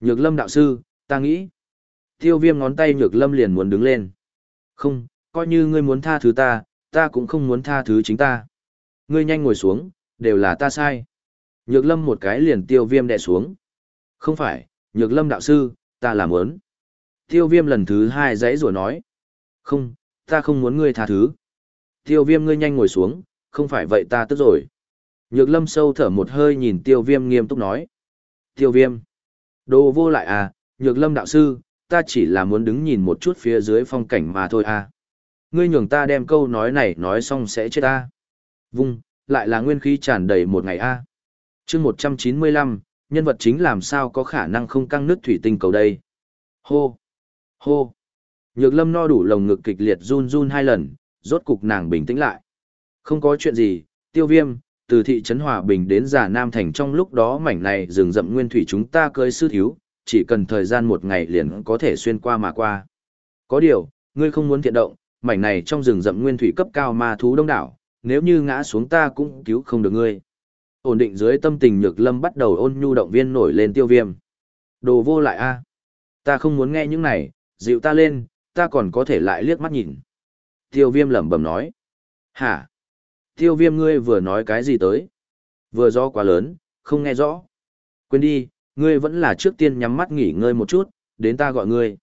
Nhược lâm đạo sư, ta nghĩ. Tiêu viêm ngón tay nhược lâm liền muốn đứng lên. Không, coi như ngươi muốn tha thứ ta, ta cũng không muốn tha thứ chính ta. Ngươi nhanh ngồi xuống, đều là ta sai. Nhược lâm một cái liền tiêu viêm đè xuống. Không phải, nhược lâm đạo sư, ta làm ớn. Tiêu viêm lần thứ hai dãy rồi nói. Không, ta không muốn ngươi tha thứ. Tiêu viêm ngươi nhanh ngồi xuống, không phải vậy ta tức rồi. Nhược lâm sâu thở một hơi nhìn tiêu viêm nghiêm túc nói. Tiêu viêm. Đồ vô lại à, nhược lâm đạo sư, ta chỉ là muốn đứng nhìn một chút phía dưới phong cảnh mà thôi à. Ngươi nhường ta đem câu nói này nói xong sẽ chết ta. Vung, lại là nguyên khí tràn đầy một ngày a. À. Chương 195, nhân vật chính làm sao có khả năng không căng nước thủy tinh cầu đây. Hô, hô. Nhược lâm no đủ lồng ngực kịch liệt run run hai lần, rốt cục nàng bình tĩnh lại. Không có chuyện gì, tiêu viêm, từ thị trấn Hòa Bình đến giả Nam Thành trong lúc đó mảnh này rừng rậm nguyên thủy chúng ta cưới sư thiếu, chỉ cần thời gian một ngày liền có thể xuyên qua mà qua. Có điều, ngươi không muốn thiện động, mảnh này trong rừng rậm nguyên thủy cấp cao ma thú đông đảo, nếu như ngã xuống ta cũng cứu không được ngươi. Ổn định dưới tâm tình nhược lâm bắt đầu ôn nhu động viên nổi lên tiêu viêm. Đồ vô lại a Ta không muốn nghe những này, dịu ta lên, ta còn có thể lại liếc mắt nhìn. Tiêu viêm lẩm bẩm nói. Hả? Tiêu viêm ngươi vừa nói cái gì tới? Vừa do quá lớn, không nghe rõ. Quên đi, ngươi vẫn là trước tiên nhắm mắt nghỉ ngơi một chút, đến ta gọi ngươi.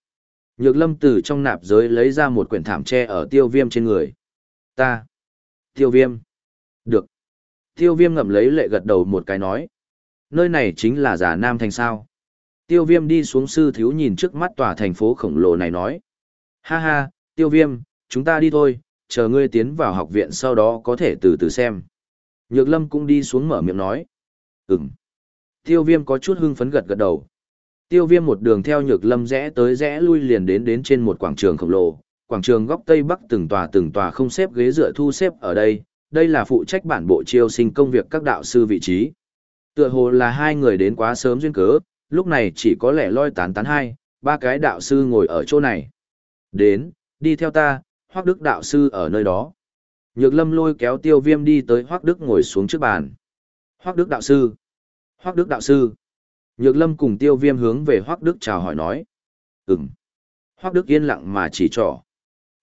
Nhược lâm từ trong nạp giới lấy ra một quyển thảm tre ở tiêu viêm trên người. Ta. Tiêu viêm. Được. Tiêu viêm ngậm lấy lệ gật đầu một cái nói. Nơi này chính là giả nam thành sao. Tiêu viêm đi xuống sư thiếu nhìn trước mắt tòa thành phố khổng lồ này nói. Ha ha, tiêu viêm, chúng ta đi thôi, chờ ngươi tiến vào học viện sau đó có thể từ từ xem. Nhược lâm cũng đi xuống mở miệng nói. Ừm. Tiêu viêm có chút hưng phấn gật gật đầu. Tiêu viêm một đường theo nhược lâm rẽ tới rẽ lui liền đến đến trên một quảng trường khổng lồ. Quảng trường góc tây bắc từng tòa từng tòa không xếp ghế dựa thu xếp ở đây. Đây là phụ trách bản bộ chiêu sinh công việc các đạo sư vị trí. Tựa hồ là hai người đến quá sớm duyên cớ, lúc này chỉ có lẻ loi tán tán hai, ba cái đạo sư ngồi ở chỗ này. Đến, đi theo ta, Hoác Đức đạo sư ở nơi đó. Nhược lâm lôi kéo tiêu viêm đi tới Hoác Đức ngồi xuống trước bàn. Hoác Đức đạo sư. Hoác Đức đạo sư. Nhược lâm cùng tiêu viêm hướng về Hoác Đức chào hỏi nói. Ừm. Hoác Đức yên lặng mà chỉ trỏ.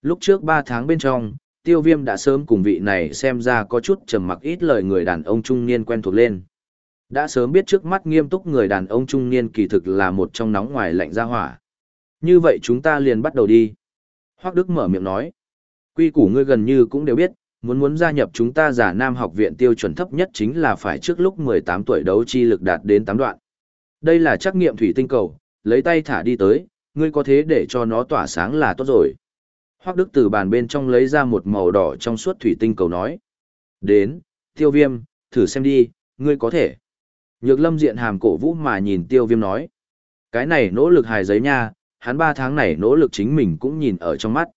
Lúc trước ba tháng bên trong, tiêu viêm đã sớm cùng vị này xem ra có chút trầm mặc ít lời người đàn ông trung niên quen thuộc lên. Đã sớm biết trước mắt nghiêm túc người đàn ông trung niên kỳ thực là một trong nóng ngoài lạnh ra hỏa. Như vậy chúng ta liền bắt đầu đi. Hoác Đức mở miệng nói. Quy củ ngươi gần như cũng đều biết, muốn muốn gia nhập chúng ta giả nam học viện tiêu chuẩn thấp nhất chính là phải trước lúc 18 tuổi đấu chi lực đạt đến 8 đoạn. Đây là trắc nghiệm thủy tinh cầu, lấy tay thả đi tới, ngươi có thế để cho nó tỏa sáng là tốt rồi. Hoác Đức từ bàn bên trong lấy ra một màu đỏ trong suốt thủy tinh cầu nói. Đến, tiêu viêm, thử xem đi, ngươi có thể. Nhược lâm diện hàm cổ vũ mà nhìn tiêu viêm nói. Cái này nỗ lực hài giấy nha, hắn ba tháng này nỗ lực chính mình cũng nhìn ở trong mắt.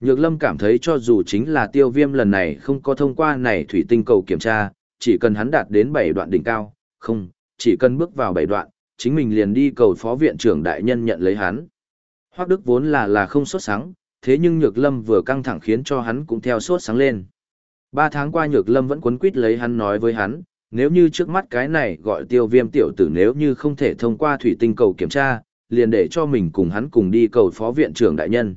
Nhược lâm cảm thấy cho dù chính là tiêu viêm lần này không có thông qua này thủy tinh cầu kiểm tra, chỉ cần hắn đạt đến 7 đoạn đỉnh cao, không, chỉ cần bước vào 7 đoạn, chính mình liền đi cầu phó viện trưởng đại nhân nhận lấy hắn. Hoác Đức vốn là là không sốt sáng, thế nhưng Nhược Lâm vừa căng thẳng khiến cho hắn cũng theo sốt sáng lên. Ba tháng qua Nhược Lâm vẫn quấn quýt lấy hắn nói với hắn, nếu như trước mắt cái này gọi tiêu viêm tiểu tử nếu như không thể thông qua thủy tinh cầu kiểm tra, liền để cho mình cùng hắn cùng đi cầu phó viện trưởng đại nhân.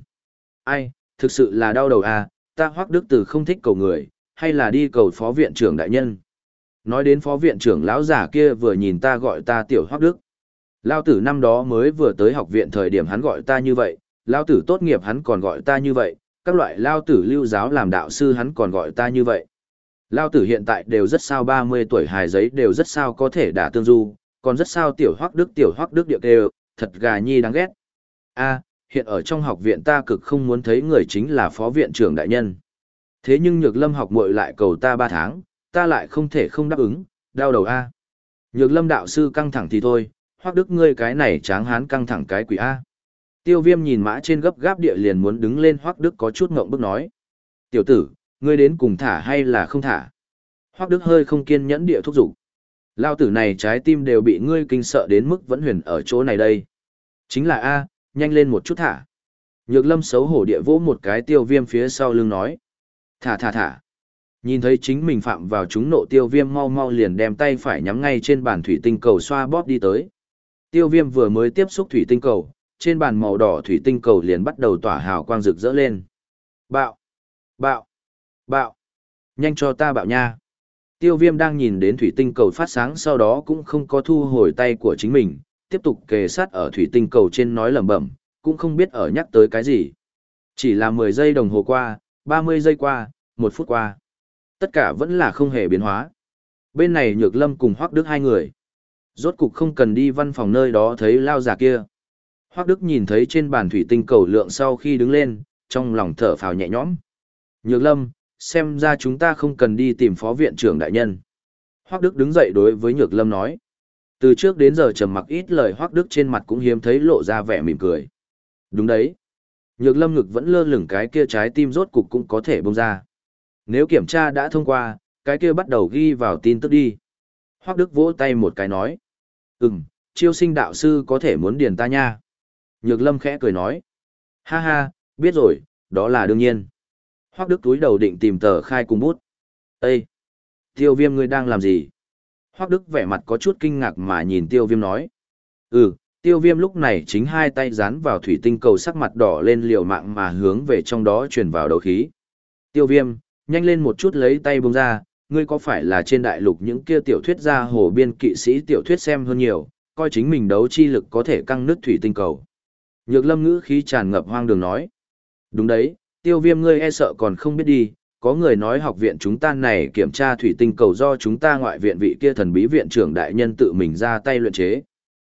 Ai, thực sự là đau đầu à, ta hoác đức từ không thích cầu người, hay là đi cầu phó viện trưởng đại nhân. Nói đến phó viện trưởng lão giả kia vừa nhìn ta gọi ta tiểu hoác đức. Lao tử năm đó mới vừa tới học viện thời điểm hắn gọi ta như vậy, lao tử tốt nghiệp hắn còn gọi ta như vậy, các loại lao tử lưu giáo làm đạo sư hắn còn gọi ta như vậy. Lao tử hiện tại đều rất sao 30 tuổi hài giấy đều rất sao có thể đả tương du, còn rất sao tiểu hoác đức tiểu hoác đức điệu đều, thật gà nhi đáng ghét. a hiện ở trong học viện ta cực không muốn thấy người chính là phó viện trưởng đại nhân. Thế nhưng nhược lâm học muội lại cầu ta 3 tháng, ta lại không thể không đáp ứng, đau đầu a Nhược lâm đạo sư căng thẳng thì thôi, hoặc đức ngươi cái này tráng hán căng thẳng cái quỷ a Tiêu viêm nhìn mã trên gấp gáp địa liền muốn đứng lên hoác đức có chút ngộng bức nói. Tiểu tử, ngươi đến cùng thả hay là không thả? Hoác đức hơi không kiên nhẫn địa thúc giục. Lao tử này trái tim đều bị ngươi kinh sợ đến mức vẫn huyền ở chỗ này đây. Chính là A, nhanh lên một chút thả. Nhược lâm xấu hổ địa vỗ một cái tiêu viêm phía sau lưng nói. Thả thả thả. Nhìn thấy chính mình phạm vào chúng nộ tiêu viêm mau mau liền đem tay phải nhắm ngay trên bàn thủy tinh cầu xoa bóp đi tới. Tiêu viêm vừa mới tiếp xúc thủy tinh cầu, trên bàn màu đỏ thủy tinh cầu liền bắt đầu tỏa hào quang rực rỡ lên. Bạo! Bạo! Bạo! Nhanh cho ta bạo nha! Tiêu viêm đang nhìn đến thủy tinh cầu phát sáng sau đó cũng không có thu hồi tay của chính mình, tiếp tục kề sát ở thủy tinh cầu trên nói lẩm bẩm, cũng không biết ở nhắc tới cái gì. Chỉ là 10 giây đồng hồ qua, 30 giây qua, 1 phút qua. Tất cả vẫn là không hề biến hóa. Bên này Nhược Lâm cùng Hoắc Đức hai người. Rốt cục không cần đi văn phòng nơi đó thấy lao giả kia. Hoắc Đức nhìn thấy trên bàn thủy tinh cầu lượng sau khi đứng lên, trong lòng thở phào nhẹ nhõm. Nhược Lâm, xem ra chúng ta không cần đi tìm phó viện trưởng đại nhân. Hoắc Đức đứng dậy đối với Nhược Lâm nói. Từ trước đến giờ trầm mặc ít lời Hoắc Đức trên mặt cũng hiếm thấy lộ ra vẻ mỉm cười. Đúng đấy. Nhược Lâm ngực vẫn lơ lửng cái kia trái tim rốt cục cũng có thể bông ra. Nếu kiểm tra đã thông qua, cái kia bắt đầu ghi vào tin tức đi. Hoắc Đức vỗ tay một cái nói. Ừm, chiêu sinh đạo sư có thể muốn điền ta nha. Nhược Lâm khẽ cười nói. Ha ha, biết rồi, đó là đương nhiên. Hoắc Đức túi đầu định tìm tờ khai cùng bút. Ê! Tiêu viêm ngươi đang làm gì? Hoắc Đức vẻ mặt có chút kinh ngạc mà nhìn tiêu viêm nói. Ừ, tiêu viêm lúc này chính hai tay dán vào thủy tinh cầu sắc mặt đỏ lên liều mạng mà hướng về trong đó truyền vào đấu khí. Tiêu viêm, nhanh lên một chút lấy tay bông ra, ngươi có phải là trên đại lục những kia tiểu thuyết gia hồ biên kỵ sĩ tiểu thuyết xem hơn nhiều, coi chính mình đấu chi lực có thể căng nứt thủy tinh cầu. Nhược lâm ngữ khí tràn ngập hoang đường nói. Đúng đấy, tiêu viêm ngươi e sợ còn không biết đi, có người nói học viện chúng ta này kiểm tra thủy tinh cầu do chúng ta ngoại viện vị kia thần bí viện trưởng đại nhân tự mình ra tay luyện chế.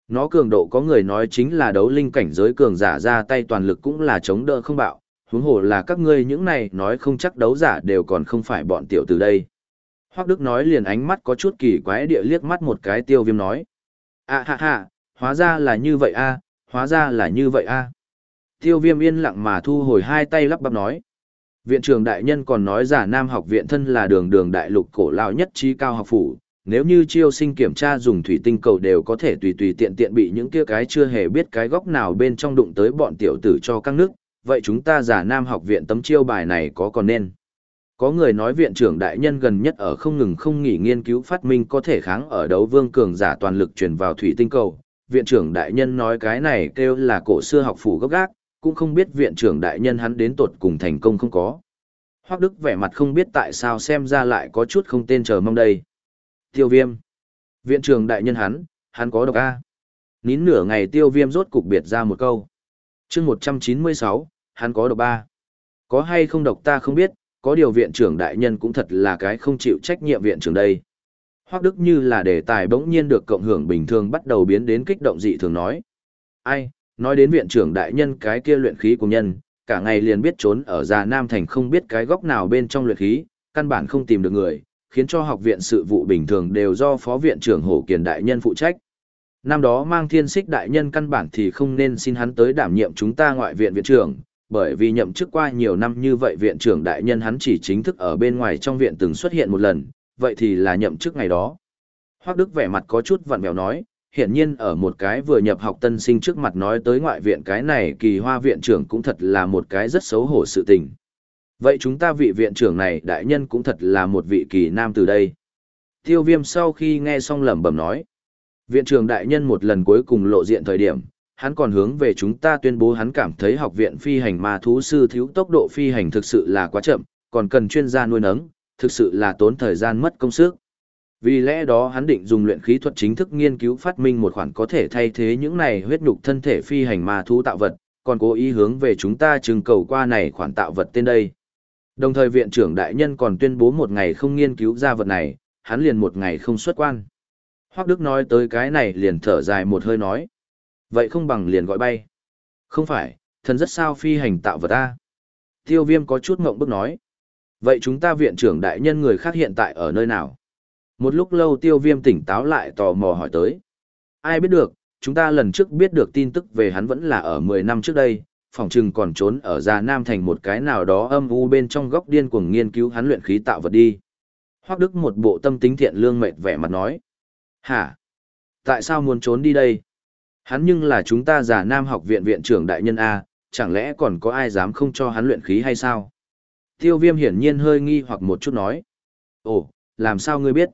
Nó cường độ có người nói chính là đấu linh cảnh giới cường giả ra tay toàn lực cũng là chống đỡ không bạo, huống hồ là các ngươi những này nói không chắc đấu giả đều còn không phải bọn tiểu từ đây. Hoắc Đức nói liền ánh mắt có chút kỳ quái địa liếc mắt một cái tiêu viêm nói. À ha ha, hóa ra là như vậy a, hóa ra là như vậy a. Tiêu viêm yên lặng mà thu hồi hai tay lắp bắp nói. Viện trưởng đại nhân còn nói giả nam học viện thân là đường đường đại lục cổ lao nhất trí cao học phủ. Nếu như chiêu sinh kiểm tra dùng thủy tinh cầu đều có thể tùy tùy tiện tiện bị những kia cái chưa hề biết cái góc nào bên trong đụng tới bọn tiểu tử cho các nước, vậy chúng ta giả nam học viện tấm chiêu bài này có còn nên. Có người nói viện trưởng đại nhân gần nhất ở không ngừng không nghỉ nghiên cứu phát minh có thể kháng ở đấu vương cường giả toàn lực truyền vào thủy tinh cầu. Viện trưởng đại nhân nói cái này kêu là cổ xưa học phủ gốc gác, cũng không biết viện trưởng đại nhân hắn đến tột cùng thành công không có. Hoắc Đức vẻ mặt không biết tại sao xem ra lại có chút không tên chờ mong đây. Tiêu viêm. Viện trưởng đại nhân hắn, hắn có độc A. Nín nửa ngày tiêu viêm rốt cục biệt ra một câu. chương 196, hắn có độc ba. Có hay không độc ta không biết, có điều viện trưởng đại nhân cũng thật là cái không chịu trách nhiệm viện trưởng đây. Hoắc Đức như là đề tài bỗng nhiên được cộng hưởng bình thường bắt đầu biến đến kích động dị thường nói. Ai, nói đến viện trưởng đại nhân cái kia luyện khí của nhân, cả ngày liền biết trốn ở già Nam Thành không biết cái góc nào bên trong luyện khí, căn bản không tìm được người, khiến cho học viện sự vụ bình thường đều do phó viện trưởng Hổ Kiền đại nhân phụ trách. Năm đó mang thiên xích đại nhân căn bản thì không nên xin hắn tới đảm nhiệm chúng ta ngoại viện viện trưởng, bởi vì nhậm chức qua nhiều năm như vậy viện trưởng đại nhân hắn chỉ chính thức ở bên ngoài trong viện từng xuất hiện một lần, vậy thì là nhậm chức ngày đó. Hoắc Đức vẻ mặt có chút vặn vẹo nói, hiển nhiên ở một cái vừa nhập học tân sinh trước mặt nói tới ngoại viện cái này kỳ hoa viện trưởng cũng thật là một cái rất xấu hổ sự tình. Vậy chúng ta vị viện trưởng này đại nhân cũng thật là một vị kỳ nam từ đây. Tiêu viêm sau khi nghe xong lẩm bẩm nói. Viện trưởng đại nhân một lần cuối cùng lộ diện thời điểm, hắn còn hướng về chúng ta tuyên bố hắn cảm thấy học viện phi hành ma thú sư thiếu tốc độ phi hành thực sự là quá chậm, còn cần chuyên gia nuôi nấng, thực sự là tốn thời gian mất công sức. Vì lẽ đó hắn định dùng luyện khí thuật chính thức nghiên cứu phát minh một khoản có thể thay thế những này huyết nhục thân thể phi hành ma thú tạo vật, còn cố ý hướng về chúng ta trưng cầu qua này khoản tạo vật tên đây. Đồng thời viện trưởng đại nhân còn tuyên bố một ngày không nghiên cứu ra vật này, hắn liền một ngày không xuất quan. Hoắc Đức nói tới cái này liền thở dài một hơi nói. Vậy không bằng liền gọi bay. Không phải, thần rất sao phi hành tạo vật ta. Tiêu viêm có chút ngộng bức nói. Vậy chúng ta viện trưởng đại nhân người khác hiện tại ở nơi nào? Một lúc lâu tiêu viêm tỉnh táo lại tò mò hỏi tới. Ai biết được, chúng ta lần trước biết được tin tức về hắn vẫn là ở 10 năm trước đây, phòng trừng còn trốn ở Già Nam thành một cái nào đó âm u bên trong góc điên cuồng nghiên cứu hắn luyện khí tạo vật đi. Hoắc Đức một bộ tâm tính thiện lương mệt vẻ mặt nói. Hả? Tại sao muốn trốn đi đây? Hắn nhưng là chúng ta giả nam học viện viện trưởng đại nhân A, chẳng lẽ còn có ai dám không cho hắn luyện khí hay sao? Tiêu viêm hiển nhiên hơi nghi hoặc một chút nói. Ồ, làm sao ngươi biết?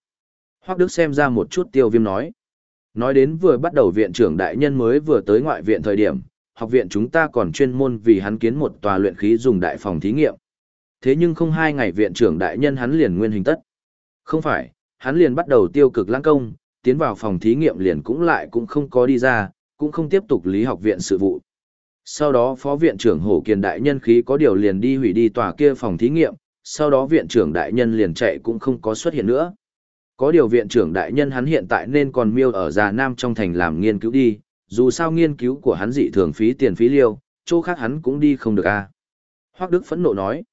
Hoắc Đức xem ra một chút tiêu viêm nói. Nói đến vừa bắt đầu viện trưởng đại nhân mới vừa tới ngoại viện thời điểm, học viện chúng ta còn chuyên môn vì hắn kiến một tòa luyện khí dùng đại phòng thí nghiệm. Thế nhưng không hai ngày viện trưởng đại nhân hắn liền nguyên hình tất. Không phải, hắn liền bắt đầu tiêu cực lãng công, tiến vào phòng thí nghiệm liền cũng lại cũng không có đi ra, cũng không tiếp tục lý học viện sự vụ. Sau đó phó viện trưởng Hổ Kiền đại nhân khí có điều liền đi hủy đi tòa kia phòng thí nghiệm, sau đó viện trưởng đại nhân liền chạy cũng không có xuất hiện nữa. Có điều viện trưởng đại nhân hắn hiện tại nên còn miêu ở già nam trong thành làm nghiên cứu đi, dù sao nghiên cứu của hắn dị thường phí tiền phí liêu, chỗ khác hắn cũng đi không được a. À. Hoắc Đức phẫn nộ nói,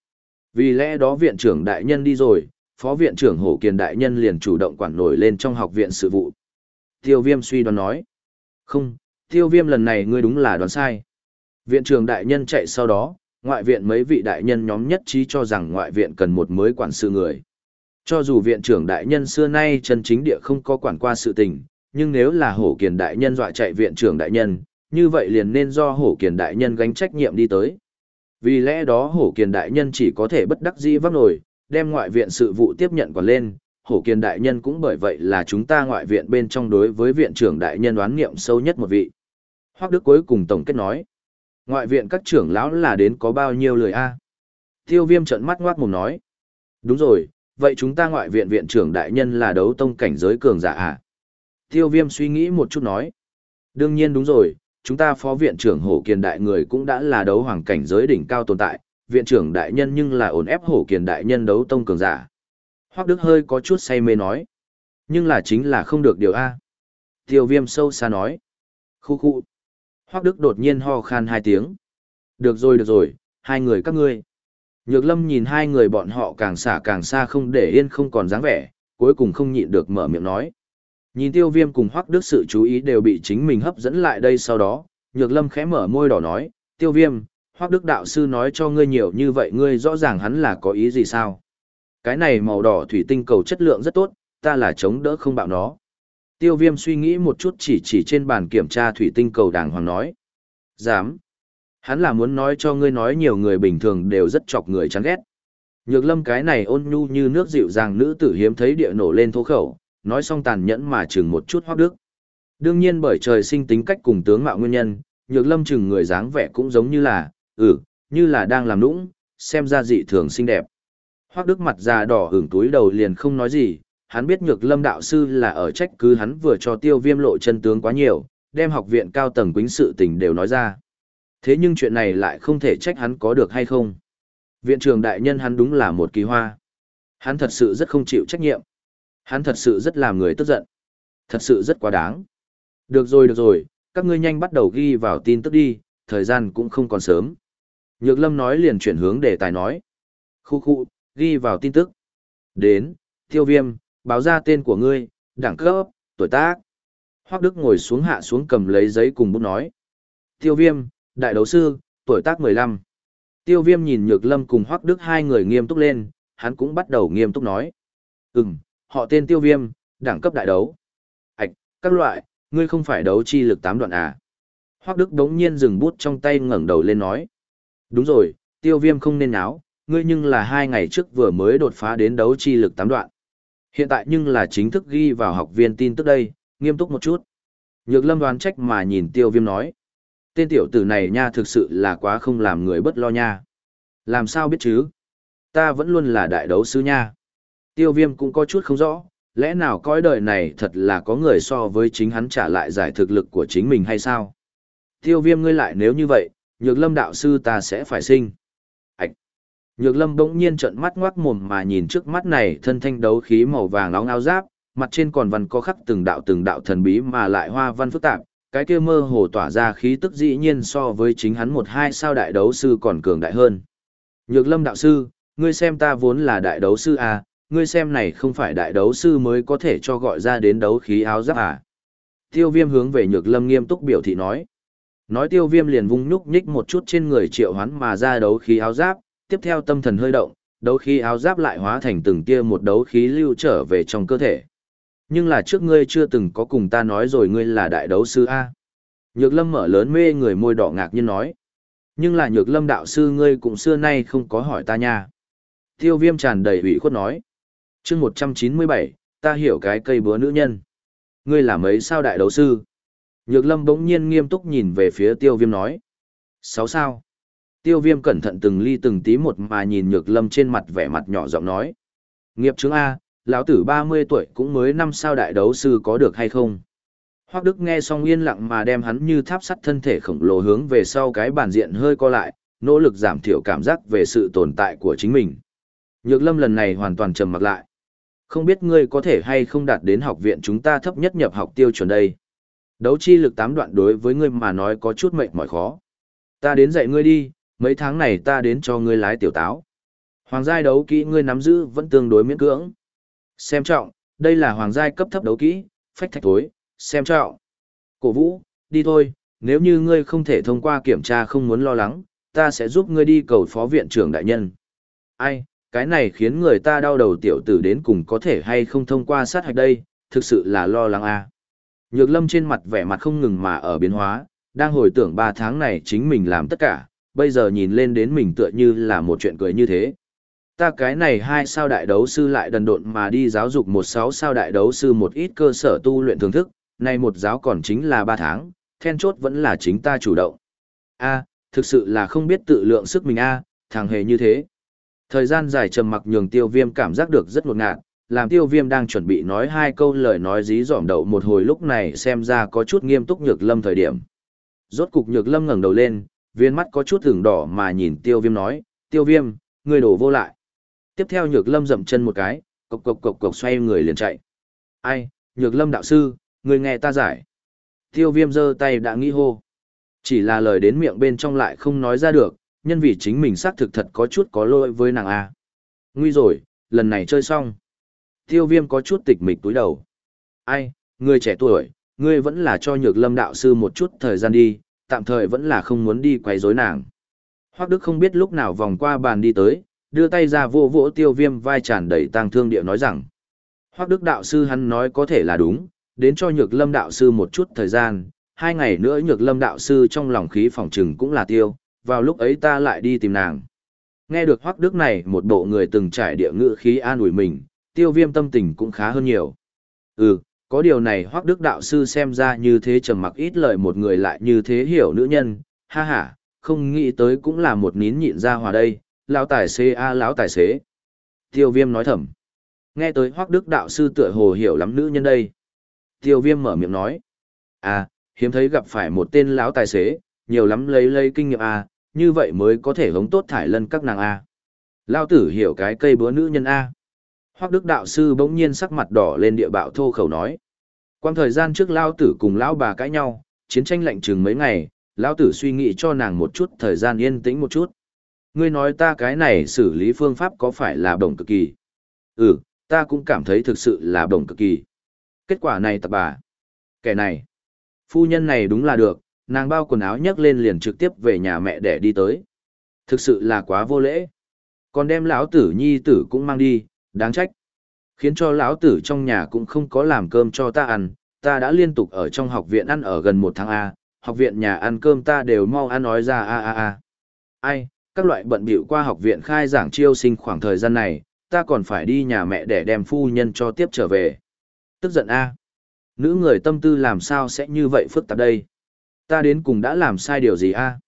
vì lẽ đó viện trưởng đại nhân đi rồi, phó viện trưởng Hổ Kiền đại nhân liền chủ động quản nổi lên trong học viện sự vụ. Tiêu Viêm suy đoán nói, không, Tiêu Viêm lần này ngươi đúng là đoán sai. Viện trưởng đại nhân chạy sau đó, ngoại viện mấy vị đại nhân nhóm nhất trí cho rằng ngoại viện cần một mới quản sự người. Cho dù viện trưởng đại nhân xưa nay chân chính địa không có quản qua sự tình, nhưng nếu là hổ kiền đại nhân dọa chạy viện trưởng đại nhân, như vậy liền nên do hổ kiền đại nhân gánh trách nhiệm đi tới. Vì lẽ đó hổ kiền đại nhân chỉ có thể bất đắc dĩ vác nổi, đem ngoại viện sự vụ tiếp nhận còn lên, hổ kiền đại nhân cũng bởi vậy là chúng ta ngoại viện bên trong đối với viện trưởng đại nhân đoán nghiệm sâu nhất một vị. Hoác Đức cuối cùng tổng kết nói, ngoại viện các trưởng lão là đến có bao nhiêu lời a Tiêu viêm trận mắt ngoác mồm nói, đúng rồi, vậy chúng ta ngoại viện viện trưởng đại nhân là đấu tông cảnh giới cường giả à? Tiêu viêm suy nghĩ một chút nói. Đương nhiên đúng rồi, chúng ta phó viện trưởng hổ kiền đại người cũng đã là đấu hoàng cảnh giới đỉnh cao tồn tại, viện trưởng đại nhân nhưng là ổn ép hổ kiền đại nhân đấu tông cường giả. Hoác Đức hơi có chút say mê nói. Nhưng là chính là không được điều A. Tiêu viêm sâu xa nói. Khu khu. Hoác Đức đột nhiên ho khan hai tiếng. Được rồi được rồi, hai người các ngươi. Nhược lâm nhìn hai người bọn họ càng xả càng xa không để yên không còn dáng vẻ, cuối cùng không nhịn được mở miệng nói. Nhìn tiêu viêm cùng hoắc đức sự chú ý đều bị chính mình hấp dẫn lại đây sau đó, nhược lâm khẽ mở môi đỏ nói, tiêu viêm, hoắc đức đạo sư nói cho ngươi nhiều như vậy ngươi rõ ràng hắn là có ý gì sao? Cái này màu đỏ thủy tinh cầu chất lượng rất tốt, ta là chống đỡ không bạo nó. Tiêu viêm suy nghĩ một chút chỉ chỉ trên bàn kiểm tra thủy tinh cầu đàng hoàng nói. Dám. Hắn là muốn nói cho ngươi nói nhiều người bình thường đều rất chọc người chán ghét. Nhược lâm cái này ôn nhu như nước dịu dàng nữ tử hiếm thấy địa nổ lên thô khẩu, nói xong tàn nhẫn mà chừng một chút hoác đức. Đương nhiên bởi trời sinh tính cách cùng tướng mạo nguyên nhân, nhược lâm chừng người dáng vẻ cũng giống như là, ừ, như là đang làm nũng, xem ra dị thường xinh đẹp. Hoác đức mặt già đỏ hưởng túi đầu liền không nói gì, hắn biết nhược lâm đạo sư là ở trách cứ hắn vừa cho tiêu viêm lộ chân tướng quá nhiều, đem học viện cao tầng quính sự tình đều nói ra. Thế nhưng chuyện này lại không thể trách hắn có được hay không. Viện trưởng đại nhân hắn đúng là một kỳ hoa. Hắn thật sự rất không chịu trách nhiệm. Hắn thật sự rất làm người tức giận. Thật sự rất quá đáng. Được rồi được rồi, các ngươi nhanh bắt đầu ghi vào tin tức đi, thời gian cũng không còn sớm. Nhược lâm nói liền chuyển hướng để tài nói. Khu khu, ghi vào tin tức. Đến, tiêu viêm, báo ra tên của ngươi, đẳng cấp, tuổi tác. Hoác Đức ngồi xuống hạ xuống cầm lấy giấy cùng bút nói. Tiêu viêm, đại đấu sư, tuổi tác 15. Tiêu viêm nhìn Nhược Lâm cùng Hoắc Đức hai người nghiêm túc lên, hắn cũng bắt đầu nghiêm túc nói. Ừm, họ tên Tiêu viêm, đẳng cấp đại đấu. Ảch, các loại, ngươi không phải đấu chi lực tám đoạn à. Hoắc Đức đống nhiên dừng bút trong tay ngẩng đầu lên nói. Đúng rồi, Tiêu viêm không nên áo, ngươi nhưng là hai ngày trước vừa mới đột phá đến đấu chi lực tám đoạn. Hiện tại nhưng là chính thức ghi vào học viên tin tức đây, nghiêm túc một chút. Nhược Lâm đoán trách mà nhìn Tiêu viêm nói tên tiểu tử này nha thực sự là quá không làm người bất lo nha. Làm sao biết chứ? Ta vẫn luôn là đại đấu sư nha. Tiêu viêm cũng có chút không rõ, lẽ nào coi đời này thật là có người so với chính hắn trả lại giải thực lực của chính mình hay sao? Tiêu viêm ngươi lại nếu như vậy, nhược lâm đạo sư ta sẽ phải sinh. Ảch! Nhược lâm bỗng nhiên trận mắt ngoác mồm mà nhìn trước mắt này thân thanh đấu khí màu vàng nóng áo giáp, mặt trên còn văn có khắc từng đạo từng đạo thần bí mà lại hoa văn phức tạp, cái kia mơ hồ tỏa ra khí tức dĩ nhiên so với chính hắn một hai sao đại đấu sư còn cường đại hơn. Nhược lâm đạo sư, ngươi xem ta vốn là đại đấu sư à, ngươi xem này không phải đại đấu sư mới có thể cho gọi ra đến đấu khí áo giáp à. Tiêu viêm hướng về nhược lâm nghiêm túc biểu thị nói. Nói tiêu viêm liền vung nhúc nhích một chút trên người triệu hoán mà ra đấu khí áo giáp, tiếp theo tâm thần hơi động, đấu khí áo giáp lại hóa thành từng tia một đấu khí lưu trở về trong cơ thể. Nhưng là trước ngươi chưa từng có cùng ta nói rồi ngươi là đại đấu sư A. Nhược lâm mở lớn mê người môi đỏ ngạc nhiên nói. Nhưng là nhược lâm đạo sư ngươi cũng xưa nay không có hỏi ta nha. Tiêu viêm tràn đầy ủy khuất nói. chương một trăm chín mươi bảy ta hiểu cái cây búa nữ nhân. Ngươi là mấy sao đại đấu sư? Nhược lâm bỗng nhiên nghiêm túc nhìn về phía tiêu viêm nói. Sáu sao. Tiêu viêm cẩn thận từng ly từng tí một mà nhìn nhược lâm trên mặt vẻ mặt nhỏ giọng nói. Nghiệp chứng A, lão tử ba mươi tuổi cũng mới năm sao đại đấu sư có được hay không? Hoắc Đức nghe xong yên lặng mà đem hắn như tháp sắt thân thể khổng lồ hướng về sau cái bàn diện hơi co lại, nỗ lực giảm thiểu cảm giác về sự tồn tại của chính mình. Nhược Lâm lần này hoàn toàn trầm mặc lại. Không biết ngươi có thể hay không đạt đến học viện chúng ta thấp nhất nhập học tiêu chuẩn đây. Đấu chi lực tám đoạn đối với ngươi mà nói có chút mệt mỏi khó. Ta đến dạy ngươi đi, mấy tháng này ta đến cho ngươi lái tiểu táo. Hoàng giai đấu kỹ ngươi nắm giữ vẫn tương đối miễn cưỡng. Xem trọng, đây là hoàng giai cấp thấp đấu kỹ, phách thạch tối, xem trọng. Cổ vũ, đi thôi, nếu như ngươi không thể thông qua kiểm tra không muốn lo lắng, ta sẽ giúp ngươi đi cầu phó viện trưởng đại nhân. Ai, cái này khiến người ta đau đầu tiểu tử đến cùng có thể hay không thông qua sát hạch đây, thực sự là lo lắng a. À. Nhược lâm trên mặt vẻ mặt không ngừng mà ở biến hóa, đang hồi tưởng ba tháng này chính mình làm tất cả, bây giờ nhìn lên đến mình tựa như là một chuyện cười như thế. Ta cái này hai sao đại đấu sư lại đần độn mà đi giáo dục một sáu sao đại đấu sư một ít cơ sở tu luyện thưởng thức, nay một giáo còn chính là ba tháng, then chốt vẫn là chính ta chủ động. A, thực sự là không biết tự lượng sức mình a, thằng hề như thế. Thời gian dài trầm mặc nhường tiêu viêm cảm giác được rất ngột ngạt, làm tiêu viêm đang chuẩn bị nói hai câu lời nói dí dỏm đậu một hồi lúc này xem ra có chút nghiêm túc nhược lâm thời điểm. Rốt cục nhược lâm ngẩng đầu lên, viên mắt có chút thường đỏ mà nhìn tiêu viêm nói, tiêu viêm, người đổ vô lại. Tiếp theo nhược lâm dậm chân một cái, cộc cộc cộc cộc xoay người liền chạy. Ai, nhược lâm đạo sư, người nghe ta giải. Tiêu viêm giơ tay đã nghĩ hô. Chỉ là lời đến miệng bên trong lại không nói ra được, nhân vì chính mình xác thực thật có chút có lỗi với nàng A. Nguy rồi, lần này chơi xong. Tiêu viêm có chút tịch mịch túi đầu. Ai, người trẻ tuổi, ngươi vẫn là cho nhược lâm đạo sư một chút thời gian đi, tạm thời vẫn là không muốn đi quấy rối nàng. Hoác Đức không biết lúc nào vòng qua bàn đi tới, đưa tay ra vô vỗ tiêu viêm vai tràn đầy tang thương địa nói rằng. Hoác Đức đạo sư hắn nói có thể là đúng, đến cho nhược lâm đạo sư một chút thời gian, hai ngày nữa nhược lâm đạo sư trong lòng khí phòng trừng cũng là tiêu, vào lúc ấy ta lại đi tìm nàng. Nghe được Hoác Đức này một bộ người từng trải địa ngự khí an ủi mình, tiêu viêm tâm tình cũng khá hơn nhiều. Ừ, có điều này Hoác Đức đạo sư xem ra như thế trầm mặc ít lời một người lại như thế hiểu nữ nhân, ha ha, không nghĩ tới cũng là một nín nhịn ra hòa đây, lão tài xế a lão tài xế. Tiêu viêm nói thầm. Nghe tới Hoác Đức đạo sư tựa hồ hiểu lắm nữ nhân đây. Tiêu viêm mở miệng nói. À, hiếm thấy gặp phải một tên lão tài xế, nhiều lắm lấy lấy kinh nghiệm a như vậy mới có thể hống tốt thải lân các nàng A. Lao tử hiểu cái cây búa nữ nhân A. Hoác Đức Đạo Sư bỗng nhiên sắc mặt đỏ lên địa bạo thô khẩu nói. Quang thời gian trước Lao tử cùng Lão bà cãi nhau, chiến tranh lạnh chừng mấy ngày, Lão tử suy nghĩ cho nàng một chút thời gian yên tĩnh một chút. Ngươi nói ta cái này xử lý phương pháp có phải là đồng cực kỳ? Ừ, ta cũng cảm thấy thực sự là đồng cực kỳ. Kết quả này tập bà. Kẻ này. Phu nhân này đúng là được, nàng bao quần áo nhấc lên liền trực tiếp về nhà mẹ để đi tới thực sự là quá vô lễ còn đem lão tử nhi tử cũng mang đi đáng trách khiến cho lão tử trong nhà cũng không có làm cơm cho ta ăn ta đã liên tục ở trong học viện ăn ở gần một tháng a học viện nhà ăn cơm ta đều mau ăn nói ra a a a ai các loại bận bịu qua học viện khai giảng chiêu sinh khoảng thời gian này ta còn phải đi nhà mẹ để đem phu nhân cho tiếp trở về tức giận a nữ người tâm tư làm sao sẽ như vậy phức tạp đây Ta đến cùng đã làm sai điều gì a?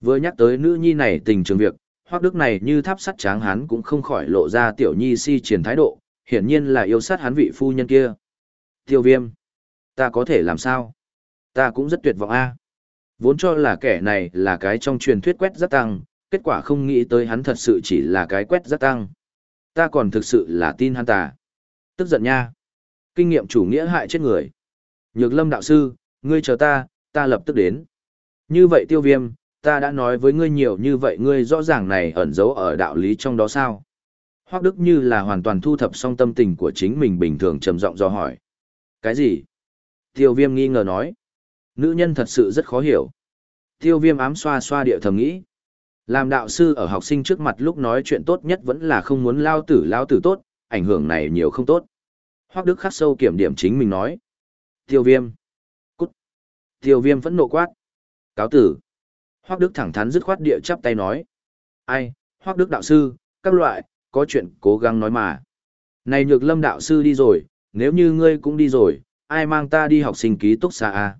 Vừa nhắc tới nữ nhi này tình trường việc, hoắc đức này như tháp sắt tráng hắn cũng không khỏi lộ ra tiểu nhi si triển thái độ, hiển nhiên là yêu sát hắn vị phu nhân kia. Tiêu viêm, ta có thể làm sao? Ta cũng rất tuyệt vọng a. Vốn cho là kẻ này là cái trong truyền thuyết quét rất tăng, kết quả không nghĩ tới hắn thật sự chỉ là cái quét rất tăng. Ta còn thực sự là tin hắn ta. Tức giận nha. Kinh nghiệm chủ nghĩa hại chết người. Nhược lâm đạo sư, ngươi chờ ta, ta lập tức đến. Như vậy tiêu viêm, ta đã nói với ngươi nhiều như vậy ngươi rõ ràng này ẩn giấu ở đạo lý trong đó sao? Hoác Đức như là hoàn toàn thu thập xong tâm tình của chính mình bình thường trầm giọng do hỏi. Cái gì? Tiêu viêm nghi ngờ nói. Nữ nhân thật sự rất khó hiểu. Tiêu viêm ám xoa xoa địa thầm nghĩ. Làm đạo sư ở học sinh trước mặt lúc nói chuyện tốt nhất vẫn là không muốn lao tử lao tử tốt, ảnh hưởng này nhiều không tốt. Hoác Đức khắc sâu kiểm điểm chính mình nói. Tiêu viêm. Cút. Tiêu viêm vẫn nộ quát. Cáo tử. Hoác Đức thẳng thắn dứt khoát địa chắp tay nói. Ai, Hoác Đức đạo sư, các loại, có chuyện cố gắng nói mà. Này nhược lâm đạo sư đi rồi, nếu như ngươi cũng đi rồi, ai mang ta đi học sinh ký túc xa a à?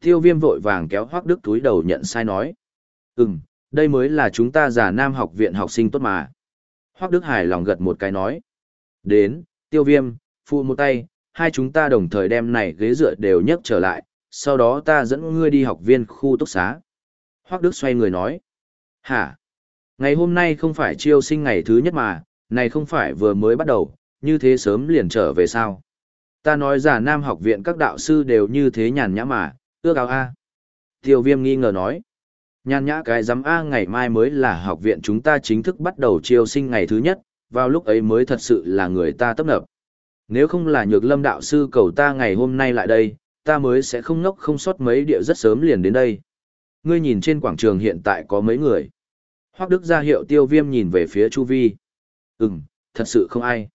Tiêu viêm vội vàng kéo hoác đức túi đầu nhận sai nói. Ừm, đây mới là chúng ta giả nam học viện học sinh tốt mà. Hoác đức hài lòng gật một cái nói. Đến, tiêu viêm, phụ một tay, hai chúng ta đồng thời đem này ghế dựa đều nhấc trở lại, sau đó ta dẫn ngươi đi học viên khu túc xá. Hoác đức xoay người nói. Hả? Ngày hôm nay không phải chiêu sinh ngày thứ nhất mà, này không phải vừa mới bắt đầu, như thế sớm liền trở về sao? Ta nói giả nam học viện các đạo sư đều như thế nhàn nhã mà, ước áo A. Tiêu viêm nghi ngờ nói. Nhàn nhã cái giám A ngày mai mới là học viện chúng ta chính thức bắt đầu chiêu sinh ngày thứ nhất, vào lúc ấy mới thật sự là người ta tấp nập. Nếu không là nhược lâm đạo sư cầu ta ngày hôm nay lại đây, ta mới sẽ không ngốc không sót mấy địa rất sớm liền đến đây. Ngươi nhìn trên quảng trường hiện tại có mấy người. Hoác Đức ra hiệu tiêu viêm nhìn về phía Chu Vi. Ừm, thật sự không ai.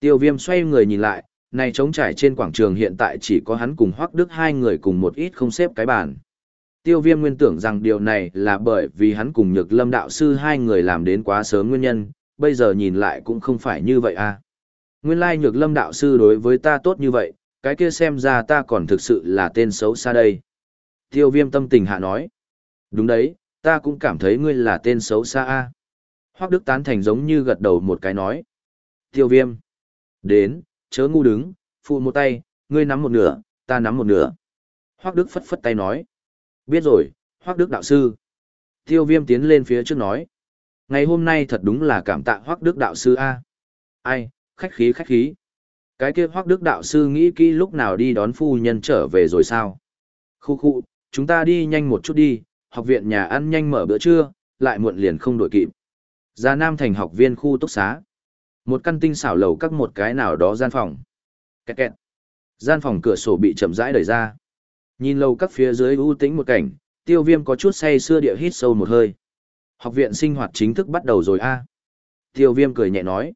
Tiêu viêm xoay người nhìn lại, này trống trải trên quảng trường hiện tại chỉ có hắn cùng Hoắc Đức hai người cùng một ít không xếp cái bàn. Tiêu viêm nguyên tưởng rằng điều này là bởi vì hắn cùng nhược lâm đạo sư hai người làm đến quá sớm nguyên nhân, bây giờ nhìn lại cũng không phải như vậy à. Nguyên lai nhược lâm đạo sư đối với ta tốt như vậy, cái kia xem ra ta còn thực sự là tên xấu xa đây. Tiêu viêm tâm tình hạ nói. Đúng đấy, ta cũng cảm thấy ngươi là tên xấu xa a à. Hoác Đức tán thành giống như gật đầu một cái nói. Tiêu viêm. Đến, chớ ngu đứng, phụ một tay, ngươi nắm một nửa, ta nắm một nửa. Hoắc Đức phất phất tay nói. Biết rồi, Hoắc Đức đạo sư. Tiêu viêm tiến lên phía trước nói. Ngày hôm nay thật đúng là cảm tạ Hoắc Đức đạo sư A. Ai, khách khí khách khí. Cái kia Hoắc Đức đạo sư nghĩ kỹ lúc nào đi đón phu nhân trở về rồi sao? Khu khu, chúng ta đi nhanh một chút đi, học viện nhà ăn nhanh mở bữa trưa, lại muộn liền không đổi kịp. Ra Nam thành học viên khu túc xá. Một căn tinh xảo lầu các một cái nào đó gian phòng. Kẹt kẹt. Gian phòng cửa sổ bị chậm rãi đẩy ra. Nhìn lầu các phía dưới ưu tĩnh một cảnh, tiêu viêm có chút say xưa địa hít sâu một hơi. Học viện sinh hoạt chính thức bắt đầu rồi a Tiêu viêm cười nhẹ nói.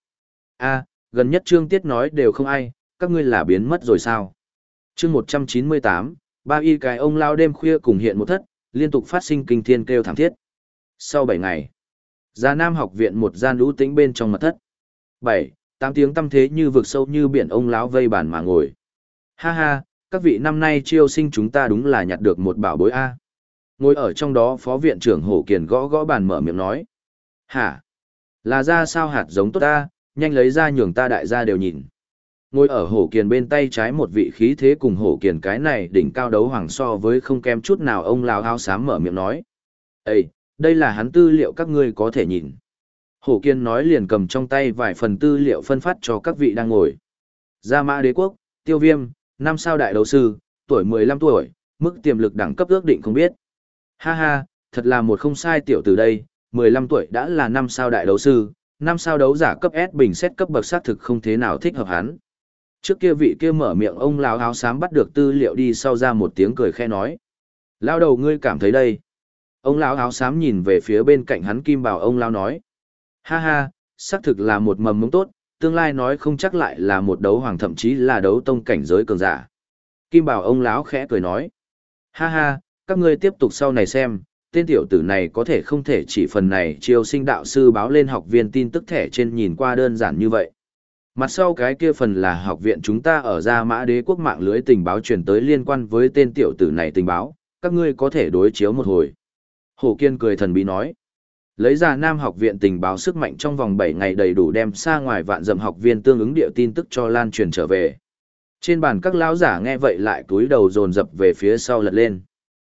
a gần nhất trương tiết nói đều không ai, các ngươi là biến mất rồi sao? chương một trăm chín mươi tám ba y cái ông lao đêm khuya cùng hiện một thất, liên tục phát sinh kinh thiên kêu thảm thiết. Sau bảy ngày, Gia Nam học viện một gian lũ tĩnh bên trong mật thất bảy tám tiếng tâm thế như vực sâu như biển ông lão vây bàn mà ngồi ha ha các vị năm nay chiêu sinh chúng ta đúng là nhặt được một bảo bối a. Ngồi ở trong đó phó viện trưởng hổ kiền gõ gõ bàn mở miệng nói. Hả? Là ra sao hạt giống tốt ta? Nhanh lấy ra nhường ta đại gia đều nhìn. Ngồi ở hổ kiền bên tay trái một vị khí thế cùng hổ kiền cái này đỉnh cao đấu hoàng so với không kém chút nào ông lao hao xám mở miệng nói. Ây đây là hắn tư liệu các ngươi có thể nhìn. Hổ Kiên nói liền cầm trong tay vài phần tư liệu phân phát cho các vị đang ngồi. Gia Mã Đế Quốc, Tiêu Viêm, năm sao đại đấu sư, tuổi 15 tuổi, mức tiềm lực đẳng cấp ước định không biết. Ha ha, thật là một không sai tiểu tử đây, 15 tuổi đã là năm sao đại đấu sư, năm sao đấu giả cấp S bình xét cấp bậc xác thực không thế nào thích hợp hắn. Trước kia vị kia mở miệng ông lão áo xám bắt được tư liệu đi sau ra một tiếng cười khẽ nói. Lao đầu ngươi cảm thấy đây. Ông lão áo xám nhìn về phía bên cạnh hắn kim bảo ông lão nói. Ha ha, xác thực là một mầm mống tốt, tương lai nói không chắc lại là một đấu hoàng thậm chí là đấu tông cảnh giới cường giả. Kim Bảo ông lão khẽ cười nói. Ha ha, các ngươi tiếp tục sau này xem, tên tiểu tử này có thể không thể chỉ phần này chiêu sinh đạo sư báo lên học viên tin tức thẻ trên nhìn qua đơn giản như vậy. Mặt sau cái kia phần là học viện chúng ta ở ra mã đế quốc mạng lưới tình báo truyền tới liên quan với tên tiểu tử này tình báo, các ngươi có thể đối chiếu một hồi. Hổ Kiên cười thần bí nói. Lấy ra Nam học viện tình báo sức mạnh trong vòng 7 ngày đầy đủ đem xa ngoài vạn dặm học viên tương ứng địa tin tức cho lan truyền trở về. Trên bàn các lão giả nghe vậy lại túi đầu dồn dập về phía sau lật lên.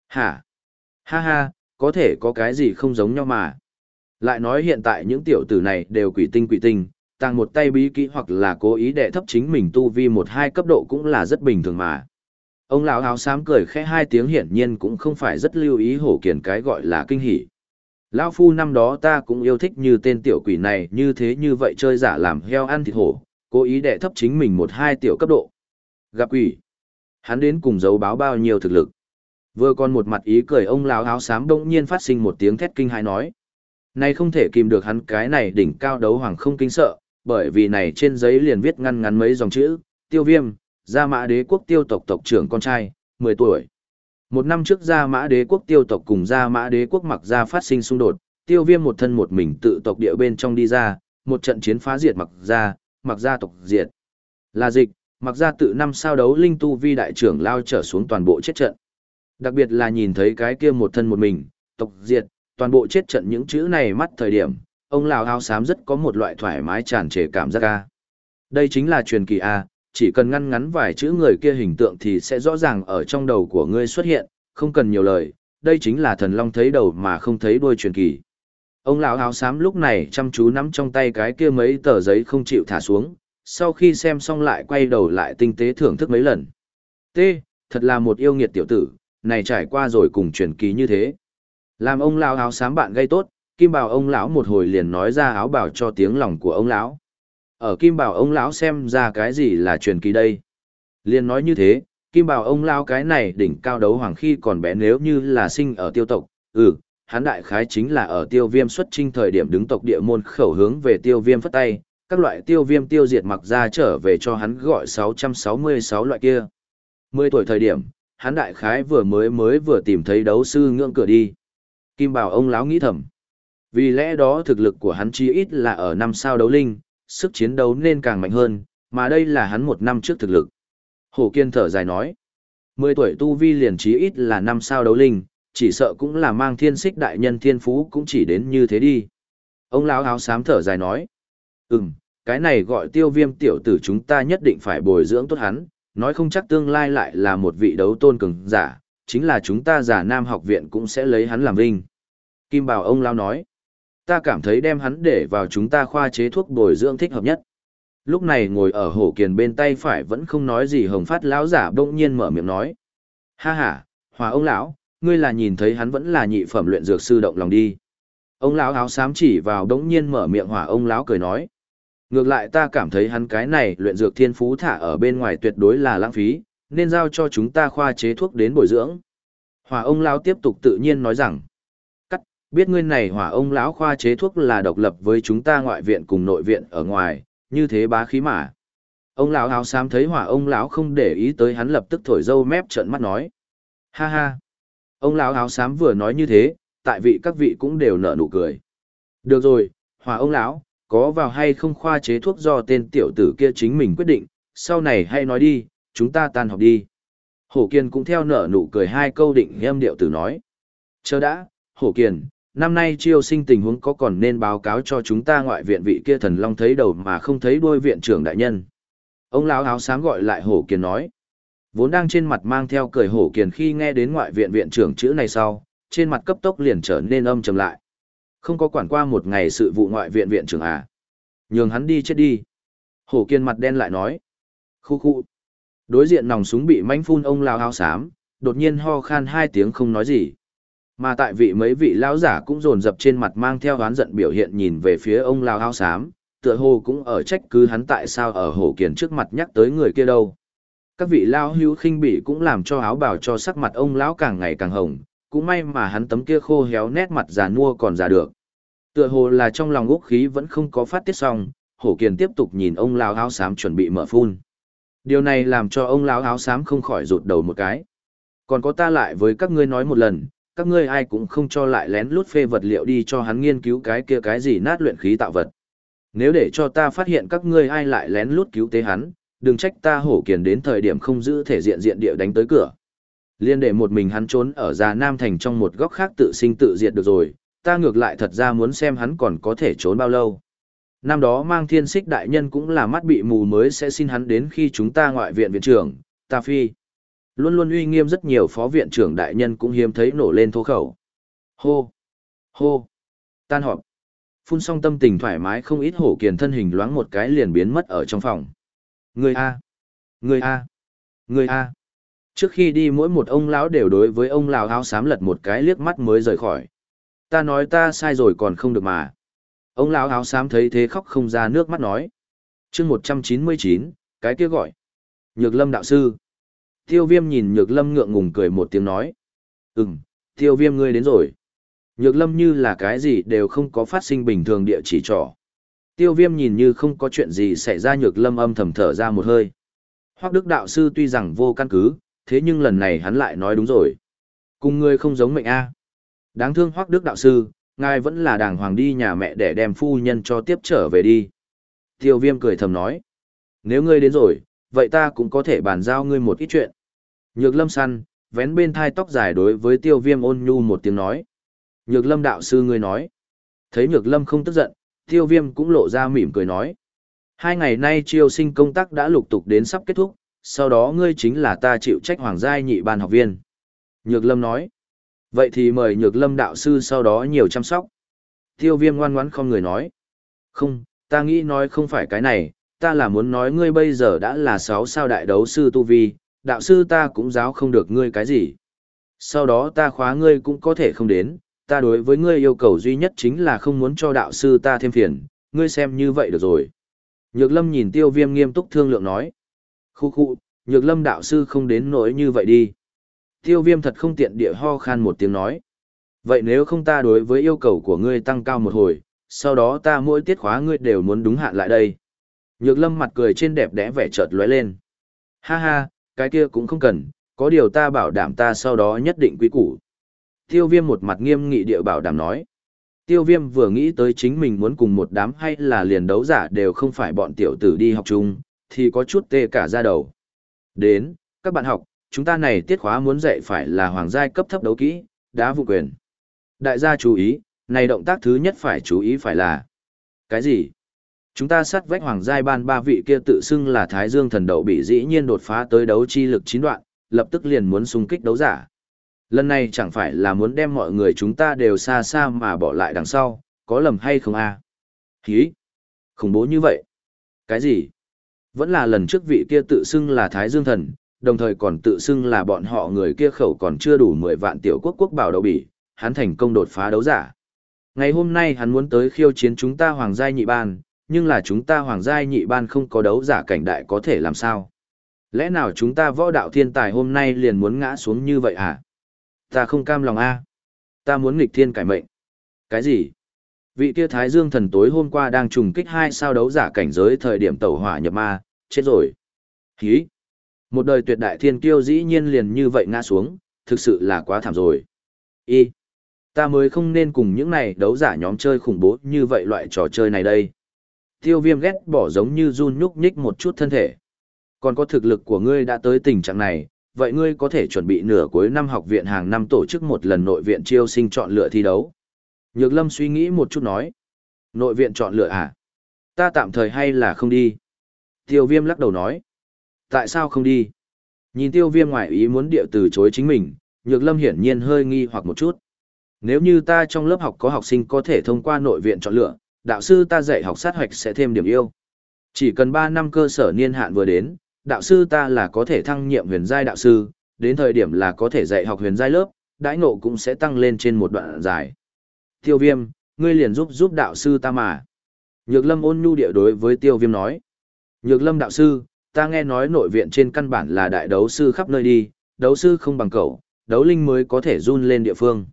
Hả? Ha ha, có thể có cái gì không giống nhau mà. Lại nói hiện tại những tiểu tử này đều quỷ tinh quỷ tinh, tăng một tay bí kỹ hoặc là cố ý đệ thấp chính mình tu vi một hai cấp độ cũng là rất bình thường mà. Ông lão áo xám cười khẽ hai tiếng hiển nhiên cũng không phải rất lưu ý hổ kiền cái gọi là kinh hỉ. Lão phu năm đó ta cũng yêu thích như tên tiểu quỷ này như thế như vậy chơi giả làm heo ăn thịt hổ, cố ý đệ thấp chính mình một hai tiểu cấp độ. Gặp quỷ. Hắn đến cùng giấu báo bao nhiêu thực lực. Vừa còn một mặt ý cười ông lão áo xám đông nhiên phát sinh một tiếng thét kinh hãi nói. Này không thể kìm được hắn cái này đỉnh cao đấu hoàng không kinh sợ, bởi vì này trên giấy liền viết ngăn ngắn mấy dòng chữ, tiêu viêm, gia mã đế quốc tiêu tộc tộc trưởng con trai, 10 tuổi. Một năm trước Gia Mã Đế quốc tiêu tộc cùng Gia Mã Đế quốc mặc ra phát sinh xung đột, tiêu viêm một thân một mình tự tộc địa bên trong đi ra, một trận chiến phá diệt mặc ra, mặc ra tộc diệt. Là dịch, Mặc ra tự năm sao đấu linh tu vi đại trưởng lao trở xuống toàn bộ chết trận. Đặc biệt là nhìn thấy cái kia một thân một mình, tộc diệt, toàn bộ chết trận những chữ này mắt thời điểm, ông lão áo xám rất có một loại thoải mái tràn trề cảm giác a. Đây chính là truyền kỳ a, chỉ cần ngăn ngắn vài chữ người kia hình tượng thì sẽ rõ ràng ở trong đầu của ngươi xuất hiện, không cần nhiều lời, đây chính là thần long thấy đầu mà không thấy đuôi truyền kỳ. Ông lão áo xám lúc này chăm chú nắm trong tay cái kia mấy tờ giấy không chịu thả xuống, sau khi xem xong lại quay đầu lại tinh tế thưởng thức mấy lần. T, thật là một yêu nghiệt tiểu tử, này trải qua rồi cùng truyền kỳ như thế. Làm ông lão áo xám bạn gây tốt, Kim Bảo ông lão một hồi liền nói ra áo bảo cho tiếng lòng của ông lão. Ở Kim Bảo ông lão xem ra cái gì là truyền kỳ đây. Liền nói như thế, Kim Bảo ông lão cái này đỉnh cao đấu hoàng khi còn bé nếu như là sinh ở tiêu tộc, ừ, hắn đại khái chính là ở tiêu viêm xuất trinh thời điểm đứng tộc địa môn khẩu hướng về tiêu viêm phất tay, các loại tiêu viêm tiêu diệt mặc ra trở về cho hắn gọi 666 loại kia. 10 tuổi thời điểm, hắn đại khái vừa mới mới vừa tìm thấy đấu sư ngưỡng cửa đi. Kim Bảo ông lão nghĩ thầm. Vì lẽ đó thực lực của hắn chí ít là ở năm sao đấu linh, sức chiến đấu nên càng mạnh hơn, mà đây là hắn một năm trước thực lực. Hổ Kiên thở dài nói. 10 tuổi tu vi liền chí ít là năm sao đấu linh, chỉ sợ cũng là mang thiên xích đại nhân thiên phú cũng chỉ đến như thế đi. Ông lão áo xám thở dài nói. Ừm, cái này gọi tiêu viêm tiểu tử chúng ta nhất định phải bồi dưỡng tốt hắn, nói không chắc tương lai lại là một vị đấu tôn cường giả, chính là chúng ta giả nam học viện cũng sẽ lấy hắn làm vinh. Kim Bảo ông lão nói. Ta cảm thấy đem hắn để vào chúng ta khoa chế thuốc bồi dưỡng thích hợp nhất. Lúc này ngồi ở hổ kiền bên tay phải vẫn không nói gì hồng phát lão giả bỗng nhiên mở miệng nói. Ha ha, hòa ông lão, ngươi là nhìn thấy hắn vẫn là nhị phẩm luyện dược sư động lòng đi. Ông lão áo xám chỉ vào đống nhiên mở miệng hỏa ông lão cười nói. Ngược lại ta cảm thấy hắn cái này luyện dược thiên phú thả ở bên ngoài tuyệt đối là lãng phí, nên giao cho chúng ta khoa chế thuốc đến bồi dưỡng. Hỏa ông lão tiếp tục tự nhiên nói rằng, biết ngươi này hỏa ông lão khoa chế thuốc là độc lập với chúng ta ngoại viện cùng nội viện ở ngoài, như thế bá khí mà. Ông lão áo xám thấy hỏa ông lão không để ý tới hắn lập tức thổi dâu mép trợn mắt nói. Ha ha. Ông lão áo xám vừa nói như thế, tại vị các vị cũng đều nở nụ cười. Được rồi, hỏa ông lão, có vào hay không khoa chế thuốc do tên tiểu tử kia chính mình quyết định, sau này hay nói đi, chúng ta tan học đi. Hổ Kiên cũng theo nở nụ cười hai câu định em điệu tử nói. Chờ đã, Hổ Kiên, năm nay chiêu sinh tình huống có còn nên báo cáo cho chúng ta ngoại viện vị kia thần long thấy đầu mà không thấy đuôi viện trưởng đại nhân. Ông lão áo sáng gọi lại Hổ kiền nói. Vốn đang trên mặt mang theo cười hổ kiền khi nghe đến ngoại viện viện trưởng chữ này sau, trên mặt cấp tốc liền trở nên âm trầm lại. Không có quản qua một ngày sự vụ ngoại viện viện trưởng à. Nhường hắn đi chết đi. Hổ kiên mặt đen lại nói. Khu khu. Đối diện nòng súng bị manh phun ông lao áo xám, đột nhiên ho khan hai tiếng không nói gì. Mà tại vị mấy vị lão giả cũng dồn dập trên mặt mang theo oán giận biểu hiện nhìn về phía ông lao áo xám, tựa hồ cũng ở trách cứ hắn tại sao ở hồ kiền trước mặt nhắc tới người kia đâu. Các vị lao hữu khinh bỉ cũng làm cho áo bào cho sắc mặt ông lão càng ngày càng hồng, cũng may mà hắn tấm kia khô héo nét mặt già nua còn già được. Tựa hồ là trong lòng úc khí vẫn không có phát tiết xong, hổ kiền tiếp tục nhìn ông lão áo xám chuẩn bị mở phun. Điều này làm cho ông lão áo xám không khỏi rụt đầu một cái. Còn có ta lại với các ngươi nói một lần, các ngươi ai cũng không cho lại lén lút phê vật liệu đi cho hắn nghiên cứu cái kia cái gì nát luyện khí tạo vật. Nếu để cho ta phát hiện các ngươi ai lại lén lút cứu tế hắn, đừng trách ta hổ kiền đến thời điểm không giữ thể diện diện địa đánh tới cửa. Liên để một mình hắn trốn ở già Nam Thành trong một góc khác tự sinh tự diệt được rồi, ta ngược lại thật ra muốn xem hắn còn có thể trốn bao lâu. Năm đó mang thiên xích đại nhân cũng là mắt bị mù mới sẽ xin hắn đến khi chúng ta ngoại viện viện trưởng, ta phi. Luôn luôn uy nghiêm rất nhiều phó viện trưởng đại nhân cũng hiếm thấy nổ lên thô khẩu. Hô! Hô! Tan họp. Phun xong tâm tình thoải mái không ít hổ kiền thân hình loáng một cái liền biến mất ở trong phòng. Người A. Người A. Người A. Trước khi đi mỗi một ông lão đều đối với ông lão áo xám lật một cái liếc mắt mới rời khỏi. Ta nói ta sai rồi còn không được mà. Ông lão áo xám thấy thế khóc không ra nước mắt nói. chương một trăm chín mươi chín, cái kia gọi. Nhược lâm đạo sư. Tiêu viêm nhìn nhược lâm ngượng ngùng cười một tiếng nói. Ừm, tiêu viêm ngươi đến rồi. Nhược lâm như là cái gì đều không có phát sinh bình thường địa chỉ trỏ. Tiêu viêm nhìn như không có chuyện gì xảy ra nhược lâm âm thầm thở ra một hơi. Hoác Đức Đạo Sư tuy rằng vô căn cứ, thế nhưng lần này hắn lại nói đúng rồi. Cùng ngươi không giống mệnh A. Đáng thương Hoác Đức Đạo Sư, ngài vẫn là đàng hoàng đi nhà mẹ để đem phu nhân cho tiếp trở về đi. Tiêu viêm cười thầm nói. Nếu ngươi đến rồi, vậy ta cũng có thể bàn giao ngươi một ít chuyện. Nhược lâm săn, vén bên thai tóc dài đối với tiêu viêm ôn nhu một tiếng nói. Nhược lâm đạo sư ngươi nói. Thấy nhược lâm không tức giận, tiêu viêm cũng lộ ra mỉm cười nói. Hai ngày nay triều sinh công tác đã lục tục đến sắp kết thúc, sau đó ngươi chính là ta chịu trách hoàng giai nhị ban học viên. Nhược lâm nói. Vậy thì mời nhược lâm đạo sư sau đó nhiều chăm sóc. Tiêu viêm ngoan ngoãn không người nói. Không, ta nghĩ nói không phải cái này, ta là muốn nói ngươi bây giờ đã là sáu sao đại đấu sư tu vi, đạo sư ta cũng giáo không được ngươi cái gì. Sau đó ta khóa ngươi cũng có thể không đến, ta đối với ngươi yêu cầu duy nhất chính là không muốn cho đạo sư ta thêm phiền, ngươi xem như vậy được rồi. Nhược lâm nhìn tiêu viêm nghiêm túc thương lượng nói. Khu khu, nhược lâm đạo sư không đến nỗi như vậy đi. Tiêu viêm thật không tiện địa ho khan một tiếng nói. Vậy nếu không ta đối với yêu cầu của ngươi tăng cao một hồi, sau đó ta mỗi tiết khóa ngươi đều muốn đúng hạn lại đây. Nhược lâm mặt cười trên đẹp đẽ vẻ chợt lóe lên. Ha ha, cái kia cũng không cần, có điều ta bảo đảm ta sau đó nhất định quý củ. Tiêu viêm một mặt nghiêm nghị địa bảo đảm nói. Tiêu viêm vừa nghĩ tới chính mình muốn cùng một đám hay là liền đấu giả đều không phải bọn tiểu tử đi học chung, thì có chút tê cả ra đầu. Đến, các bạn học, chúng ta này tiết khóa muốn dạy phải là hoàng giai cấp thấp đấu kỹ, đá vụ quyền. Đại gia chú ý, này động tác thứ nhất phải chú ý phải là Cái gì? Chúng ta sát vách hoàng giai ban ba vị kia tự xưng là Thái Dương thần đậu bị dĩ nhiên đột phá tới đấu chi lực chín đoạn, lập tức liền muốn xung kích đấu giả. Lần này chẳng phải là muốn đem mọi người chúng ta đều xa xa mà bỏ lại đằng sau, có lầm hay không a? À? Hí! Khủng bố như vậy! Cái gì? Vẫn là lần trước vị kia tự xưng là Thái Dương thần, đồng thời còn tự xưng là bọn họ người kia khẩu còn chưa đủ 10 vạn tiểu quốc quốc bảo đầu bỉ, hắn thành công đột phá đấu giả. Ngày hôm nay hắn muốn tới khiêu chiến chúng ta hoàng giai nhị ban, nhưng là chúng ta hoàng giai nhị ban không có đấu giả cảnh đại có thể làm sao? Lẽ nào chúng ta võ đạo thiên tài hôm nay liền muốn ngã xuống như vậy à? Ta không cam lòng a. Ta muốn nghịch thiên cải mệnh. Cái gì? Vị kia Thái Dương thần tối hôm qua đang trùng kích hai sao đấu giả cảnh giới thời điểm tẩu hỏa nhập ma, chết rồi. Hí! Một đời tuyệt đại thiên kiêu dĩ nhiên liền như vậy ngã xuống, thực sự là quá thảm rồi. Y! Ta mới không nên cùng những này đấu giả nhóm chơi khủng bố như vậy loại trò chơi này đây. Tiêu viêm ghét bỏ giống như run nhúc nhích một chút thân thể. Còn có thực lực của ngươi đã tới tình trạng này, vậy ngươi có thể chuẩn bị nửa cuối năm học viện hàng năm tổ chức một lần nội viện chiêu sinh chọn lựa thi đấu. Nhược lâm suy nghĩ một chút nói. Nội viện chọn lựa à? Ta tạm thời hay là không đi? Tiêu viêm lắc đầu nói. Tại sao không đi? Nhìn tiêu viêm ngoại ý muốn điệu từ chối chính mình, nhược lâm hiển nhiên hơi nghi hoặc một chút. Nếu như ta trong lớp học có học sinh có thể thông qua nội viện chọn lựa, đạo sư ta dạy học sát hoạch sẽ thêm điểm yêu. Chỉ cần 3 năm cơ sở niên hạn vừa đến, đạo sư ta là có thể thăng nhiệm huyền giai đạo sư, đến thời điểm là có thể dạy học huyền giai lớp, đãi ngộ cũng sẽ tăng lên trên một đoạn dài. Tiêu viêm, ngươi liền giúp giúp đạo sư ta mà. Nhược lâm ôn nhu địa đối với tiêu viêm nói. Nhược lâm đạo sư, ta nghe nói nội viện trên căn bản là đại đấu sư khắp nơi đi, đấu sư không bằng cậu, đấu linh mới có thể run lên địa phương.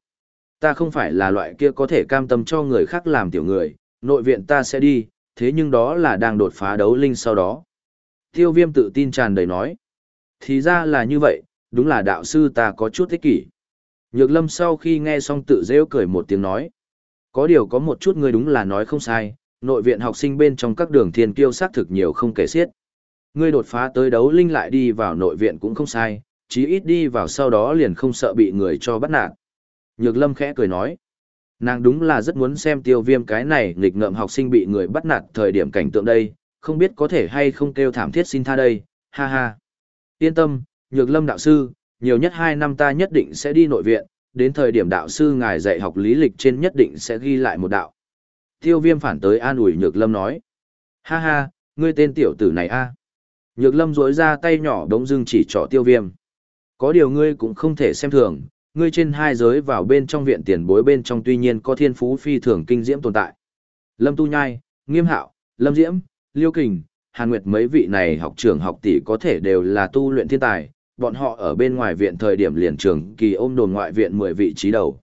Ta không phải là loại kia có thể cam tâm cho người khác làm tiểu người, nội viện ta sẽ đi, thế nhưng đó là đang đột phá đấu linh sau đó. Tiêu viêm tự tin tràn đầy nói. Thì ra là như vậy, đúng là đạo sư ta có chút thích kỷ. Nhược lâm sau khi nghe xong tự rêu cười một tiếng nói. Có điều có một chút ngươi đúng là nói không sai, nội viện học sinh bên trong các đường thiên kiêu xác thực nhiều không kể xiết. Ngươi đột phá tới đấu linh lại đi vào nội viện cũng không sai, chí ít đi vào sau đó liền không sợ bị người cho bắt nạt. Nhược lâm khẽ cười nói. Nàng đúng là rất muốn xem tiêu viêm cái này nghịch ngợm học sinh bị người bắt nạt thời điểm cảnh tượng đây, không biết có thể hay không kêu thảm thiết xin tha đây, ha ha. Yên tâm, nhược lâm đạo sư, nhiều nhất 2 năm ta nhất định sẽ đi nội viện, đến thời điểm đạo sư ngài dạy học lý lịch trên nhất định sẽ ghi lại một đạo. Tiêu viêm phản tới an ủi nhược lâm nói. Ha ha, ngươi tên tiểu tử này a à. Nhược lâm rối ra tay nhỏ đống dưng chỉ trỏ tiêu viêm. Có điều ngươi cũng không thể xem thường, ngươi trên hai giới vào bên trong viện tiền bối bên trong tuy nhiên có thiên phú phi thường kinh diễm tồn tại. Lâm Tu Nhai, Nghiêm Hạo, Lâm Diễm, Liêu Kình, Hàn Nguyệt mấy vị này học trưởng học tỷ có thể đều là tu luyện thiên tài, bọn họ ở bên ngoài viện thời điểm liền trường kỳ ôm đồn ngoại viện 10 vị trí đầu.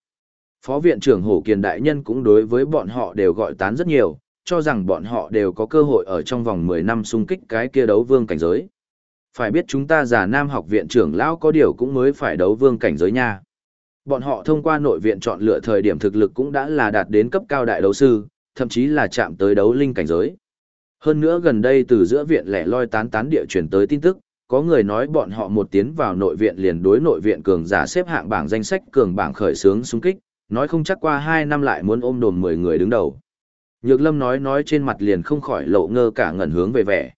Phó viện trưởng Hổ Kiền Đại Nhân cũng đối với bọn họ đều gọi tán rất nhiều, cho rằng bọn họ đều có cơ hội ở trong vòng 10 năm xung kích cái kia đấu vương cảnh giới. Phải biết chúng ta giả nam học viện trưởng lão có điều cũng mới phải đấu vương cảnh giới nha. Bọn họ thông qua nội viện chọn lựa thời điểm thực lực cũng đã là đạt đến cấp cao đại đấu sư, thậm chí là chạm tới đấu linh cảnh giới. Hơn nữa gần đây từ giữa viện lẻ loi tán tán địa chuyển tới tin tức, có người nói bọn họ một tiến vào nội viện liền đối nội viện cường giả xếp hạng bảng danh sách cường bảng khởi sướng xung kích, nói không chắc qua 2 năm lại muốn ôm đồn 10 người đứng đầu. Nhược lâm nói nói trên mặt liền không khỏi lộ ngơ cả ngẩn hướng về vẻ.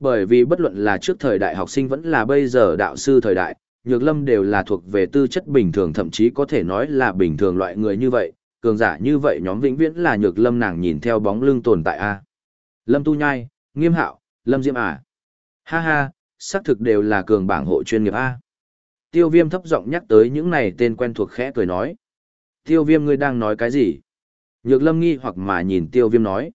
Bởi vì bất luận là trước thời đại học sinh vẫn là bây giờ đạo sư thời đại, Nhược Lâm đều là thuộc về tư chất bình thường thậm chí có thể nói là bình thường loại người như vậy, cường giả như vậy nhóm vĩnh viễn là Nhược Lâm nàng nhìn theo bóng lưng tồn tại a. Lâm Tu Nhai, Nghiêm Hạo, Lâm Diễm à. Ha ha, xác thực đều là cường bảng hộ chuyên nghiệp a. Tiêu Viêm thấp giọng nhắc tới những này tên quen thuộc khẽ cười nói. Tiêu Viêm ngươi đang nói cái gì? Nhược Lâm nghi hoặc mà nhìn Tiêu Viêm nói.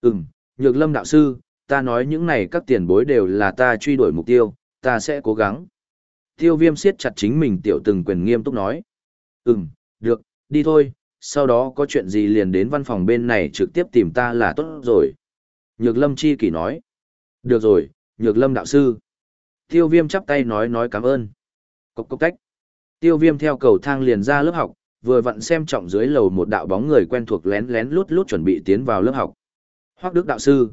Ừm, Nhược Lâm đạo sư, ta nói những này các tiền bối đều là ta truy đuổi mục tiêu, ta sẽ cố gắng. Tiêu viêm siết chặt chính mình tiểu từng quyền nghiêm túc nói. Ừm, được, đi thôi, sau đó có chuyện gì liền đến văn phòng bên này trực tiếp tìm ta là tốt rồi. Nhược lâm chi kỷ nói. Được rồi, nhược lâm đạo sư. Tiêu viêm chắp tay nói nói cảm ơn. Cốc cốc cách. Tiêu viêm theo cầu thang liền ra lớp học, vừa vặn xem trọng dưới lầu một đạo bóng người quen thuộc lén lén lút lút chuẩn bị tiến vào lớp học. Hoác Đức đạo sư.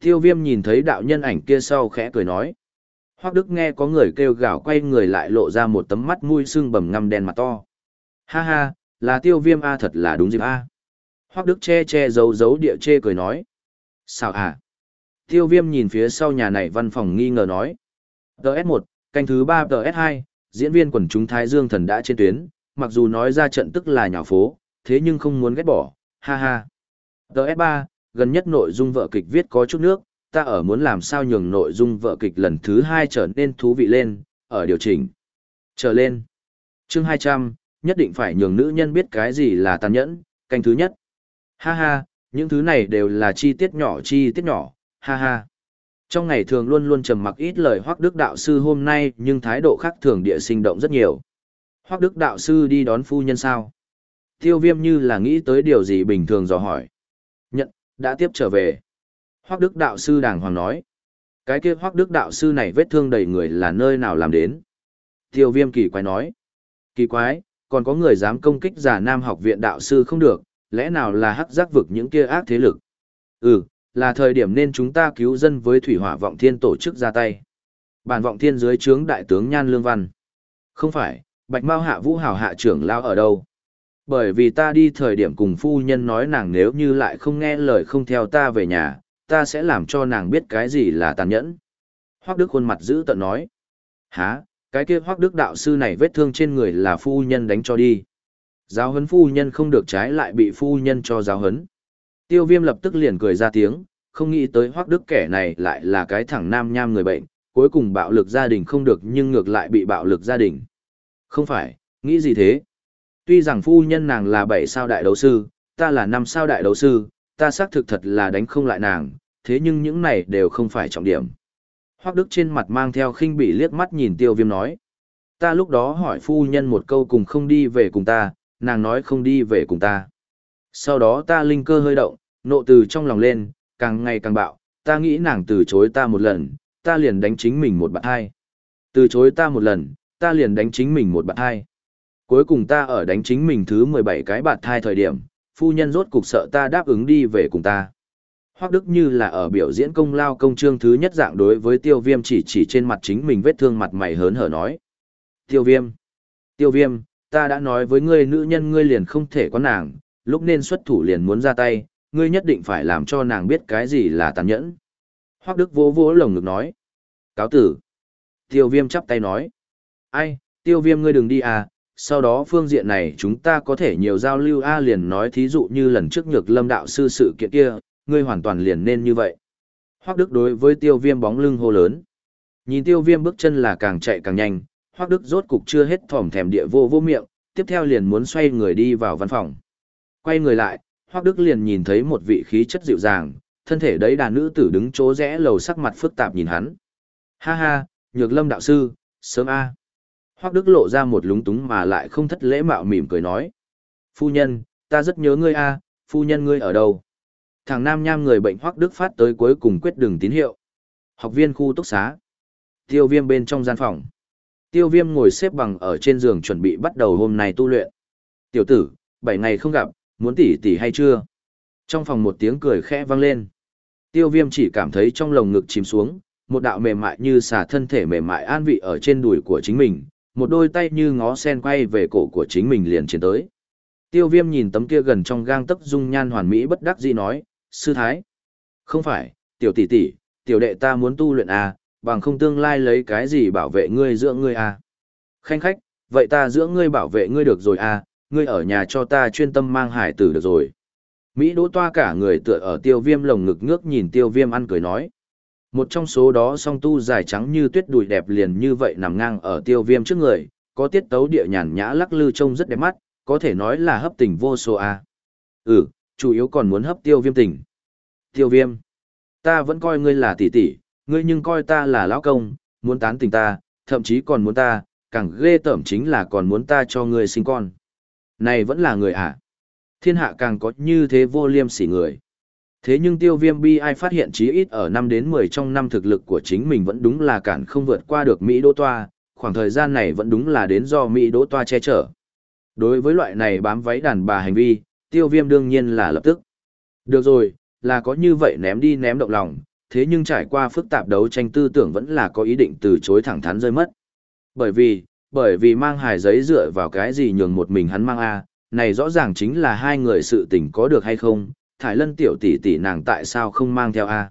Tiêu viêm nhìn thấy đạo nhân ảnh kia sau khẽ cười nói. Hoắc Đức nghe có người kêu gào quay người lại lộ ra một tấm mắt mũi sưng bầm ngăm đen mặt to. Ha ha, là tiêu viêm A thật là đúng dịp A. Hoắc Đức che che giấu giấu địa chê cười nói. Sao à? Tiêu viêm nhìn phía sau nhà này văn phòng nghi ngờ nói. TS1, canh thứ 3 TS2, diễn viên quần chúng Thái Dương thần đã trên tuyến, mặc dù nói ra trận tức là nhỏ phố, thế nhưng không muốn ghét bỏ, ha ha. TS3, gần nhất nội dung vợ kịch viết có chút nước, ta ở muốn làm sao nhường nội dung vợ kịch lần thứ hai trở nên thú vị lên, ở điều chỉnh. Trở lên. Chương 200, nhất định phải nhường nữ nhân biết cái gì là tàn nhẫn, canh thứ nhất. Ha ha, những thứ này đều là chi tiết nhỏ chi tiết nhỏ, ha ha. Trong ngày thường luôn luôn trầm mặc ít lời Hoắc Đức đạo sư hôm nay, nhưng thái độ khác thường địa sinh động rất nhiều. Hoắc Đức đạo sư đi đón phu nhân sao? Tiêu Viêm như là nghĩ tới điều gì bình thường dò hỏi. Nhận, đã tiếp trở về. Hoắc Đức đạo sư đàng hoàng nói. Cái kia Hoắc Đức đạo sư này vết thương đầy người là nơi nào làm đến? Tiêu viêm kỳ quái nói. Kỳ quái, còn có người dám công kích giả nam học viện đạo sư không được, lẽ nào là hắc giác vực những kia ác thế lực? Ừ, là thời điểm nên chúng ta cứu dân với thủy hỏa vọng thiên tổ chức ra tay. Bản vọng thiên dưới trướng đại tướng Nhan Lương Văn. Không phải, Bạch Mao hạ vũ hào hạ trưởng lao ở đâu? Bởi vì ta đi thời điểm cùng phu nhân nói nàng nếu như lại không nghe lời không theo ta về nhà, ta sẽ làm cho nàng biết cái gì là tàn nhẫn. Hoác Đức khuôn mặt giữ tận nói. Hả, cái kia Hoác Đức đạo sư này vết thương trên người là phu nhân đánh cho đi. Giáo huấn phu nhân không được trái lại bị phu nhân cho giáo huấn. Tiêu viêm lập tức liền cười ra tiếng, không nghĩ tới Hoác Đức kẻ này lại là cái thằng nam nham người bệnh, cuối cùng bạo lực gia đình không được nhưng ngược lại bị bạo lực gia đình. Không phải, nghĩ gì thế? Tuy rằng phu nhân nàng là bảy sao đại đấu sư, ta là năm sao đại đấu sư, ta xác thực thật là đánh không lại nàng, thế nhưng những này đều không phải trọng điểm. Hoác Đức trên mặt mang theo khinh bị liếc mắt nhìn tiêu viêm nói. Ta lúc đó hỏi phu nhân một câu cùng không đi về cùng ta, nàng nói không đi về cùng ta. Sau đó ta linh cơ hơi động, nộ từ trong lòng lên, càng ngày càng bạo, ta nghĩ nàng từ chối ta một lần, ta liền đánh chính mình một bạn hai. Từ chối ta một lần, ta liền đánh chính mình một bạn hai. Cuối cùng ta ở đánh chính mình thứ 17 cái bạn thai thời điểm, phu nhân rốt cục sợ ta đáp ứng đi về cùng ta. Hoắc Đức như là ở biểu diễn công lao công trương thứ nhất dạng đối với tiêu viêm chỉ chỉ trên mặt chính mình vết thương mặt mày hớn hở nói. Tiêu viêm, tiêu viêm, ta đã nói với ngươi nữ nhân ngươi liền không thể có nàng, lúc nên xuất thủ liền muốn ra tay, ngươi nhất định phải làm cho nàng biết cái gì là tàn nhẫn. Hoắc Đức vỗ vỗ lồng ngực nói. Cáo tử. Tiêu viêm chắp tay nói. Ai, tiêu viêm ngươi đừng đi à, sau đó phương diện này chúng ta có thể nhiều giao lưu A liền nói thí dụ như lần trước nhược lâm đạo sư sự kiện kia, ngươi hoàn toàn liền nên như vậy. Hoác Đức đối với tiêu viêm bóng lưng hô lớn. Nhìn tiêu viêm bước chân là càng chạy càng nhanh, Hoác Đức rốt cục chưa hết thỏm thèm địa vô vô miệng, tiếp theo liền muốn xoay người đi vào văn phòng. Quay người lại, Hoác Đức liền nhìn thấy một vị khí chất dịu dàng, thân thể đấy đàn nữ tử đứng chỗ rẽ lầu sắc mặt phức tạp nhìn hắn. Ha ha, nhược lâm đạo sư, sớm A. Hoắc Đức lộ ra một lúng túng mà lại không thất lễ mạo mỉm cười nói. Phu nhân, ta rất nhớ ngươi a, phu nhân ngươi ở đâu? Thằng nam nham người bệnh Hoắc Đức phát tới cuối cùng quyết đường tín hiệu. Học viên khu túc xá. Tiêu viêm bên trong gian phòng. Tiêu viêm ngồi xếp bằng ở trên giường chuẩn bị bắt đầu hôm nay tu luyện. Tiểu tử, bảy ngày không gặp, muốn tỉ tỉ hay chưa? Trong phòng một tiếng cười khẽ vang lên. Tiêu viêm chỉ cảm thấy trong lồng ngực chìm xuống, một đạo mềm mại như xà thân thể mềm mại an vị ở trên đùi của chính mình, một đôi tay như ngó sen quay về cổ của chính mình liền chiến tới. Tiêu viêm nhìn tấm kia gần trong gang tấc dung nhan hoàn mỹ bất đắc dĩ nói, sư thái. Không phải, tiểu tỷ tỷ, tiểu đệ ta muốn tu luyện à, bằng không tương lai lấy cái gì bảo vệ ngươi dưỡng ngươi à. Khanh khách, vậy ta dưỡng ngươi bảo vệ ngươi được rồi à, ngươi ở nhà cho ta chuyên tâm mang hải tử được rồi. Mỹ đỗ toa cả người tựa ở tiêu viêm lồng ngực ngước nhìn tiêu viêm ăn cười nói. Một trong số đó song tu dài trắng như tuyết đùi đẹp liền như vậy nằm ngang ở tiêu viêm trước người, có tiết tấu địa nhàn nhã lắc lư trông rất đẹp mắt, có thể nói là hấp tình vô số a. À. Ừ, chủ yếu còn muốn hấp tiêu viêm tình. Tiêu viêm, ta vẫn coi ngươi là tỷ tỷ, ngươi nhưng coi ta là lão công, muốn tán tình ta, thậm chí còn muốn ta, càng ghê tởm chính là còn muốn ta cho ngươi sinh con. Này vẫn là người à? Thiên hạ càng có như thế vô liêm sỉ người. Thế nhưng tiêu viêm bi ai phát hiện chí ít ở năm đến 10 trong năm thực lực của chính mình vẫn đúng là cản không vượt qua được Mỹ Đỗ Toa, khoảng thời gian này vẫn đúng là đến do Mỹ Đỗ Toa che chở. Đối với loại này bám váy đàn bà hành vi, tiêu viêm đương nhiên là lập tức. Được rồi, là có như vậy ném đi ném động lòng, thế nhưng trải qua phức tạp đấu tranh tư tưởng vẫn là có ý định từ chối thẳng thắn rơi mất. Bởi vì, bởi vì mang hài giấy dựa vào cái gì nhường một mình hắn mang A, này rõ ràng chính là hai người sự tình có được hay không, Thải Lân tiểu tỷ tỷ nàng tại sao không mang theo A.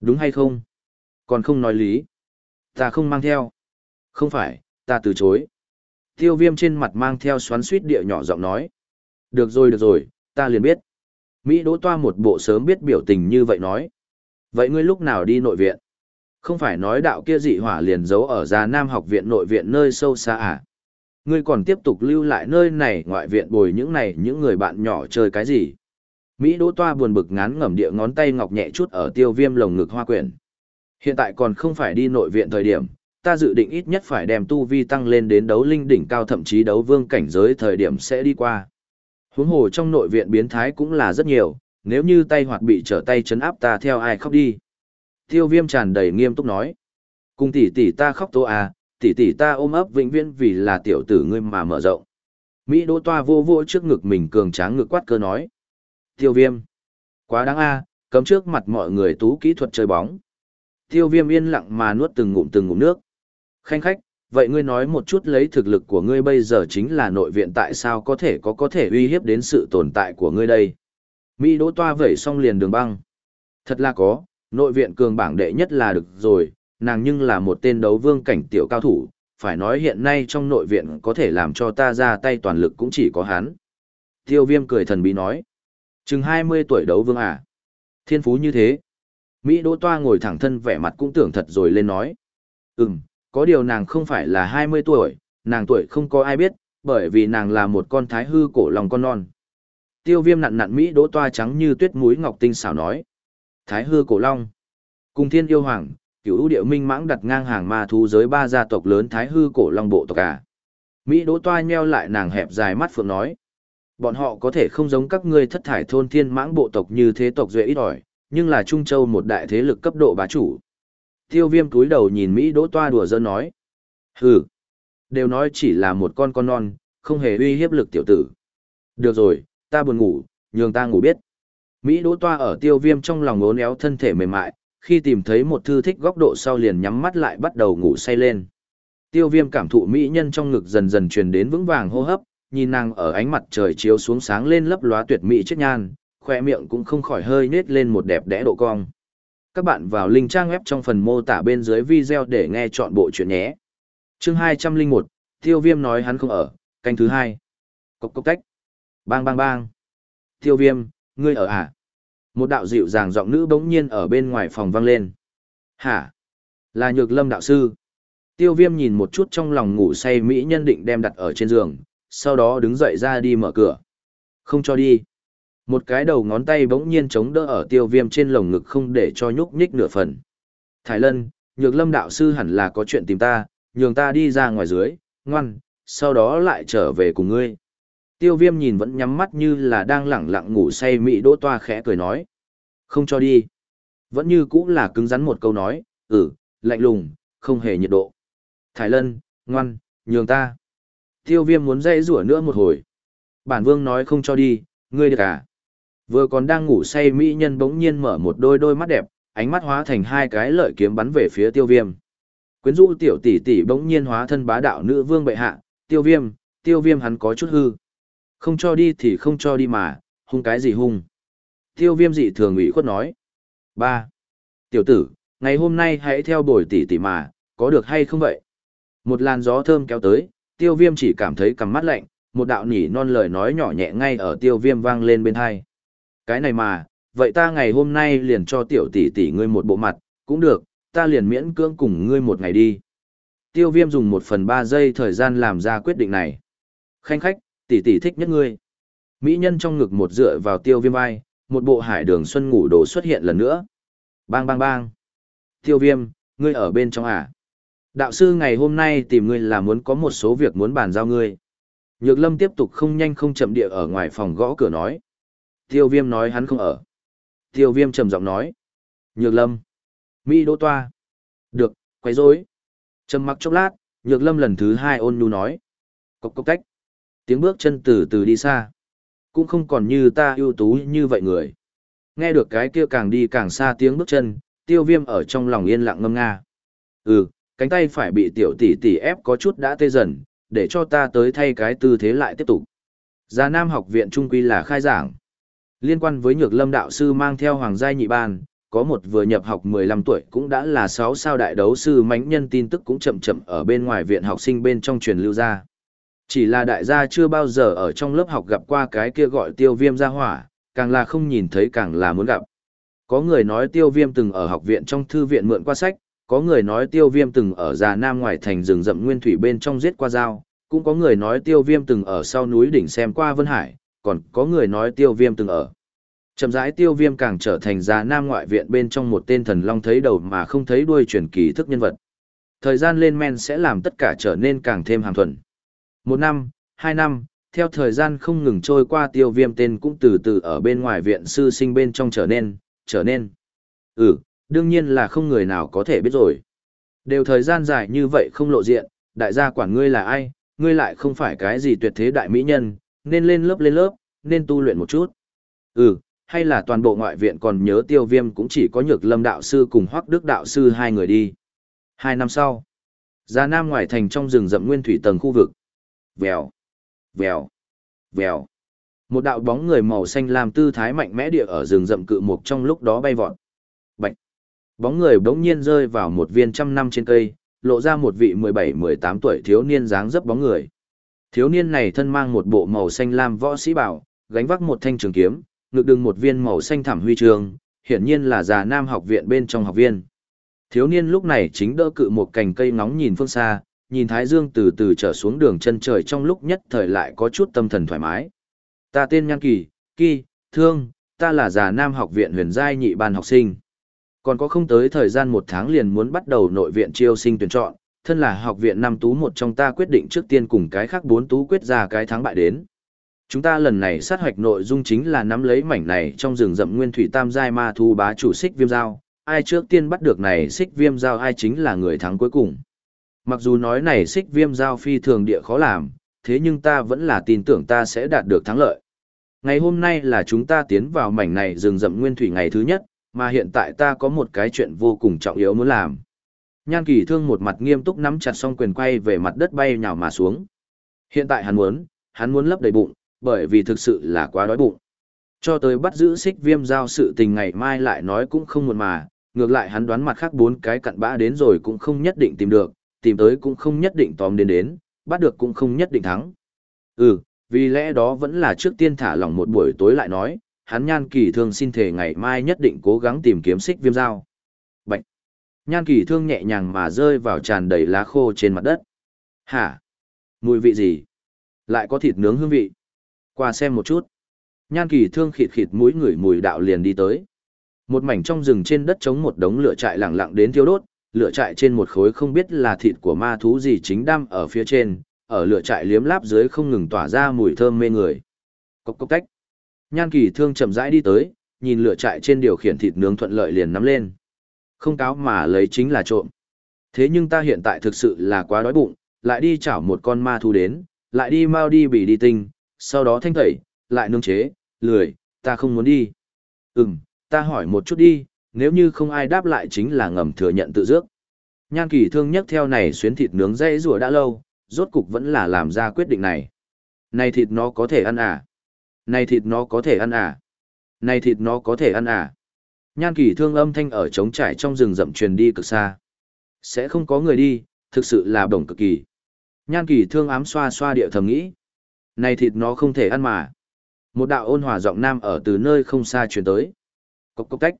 Đúng hay không? Còn không nói lý. Ta không mang theo. Không phải, ta từ chối. Tiêu viêm trên mặt mang theo xoắn suýt địa nhỏ giọng nói. Được rồi được rồi, ta liền biết. Mỹ đỗ toa một bộ sớm biết biểu tình như vậy nói. Vậy ngươi lúc nào đi nội viện? Không phải nói đạo kia dị hỏa liền giấu ở già Nam học viện nội viện nơi sâu xa à? Ngươi còn tiếp tục lưu lại nơi này ngoại viện bồi những này những người bạn nhỏ chơi cái gì? Mỹ đỗ toa buồn bực ngán ngẩm địa ngón tay ngọc nhẹ chút ở tiêu viêm lồng ngực hoa quyển. Hiện tại còn không phải đi nội viện thời điểm, ta dự định ít nhất phải đem tu vi tăng lên đến đấu linh đỉnh cao thậm chí đấu vương cảnh giới thời điểm sẽ đi qua. Huống hồ trong nội viện biến thái cũng là rất nhiều, nếu như tay Hoạt bị trở tay chấn áp ta theo ai khóc đi. Tiêu viêm tràn đầy nghiêm túc nói. Cùng tỷ tỷ ta khóc tố à, tỷ tỷ ta ôm ấp vĩnh viễn vì là tiểu tử ngươi mà mở rộng. Mỹ đỗ toa vô vô trước ngực mình cường tráng ngực quát cơ nói. Tiêu viêm. Quá đáng a cấm trước mặt mọi người tú kỹ thuật chơi bóng. Tiêu viêm yên lặng mà nuốt từng ngụm từng ngụm nước. Khanh khách, vậy ngươi nói một chút lấy thực lực của ngươi bây giờ chính là nội viện tại sao có thể có có thể uy hiếp đến sự tồn tại của ngươi đây. Mỹ đỗ toa vẩy xong liền đường băng. Thật là có, nội viện cường bảng đệ nhất là được rồi, nàng nhưng là một tên đấu vương cảnh tiểu cao thủ, phải nói hiện nay trong nội viện có thể làm cho ta ra tay toàn lực cũng chỉ có hắn. Tiêu viêm cười thần bí nói. Chừng 20 tuổi đấu vương à? Thiên phú như thế. Mỹ Đỗ Toa ngồi thẳng thân vẻ mặt cũng tưởng thật rồi lên nói. Ừm, có điều nàng không phải là 20 tuổi, nàng tuổi không có ai biết, bởi vì nàng là một con thái hư cổ lòng con non. Tiêu viêm nặn nặn Mỹ Đỗ Toa trắng như tuyết múi ngọc tinh xảo nói. Thái hư cổ long. Cùng thiên yêu hoàng, cửu ưu điệu minh mãng đặt ngang hàng ma thú giới ba gia tộc lớn thái hư cổ long bộ tộc à. Mỹ Đỗ Toa nheo lại nàng hẹp dài mắt phượng nói. Bọn họ có thể không giống các ngươi thất thải thôn thiên mãng bộ tộc như thế tộc duệ ít ỏi, nhưng là Trung Châu một đại thế lực cấp độ bá chủ. Tiêu viêm túi đầu nhìn Mỹ đỗ toa đùa dân nói. Hừ, đều nói chỉ là một con con non, không hề uy hiếp lực tiểu tử. Được rồi, ta buồn ngủ, nhường ta ngủ biết. Mỹ đỗ toa ở tiêu viêm trong lòng ốn éo thân thể mềm mại, khi tìm thấy một thư thích góc độ sau liền nhắm mắt lại bắt đầu ngủ say lên. Tiêu viêm cảm thụ Mỹ nhân trong ngực dần dần truyền đến vững vàng hô hấp, nhìn nàng ở ánh mặt trời chiếu xuống sáng lên lấp lóa tuyệt mỹ chết nhan, khoe miệng cũng không khỏi hơi nết lên một đẹp đẽ độ cong. Các bạn vào link trang web trong phần mô tả bên dưới video để nghe chọn bộ chuyện nhé. Chương 201, Tiêu Viêm nói hắn không ở, canh thứ hai. Cốc cốc tách. Bang bang bang. Tiêu Viêm, ngươi ở à? Một đạo dịu dàng giọng nữ bỗng nhiên ở bên ngoài phòng vang lên. Hả? Là Nhược Lâm đạo sư. Tiêu Viêm nhìn một chút trong lòng ngủ say mỹ nhân định đem đặt ở trên giường, sau đó đứng dậy ra đi mở cửa. Không cho đi. Một cái đầu ngón tay bỗng nhiên chống đỡ ở tiêu viêm trên lồng ngực không để cho nhúc nhích nửa phần. Thái Lân, nhược lâm đạo sư hẳn là có chuyện tìm ta, nhường ta đi ra ngoài dưới, ngoan, sau đó lại trở về cùng ngươi. Tiêu viêm nhìn vẫn nhắm mắt như là đang lẳng lặng ngủ say mị đỗ toa khẽ cười nói. Không cho đi. Vẫn như cũng là cứng rắn một câu nói, ừ, lạnh lùng, không hề nhiệt độ. Thái Lân, ngoan, nhường ta. Tiêu viêm muốn dây rủa nữa một hồi. Bản vương nói không cho đi, ngươi được à? Vừa còn đang ngủ say mỹ nhân bỗng nhiên mở một đôi đôi mắt đẹp, ánh mắt hóa thành hai cái lợi kiếm bắn về phía tiêu viêm. Quyến rũ tiểu tỷ tỷ bỗng nhiên hóa thân bá đạo nữ vương bệ hạ, tiêu viêm, tiêu viêm hắn có chút hư. Không cho đi thì không cho đi mà, hung cái gì hung. Tiêu viêm dị thường ủy khuất nói. ba Tiểu tử, ngày hôm nay hãy theo bồi tỷ tỷ mà, có được hay không vậy? Một làn gió thơm kéo tới, tiêu viêm chỉ cảm thấy cằm mắt lạnh, một đạo nỉ non lời nói nhỏ nhẹ ngay ở tiêu viêm vang lên bên hai. Cái này mà, vậy ta ngày hôm nay liền cho tiểu tỷ tỷ ngươi một bộ mặt, cũng được, ta liền miễn cưỡng cùng ngươi một ngày đi. Tiêu viêm dùng một phần ba giây thời gian làm ra quyết định này. Khanh khách, tỷ tỷ thích nhất ngươi. Mỹ nhân trong ngực một dựa vào tiêu viêm vai, một bộ hải đường xuân ngủ đồ xuất hiện lần nữa. Bang bang bang. Tiêu viêm, ngươi ở bên trong à? Đạo sư ngày hôm nay tìm ngươi là muốn có một số việc muốn bàn giao ngươi. Nhược lâm tiếp tục không nhanh không chậm địa ở ngoài phòng gõ cửa nói. Tiêu viêm nói hắn không ở. Tiêu viêm trầm giọng nói. Nhược lâm. Mỹ Đô toa. Được, quấy rối. Trầm mặc chốc lát, nhược lâm lần thứ hai ôn nhu nói. Cốc cốc cách. Tiếng bước chân từ từ đi xa. Cũng không còn như ta ưu tú như vậy người. Nghe được cái kia càng đi càng xa tiếng bước chân, tiêu viêm ở trong lòng yên lặng ngâm nga. Ừ, cánh tay phải bị tiểu tỷ tỷ ép có chút đã tê dần, để cho ta tới thay cái tư thế lại tiếp tục. Già Nam học viện trung quy là khai giảng. Liên quan với Nhược Lâm đạo sư mang theo Hoàng giai nhị ban, có một vừa nhập học 15 tuổi cũng đã là 6 sao đại đấu sư mãnh nhân tin tức cũng chậm chậm ở bên ngoài viện học sinh bên trong truyền lưu ra. Chỉ là đại gia chưa bao giờ ở trong lớp học gặp qua cái kia gọi tiêu viêm ra hỏa, càng là không nhìn thấy càng là muốn gặp. Có người nói tiêu viêm từng ở học viện trong thư viện mượn qua sách, có người nói tiêu viêm từng ở già nam ngoài thành rừng rậm nguyên thủy bên trong giết qua dao, cũng có người nói tiêu viêm từng ở sau núi đỉnh xem qua Vân Hải, còn có người nói tiêu viêm từng ở. Chậm rãi tiêu viêm càng trở thành già nam ngoại viện bên trong một tên thần long thấy đầu mà không thấy đuôi truyền kỳ thức nhân vật. Thời gian lên men sẽ làm tất cả trở nên càng thêm hàng thuần. Một năm, hai năm, theo thời gian không ngừng trôi qua tiêu viêm tên cũng từ từ ở bên ngoài viện sư sinh bên trong trở nên, trở nên. Ừ, đương nhiên là không người nào có thể biết rồi. Đều thời gian dài như vậy không lộ diện, đại gia quản ngươi là ai, ngươi lại không phải cái gì tuyệt thế đại mỹ nhân, nên lên lớp lên lớp, nên tu luyện một chút. Ừ, hay là toàn bộ ngoại viện còn nhớ tiêu viêm cũng chỉ có nhược lâm đạo sư cùng hoắc đức đạo sư hai người đi. Hai năm sau, ra nam ngoài thành trong rừng rậm nguyên thủy tầng khu vực. Vèo, vèo, vèo. Một đạo bóng người màu xanh làm tư thái mạnh mẽ địa ở rừng rậm cự mục trong lúc đó bay vọt. Bóng người bỗng nhiên rơi vào một viên trăm năm trên cây, lộ ra một vị 17-18 tuổi thiếu niên dáng dấp bóng người. Thiếu niên này thân mang một bộ màu xanh lam võ sĩ bảo, gánh vác một thanh trường kiếm, ngực đừng một viên màu xanh thảm huy trường, hiển nhiên là già nam học viện bên trong học viên. Thiếu niên lúc này chính đỡ cự một cành cây ngóng nhìn phương xa, nhìn Thái Dương từ từ trở xuống đường chân trời trong lúc nhất thời lại có chút tâm thần thoải mái. Ta tên Nhan Kỳ, Kỳ, Thương, ta là già nam học viện huyền giai nhị ban học sinh. Còn có không tới thời gian một tháng liền muốn bắt đầu nội viện chiêu sinh tuyển chọn, thân là học viện năm tú một trong ta quyết định trước tiên cùng cái khác bốn tú quyết ra cái thắng bại đến. Chúng ta lần này sát hoạch nội dung chính là nắm lấy mảnh này trong rừng rậm nguyên thủy tam giai ma thu bá chủ xích viêm giao, ai trước tiên bắt được này xích viêm giao ai chính là người thắng cuối cùng. Mặc dù nói này xích viêm giao phi thường địa khó làm, thế nhưng ta vẫn là tin tưởng ta sẽ đạt được thắng lợi. Ngày hôm nay là chúng ta tiến vào mảnh này rừng rậm nguyên thủy ngày thứ nhất, mà hiện tại ta có một cái chuyện vô cùng trọng yếu muốn làm. Nhan kỳ thương một mặt nghiêm túc nắm chặt song quyền quay về mặt đất bay nhào mà xuống. Hiện tại hắn muốn, hắn muốn lấp đầy bụng, bởi vì thực sự là quá đói bụng. Cho tới bắt giữ xích viêm giao sự tình ngày mai lại nói cũng không muộn mà, ngược lại hắn đoán mặt khác bốn cái cặn bã đến rồi cũng không nhất định tìm được, tìm tới cũng không nhất định tóm đến đến, bắt được cũng không nhất định thắng. Ừ, vì lẽ đó vẫn là trước tiên thả lỏng một buổi tối lại nói, hắn nhan kỳ thương xin thể ngày mai nhất định cố gắng tìm kiếm xích viêm dao. Bạch! Nhan kỳ thương nhẹ nhàng mà rơi vào tràn đầy lá khô trên mặt đất. Hả? Mùi vị gì? Lại có thịt nướng hương vị. Qua xem một chút. Nhan kỳ thương khịt khịt mũi người mùi đạo liền đi tới. Một mảnh trong rừng trên đất chống một đống lửa trại lẳng lặng đến thiêu đốt, lửa trại trên một khối không biết là thịt của ma thú gì chính đâm ở phía trên, ở lửa trại liếm láp dưới không ngừng tỏa ra mùi thơm mê người. Cốc cốc cách. Nhan kỳ thương chậm rãi đi tới, nhìn lửa trại trên điều khiển thịt nướng thuận lợi liền nắm lên. Không cáo mà lấy chính là trộm. Thế nhưng ta hiện tại thực sự là quá đói bụng, lại đi chảo một con ma thu đến, lại đi mau đi bị đi tinh, sau đó thanh tẩy, lại nương chế, lười, ta không muốn đi. Ừm, ta hỏi một chút đi, nếu như không ai đáp lại chính là ngầm thừa nhận tự dước. Nhan kỳ thương nhắc theo này xuyến thịt nướng dây rùa đã lâu, rốt cục vẫn là làm ra quyết định này. Này thịt nó có thể ăn à? Này thịt nó có thể ăn à? Này thịt nó có thể ăn à? Nhan kỳ thương âm thanh ở trống trải trong rừng rậm truyền đi cực xa. Sẽ không có người đi, thực sự là bổng cực kỳ. Nhan kỳ thương ám xoa xoa địa thầm nghĩ. Này thịt nó không thể ăn mà. Một đạo ôn hòa giọng nam ở từ nơi không xa truyền tới. Cốc cốc tách.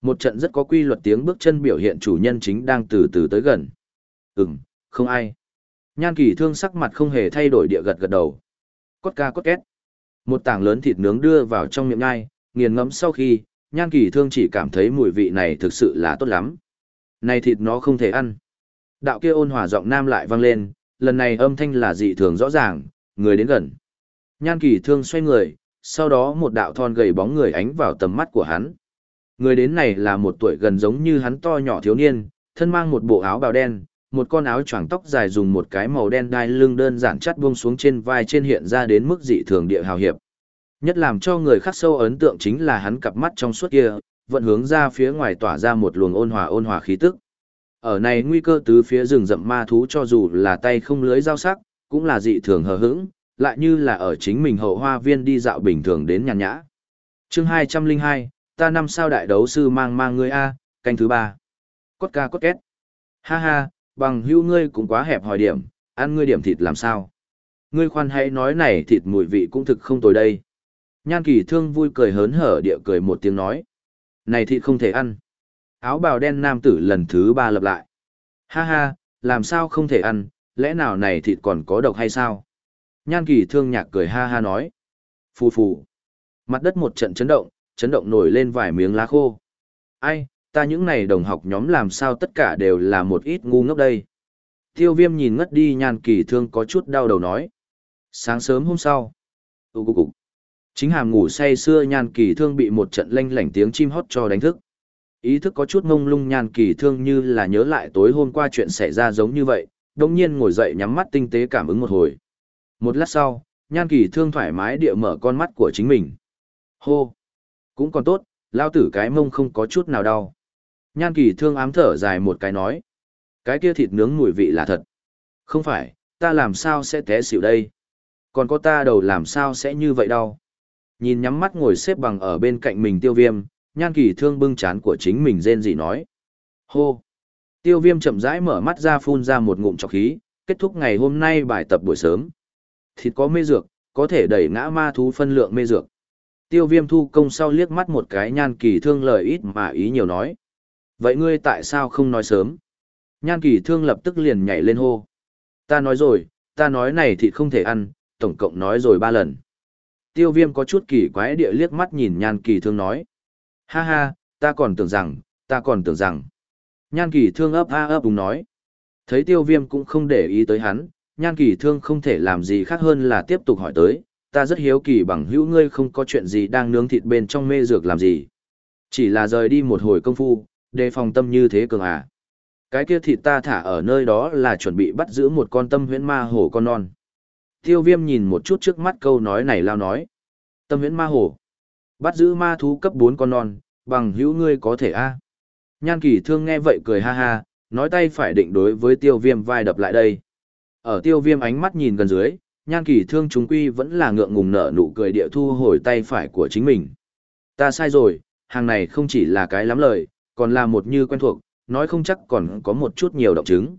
Một trận rất có quy luật tiếng bước chân biểu hiện chủ nhân chính đang từ từ tới gần. Ừm, không ai. Nhan kỳ thương sắc mặt không hề thay đổi địa gật gật đầu. Cốt ca cốt két. Một tảng lớn thịt nướng đưa vào trong miệng ngai, nghiền ngẫm sau khi, nhan kỳ thương chỉ cảm thấy mùi vị này thực sự là tốt lắm. Này thịt nó không thể ăn. Đạo kia ôn hòa giọng nam lại vang lên, lần này âm thanh là dị thường rõ ràng, người đến gần. Nhan kỳ thương xoay người, sau đó một đạo thon gầy bóng người ánh vào tầm mắt của hắn. Người đến này là một tuổi gần giống như hắn to nhỏ thiếu niên, thân mang một bộ áo bào đen, một con áo choàng tóc dài dùng một cái màu đen đai lưng đơn giản chắt buông xuống trên vai trên hiện ra đến mức dị thường địa hào hiệp. Nhất làm cho người khác sâu ấn tượng chính là hắn cặp mắt trong suốt kia, vận hướng ra phía ngoài tỏa ra một luồng ôn hòa ôn hòa khí tức. Ở này nguy cơ tứ phía rừng rậm ma thú cho dù là tay không lưới dao sắc, cũng là dị thường hờ hững, lại như là ở chính mình hậu hoa viên đi dạo bình thường đến nhàn nhã. Chương 202, ta năm sao đại đấu sư mang mang ngươi A, canh thứ ba. Cốt ca cốt két. Ha ha, bằng hữu ngươi cũng quá hẹp hỏi điểm, ăn ngươi điểm thịt làm sao. Ngươi khoan hãy nói này thịt mùi vị cũng thực không tồi đây. Nhan kỳ thương vui cười hớn hở địa cười một tiếng nói. Này thịt không thể ăn. Áo bào đen nam tử lần thứ ba lập lại. Ha ha, làm sao không thể ăn, lẽ nào này thịt còn có độc hay sao? Nhan kỳ thương nhạc cười ha ha nói. Phù phù. Mặt đất một trận chấn động, chấn động nổi lên vài miếng lá khô. Ai, ta những này đồng học nhóm làm sao tất cả đều là một ít ngu ngốc đây. Tiêu viêm nhìn ngất đi nhan kỳ thương có chút đau đầu nói. Sáng sớm hôm sau. Ú cục cục. Chính hàm ngủ say xưa nhan kỳ thương bị một trận lanh lảnh tiếng chim hót cho đánh thức. Ý thức có chút ngông lung nhan kỳ thương như là nhớ lại tối hôm qua chuyện xảy ra giống như vậy, đồng nhiên ngồi dậy nhắm mắt tinh tế cảm ứng một hồi. Một lát sau, nhan kỳ thương thoải mái địa mở con mắt của chính mình. Hô! Cũng còn tốt, lao tử cái mông không có chút nào đau. Nhan kỳ thương ám thở dài một cái nói. Cái kia thịt nướng mùi vị là thật. Không phải, ta làm sao sẽ té xỉu đây? Còn có ta đầu làm sao sẽ như vậy đâu? Nhìn nhắm mắt ngồi xếp bằng ở bên cạnh mình tiêu viêm, nhan kỳ thương bưng chán của chính mình rên dị nói. Hô! Tiêu viêm chậm rãi mở mắt ra phun ra một ngụm trọc khí, kết thúc ngày hôm nay bài tập buổi sớm. Thịt có mê dược, có thể đẩy ngã ma thú phân lượng mê dược. Tiêu viêm thu công sau liếc mắt một cái nhan kỳ thương lời ít mà ý nhiều nói. Vậy ngươi tại sao không nói sớm? Nhan kỳ thương lập tức liền nhảy lên hô. Ta nói rồi, ta nói này thì không thể ăn, tổng cộng nói rồi ba lần. Tiêu viêm có chút kỳ quái địa liếc mắt nhìn nhan kỳ thương nói. Ha ha, ta còn tưởng rằng, ta còn tưởng rằng. Nhan kỳ thương ấp a ấp đúng nói. Thấy tiêu viêm cũng không để ý tới hắn, nhan kỳ thương không thể làm gì khác hơn là tiếp tục hỏi tới. Ta rất hiếu kỳ bằng hữu ngươi không có chuyện gì đang nướng thịt bên trong mê dược làm gì. Chỉ là rời đi một hồi công phu, đề phòng tâm như thế cường à. Cái kia thịt ta thả ở nơi đó là chuẩn bị bắt giữ một con tâm huyễn ma hổ con non. Tiêu viêm nhìn một chút trước mắt câu nói này lao nói. Tâm huyễn ma hổ. Bắt giữ ma thú cấp 4 con non, bằng hữu ngươi có thể a Nhan kỳ thương nghe vậy cười ha ha, nói tay phải định đối với tiêu viêm vai đập lại đây. Ở tiêu viêm ánh mắt nhìn gần dưới, nhan kỳ thương chúng quy vẫn là ngượng ngùng nở nụ cười địa thu hồi tay phải của chính mình. Ta sai rồi, hàng này không chỉ là cái lắm lời, còn là một như quen thuộc, nói không chắc còn có một chút nhiều động chứng.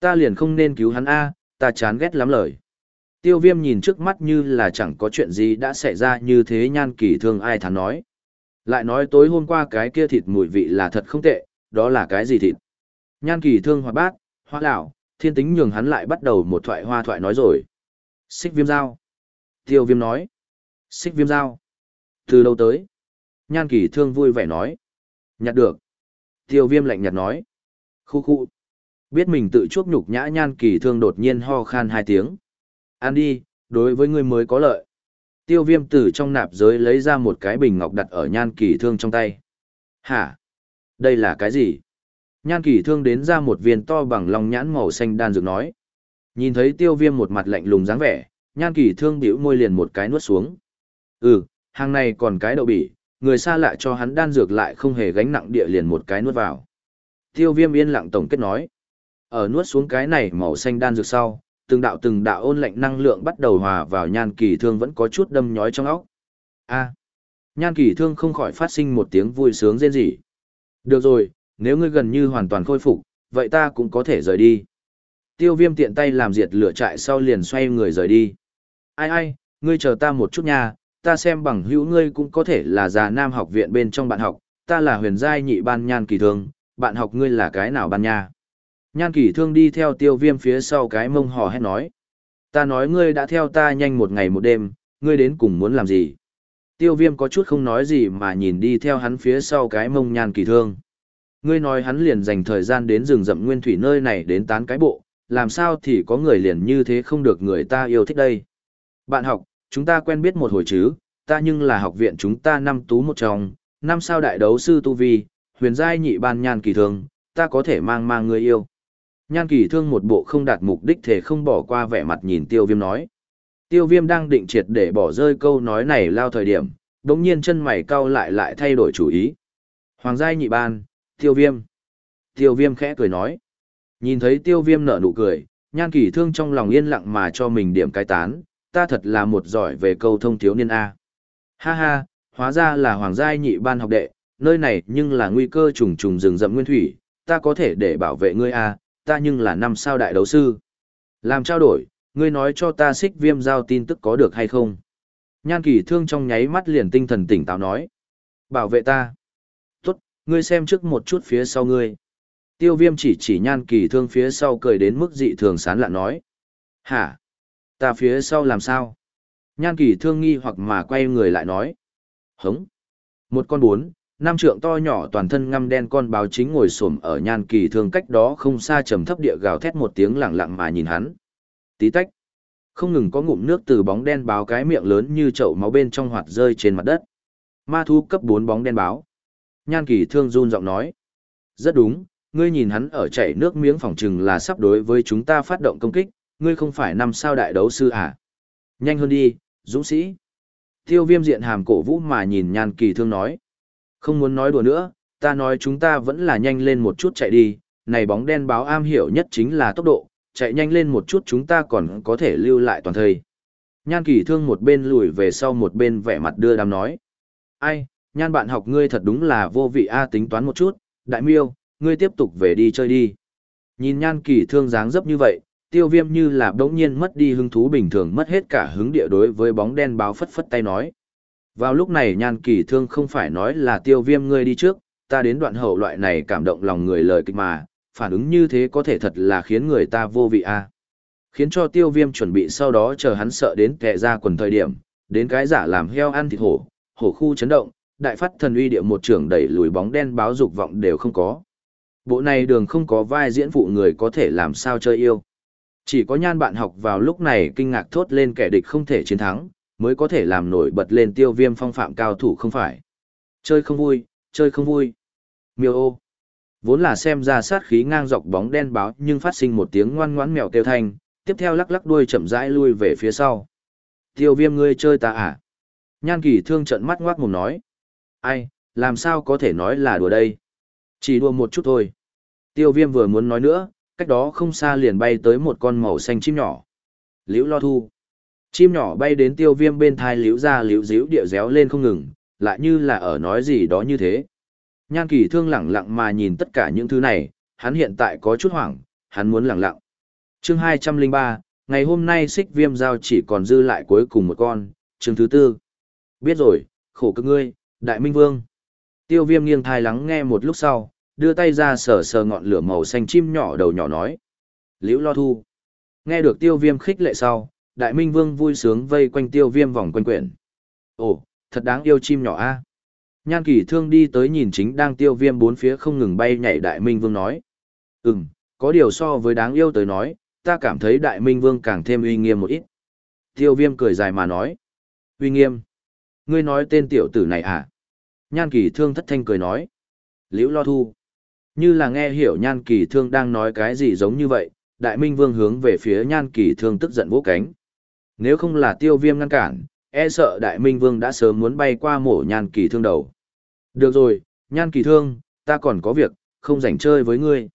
Ta liền không nên cứu hắn A, ta chán ghét lắm lời. Tiêu viêm nhìn trước mắt như là chẳng có chuyện gì đã xảy ra như thế nhan kỳ thương ai thắn nói. Lại nói tối hôm qua cái kia thịt mùi vị là thật không tệ, đó là cái gì thịt? Nhan kỳ thương hoa bát, hoa lão, thiên tính nhường hắn lại bắt đầu một thoại hoa thoại nói rồi. Xích viêm dao. Tiêu viêm nói. Xích viêm dao. Từ đâu tới? Nhan kỳ thương vui vẻ nói. Nhặt được. Tiêu viêm lạnh nhạt nói. Khu khu. Biết mình tự chuốc nhục nhã nhan kỳ thương đột nhiên ho khan hai tiếng. Ăn đi, đối với ngươi mới có lợi. Tiêu viêm từ trong nạp giới lấy ra một cái bình ngọc đặt ở nhan kỳ thương trong tay. Hả? Đây là cái gì? Nhan kỳ thương đến ra một viên to bằng lòng nhãn màu xanh đan dược nói. Nhìn thấy tiêu viêm một mặt lạnh lùng dáng vẻ, nhan kỳ thương biểu môi liền một cái nuốt xuống. Ừ, hàng này còn cái đậu bỉ, người xa lạ cho hắn đan dược lại không hề gánh nặng địa liền một cái nuốt vào. Tiêu viêm yên lặng tổng kết nói. Ở nuốt xuống cái này màu xanh đan dược sau, từng đạo từng đạo ôn lạnh năng lượng bắt đầu hòa vào nhan kỳ thương vẫn có chút đâm nhói trong óc. A. nhan kỳ thương không khỏi phát sinh một tiếng vui sướng rên rỉ. Được rồi, nếu ngươi gần như hoàn toàn khôi phục, vậy ta cũng có thể rời đi. Tiêu viêm tiện tay làm diệt lửa trại sau liền xoay người rời đi. Ai ai, ngươi chờ ta một chút nha, ta xem bằng hữu ngươi cũng có thể là già nam học viện bên trong bạn học, ta là huyền giai nhị ban nhan kỳ thương, bạn học ngươi là cái nào ban nha. Nhan kỳ thương đi theo tiêu viêm phía sau cái mông hò hét nói. Ta nói ngươi đã theo ta nhanh một ngày một đêm, ngươi đến cùng muốn làm gì? Tiêu viêm có chút không nói gì mà nhìn đi theo hắn phía sau cái mông nhan kỳ thương. Ngươi nói hắn liền dành thời gian đến rừng rậm nguyên thủy nơi này đến tán cái bộ, làm sao thì có người liền như thế không được người ta yêu thích đây. Bạn học, chúng ta quen biết một hồi chứ, ta nhưng là học viện chúng ta năm tú một trong, năm sao đại đấu sư Tu Vi, huyền giai nhị ban nhan kỳ thương, ta có thể mang mang người yêu. Nhan kỳ thương một bộ không đạt mục đích thể không bỏ qua vẻ mặt nhìn tiêu viêm nói. Tiêu viêm đang định triệt để bỏ rơi câu nói này lao thời điểm, đồng nhiên chân mày cau lại lại thay đổi chủ ý. Hoàng giai nhị ban, tiêu viêm. Tiêu viêm khẽ cười nói. Nhìn thấy tiêu viêm nở nụ cười, nhan kỳ thương trong lòng yên lặng mà cho mình điểm cai tán, ta thật là một giỏi về câu thông thiếu niên A. Ha ha, hóa ra là hoàng giai nhị ban học đệ, nơi này nhưng là nguy cơ trùng trùng rừng rậm nguyên thủy, ta có thể để bảo vệ ngươi A, ta nhưng là năm sao đại đấu sư. Làm trao đổi, ngươi nói cho ta xích viêm giao tin tức có được hay không? Nhan kỳ thương trong nháy mắt liền tinh thần tỉnh táo nói. Bảo vệ ta. Tốt, ngươi xem trước một chút phía sau ngươi. Tiêu viêm chỉ chỉ nhan kỳ thương phía sau cười đến mức dị thường sán lạ nói. Hả? Ta phía sau làm sao? Nhan kỳ thương nghi hoặc mà quay người lại nói. Hống. Một con bốn, năm trượng to nhỏ toàn thân ngăm đen con báo chính ngồi xổm ở nhan kỳ thương cách đó không xa trầm thấp địa gào thét một tiếng lặng lặng mà nhìn hắn. Tí tách. Không ngừng có ngụm nước từ bóng đen báo cái miệng lớn như chậu máu bên trong hoạt rơi trên mặt đất. Ma thu cấp bốn bóng đen báo. Nhan kỳ thương run giọng nói. Rất đúng, ngươi nhìn hắn ở chảy nước miếng phòng trừng là sắp đối với chúng ta phát động công kích, ngươi không phải năm sao đại đấu sư à? Nhanh hơn đi, dũng sĩ. Tiêu viêm diện hàm cổ vũ mà nhìn nhan kỳ thương nói. Không muốn nói đùa nữa, ta nói chúng ta vẫn là nhanh lên một chút chạy đi, này bóng đen báo am hiểu nhất chính là tốc độ, chạy nhanh lên một chút chúng ta còn có thể lưu lại toàn thời. Nhan kỳ thương một bên lùi về sau một bên vẻ mặt đưa đám nói. Ai, nhan bạn học ngươi thật đúng là vô vị A tính toán một chút, đại miêu, ngươi tiếp tục về đi chơi đi. Nhìn nhan kỳ thương dáng dấp như vậy, tiêu viêm như là đống nhiên mất đi hứng thú bình thường mất hết cả hứng địa đối với bóng đen báo phất phất tay nói. Vào lúc này nhan kỳ thương không phải nói là tiêu viêm ngươi đi trước, ta đến đoạn hậu loại này cảm động lòng người lời kịch mà, phản ứng như thế có thể thật là khiến người ta vô vị a Khiến cho tiêu viêm chuẩn bị sau đó chờ hắn sợ đến kẻ ra quần thời điểm, đến cái giả làm heo ăn thịt hổ, hổ khu chấn động, đại phát thần uy địa một trưởng đẩy lùi bóng đen báo dục vọng đều không có. Bộ này đường không có vai diễn phụ người có thể làm sao chơi yêu. Chỉ có nhan bạn học vào lúc này kinh ngạc thốt lên kẻ địch không thể chiến thắng, mới có thể làm nổi bật lên tiêu viêm phong phạm cao thủ không phải. Chơi không vui, chơi không vui. Miêu ô. Vốn là xem ra sát khí ngang dọc bóng đen báo nhưng phát sinh một tiếng ngoan ngoãn mèo kêu thanh, tiếp theo lắc lắc đuôi chậm rãi lui về phía sau. Tiêu viêm ngươi chơi ta à? Nhan kỳ thương trận mắt ngoác mồm nói. Ai, làm sao có thể nói là đùa đây? Chỉ đùa một chút thôi. Tiêu viêm vừa muốn nói nữa, cách đó không xa liền bay tới một con màu xanh chim nhỏ. Liễu lo thu. Chim nhỏ bay đến tiêu viêm bên thai liễu ra liễu díu địa réo lên không ngừng, lại như là ở nói gì đó như thế. Nhan kỳ thương lặng lặng mà nhìn tất cả những thứ này, hắn hiện tại có chút hoảng, hắn muốn lặng lặng. chương 203, ngày hôm nay xích viêm giao chỉ còn dư lại cuối cùng một con, chương thứ tư. Biết rồi, khổ cực ngươi, đại minh vương. Tiêu viêm nghiêng thai lắng nghe một lúc sau, đưa tay ra sờ sờ ngọn lửa màu xanh chim nhỏ đầu nhỏ nói. Liễu lo thu. Nghe được tiêu viêm khích lệ sau, đại minh vương vui sướng vây quanh tiêu viêm vòng quanh quyển. Ồ, thật đáng yêu chim nhỏ a. Nhan kỳ thương đi tới nhìn chính đang tiêu viêm bốn phía không ngừng bay nhảy đại minh vương nói. Ừm, có điều so với đáng yêu tới nói, ta cảm thấy đại minh vương càng thêm uy nghiêm một ít. Tiêu viêm cười dài mà nói. Uy nghiêm. Ngươi nói tên tiểu tử này à? Nhan kỳ thương thất thanh cười nói. Liễu lo thu. Như là nghe hiểu nhan kỳ thương đang nói cái gì giống như vậy, đại minh vương hướng về phía nhan kỳ thương tức giận vỗ cánh. Nếu không là tiêu viêm ngăn cản, e sợ đại minh vương đã sớm muốn bay qua mổ nhan kỳ thương đầu. Được rồi, nhan kỳ thương, ta còn có việc, không rảnh chơi với ngươi.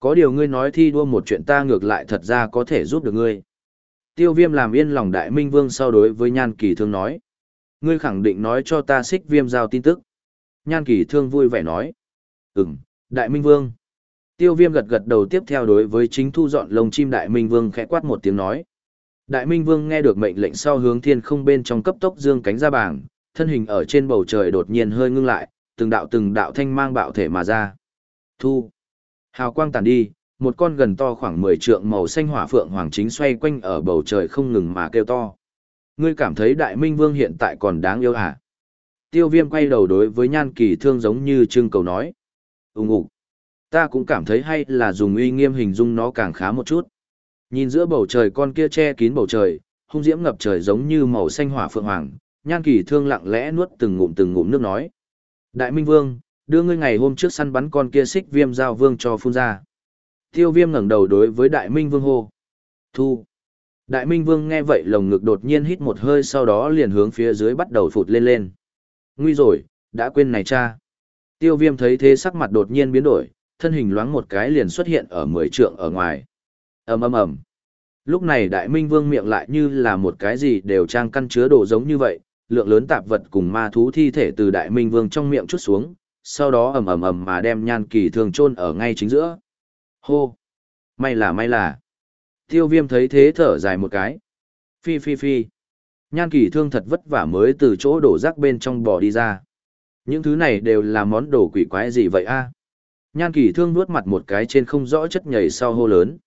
Có điều ngươi nói thi đua một chuyện ta ngược lại thật ra có thể giúp được ngươi. Tiêu viêm làm yên lòng đại minh vương sau đối với nhan kỳ thương nói. Ngươi khẳng định nói cho ta xích viêm giao tin tức. Nhan kỳ thương vui vẻ nói. Ừm, đại minh vương. Tiêu viêm gật gật đầu tiếp theo đối với chính thu dọn lồng chim đại minh vương khẽ quát một tiếng nói. Đại minh vương nghe được mệnh lệnh sau hướng thiên không bên trong cấp tốc dương cánh ra bảng, thân hình ở trên bầu trời đột nhiên hơi ngưng lại, từng đạo từng đạo thanh mang bạo thể mà ra. Thu. Hào quang tàn đi, một con gần to khoảng 10 trượng màu xanh hỏa phượng hoàng chính xoay quanh ở bầu trời không ngừng mà kêu to. Ngươi cảm thấy đại minh vương hiện tại còn đáng yêu hả? Tiêu viêm quay đầu đối với nhan kỳ thương giống như trưng cầu nói. Úng ủ. Ta cũng cảm thấy hay là dùng uy nghiêm hình dung nó càng khá một chút. Nhìn giữa bầu trời con kia che kín bầu trời, hung diễm ngập trời giống như màu xanh hỏa phượng hoàng, nhan kỳ thương lặng lẽ nuốt từng ngụm từng ngụm nước nói. Đại Minh Vương, đưa ngươi ngày hôm trước săn bắn con kia xích viêm giao vương cho phun ra. Tiêu viêm ngẩng đầu đối với Đại Minh Vương hô. Thu. Đại Minh Vương nghe vậy lồng ngực đột nhiên hít một hơi sau đó liền hướng phía dưới bắt đầu phụt lên lên. Nguy rồi, đã quên này cha. Tiêu viêm thấy thế sắc mặt đột nhiên biến đổi, thân hình loáng một cái liền xuất hiện ở mười trượng ở ngoài. ầm ầm ầm. Lúc này Đại Minh Vương miệng lại như là một cái gì đều trang căn chứa đồ giống như vậy, lượng lớn tạp vật cùng ma thú thi thể từ Đại Minh Vương trong miệng chút xuống, sau đó ầm ầm ầm mà đem nhan kỳ thường chôn ở ngay chính giữa. Hô! May là may là. Tiêu viêm thấy thế thở dài một cái. Phi phi phi. Nhan kỳ thương thật vất vả mới từ chỗ đổ rác bên trong bò đi ra. Những thứ này đều là món đồ quỷ quái gì vậy a? Nhan kỳ thương nuốt mặt một cái trên không rõ chất nhảy sau hô lớn.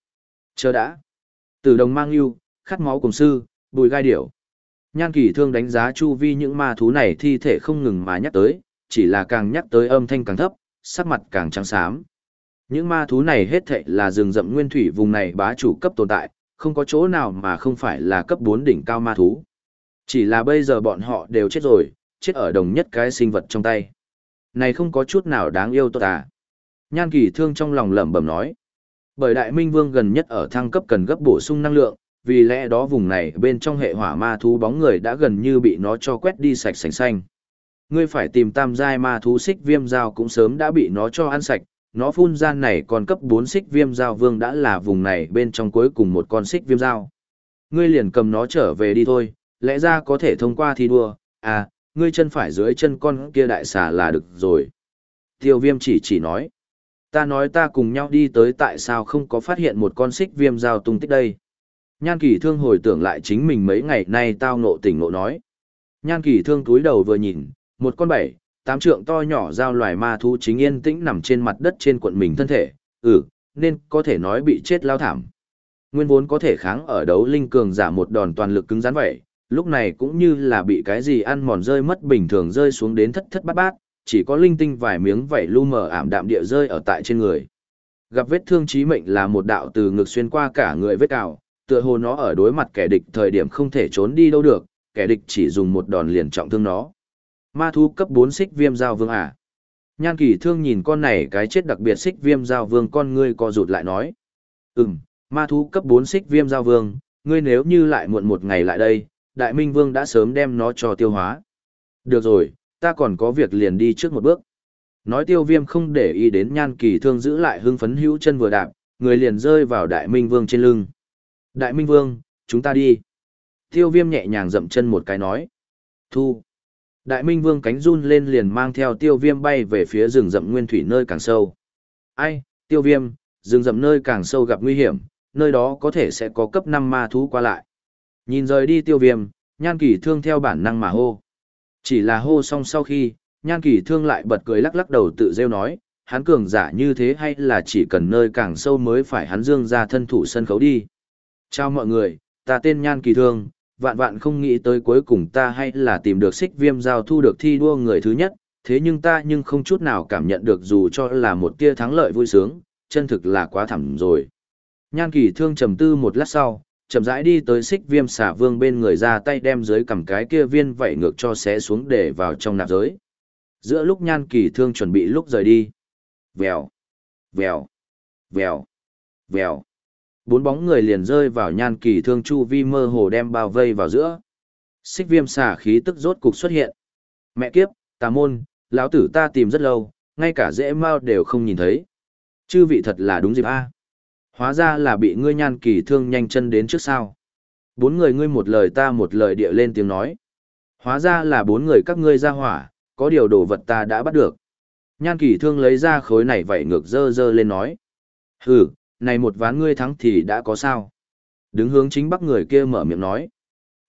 Chờ đã. Từ đồng mang yêu, khát máu cùng sư, bùi gai điểu. Nhan kỳ thương đánh giá chu vi những ma thú này thi thể không ngừng mà nhắc tới, chỉ là càng nhắc tới âm thanh càng thấp, sắc mặt càng trắng xám. Những ma thú này hết thệ là rừng rậm nguyên thủy vùng này bá chủ cấp tồn tại, không có chỗ nào mà không phải là cấp 4 đỉnh cao ma thú. Chỉ là bây giờ bọn họ đều chết rồi, chết ở đồng nhất cái sinh vật trong tay. Này không có chút nào đáng yêu tốt à. Nhan kỳ thương trong lòng lẩm bẩm nói. Bởi đại minh vương gần nhất ở thăng cấp cần gấp bổ sung năng lượng, vì lẽ đó vùng này bên trong hệ hỏa ma thú bóng người đã gần như bị nó cho quét đi sạch sành xanh. Ngươi phải tìm tam giai ma thú xích viêm dao cũng sớm đã bị nó cho ăn sạch, nó phun gian này còn cấp 4 xích viêm dao vương đã là vùng này bên trong cuối cùng một con xích viêm dao. Ngươi liền cầm nó trở về đi thôi, lẽ ra có thể thông qua thi đua, à, ngươi chân phải dưới chân con kia đại xà là được rồi. Tiêu viêm chỉ chỉ nói. Ta nói ta cùng nhau đi tới tại sao không có phát hiện một con xích viêm giao tung tích đây. Nhan kỳ thương hồi tưởng lại chính mình mấy ngày nay tao nộ tỉnh nộ nói. Nhan kỳ thương túi đầu vừa nhìn, một con bảy, tám trượng to nhỏ giao loài ma thú chính yên tĩnh nằm trên mặt đất trên quận mình thân thể, ừ, nên có thể nói bị chết lao thảm. Nguyên vốn có thể kháng ở đấu linh cường giả một đòn toàn lực cứng rắn vậy, lúc này cũng như là bị cái gì ăn mòn rơi mất bình thường rơi xuống đến thất thất bát bát, chỉ có linh tinh vài miếng vảy lu mờ ảm đạm địa rơi ở tại trên người. Gặp vết thương chí mệnh là một đạo từ ngực xuyên qua cả người vết cào, tựa hồ nó ở đối mặt kẻ địch thời điểm không thể trốn đi đâu được, kẻ địch chỉ dùng một đòn liền trọng thương nó. Ma thú cấp 4 xích viêm giao vương à? Nhan kỳ thương nhìn con này cái chết đặc biệt xích viêm giao vương con ngươi co rụt lại nói. Ừm, ma thú cấp 4 xích viêm giao vương, ngươi nếu như lại muộn một ngày lại đây, đại minh vương đã sớm đem nó cho tiêu hóa. Được rồi, ta còn có việc liền đi trước một bước. Nói tiêu viêm không để ý đến nhan kỳ thương giữ lại hưng phấn hữu chân vừa đạp, người liền rơi vào đại minh vương trên lưng. Đại minh vương, chúng ta đi. Tiêu viêm nhẹ nhàng dậm chân một cái nói. Thu. Đại minh vương cánh run lên liền mang theo tiêu viêm bay về phía rừng rậm nguyên thủy nơi càng sâu. Ai, tiêu viêm, rừng rậm nơi càng sâu gặp nguy hiểm, nơi đó có thể sẽ có cấp năm ma thú qua lại. Nhìn rời đi tiêu viêm, nhan kỳ thương theo bản năng mà hô. Chỉ là hô xong sau khi, nhan kỳ thương lại bật cười lắc lắc đầu tự rêu nói, hắn cường giả như thế hay là chỉ cần nơi càng sâu mới phải hắn dương ra thân thủ sân khấu đi. Chào mọi người, ta tên nhan kỳ thương, vạn vạn không nghĩ tới cuối cùng ta hay là tìm được xích viêm giao thu được thi đua người thứ nhất, thế nhưng ta nhưng không chút nào cảm nhận được dù cho là một tia thắng lợi vui sướng, chân thực là quá thẳm rồi. Nhan kỳ thương trầm tư một lát sau, chậm rãi đi tới xích viêm xả vương bên người ra tay đem dưới cầm cái kia viên vẩy ngược cho xé xuống để vào trong nạp giới. Giữa lúc nhan kỳ thương chuẩn bị lúc rời đi. Vèo, vèo, vèo, vèo. Bốn bóng người liền rơi vào nhan kỳ thương chu vi mơ hồ đem bao vây vào giữa. Xích viêm xà khí tức rốt cục xuất hiện. Mẹ kiếp, tà môn, lão tử ta tìm rất lâu, ngay cả dễ mau đều không nhìn thấy. Chư vị thật là đúng dịp a. Hóa ra là bị ngươi nhan kỳ thương nhanh chân đến trước sao. Bốn người ngươi một lời ta một lời địa lên tiếng nói. Hóa ra là bốn người các ngươi ra hỏa, có điều đồ vật ta đã bắt được. Nhan kỳ thương lấy ra khối này vậy ngược dơ dơ lên nói. Hừ, này một ván ngươi thắng thì đã có sao. Đứng hướng chính bắc người kia mở miệng nói.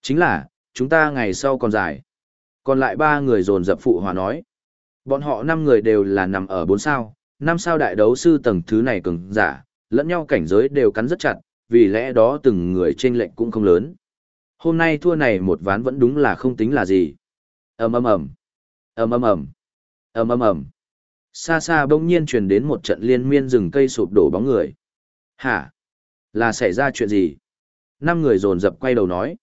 Chính là, chúng ta ngày sau còn dài. Còn lại ba người dồn dập phụ hòa nói. Bọn họ năm người đều là nằm ở bốn sao, năm sao đại đấu sư tầng thứ này cường giả, lẫn nhau cảnh giới đều cắn rất chặt, vì lẽ đó từng người trên lệnh cũng không lớn. Hôm nay thua này một ván vẫn đúng là không tính là gì. ầm ầm ầm, ầm ầm ầm, ầm ầm ầm. Xa xa bỗng nhiên truyền đến một trận liên miên rừng cây sụp đổ bóng người. Hả? Là xảy ra chuyện gì? Năm người dồn dập quay đầu nói.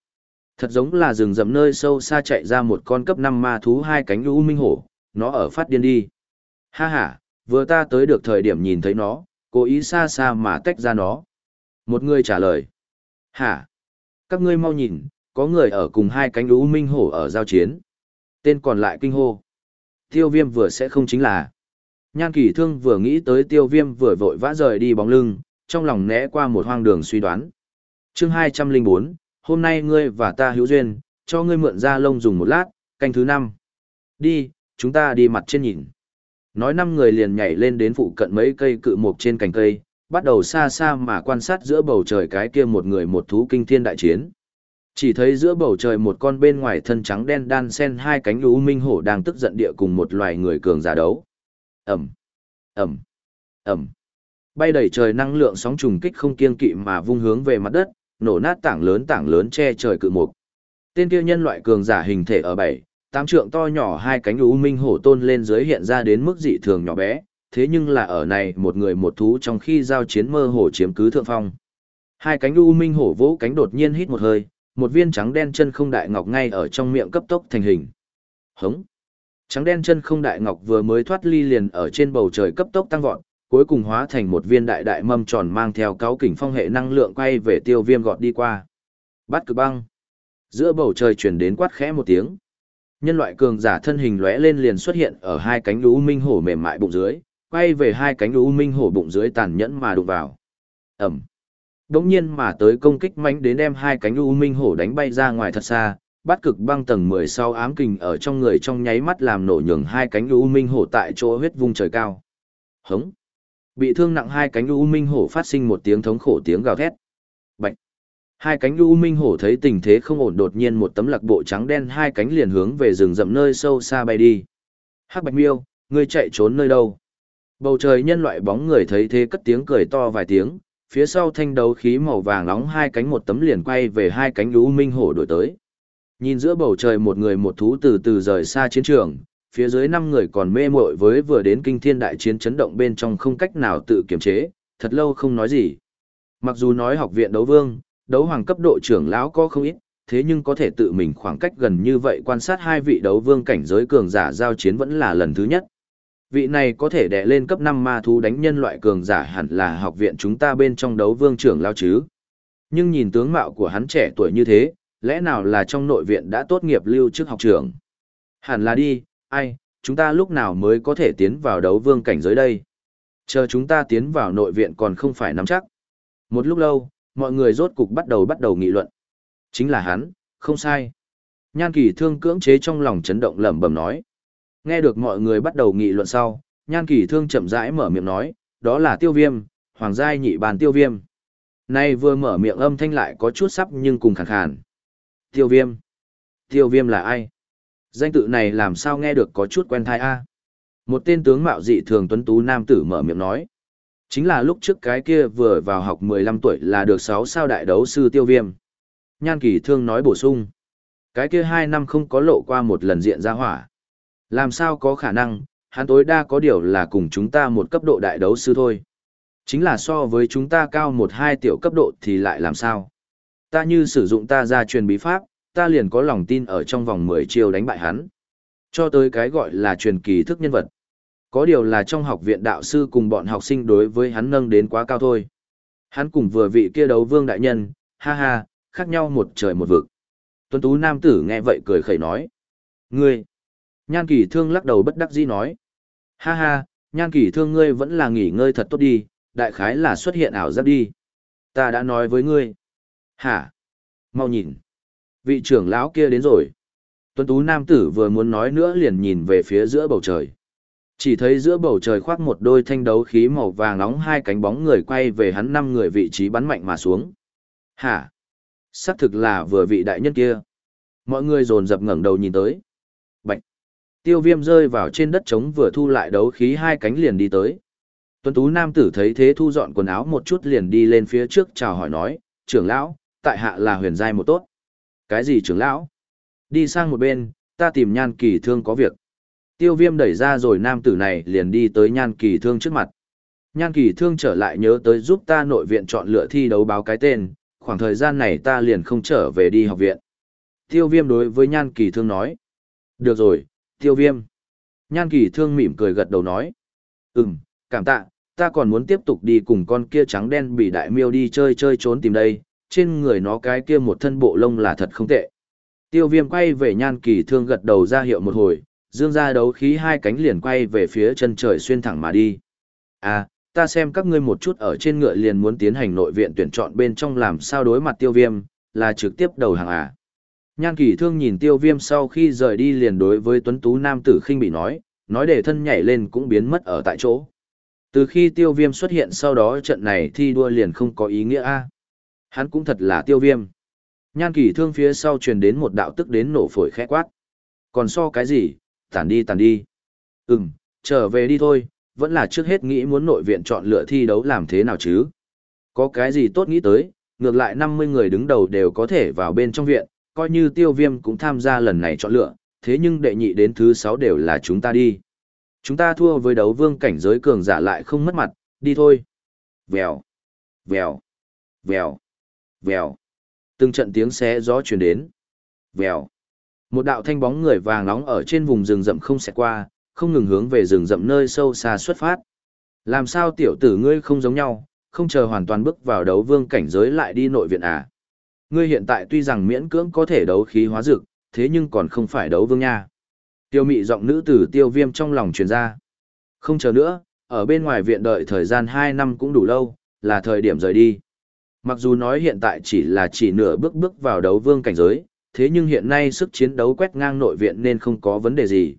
Thật giống là rừng rậm nơi sâu xa chạy ra một con cấp 5 ma thú hai cánh u minh hổ, nó ở phát điên đi. Ha ha, vừa ta tới được thời điểm nhìn thấy nó, cố ý xa xa mà tách ra nó. Một người trả lời. Hả? Các ngươi mau nhìn, có người ở cùng hai cánh ú minh hổ ở giao chiến. Tên còn lại kinh hô. Tiêu viêm vừa sẽ không chính là. Nhan kỳ thương vừa nghĩ tới tiêu viêm vừa vội vã rời đi bóng lưng, trong lòng né qua một hoang đường suy đoán. chương 204, hôm nay ngươi và ta hữu duyên, cho ngươi mượn ra lông dùng một lát, canh thứ năm. Đi, chúng ta đi mặt trên nhìn. Nói năm người liền nhảy lên đến phụ cận mấy cây cự mục trên cành cây, bắt đầu xa xa mà quan sát giữa bầu trời cái kia một người một thú kinh thiên đại chiến. Chỉ thấy giữa bầu trời một con bên ngoài thân trắng đen đan sen hai cánh lũ minh hổ đang tức giận địa cùng một loài người cường giả đấu. Ẩm, Ẩm, Ẩm. Bay đầy trời năng lượng sóng trùng kích không kiên kỵ mà vung hướng về mặt đất, nổ nát tảng lớn tảng lớn che trời cự mục. Tên kia nhân loại cường giả hình thể ở bảy, tám trượng to nhỏ hai cánh u minh hổ tôn lên dưới hiện ra đến mức dị thường nhỏ bé, thế nhưng là ở này một người một thú trong khi giao chiến mơ hồ chiếm cứ thượng phong. Hai cánh u minh hổ vỗ cánh đột nhiên hít một hơi, một viên trắng đen chân không đại ngọc ngay ở trong miệng cấp tốc thành hình. Hống! Trắng đen chân không đại ngọc vừa mới thoát ly liền ở trên bầu trời cấp tốc tăng vọt, cuối cùng hóa thành một viên đại đại mâm tròn mang theo cáo kỉnh phong hệ năng lượng quay về tiêu viêm gọt đi qua. Bắt cực băng. Giữa bầu trời chuyển đến quát khẽ một tiếng. Nhân loại cường giả thân hình lóe lên liền xuất hiện ở hai cánh lũ minh hổ mềm mại bụng dưới, quay về hai cánh lũ minh hổ bụng dưới tàn nhẫn mà đụng vào. Ẩm. Đống nhiên mà tới công kích mãnh đến đem hai cánh lũ minh hổ đánh bay ra ngoài thật xa, bắt cực băng tầng 10 sau ám kình ở trong người trong nháy mắt làm nổ nhường hai cánh lũ minh hổ tại chỗ huyết vung trời cao. Hống. Bị thương nặng hai cánh u minh hổ phát sinh một tiếng thống khổ tiếng gào thét. Hai cánh u minh hổ thấy tình thế không ổn đột nhiên một tấm lạc bộ trắng đen hai cánh liền hướng về rừng rậm nơi sâu xa bay đi. Hắc Bạch Miêu, ngươi chạy trốn nơi đâu? Bầu trời nhân loại bóng người thấy thế cất tiếng cười to vài tiếng, phía sau thanh đấu khí màu vàng nóng hai cánh một tấm liền quay về hai cánh u minh hổ đổi tới. Nhìn giữa bầu trời một người một thú từ từ rời xa chiến trường, phía dưới năm người còn mê mội với vừa đến kinh thiên đại chiến chấn động bên trong không cách nào tự kiềm chế, thật lâu không nói gì. Mặc dù nói học viện đấu vương, đấu hoàng cấp độ trưởng lão có không ít, thế nhưng có thể tự mình khoảng cách gần như vậy quan sát hai vị đấu vương cảnh giới cường giả giao chiến vẫn là lần thứ nhất. Vị này có thể đè lên cấp 5 ma thú đánh nhân loại cường giả hẳn là học viện chúng ta bên trong đấu vương trưởng lão chứ. Nhưng nhìn tướng mạo của hắn trẻ tuổi như thế, lẽ nào là trong nội viện đã tốt nghiệp lưu chức học trưởng? Hẳn là đi, ai, chúng ta lúc nào mới có thể tiến vào đấu vương cảnh giới đây? Chờ chúng ta tiến vào nội viện còn không phải nắm chắc. Một lúc lâu, mọi người rốt cục bắt đầu bắt đầu nghị luận. Chính là hắn, không sai. Nhan kỳ thương cưỡng chế trong lòng chấn động lẩm bẩm nói. Nghe được mọi người bắt đầu nghị luận sau, nhan kỳ thương chậm rãi mở miệng nói, đó là tiêu viêm, hoàng giai nhị bàn tiêu viêm. Nay vừa mở miệng âm thanh lại có chút sắp nhưng cùng khàn khàn. Tiêu viêm. Tiêu viêm là ai? Danh tự này làm sao nghe được có chút quen thai a? Một tên tướng mạo dị thường tuấn tú nam tử mở miệng nói. Chính là lúc trước cái kia vừa vào học 15 tuổi là được 6 sao đại đấu sư tiêu viêm. Nhan kỳ thương nói bổ sung. Cái kia 2 năm không có lộ qua một lần diện ra hỏa. Làm sao có khả năng, hắn tối đa có điều là cùng chúng ta một cấp độ đại đấu sư thôi. Chính là so với chúng ta cao một hai tiểu cấp độ thì lại làm sao? Ta như sử dụng ta ra truyền bí pháp, ta liền có lòng tin ở trong vòng 10 chiêu đánh bại hắn. Cho tới cái gọi là truyền kỳ thức nhân vật. Có điều là trong học viện đạo sư cùng bọn học sinh đối với hắn nâng đến quá cao thôi. Hắn cùng vừa vị kia đấu vương đại nhân, ha ha, khác nhau một trời một vực. Tuấn Tú Nam tử nghe vậy cười khẩy nói. Ngươi! Nhan kỳ thương lắc đầu bất đắc dĩ nói. Ha ha, nhan kỳ thương ngươi vẫn là nghỉ ngơi thật tốt đi, đại khái là xuất hiện ảo giác đi. Ta đã nói với ngươi. Hả? Mau nhìn. Vị trưởng lão kia đến rồi. Tuấn Tú Nam tử vừa muốn nói nữa liền nhìn về phía giữa bầu trời. Chỉ thấy giữa bầu trời khoác một đôi thanh đấu khí màu vàng nóng hai cánh bóng người quay về hắn năm người vị trí bắn mạnh mà xuống. Hả? Xác thực là vừa vị đại nhân kia. Mọi người dồn dập ngẩng đầu nhìn tới. Bạch. Tiêu viêm rơi vào trên đất trống vừa thu lại đấu khí hai cánh liền đi tới. Tuấn Tú Nam tử thấy thế thu dọn quần áo một chút liền đi lên phía trước chào hỏi nói, trưởng lão, tại hạ là huyền giai một tốt. Cái gì trưởng lão? Đi sang một bên, ta tìm nhan kỳ thương có việc. Tiêu viêm đẩy ra rồi nam tử này liền đi tới nhan kỳ thương trước mặt. Nhan kỳ thương trở lại nhớ tới giúp ta nội viện chọn lựa thi đấu báo cái tên, khoảng thời gian này ta liền không trở về đi học viện. Tiêu viêm đối với nhan kỳ thương nói. Được rồi, tiêu viêm. Nhan kỳ thương mỉm cười gật đầu nói. Ừm, cảm tạ, ta còn muốn tiếp tục đi cùng con kia trắng đen bị đại miêu đi chơi chơi trốn tìm đây, trên người nó cái kia một thân bộ lông là thật không tệ. Tiêu viêm quay về nhan kỳ thương gật đầu ra hiệu một hồi, dương ra đấu khí hai cánh liền quay về phía chân trời xuyên thẳng mà đi. À, ta xem các ngươi một chút ở trên ngựa liền muốn tiến hành nội viện tuyển chọn bên trong làm sao đối mặt tiêu viêm, là trực tiếp đầu hàng à. Nhan kỳ thương nhìn tiêu viêm sau khi rời đi liền đối với tuấn tú nam tử khinh bị nói, nói để thân nhảy lên cũng biến mất ở tại chỗ. Từ khi tiêu viêm xuất hiện sau đó trận này thi đua liền không có ý nghĩa a Hắn cũng thật là tiêu viêm. Nhan kỳ thương phía sau truyền đến một đạo tức đến nổ phổi khẽ quát. Còn so cái gì, tản đi tản đi. Ừm, trở về đi thôi, vẫn là trước hết nghĩ muốn nội viện chọn lựa thi đấu làm thế nào chứ. Có cái gì tốt nghĩ tới, ngược lại 50 người đứng đầu đều có thể vào bên trong viện, coi như tiêu viêm cũng tham gia lần này chọn lựa, thế nhưng đệ nhị đến thứ 6 đều là chúng ta đi. Chúng ta thua với đấu vương cảnh giới cường giả lại không mất mặt, đi thôi. Vèo, vèo, vèo, vèo. Từng trận tiếng xé gió truyền đến. Vèo. Một đạo thanh bóng người vàng nóng ở trên vùng rừng rậm không xẹt qua, không ngừng hướng về rừng rậm nơi sâu xa xuất phát. Làm sao tiểu tử ngươi không giống nhau, không chờ hoàn toàn bước vào đấu vương cảnh giới lại đi nội viện à? Ngươi hiện tại tuy rằng miễn cưỡng có thể đấu khí hóa dược, thế nhưng còn không phải đấu vương nha. Tiêu mị giọng nữ tử tiêu viêm trong lòng truyền ra. Không chờ nữa, ở bên ngoài viện đợi thời gian 2 năm cũng đủ lâu, là thời điểm rời đi. Mặc dù nói hiện tại chỉ là chỉ nửa bước bước vào đấu vương cảnh giới, thế nhưng hiện nay sức chiến đấu quét ngang nội viện nên không có vấn đề gì.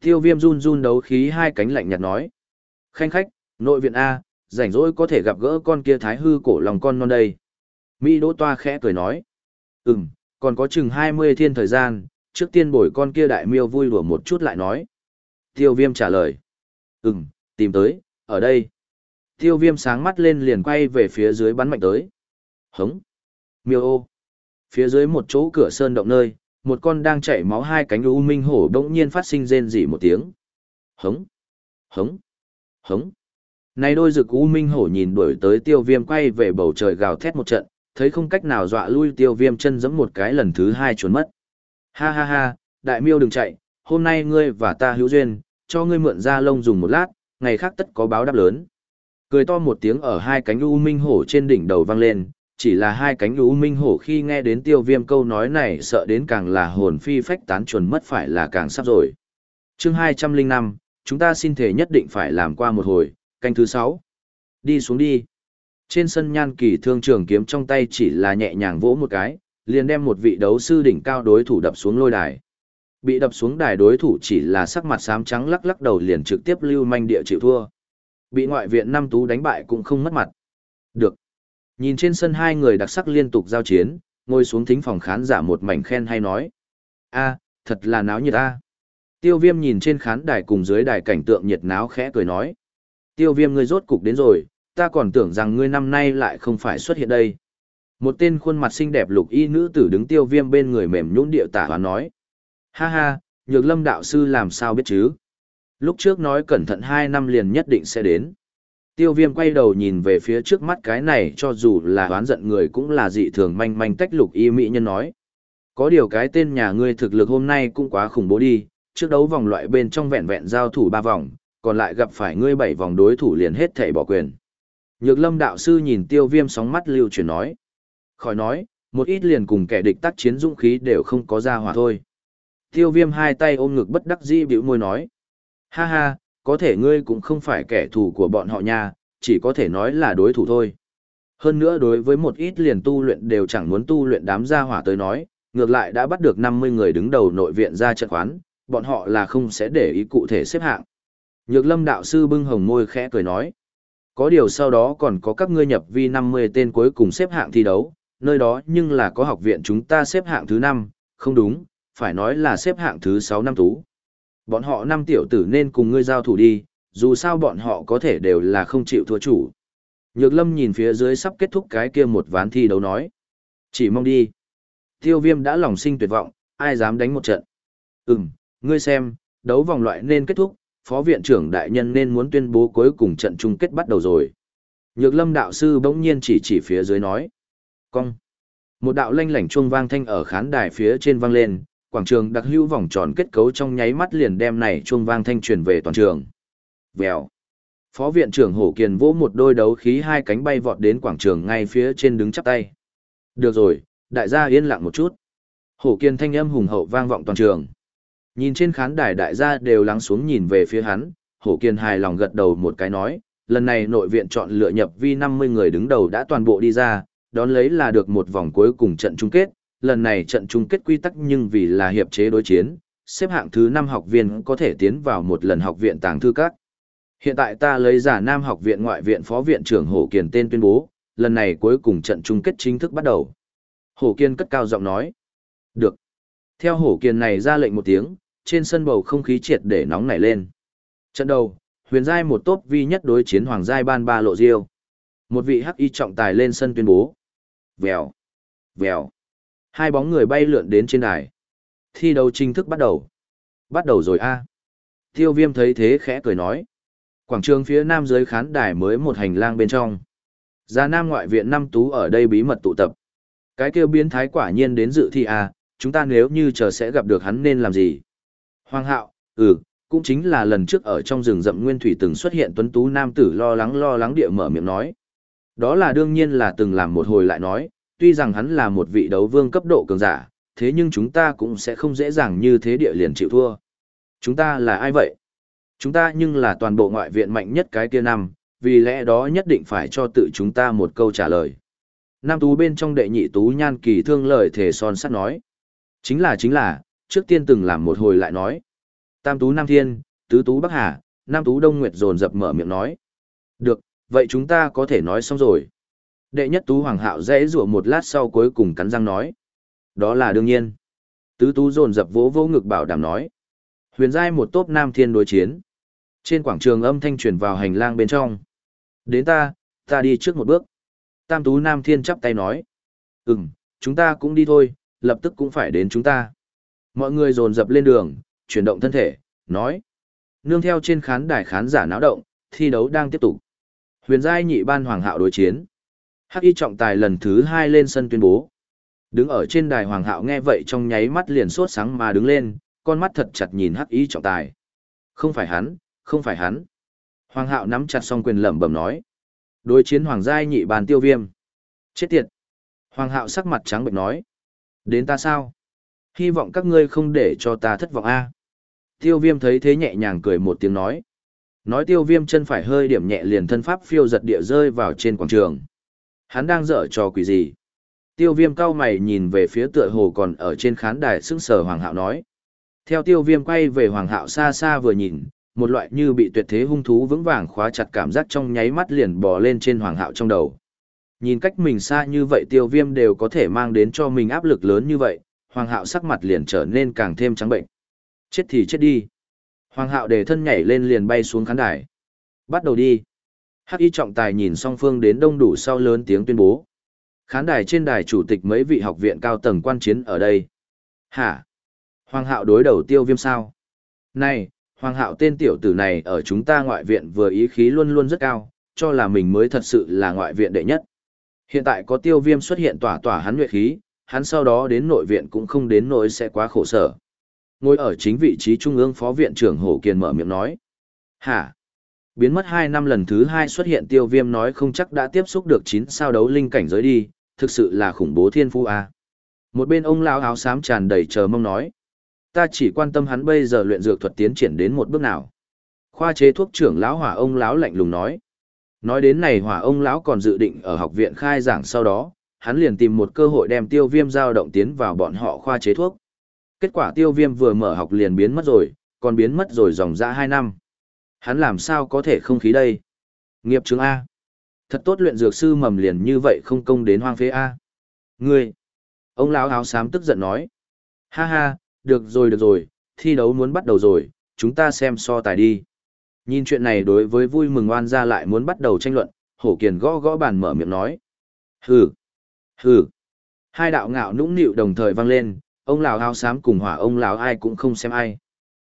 Tiêu viêm run run đấu khí hai cánh lạnh nhạt nói. Khanh khách, nội viện A, rảnh rỗi có thể gặp gỡ con kia thái hư cổ lòng con non đây. Mỹ đỗ toa khẽ cười nói. Ừm, còn có chừng 20 thiên thời gian, trước tiên bồi con kia đại miêu vui đùa một chút lại nói. Tiêu viêm trả lời. Ừm, tìm tới, ở đây. Tiêu viêm sáng mắt lên liền quay về phía dưới bắn mạnh tới. Hống. Miêu ô. Phía dưới một chỗ cửa sơn động nơi, một con đang chảy máu hai cánh u minh hổ đống nhiên phát sinh rên rỉ một tiếng. Hống. Hống. Hống. Này đôi rực u minh hổ nhìn đuổi tới tiêu viêm quay về bầu trời gào thét một trận, thấy không cách nào dọa lui tiêu viêm chân giẫm một cái lần thứ hai trốn mất. Ha ha ha, đại miêu đừng chạy, hôm nay ngươi và ta hữu duyên, cho ngươi mượn ra lông dùng một lát, ngày khác tất có báo đáp lớn. Cười to một tiếng ở hai cánh u minh hổ trên đỉnh đầu vang lên, chỉ là hai cánh u minh hổ khi nghe đến tiêu viêm câu nói này sợ đến càng là hồn phi phách tán chuẩn mất phải là càng sắp rồi. chương hai trăm linh năm chúng ta xin thể nhất định phải làm qua một hồi, canh thứ sáu Đi xuống đi. Trên sân nhan kỳ thương trường kiếm trong tay chỉ là nhẹ nhàng vỗ một cái, liền đem một vị đấu sư đỉnh cao đối thủ đập xuống lôi đài. Bị đập xuống đài đối thủ chỉ là sắc mặt xám trắng lắc lắc đầu liền trực tiếp lưu manh địa chịu thua. Bị ngoại viện năm tú đánh bại cũng không mất mặt. Được. Nhìn trên sân hai người đặc sắc liên tục giao chiến, ngồi xuống thính phòng khán giả một mảnh khen hay nói. a thật là náo nhiệt a Tiêu viêm nhìn trên khán đài cùng dưới đài cảnh tượng nhiệt náo khẽ cười nói. Tiêu viêm ngươi rốt cục đến rồi, ta còn tưởng rằng ngươi năm nay lại không phải xuất hiện đây. Một tên khuôn mặt xinh đẹp lục y nữ tử đứng tiêu viêm bên người mềm nhũn địa tả và nói. Ha ha, nhược lâm đạo sư làm sao biết chứ? Lúc trước nói cẩn thận hai năm liền nhất định sẽ đến. Tiêu viêm quay đầu nhìn về phía trước mắt cái này cho dù là oán giận người cũng là dị thường manh manh tách lục y mỹ nhân nói. Có điều cái tên nhà ngươi thực lực hôm nay cũng quá khủng bố đi, trước đấu vòng loại bên trong vẹn vẹn giao thủ ba vòng, còn lại gặp phải ngươi bảy vòng đối thủ liền hết thảy bỏ quyền. Nhược lâm đạo sư nhìn tiêu viêm sóng mắt lưu chuyển nói. Khỏi nói, Một ít liền cùng kẻ địch tác chiến dũng khí đều không có ra hỏa thôi. Tiêu viêm hai tay ôm ngực bất đắc dĩ biểu môi nói. Ha ha, có thể ngươi cũng không phải kẻ thù của bọn họ nha, chỉ có thể nói là đối thủ thôi. Hơn nữa đối với một ít liền tu luyện đều chẳng muốn tu luyện đám gia hỏa tới nói, ngược lại đã bắt được 50 người đứng đầu nội viện ra trận khoán, bọn họ là không sẽ để ý cụ thể xếp hạng. Nhược lâm đạo sư bưng hồng môi khẽ cười nói. Có điều sau đó còn có các ngươi nhập vi 50 tên cuối cùng xếp hạng thi đấu, nơi đó nhưng là có học viện chúng ta xếp hạng thứ 5, không đúng, phải nói là xếp hạng thứ 6 năm tú. Bọn họ năm tiểu tử nên cùng ngươi giao thủ đi, dù sao bọn họ có thể đều là không chịu thua chủ. Nhược lâm nhìn phía dưới sắp kết thúc cái kia một ván thi đấu nói. Chỉ mong đi. Tiêu viêm đã lòng sinh tuyệt vọng, ai dám đánh một trận. Ừm, ngươi xem, đấu vòng loại nên kết thúc, phó viện trưởng đại nhân nên muốn tuyên bố cuối cùng trận chung kết bắt đầu rồi. Nhược lâm đạo sư bỗng nhiên chỉ chỉ phía dưới nói. Cong. Một đạo lanh lảnh chuông vang thanh ở khán đài phía trên vang lên, quảng trường đặc hữu vòng tròn kết cấu trong nháy mắt liền đem này chuông vang thanh truyền về toàn trường. Vèo. Phó viện trưởng Hổ Kiền vỗ một đôi đấu khí hai cánh bay vọt đến quảng trường ngay phía trên đứng chắp tay. Được rồi, đại gia yên lặng một chút. Hổ Kiền thanh âm hùng hậu vang vọng toàn trường. Nhìn trên khán đài đại gia đều lắng xuống nhìn về phía hắn, Hổ Kiền hài lòng gật đầu một cái nói, lần này nội viện chọn lựa nhập vi 50 người đứng đầu đã toàn bộ đi ra, đón lấy là được một vòng cuối cùng trận chung kết, lần này trận chung kết quy tắc nhưng vì là hiệp chế đối chiến, xếp hạng thứ 5 học viên có thể tiến vào một lần học viện tàng thư các. Hiện tại ta lấy giả Nam học viện ngoại viện phó viện trưởng Hổ Kiền tên tuyên bố, lần này cuối cùng trận chung kết chính thức bắt đầu. Hổ Kiên cất cao giọng nói. Được. Theo Hổ Kiền này ra lệnh một tiếng, trên sân bầu không khí triệt để nóng nảy lên. Trận đầu, huyền giai một tốt vi nhất đối chiến hoàng giai ban ba lộ diêu. Một vị hắc y trọng tài lên sân tuyên bố. Vèo, vèo. Hai bóng người bay lượn đến trên đài. Thi đấu chính thức bắt đầu. Bắt đầu rồi a. Tiêu viêm thấy thế khẽ cười nói. Quảng trường phía nam dưới khán đài mới một hành lang bên trong. Gia Nam ngoại viện năm tú ở đây bí mật tụ tập. Cái kêu biến thái quả nhiên đến dự thi à, chúng ta nếu như chờ sẽ gặp được hắn nên làm gì? Hoàng hạo, ừ, cũng chính là lần trước ở trong rừng rậm nguyên thủy từng xuất hiện tuấn tú nam tử lo lắng lo lắng địa mở miệng nói. Đó là đương nhiên là từng làm một hồi lại nói, tuy rằng hắn là một vị đấu vương cấp độ cường giả, thế nhưng chúng ta cũng sẽ không dễ dàng như thế địa liền chịu thua. Chúng ta là ai vậy? Chúng ta nhưng là toàn bộ ngoại viện mạnh nhất cái kia năm, vì lẽ đó nhất định phải cho tự chúng ta một câu trả lời. Nam tú bên trong đệ nhị tú nhan kỳ thương lời thể son sắt nói. Chính là chính là, trước tiên từng làm một hồi lại nói. Tam tú Nam Thiên, tứ tú Bắc Hà, Nam tú Đông Nguyệt dồn dập mở miệng nói. Được, vậy chúng ta có thể nói xong rồi. Đệ nhất tú Hoàng Hạo dễ rủa một lát sau cuối cùng cắn răng nói. Đó là đương nhiên. Tứ tú dồn dập vỗ vỗ ngực bảo đảm nói. Huyền giai một tốp Nam Thiên đối chiến. Trên quảng trường âm thanh truyền vào hành lang bên trong. Đến ta, ta đi trước một bước. Tam tú Nam Thiên chắp tay nói. Ừm, chúng ta cũng đi thôi, lập tức cũng phải đến chúng ta. Mọi người dồn dập lên đường, chuyển động thân thể, nói. Nương theo trên khán đài khán giả náo động, thi đấu đang tiếp tục. Huyền giai nhị ban hoàng hạo đối chiến. Hắc y trọng tài lần thứ hai lên sân tuyên bố. Đứng ở trên đài hoàng hạo nghe vậy trong nháy mắt liền sốt sáng mà đứng lên, con mắt thật chặt nhìn hắc y trọng tài. Không phải hắn, không phải hắn. Hoàng hạo nắm chặt song quyền lẩm bẩm nói. Đối chiến hoàng giai nhị bàn tiêu viêm. Chết tiệt. Hoàng hạo sắc mặt trắng bệnh nói. Đến ta sao? Hy vọng các ngươi không để cho ta thất vọng a. Tiêu viêm thấy thế nhẹ nhàng cười một tiếng nói. Nói tiêu viêm chân phải hơi điểm nhẹ liền thân pháp phiêu giật địa rơi vào trên quảng trường. Hắn đang dở trò quỷ gì? Tiêu viêm cao mày nhìn về phía tựa hồ còn ở trên khán đài sững sờ Hoàng Hạo nói. Theo tiêu viêm quay về Hoàng Hạo xa xa vừa nhìn, một loại như bị tuyệt thế hung thú vững vàng khóa chặt cảm giác trong nháy mắt liền bò lên trên Hoàng Hạo trong đầu. Nhìn cách mình xa như vậy tiêu viêm đều có thể mang đến cho mình áp lực lớn như vậy, Hoàng Hạo sắc mặt liền trở nên càng thêm trắng bệnh. Chết thì chết đi. Hoàng Hạo để thân nhảy lên liền bay xuống khán đài. Bắt đầu đi. Hắc y trọng tài nhìn song phương đến đông đủ sau lớn tiếng tuyên bố. Khán đài trên đài chủ tịch mấy vị học viện cao tầng quan chiến ở đây. Hả? Hoàng hạo đối đầu tiêu viêm sao? Này, Hoàng hạo tên tiểu tử này ở chúng ta ngoại viện vừa ý khí luôn luôn rất cao, cho là mình mới thật sự là ngoại viện đệ nhất. Hiện tại có tiêu viêm xuất hiện tỏa tỏa hắn nguyện khí, hắn sau đó đến nội viện cũng không đến nỗi sẽ quá khổ sở. Ngồi ở chính vị trí trung ương phó viện trưởng Hổ Kiền mở miệng nói. Hả? Biến mất 2 năm lần thứ 2 xuất hiện tiêu viêm nói không chắc đã tiếp xúc được 9 sao đấu linh cảnh giới đi, thực sự là khủng bố thiên phu a. À. Một bên ông lão áo xám tràn đầy chờ mong nói. Ta chỉ quan tâm hắn bây giờ luyện dược thuật tiến triển đến một bước nào. Khoa chế thuốc trưởng lão hỏa ông lão lạnh lùng nói. Nói đến này hỏa ông lão còn dự định ở học viện khai giảng sau đó, hắn liền tìm một cơ hội đem tiêu viêm giao động tiến vào bọn họ khoa chế thuốc. Kết quả tiêu viêm vừa mở học liền biến mất rồi, còn biến mất rồi dòng ra 2 năm. Hắn làm sao có thể không khí đây? Nghiệp chứng A. Thật tốt luyện dược sư mầm liền như vậy không công đến hoang phế A. Ngươi! Ông lão áo xám tức giận nói. Ha ha, được rồi được rồi, thi đấu muốn bắt đầu rồi, chúng ta xem so tài đi. Nhìn chuyện này đối với vui mừng oan ra lại muốn bắt đầu tranh luận, hổ kiền gõ gõ bàn mở miệng nói. Hừ! Hừ! Hai đạo ngạo nũng nịu đồng thời vang lên, ông lão áo xám cùng hỏa ông lão ai cũng không xem ai.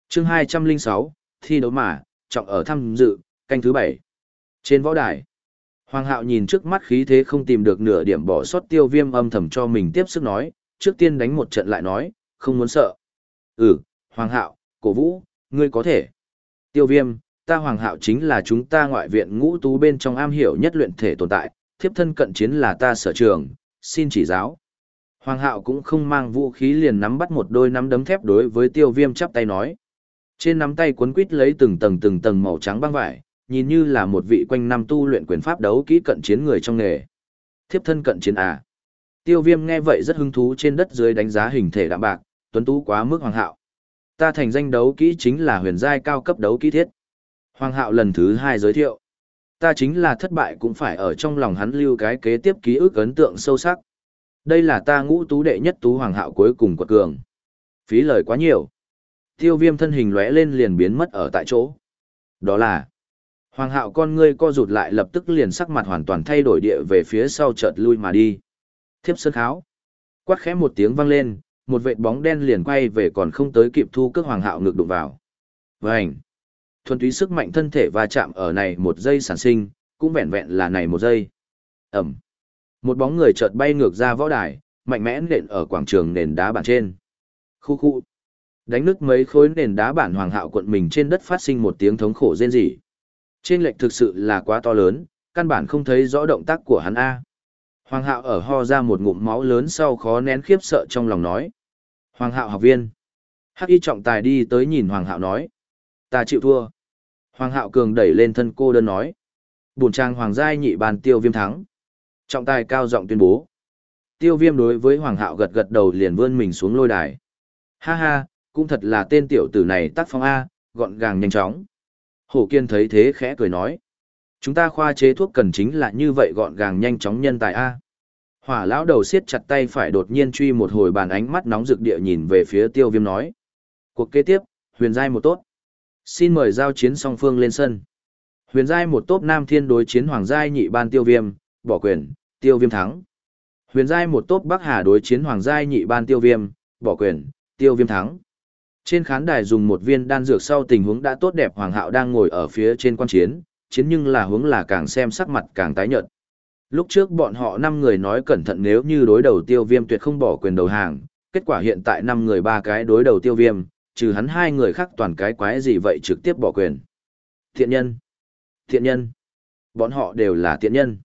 chương 206, thi đấu mà, trọng ở tham dự, canh thứ bảy Trên võ đài, Hoàng hạo nhìn trước mắt khí thế không tìm được nửa điểm bỏ sót tiêu viêm âm thầm cho mình tiếp sức nói, trước tiên đánh một trận lại nói, không muốn sợ. Ừ, Hoàng hạo, cổ vũ, ngươi có thể. Tiêu viêm, ta Hoàng hạo chính là chúng ta ngoại viện ngũ tú bên trong am hiểu nhất luyện thể tồn tại, thiếp thân cận chiến là ta sở trường, xin chỉ giáo. Hoàng hạo cũng không mang vũ khí liền nắm bắt một đôi nắm đấm thép đối với tiêu viêm chắp tay nói. Trên nắm tay cuốn quít lấy từng tầng từng tầng màu trắng băng vải, nhìn như là một vị quanh năm tu luyện quyền pháp đấu kỹ cận chiến người trong nghề. Thiếp thân cận chiến à. Tiêu viêm nghe vậy rất hứng thú trên đất dưới đánh giá hình thể đạm bạc, tuấn tú quá mức hoàng hạo. Ta thành danh đấu kỹ chính là huyền giai cao cấp đấu kỹ thiết. Hoàng hạo lần thứ hai giới thiệu. Ta chính là thất bại cũng phải ở trong lòng hắn lưu cái kế tiếp ký ức ấn tượng sâu sắc. Đây là ta ngũ tú đệ nhất tú hoàng hạo cuối cùng quật cường. Phí lời quá nhiều. Tiêu viêm thân hình lóe lên liền biến mất ở tại chỗ. Đó là Hoàng hạo con ngươi co rụt lại lập tức liền sắc mặt hoàn toàn thay đổi địa về phía sau chợt lui mà đi. Thiếp sơn kháo. Quát khẽ một tiếng vang lên, một vệt bóng đen liền quay về còn không tới kịp thu cước hoàng hạo ngực đụng vào. Vành. Thuần túy sức mạnh thân thể va chạm ở này một giây sản sinh, cũng vẹn vẹn là này một giây. Ẩm. Một bóng người chợt bay ngược ra võ đài, mạnh mẽ nện ở quảng trường nền đá bản trên. Khu khu. Đánh nứt mấy khối nền đá bản hoàng hạo quận mình trên đất phát sinh một tiếng thống khổ rên rỉ. Trên lệch thực sự là quá to lớn, căn bản không thấy rõ động tác của hắn A. Hoàng hạo ở ho ra một ngụm máu lớn sau khó nén khiếp sợ trong lòng nói. Hoàng hạo học viên. Hắc y trọng tài đi tới nhìn Hoàng hạo nói. Ta chịu thua. Hoàng hạo cường đẩy lên thân cô đơn nói. Bùn trang Hoàng giai nhị bàn tiêu viêm thắng. Trọng tài cao giọng tuyên bố. Tiêu viêm đối với Hoàng hạo gật gật đầu liền vươn mình xuống lôi đài. Ha ha, cũng thật là tên tiểu tử này tác phong A, gọn gàng nhanh chóng. Hổ Kiên thấy thế khẽ cười nói. Chúng ta khoa chế thuốc cần chính là như vậy gọn gàng nhanh chóng nhân tài A. Hỏa lão đầu siết chặt tay phải đột nhiên truy một hồi bàn ánh mắt nóng rực địa nhìn về phía tiêu viêm nói. Cuộc kế tiếp, huyền giai một tốt. Xin mời giao chiến song phương lên sân. Huyền giai một tốt nam thiên đối chiến hoàng giai nhị ban tiêu viêm, bỏ quyền, tiêu viêm thắng. Huyền giai một tốt bắc hà đối chiến hoàng giai nhị ban tiêu viêm, bỏ quyền, tiêu viêm thắng. Trên khán đài dùng một viên đan dược sau tình huống đã tốt đẹp Hoàng Hạo đang ngồi ở phía trên quan chiến, chiến nhưng là hướng là càng xem sắc mặt càng tái nhợt. Lúc trước bọn họ năm người nói cẩn thận nếu như đối đầu tiêu viêm tuyệt không bỏ quyền đầu hàng, kết quả hiện tại năm người ba cái đối đầu tiêu viêm, trừ hắn hai người khác toàn cái quái gì vậy trực tiếp bỏ quyền. Thiện nhân! Thiện nhân! Bọn họ đều là thiện nhân.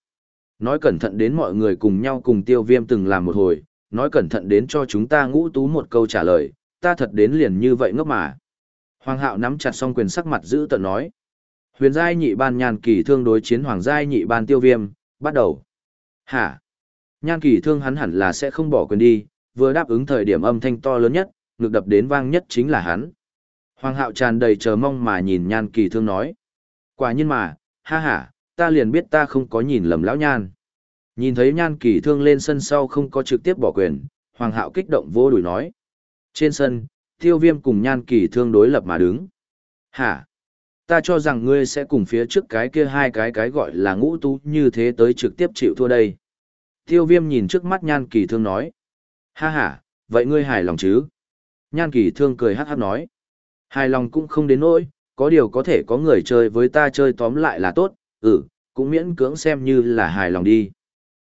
Nói cẩn thận đến mọi người cùng nhau cùng tiêu viêm từng làm một hồi, nói cẩn thận đến cho chúng ta ngũ tú một câu trả lời, ta thật đến liền như vậy ngốc mà. Hoàng hạo nắm chặt song quyền sắc mặt giữ tận nói. Huyền giai nhị ban nhàn kỳ thương đối chiến hoàng giai nhị ban tiêu viêm, bắt đầu. Hả? Nhan kỳ thương hắn hẳn là sẽ không bỏ quyền đi, vừa đáp ứng thời điểm âm thanh to lớn nhất, ngực đập đến vang nhất chính là hắn. Hoàng hạo tràn đầy chờ mong mà nhìn nhan kỳ thương nói. Quả nhiên mà, ha ha, ta liền biết ta không có nhìn lầm lão nhan. Nhìn thấy nhan kỳ thương lên sân sau không có trực tiếp bỏ quyền, hoàng hạo kích động vô đuổi nói. Trên sân, tiêu viêm cùng nhan kỳ thương đối lập mà đứng. Hả? Ta cho rằng ngươi sẽ cùng phía trước cái kia hai cái cái gọi là ngũ tú như thế tới trực tiếp chịu thua đây. Tiêu viêm nhìn trước mắt nhan kỳ thương nói. Ha ha, vậy ngươi hài lòng chứ? Nhan kỳ thương cười hát hát nói. Hài lòng cũng không đến nỗi, có điều có thể có người chơi với ta chơi tóm lại là tốt, ừ, cũng miễn cưỡng xem như là hài lòng đi.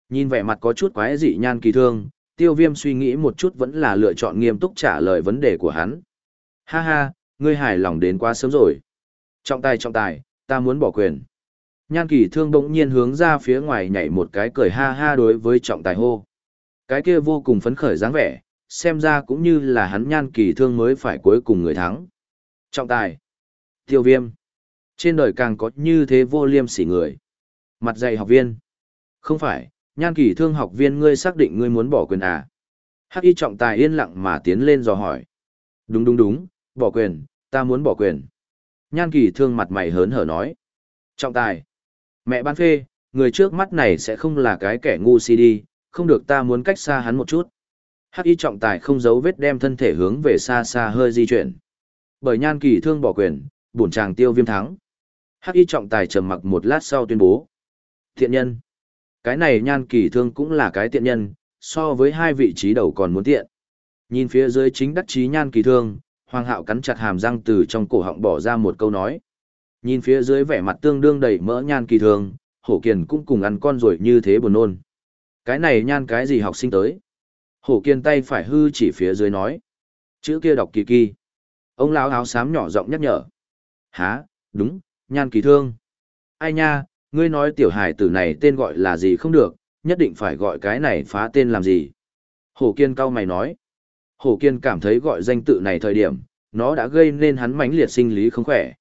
Nhìn vẻ mặt có chút quái dị nhan kỳ thương, tiêu viêm suy nghĩ một chút vẫn là lựa chọn nghiêm túc trả lời vấn đề của hắn. Ha ha, ngươi hài lòng đến quá sớm rồi. Trọng tài trọng tài, ta muốn bỏ quyền. Nhan kỳ thương bỗng nhiên hướng ra phía ngoài nhảy một cái cười ha ha đối với trọng tài hô. Cái kia vô cùng phấn khởi dáng vẻ, xem ra cũng như là hắn nhan kỳ thương mới phải cuối cùng người thắng. Trọng tài. Tiêu viêm. Trên đời càng có như thế vô liêm sỉ người. Mặt dày học viên. Không phải, nhan kỳ thương học viên ngươi xác định ngươi muốn bỏ quyền à. Hắc y trọng tài yên lặng mà tiến lên dò hỏi. Đúng đúng đúng, bỏ quyền, ta muốn bỏ quyền. Nhan kỳ thương mặt mày hớn hở nói. Trọng tài. Mẹ ban phê, người trước mắt này sẽ không là cái kẻ ngu si đi, không được ta muốn cách xa hắn một chút. Hắc y trọng tài không giấu vết đem thân thể hướng về xa xa hơi di chuyển. Bởi nhan kỳ thương bỏ quyền, bổn chàng tiêu viêm thắng. Hắc y trọng tài trầm mặc một lát sau tuyên bố. Thiện nhân. Cái này nhan kỳ thương cũng là cái tiện nhân, so với hai vị trí đầu còn muốn tiện. Nhìn phía dưới chính đắc chí nhan kỳ thương, hoàng hạo cắn chặt hàm răng từ trong cổ họng bỏ ra một câu nói. Nhìn phía dưới vẻ mặt tương đương đầy mỡ nhan kỳ thương, hổ kiền cũng cùng ăn con rồi như thế buồn nôn. Cái này nhan cái gì học sinh tới? Hổ kiền tay phải hư chỉ phía dưới nói. Chữ kia đọc kỳ kỳ. Ông lão áo xám nhỏ giọng nhắc nhở. Há, đúng, nhan kỳ thương. Ai nha, ngươi nói tiểu hài tử này tên gọi là gì không được, nhất định phải gọi cái này phá tên làm gì. Hổ kiên cao mày nói. Hổ kiên cảm thấy gọi danh tự này thời điểm, nó đã gây nên hắn mãnh liệt sinh lý không khỏe.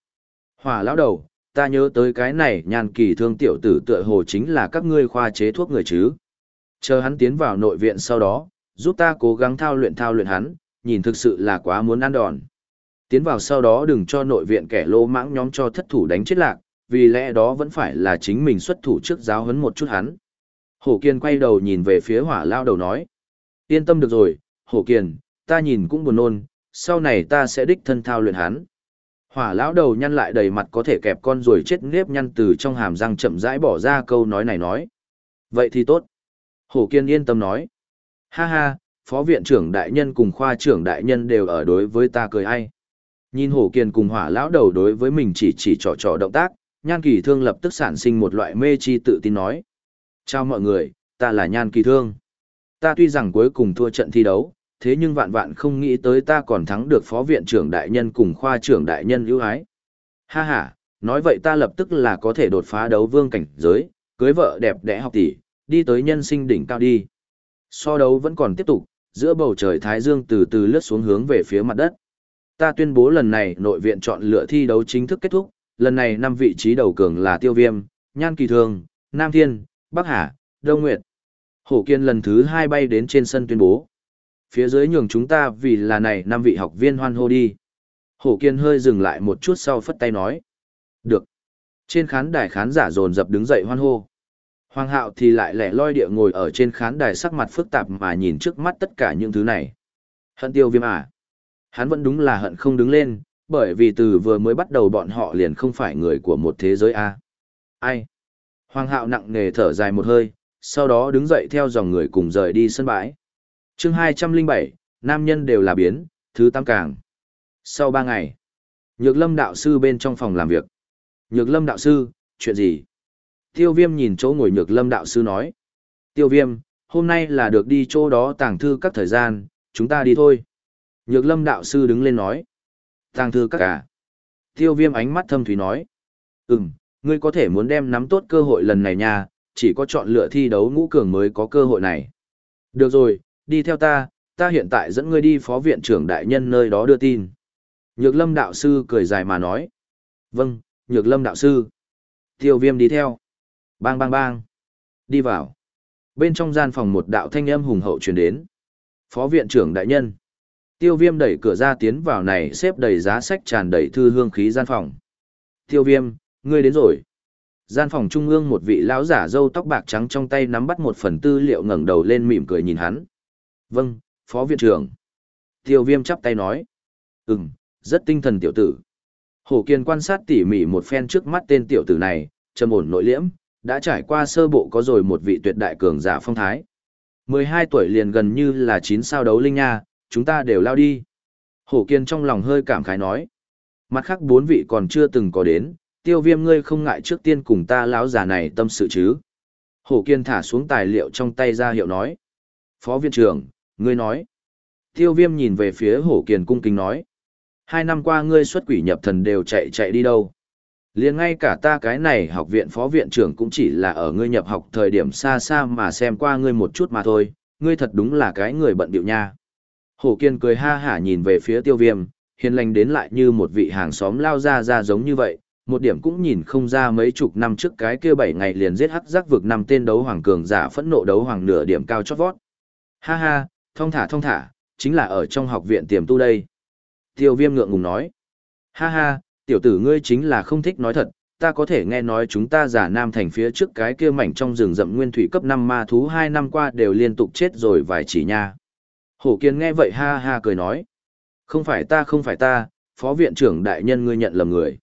Hỏa lão đầu, ta nhớ tới cái này nhàn kỳ thương tiểu tử tựa hồ chính là các ngươi khoa chế thuốc người chứ. Chờ hắn tiến vào nội viện sau đó, giúp ta cố gắng thao luyện thao luyện hắn, nhìn thực sự là quá muốn ăn đòn. Tiến vào sau đó đừng cho nội viện kẻ lô mãng nhóm cho thất thủ đánh chết lạc, vì lẽ đó vẫn phải là chính mình xuất thủ trước giáo huấn một chút hắn. Hổ Kiên quay đầu nhìn về phía hỏa lao đầu nói. Yên tâm được rồi, Hổ Kiên, ta nhìn cũng buồn nôn, sau này ta sẽ đích thân thao luyện hắn. Hỏa lão đầu nhăn lại đầy mặt có thể kẹp con rồi chết nếp nhăn từ trong hàm răng chậm rãi bỏ ra câu nói này nói. Vậy thì tốt. Hổ Kiên yên tâm nói. Ha ha, phó viện trưởng đại nhân cùng khoa trưởng đại nhân đều ở đối với ta cười ai. Nhìn Hổ Kiên cùng hỏa lão đầu đối với mình chỉ chỉ trò trò động tác, Nhan Kỳ Thương lập tức sản sinh một loại mê chi tự tin nói. Chào mọi người, ta là Nhan Kỳ Thương. Ta tuy rằng cuối cùng thua trận thi đấu, thế nhưng vạn vạn không nghĩ tới ta còn thắng được phó viện trưởng đại nhân cùng khoa trưởng đại nhân ưu ái. Ha ha, nói vậy ta lập tức là có thể đột phá đấu vương cảnh giới, cưới vợ đẹp đẽ học tỷ, đi tới nhân sinh đỉnh cao đi. So đấu vẫn còn tiếp tục, giữa bầu trời Thái Dương từ từ lướt xuống hướng về phía mặt đất. Ta tuyên bố lần này nội viện chọn lựa thi đấu chính thức kết thúc, lần này năm vị trí đầu cường là Tiêu Viêm, Nhan Kỳ Thương, Nam Thiên, Bắc Hà, Đông Nguyệt. Hổ Kiên lần thứ hai bay đến trên sân tuyên bố. Phía dưới nhường chúng ta vì là này năm vị học viên hoan hô đi. Hổ Kiên hơi dừng lại một chút sau phất tay nói. Được. Trên khán đài khán giả dồn dập đứng dậy hoan hô. Hoàng hạo thì lại lẻ loi địa ngồi ở trên khán đài sắc mặt phức tạp mà nhìn trước mắt tất cả những thứ này. Hận tiêu viêm à. Hắn vẫn đúng là hận không đứng lên, bởi vì từ vừa mới bắt đầu bọn họ liền không phải người của một thế giới A. Ai? Hoàng hạo nặng nề thở dài một hơi, sau đó đứng dậy theo dòng người cùng rời đi sân bãi. chương 207, nam nhân đều là biến, thứ tam càng. Sau ba ngày, Nhược lâm đạo sư bên trong phòng làm việc. Nhược lâm đạo sư, chuyện gì? Tiêu viêm nhìn chỗ ngồi nhược lâm đạo sư nói. Tiêu viêm, hôm nay là được đi chỗ đó tàng thư các thời gian, chúng ta đi thôi. Nhược lâm đạo sư đứng lên nói. Tàng thư các cả. Tiêu viêm ánh mắt thâm thúy nói. Ừm, ngươi có thể muốn đem nắm tốt cơ hội lần này nha, chỉ có chọn lựa thi đấu ngũ cường mới có cơ hội này. Được rồi, đi theo ta, ta hiện tại dẫn ngươi đi phó viện trưởng đại nhân nơi đó đưa tin. Nhược lâm đạo sư cười dài mà nói. Vâng, nhược lâm đạo sư. Tiêu viêm đi theo. Bang bang bang. Đi vào. Bên trong gian phòng một đạo thanh âm hùng hậu truyền đến. Phó viện trưởng đại nhân. Tiêu viêm đẩy cửa ra tiến vào này xếp đầy giá sách tràn đầy thư hương khí gian phòng. Tiêu viêm, ngươi đến rồi. Gian phòng trung ương một vị lão giả râu tóc bạc trắng trong tay nắm bắt một phần tư liệu ngẩng đầu lên mỉm cười nhìn hắn. Vâng, phó viện trưởng. Tiêu viêm chắp tay nói. Ừm, rất tinh thần tiểu tử. Hổ Kiên quan sát tỉ mỉ một phen trước mắt tên tiểu tử này, trầm ổn nội liễm, đã trải qua sơ bộ có rồi một vị tuyệt đại cường giả phong thái. 12 tuổi liền gần như là 9 sao đấu linh nha, chúng ta đều lao đi. Hổ Kiên trong lòng hơi cảm khái nói. Mặt khác bốn vị còn chưa từng có đến, tiêu viêm ngươi không ngại trước tiên cùng ta lão già này tâm sự chứ. Hổ Kiên thả xuống tài liệu trong tay ra hiệu nói. Phó viện trưởng, ngươi nói. Tiêu viêm nhìn về phía Hổ Kiên cung kính nói. Hai năm qua ngươi xuất quỷ nhập thần đều chạy chạy đi đâu. liền ngay cả ta cái này học viện phó viện trưởng cũng chỉ là ở ngươi nhập học thời điểm xa xa mà xem qua ngươi một chút mà thôi, ngươi thật đúng là cái người bận điệu nha. Hổ Kiên cười ha hả nhìn về phía tiêu viêm, hiền lành đến lại như một vị hàng xóm lao ra ra giống như vậy, một điểm cũng nhìn không ra mấy chục năm trước cái kia bảy ngày liền giết hắc giác vực năm tên đấu hoàng cường giả phẫn nộ đấu hoàng nửa điểm cao chót vót. Ha ha, thông thả thông thả, chính là ở trong học viện tiềm tu đây. Tiêu viêm ngượng ngùng nói. Ha ha, tiểu tử ngươi chính là không thích nói thật, ta có thể nghe nói chúng ta giả nam thành phía trước cái kia mảnh trong rừng rậm nguyên thủy cấp 5 ma thú 2 năm qua đều liên tục chết rồi vài chỉ nha. Hổ kiên nghe vậy ha ha cười nói. Không phải ta không phải ta, phó viện trưởng đại nhân ngươi nhận lầm người.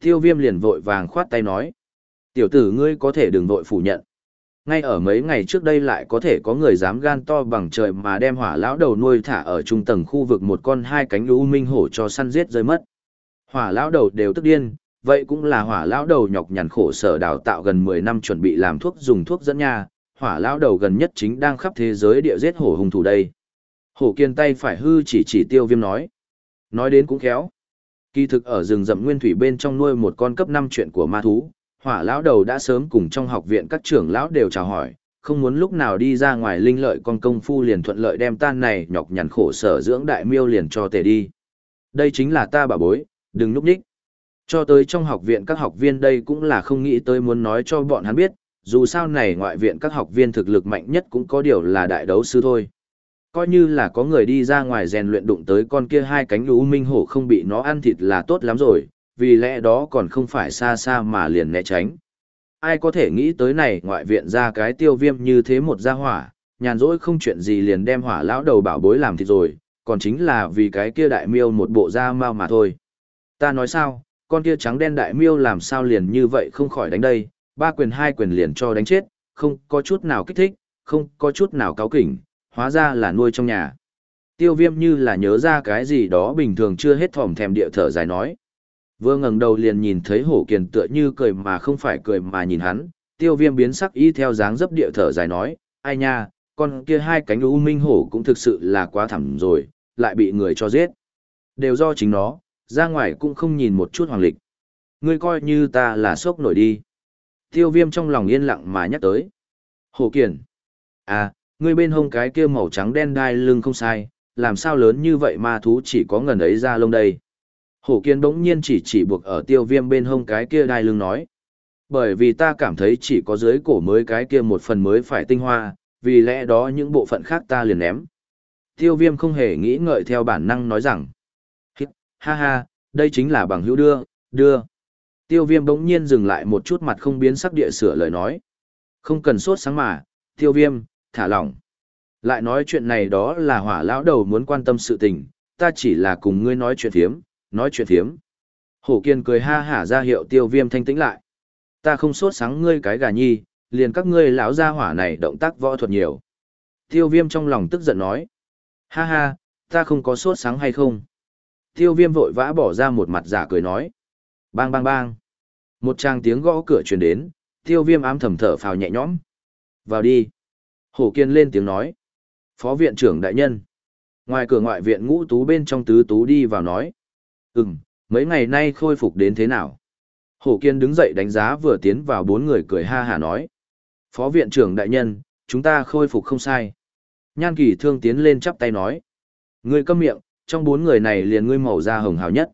Tiêu viêm liền vội vàng khoát tay nói. Tiểu tử ngươi có thể đừng vội phủ nhận. Ngay ở mấy ngày trước đây lại có thể có người dám gan to bằng trời mà đem hỏa lão đầu nuôi thả ở trung tầng khu vực một con hai cánh lũ minh hổ cho săn giết rơi mất. Hỏa lão đầu đều tức điên, vậy cũng là hỏa lão đầu nhọc nhằn khổ sở đào tạo gần 10 năm chuẩn bị làm thuốc dùng thuốc dẫn nha, hỏa lão đầu gần nhất chính đang khắp thế giới địa giết hổ hung thủ đây. Hổ kiên tay phải hư chỉ chỉ tiêu viêm nói. Nói đến cũng khéo. Kỳ thực ở rừng rậm nguyên thủy bên trong nuôi một con cấp 5 chuyện của ma thú, hỏa lão đầu đã sớm cùng trong học viện các trưởng lão đều chào hỏi, không muốn lúc nào đi ra ngoài linh lợi con công phu liền thuận lợi đem tan này nhọc nhằn khổ sở dưỡng đại miêu liền cho tề đi. Đây chính là ta bà bối, đừng núp nhích. Cho tới trong học viện các học viên đây cũng là không nghĩ tới muốn nói cho bọn hắn biết, dù sao này ngoại viện các học viên thực lực mạnh nhất cũng có điều là đại đấu sư thôi. Coi như là có người đi ra ngoài rèn luyện đụng tới con kia hai cánh lũ minh hổ không bị nó ăn thịt là tốt lắm rồi, vì lẽ đó còn không phải xa xa mà liền né tránh. Ai có thể nghĩ tới này ngoại viện ra cái tiêu viêm như thế một gia hỏa, nhàn rỗi không chuyện gì liền đem hỏa lão đầu bảo bối làm thịt rồi, còn chính là vì cái kia đại miêu một bộ da mau mà thôi. Ta nói sao, con kia trắng đen đại miêu làm sao liền như vậy không khỏi đánh đây, ba quyền hai quyền liền cho đánh chết, không có chút nào kích thích, không có chút nào cáo kỉnh, hóa ra là nuôi trong nhà. Tiêu viêm như là nhớ ra cái gì đó bình thường chưa hết thỏm thèm địa thở dài nói. Vừa ngẩng đầu liền nhìn thấy hổ kiền tựa như cười mà không phải cười mà nhìn hắn, tiêu viêm biến sắc y theo dáng dấp địa thở dài nói, ai nha, con kia hai cánh u minh hổ cũng thực sự là quá thẳm rồi, lại bị người cho giết. Đều do chính nó, ra ngoài cũng không nhìn một chút hoàng lịch. Ngươi coi như ta là sốc nổi đi. Tiêu viêm trong lòng yên lặng mà nhắc tới. Hổ kiền. À, ngươi bên hông cái kia màu trắng đen đai lưng không sai, làm sao lớn như vậy ma thú chỉ có ngần ấy ra lông đây. Hổ kiên bỗng nhiên chỉ chỉ buộc ở tiêu viêm bên hông cái kia đai lưng nói. Bởi vì ta cảm thấy chỉ có dưới cổ mới cái kia một phần mới phải tinh hoa, vì lẽ đó những bộ phận khác ta liền ném. Tiêu viêm không hề nghĩ ngợi theo bản năng nói rằng. Ha ha, đây chính là bằng hữu đưa, đưa. Tiêu viêm bỗng nhiên dừng lại một chút mặt không biến sắc địa sửa lời nói. Không cần sốt sáng mà, tiêu viêm, thả lỏng. Lại nói chuyện này đó là hỏa lão đầu muốn quan tâm sự tình, ta chỉ là cùng ngươi nói chuyện thiếm, nói chuyện thiếm. Hổ kiên cười ha hả ra hiệu tiêu viêm thanh tĩnh lại. Ta không sốt sáng ngươi cái gà nhi, liền các ngươi lão gia hỏa này động tác võ thuật nhiều. Tiêu viêm trong lòng tức giận nói. Ha ha, ta không có sốt sáng hay không? Tiêu viêm vội vã bỏ ra một mặt giả cười nói. Bang bang bang. Một tràng tiếng gõ cửa truyền đến, tiêu viêm ám thầm thở phào nhẹ nhõm. Vào đi. Hổ kiên lên tiếng nói. Phó viện trưởng đại nhân. Ngoài cửa ngoại viện ngũ tú bên trong tứ tú đi vào nói. Ừm, mấy ngày nay khôi phục đến thế nào? Hổ Kiên đứng dậy đánh giá vừa tiến vào bốn người cười ha hả nói. Phó viện trưởng đại nhân, chúng ta khôi phục không sai. Nhan kỳ thương tiến lên chắp tay nói. Ngươi câm miệng, trong bốn người này liền ngươi màu da hồng hào nhất.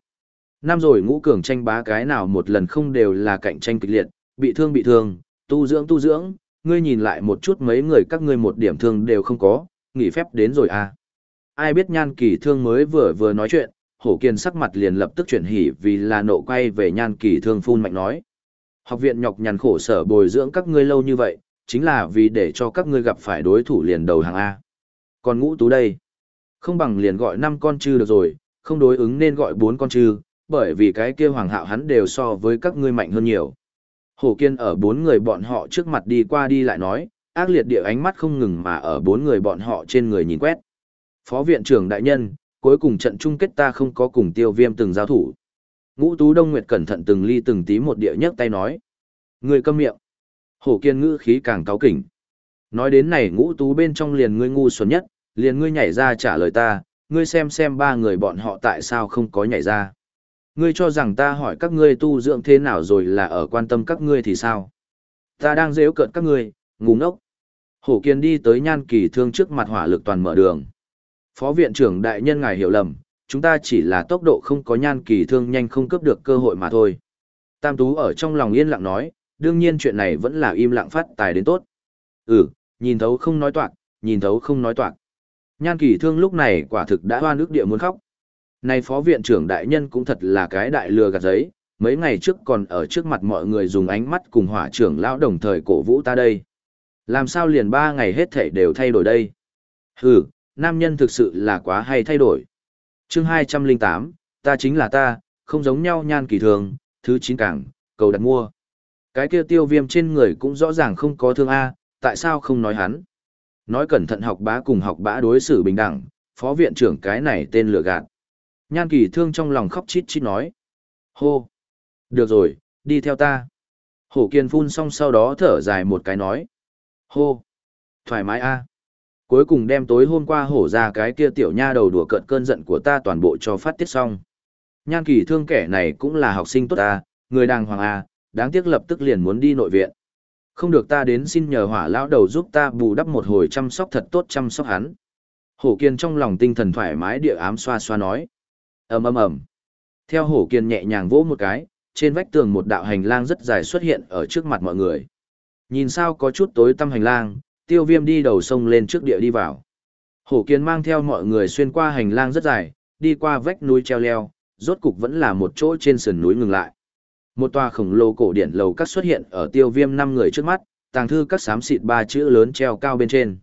Năm rồi ngũ cường tranh bá cái nào một lần không đều là cạnh tranh kịch liệt, bị thương bị thương, tu dưỡng tu dưỡng, ngươi nhìn lại một chút mấy người các ngươi một điểm thương đều không có, nghỉ phép đến rồi à. Ai biết nhan kỳ thương mới vừa vừa nói chuyện, hổ kiên sắc mặt liền lập tức chuyển hỉ vì là nộ quay về nhan kỳ thương phun mạnh nói. Học viện nhọc nhằn khổ sở bồi dưỡng các ngươi lâu như vậy, chính là vì để cho các ngươi gặp phải đối thủ liền đầu hàng A. Còn ngũ tú đây, không bằng liền gọi năm con chư được rồi, không đối ứng nên gọi bốn con chư, bởi vì cái kia hoàng hạo hắn đều so với các ngươi mạnh hơn nhiều. Hổ kiên ở bốn người bọn họ trước mặt đi qua đi lại nói, ác liệt địa ánh mắt không ngừng mà ở bốn người bọn họ trên người nhìn quét. Phó viện trưởng đại nhân, cuối cùng trận chung kết ta không có cùng tiêu viêm từng giao thủ. Ngũ Tú Đông Nguyệt cẩn thận từng ly từng tí một địa nhấc tay nói. Người câm miệng. Hổ kiên ngữ khí càng cáo kỉnh. Nói đến này ngũ tú bên trong liền ngươi ngu xuẩn nhất, liền ngươi nhảy ra trả lời ta, ngươi xem xem ba người bọn họ tại sao không có nhảy ra. Ngươi cho rằng ta hỏi các ngươi tu dưỡng thế nào rồi là ở quan tâm các ngươi thì sao? Ta đang dễ cợt các ngươi, ngu ngốc. Hổ Kiên đi tới nhan kỳ thương trước mặt hỏa lực toàn mở đường. Phó viện trưởng đại nhân ngài hiểu lầm, chúng ta chỉ là tốc độ không có nhan kỳ thương nhanh không cướp được cơ hội mà thôi. Tam Tú ở trong lòng yên lặng nói, đương nhiên chuyện này vẫn là im lặng phát tài đến tốt. Ừ, nhìn thấu không nói toạc, nhìn thấu không nói toạc. Nhan kỳ thương lúc này quả thực đã hoa nước địa muốn khóc. Này phó viện trưởng đại nhân cũng thật là cái đại lừa gạt giấy, mấy ngày trước còn ở trước mặt mọi người dùng ánh mắt cùng hỏa trưởng lão đồng thời cổ vũ ta đây. Làm sao liền ba ngày hết thể đều thay đổi đây? Hừ, nam nhân thực sự là quá hay thay đổi. chương 208, ta chính là ta, không giống nhau nhan kỳ thường, thứ chín cảng, cầu đặt mua. Cái kia tiêu viêm trên người cũng rõ ràng không có thương A, tại sao không nói hắn? Nói cẩn thận học bá cùng học bá đối xử bình đẳng, phó viện trưởng cái này tên lừa gạt. Nhan kỳ thương trong lòng khóc chít chít nói. Hô! Được rồi, đi theo ta. Hổ kiên phun xong sau đó thở dài một cái nói. Hô! Thoải mái a Cuối cùng đem tối hôm qua hổ ra cái kia tiểu nha đầu đùa cợt cơn giận của ta toàn bộ cho phát tiết xong. Nhan kỳ thương kẻ này cũng là học sinh tốt a người đàng hoàng a đáng tiếc lập tức liền muốn đi nội viện. Không được ta đến xin nhờ hỏa lão đầu giúp ta bù đắp một hồi chăm sóc thật tốt chăm sóc hắn. Hổ kiên trong lòng tinh thần thoải mái địa ám xoa xoa nói ầm ầm ầm. Theo hổ kiên nhẹ nhàng vỗ một cái, trên vách tường một đạo hành lang rất dài xuất hiện ở trước mặt mọi người. Nhìn sao có chút tối tăm hành lang, tiêu viêm đi đầu sông lên trước địa đi vào. Hổ kiên mang theo mọi người xuyên qua hành lang rất dài, đi qua vách núi treo leo, rốt cục vẫn là một chỗ trên sườn núi ngừng lại. Một tòa khổng lồ cổ điển lầu các xuất hiện ở tiêu viêm năm người trước mắt, tàng thư các xám xịt ba chữ lớn treo cao bên trên.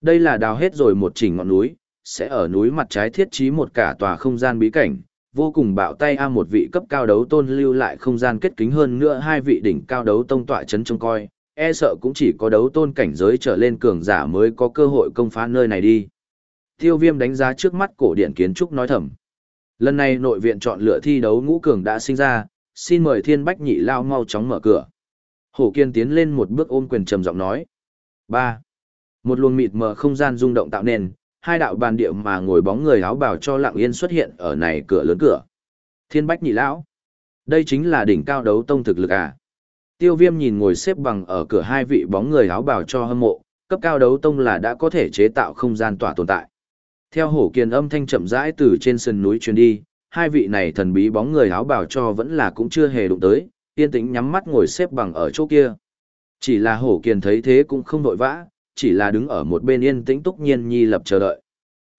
Đây là đào hết rồi một chỉnh ngọn núi sẽ ở núi mặt trái thiết trí một cả tòa không gian bí cảnh, vô cùng bạo tay a một vị cấp cao đấu tôn lưu lại không gian kết kính hơn nữa hai vị đỉnh cao đấu tông tọa chấn trông coi, e sợ cũng chỉ có đấu tôn cảnh giới trở lên cường giả mới có cơ hội công phá nơi này đi. Tiêu viêm đánh giá trước mắt cổ điện kiến trúc nói thầm. Lần này nội viện chọn lựa thi đấu ngũ cường đã sinh ra, xin mời thiên bách nhị lao mau chóng mở cửa. Hổ kiên tiến lên một bước ôm quyền trầm giọng nói. 3. Một luồng mịt mờ không gian rung động tạo nên, hai đạo bàn địa mà ngồi bóng người áo bào cho lặng yên xuất hiện ở này cửa lớn cửa. Thiên Bách Nhị Lão. Đây chính là đỉnh cao đấu tông thực lực à. Tiêu viêm nhìn ngồi xếp bằng ở cửa hai vị bóng người áo bào cho hâm mộ, cấp cao đấu tông là đã có thể chế tạo không gian tỏa tồn tại. Theo hổ kiền âm thanh chậm rãi từ trên sườn núi truyền đi, hai vị này thần bí bóng người áo bào cho vẫn là cũng chưa hề đụng tới, yên tĩnh nhắm mắt ngồi xếp bằng ở chỗ kia. Chỉ là hổ kiền thấy thế cũng không vội vã, chỉ là đứng ở một bên yên tĩnh túc nhiên nhi lập chờ đợi.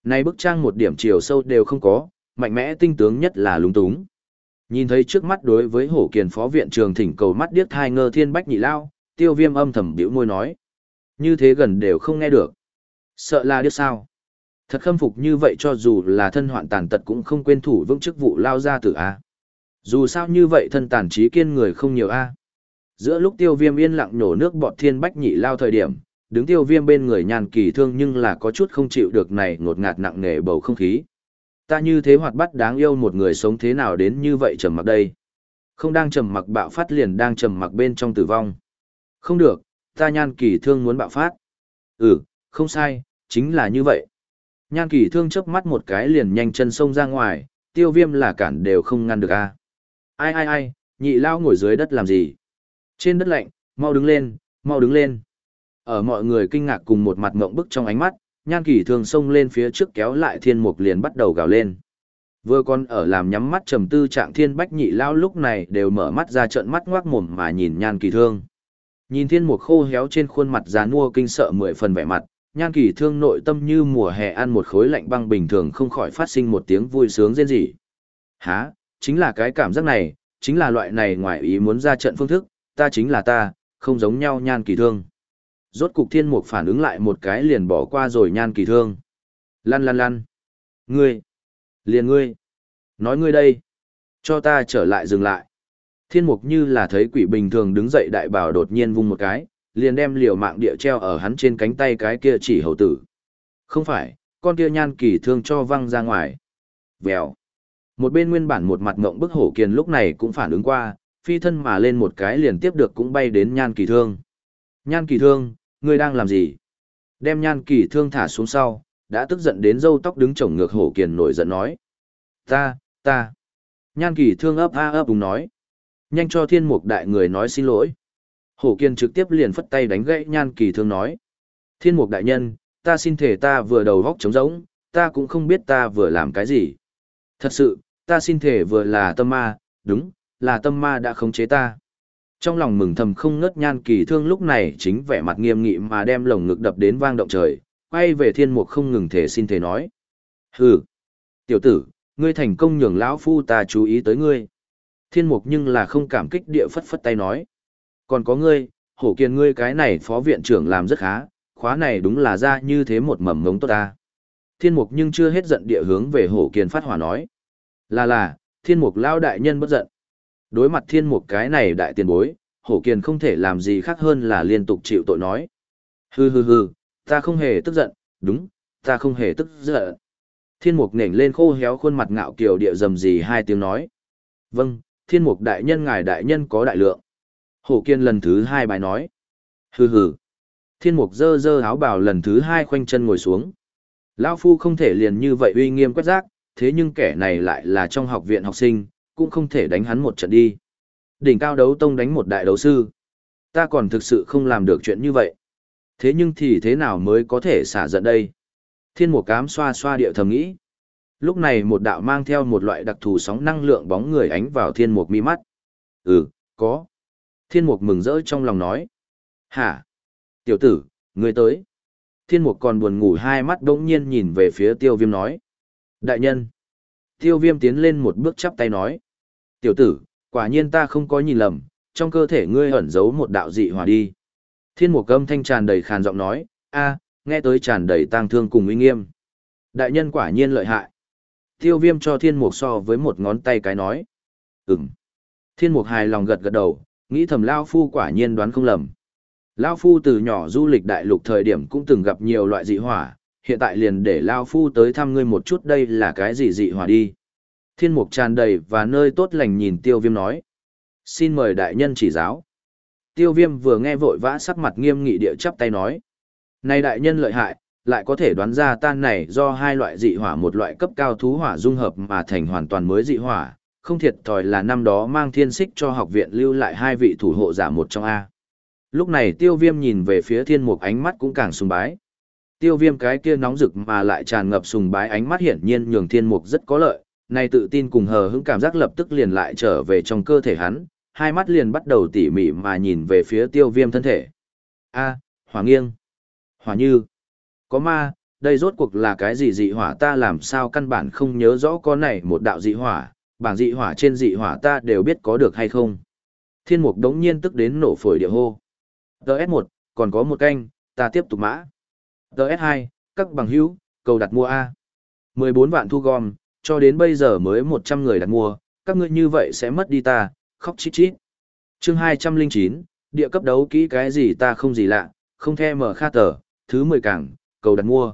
Này bức trang một điểm chiều sâu đều không có, mạnh mẽ tinh tướng nhất là lúng túng. Nhìn thấy trước mắt đối với hổ kiền phó viện trường thỉnh cầu mắt điếc thai ngơ thiên bách nhị lao, tiêu viêm âm thầm biểu môi nói. Như thế gần đều không nghe được. Sợ là điếc sao. Thật khâm phục như vậy cho dù là thân hoạn tàn tật cũng không quên thủ vững chức vụ lao ra tử A. Dù sao như vậy thân tàn trí kiên người không nhiều A. Giữa lúc tiêu viêm yên lặng nhổ nước bọt thiên bách nhị lao thời điểm, đứng tiêu viêm bên người nhàn kỳ thương nhưng là có chút không chịu được này ngột ngạt nặng nề bầu không khí. Ta như thế hoạt bắt đáng yêu một người sống thế nào đến như vậy trầm mặc đây. Không đang trầm mặc bạo phát liền đang trầm mặc bên trong tử vong. Không được, ta nhan kỳ thương muốn bạo phát. Ừ, không sai, chính là như vậy. Nhan kỳ thương chớp mắt một cái liền nhanh chân sông ra ngoài, tiêu viêm là cản đều không ngăn được a Ai ai ai, nhị lao ngồi dưới đất làm gì? Trên đất lạnh, mau đứng lên, mau đứng lên. Ở mọi người kinh ngạc cùng một mặt ngộng bức trong ánh mắt, nhan kỳ thường xông lên phía trước kéo lại thiên mục liền bắt đầu gào lên. Vừa còn ở làm nhắm mắt trầm tư trạng thiên bách nhị lao lúc này đều mở mắt ra trận mắt ngoác mồm mà nhìn nhan kỳ thương. Nhìn thiên mục khô héo trên khuôn mặt già nua kinh sợ mười phần vẻ mặt, nhan kỳ thương nội tâm như mùa hè ăn một khối lạnh băng bình thường không khỏi phát sinh một tiếng vui sướng rên rỉ. há chính là cái cảm giác này, chính là loại này ngoài ý muốn ra trận phương thức, ta chính là ta, không giống nhau nhan kỳ thương rốt cục thiên mục phản ứng lại một cái liền bỏ qua rồi nhan kỳ thương. Lăn lăn lăn. Ngươi. Liền ngươi. Nói ngươi đây. Cho ta trở lại dừng lại. Thiên mục như là thấy quỷ bình thường đứng dậy đại bảo đột nhiên vung một cái, liền đem liều mạng địa treo ở hắn trên cánh tay cái kia chỉ hầu tử. Không phải, con kia nhan kỳ thương cho văng ra ngoài. Vèo. Một bên nguyên bản một mặt ngộng bức hổ kiền lúc này cũng phản ứng qua, phi thân mà lên một cái liền tiếp được cũng bay đến nhan kỳ thương. Nhan kỳ thương, ngươi đang làm gì? Đem nhan kỳ thương thả xuống sau, đã tức giận đến râu tóc đứng chổng ngược hổ kiền nổi giận nói. Ta, ta. Nhan kỳ thương ấp a ấp đúng nói. Nhanh cho thiên mục đại người nói xin lỗi. Hổ kiền trực tiếp liền phất tay đánh gãy nhan kỳ thương nói. Thiên mục đại nhân, ta xin thể ta vừa đầu góc trống rỗng, ta cũng không biết ta vừa làm cái gì. Thật sự, ta xin thể vừa là tâm ma, đúng, là tâm ma đã khống chế ta. Trong lòng mừng thầm không ngớt nhan kỳ thương lúc này chính vẻ mặt nghiêm nghị mà đem lồng ngực đập đến vang động trời, quay về thiên mục không ngừng thể xin thể nói. Hừ, tiểu tử, ngươi thành công nhường lão phu ta chú ý tới ngươi. Thiên mục nhưng là không cảm kích địa phất phất tay nói. Còn có ngươi, hổ kiền ngươi cái này phó viện trưởng làm rất khá, khóa này đúng là ra như thế một mầm ngống tốt ta. Thiên mục nhưng chưa hết giận địa hướng về hổ kiền phát hỏa nói. Là là, thiên mục lao đại nhân bất giận. Đối mặt thiên mục cái này đại tiền bối, hổ kiền không thể làm gì khác hơn là liên tục chịu tội nói. Hừ hừ hừ, ta không hề tức giận, đúng, ta không hề tức giận. Thiên mục nểnh lên khô héo khuôn mặt ngạo kiều địa dầm gì hai tiếng nói. Vâng, thiên mục đại nhân ngài đại nhân có đại lượng. Hổ kiên lần thứ hai bài nói. Hừ hừ. Thiên mục dơ dơ áo bào lần thứ hai khoanh chân ngồi xuống. Lão phu không thể liền như vậy uy nghiêm quét rác, thế nhưng kẻ này lại là trong học viện học sinh, cũng không thể đánh hắn một trận đi. Đỉnh cao đấu tông đánh một đại đấu sư. Ta còn thực sự không làm được chuyện như vậy. Thế nhưng thì thế nào mới có thể xả giận đây? Thiên mục cám xoa xoa địa thầm nghĩ. Lúc này một đạo mang theo một loại đặc thù sóng năng lượng bóng người ánh vào thiên mục mi mắt. Ừ, có. Thiên mục mừng rỡ trong lòng nói. Hả? Tiểu tử, ngươi tới. Thiên mục còn buồn ngủ hai mắt đống nhiên nhìn về phía tiêu viêm nói. Đại nhân. Tiêu viêm tiến lên một bước chắp tay nói. Tiểu tử, quả nhiên ta không có nhìn lầm, trong cơ thể ngươi ẩn giấu một đạo dị hỏa đi. Thiên mục âm thanh tràn đầy khàn giọng nói, a, nghe tới tràn đầy tang thương cùng uy nghiêm. Đại nhân quả nhiên lợi hại. Tiêu viêm cho thiên mục so với một ngón tay cái nói. Ừm. Thiên mục hài lòng gật gật đầu, nghĩ thầm Lao Phu quả nhiên đoán không lầm. Lao Phu từ nhỏ du lịch đại lục thời điểm cũng từng gặp nhiều loại dị hỏa, hiện tại liền để Lao Phu tới thăm ngươi một chút đây là cái gì dị hỏa đi. Thiên mục tràn đầy và nơi tốt lành nhìn tiêu viêm nói. Xin mời đại nhân chỉ giáo. Tiêu viêm vừa nghe vội vã sắc mặt nghiêm nghị địa chắp tay nói. Này đại nhân lợi hại, lại có thể đoán ra tan này do hai loại dị hỏa một loại cấp cao thú hỏa dung hợp mà thành hoàn toàn mới dị hỏa, không thiệt thòi là năm đó mang thiên xích cho học viện lưu lại hai vị thủ hộ giả một trong A. Lúc này tiêu viêm nhìn về phía thiên mục ánh mắt cũng càng sùng bái. Tiêu viêm cái kia nóng rực mà lại tràn ngập sùng bái ánh mắt hiển nhiên nhường thiên mục rất có lợi, nay tự tin cùng hờ hững cảm giác lập tức liền lại trở về trong cơ thể hắn, hai mắt liền bắt đầu tỉ mỉ mà nhìn về phía tiêu viêm thân thể. A, hỏa nghiêng, hỏa như, có ma, đây rốt cuộc là cái gì dị hỏa ta làm sao căn bản không nhớ rõ có này một đạo dị hỏa, bảng dị hỏa trên dị hỏa ta đều biết có được hay không. Thiên mục đống nhiên tức đến nổ phổi địa hô. ts một còn có một canh, ta tiếp tục mã. TS2, các bằng hữu, cầu đặt mua A. 14 vạn thu gom, cho đến bây giờ mới 100 người đặt mua, các ngươi như vậy sẽ mất đi ta, khóc chít chít. chương 209, địa cấp đấu kỹ cái gì ta không gì lạ, không the mở kha tờ, thứ 10 cảng, cầu đặt mua.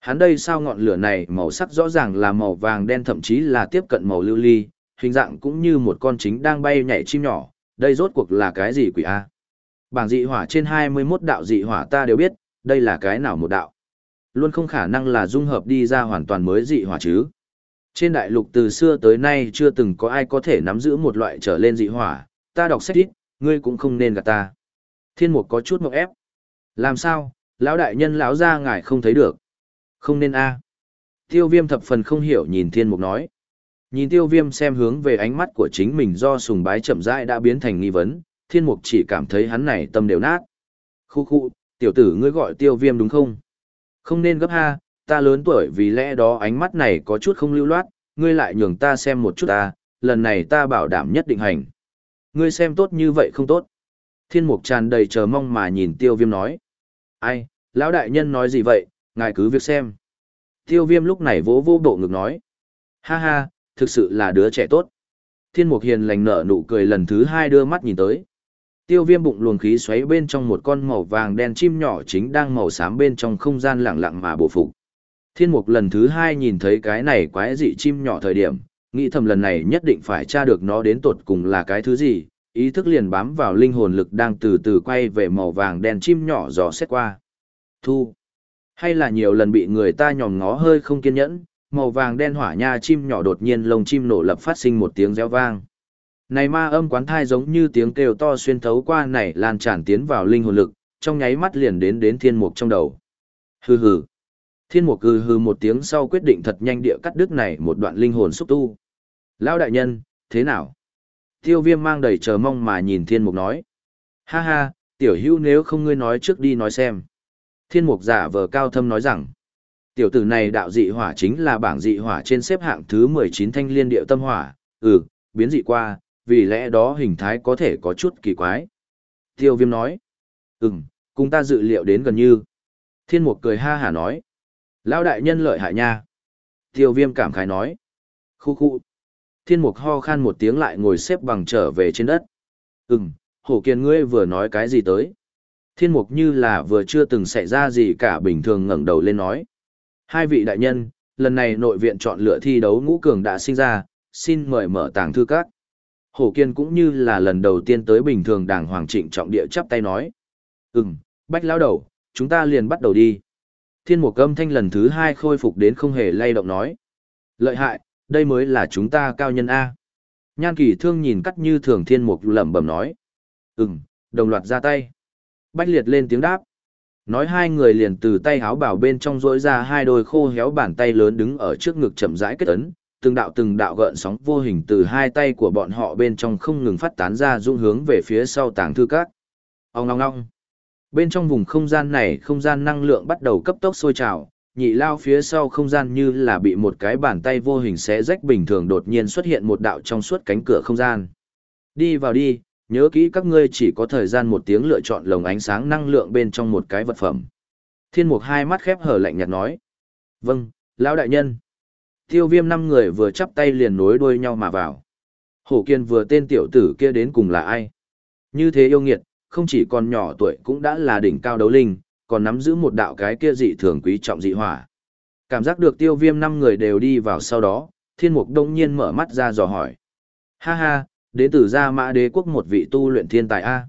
Hắn đây sao ngọn lửa này màu sắc rõ ràng là màu vàng đen thậm chí là tiếp cận màu lưu ly, hình dạng cũng như một con chính đang bay nhảy chim nhỏ, đây rốt cuộc là cái gì quỷ A. Bảng dị hỏa trên 21 đạo dị hỏa ta đều biết, đây là cái nào một đạo. Luôn không khả năng là dung hợp đi ra hoàn toàn mới dị hỏa chứ. Trên đại lục từ xưa tới nay chưa từng có ai có thể nắm giữ một loại trở lên dị hỏa, ta đọc sách ít, ngươi cũng không nên gạt ta. Thiên mục có chút mộng ép. Làm sao, lão đại nhân lão ra ngài không thấy được. Không nên a Tiêu viêm thập phần không hiểu nhìn thiên mục nói. Nhìn tiêu viêm xem hướng về ánh mắt của chính mình do sùng bái chậm rãi đã biến thành nghi vấn, thiên mục chỉ cảm thấy hắn này tâm đều nát. Khu khu, tiểu tử ngươi gọi tiêu viêm đúng không? Không nên gấp ha, ta lớn tuổi vì lẽ đó ánh mắt này có chút không lưu loát, ngươi lại nhường ta xem một chút ta, lần này ta bảo đảm nhất định hành. Ngươi xem tốt như vậy không tốt. Thiên mục tràn đầy chờ mong mà nhìn tiêu viêm nói. Ai, lão đại nhân nói gì vậy, ngài cứ việc xem. Tiêu viêm lúc này vỗ vô bộ ngực nói. Ha ha, thực sự là đứa trẻ tốt. Thiên mục hiền lành nở nụ cười lần thứ hai đưa mắt nhìn tới. Tiêu viêm bụng luồng khí xoáy bên trong một con màu vàng đen chim nhỏ chính đang màu xám bên trong không gian lặng lặng mà bổ phục. Thiên mục lần thứ hai nhìn thấy cái này quái dị chim nhỏ thời điểm, nghĩ thầm lần này nhất định phải tra được nó đến tột cùng là cái thứ gì, ý thức liền bám vào linh hồn lực đang từ từ quay về màu vàng đen chim nhỏ dò xét qua. Thu. Hay là nhiều lần bị người ta nhòm ngó hơi không kiên nhẫn, màu vàng đen hỏa nha chim nhỏ đột nhiên lồng chim nổ lập phát sinh một tiếng reo vang. Này ma âm quán thai giống như tiếng kêu to xuyên thấu qua này lan tràn tiến vào linh hồn lực, trong nháy mắt liền đến đến thiên mục trong đầu. Hừ hừ. Thiên mục hừ hừ một tiếng sau quyết định thật nhanh địa cắt đứt này một đoạn linh hồn xúc tu. Lão đại nhân, thế nào? Tiêu viêm mang đầy chờ mong mà nhìn thiên mục nói. Ha ha, tiểu hữu nếu không ngươi nói trước đi nói xem. Thiên mục giả vờ cao thâm nói rằng. Tiểu tử này đạo dị hỏa chính là bảng dị hỏa trên xếp hạng thứ 19 thanh liên điệu tâm hỏa, ừ, biến dị qua, vì lẽ đó hình thái có thể có chút kỳ quái. Tiêu viêm nói, ừm, cùng ta dự liệu đến gần như. Thiên mục cười ha hả nói, lão đại nhân lợi hại nha. Tiêu viêm cảm khái nói, khu khu. Thiên mục ho khan một tiếng lại ngồi xếp bằng trở về trên đất. Ừm, hổ kiền ngươi vừa nói cái gì tới. Thiên mục như là vừa chưa từng xảy ra gì cả bình thường ngẩng đầu lên nói. Hai vị đại nhân, lần này nội viện chọn lựa thi đấu ngũ cường đã sinh ra, xin mời mở tàng thư các. Hổ Kiên cũng như là lần đầu tiên tới bình thường đàng hoàng trịnh trọng địa chắp tay nói. Ừm, bách lao đầu, chúng ta liền bắt đầu đi. Thiên mục âm thanh lần thứ hai khôi phục đến không hề lay động nói. Lợi hại, đây mới là chúng ta cao nhân A. Nhan kỳ thương nhìn cắt như thường thiên mục lẩm bẩm nói. Ừm, đồng loạt ra tay. Bách liệt lên tiếng đáp. Nói hai người liền từ tay háo bảo bên trong rỗi ra hai đôi khô héo bàn tay lớn đứng ở trước ngực chậm rãi kết ấn, từng đạo từng đạo gợn sóng vô hình từ hai tay của bọn họ bên trong không ngừng phát tán ra dung hướng về phía sau tàng thư các. Ông ngong ngong. Bên trong vùng không gian này không gian năng lượng bắt đầu cấp tốc sôi trào, nhị lao phía sau không gian như là bị một cái bàn tay vô hình xé rách bình thường đột nhiên xuất hiện một đạo trong suốt cánh cửa không gian. Đi vào đi, nhớ kỹ các ngươi chỉ có thời gian một tiếng lựa chọn lồng ánh sáng năng lượng bên trong một cái vật phẩm. Thiên mục hai mắt khép hở lạnh nhạt nói. Vâng, lão đại nhân. Tiêu viêm năm người vừa chắp tay liền nối đuôi nhau mà vào. Hổ kiên vừa tên tiểu tử kia đến cùng là ai? Như thế yêu nghiệt, không chỉ còn nhỏ tuổi cũng đã là đỉnh cao đấu linh, còn nắm giữ một đạo cái kia dị thường quý trọng dị hỏa. Cảm giác được tiêu viêm năm người đều đi vào sau đó, thiên mục đông nhiên mở mắt ra dò hỏi. Ha ha, đến từ gia mã đế quốc một vị tu luyện thiên tài A.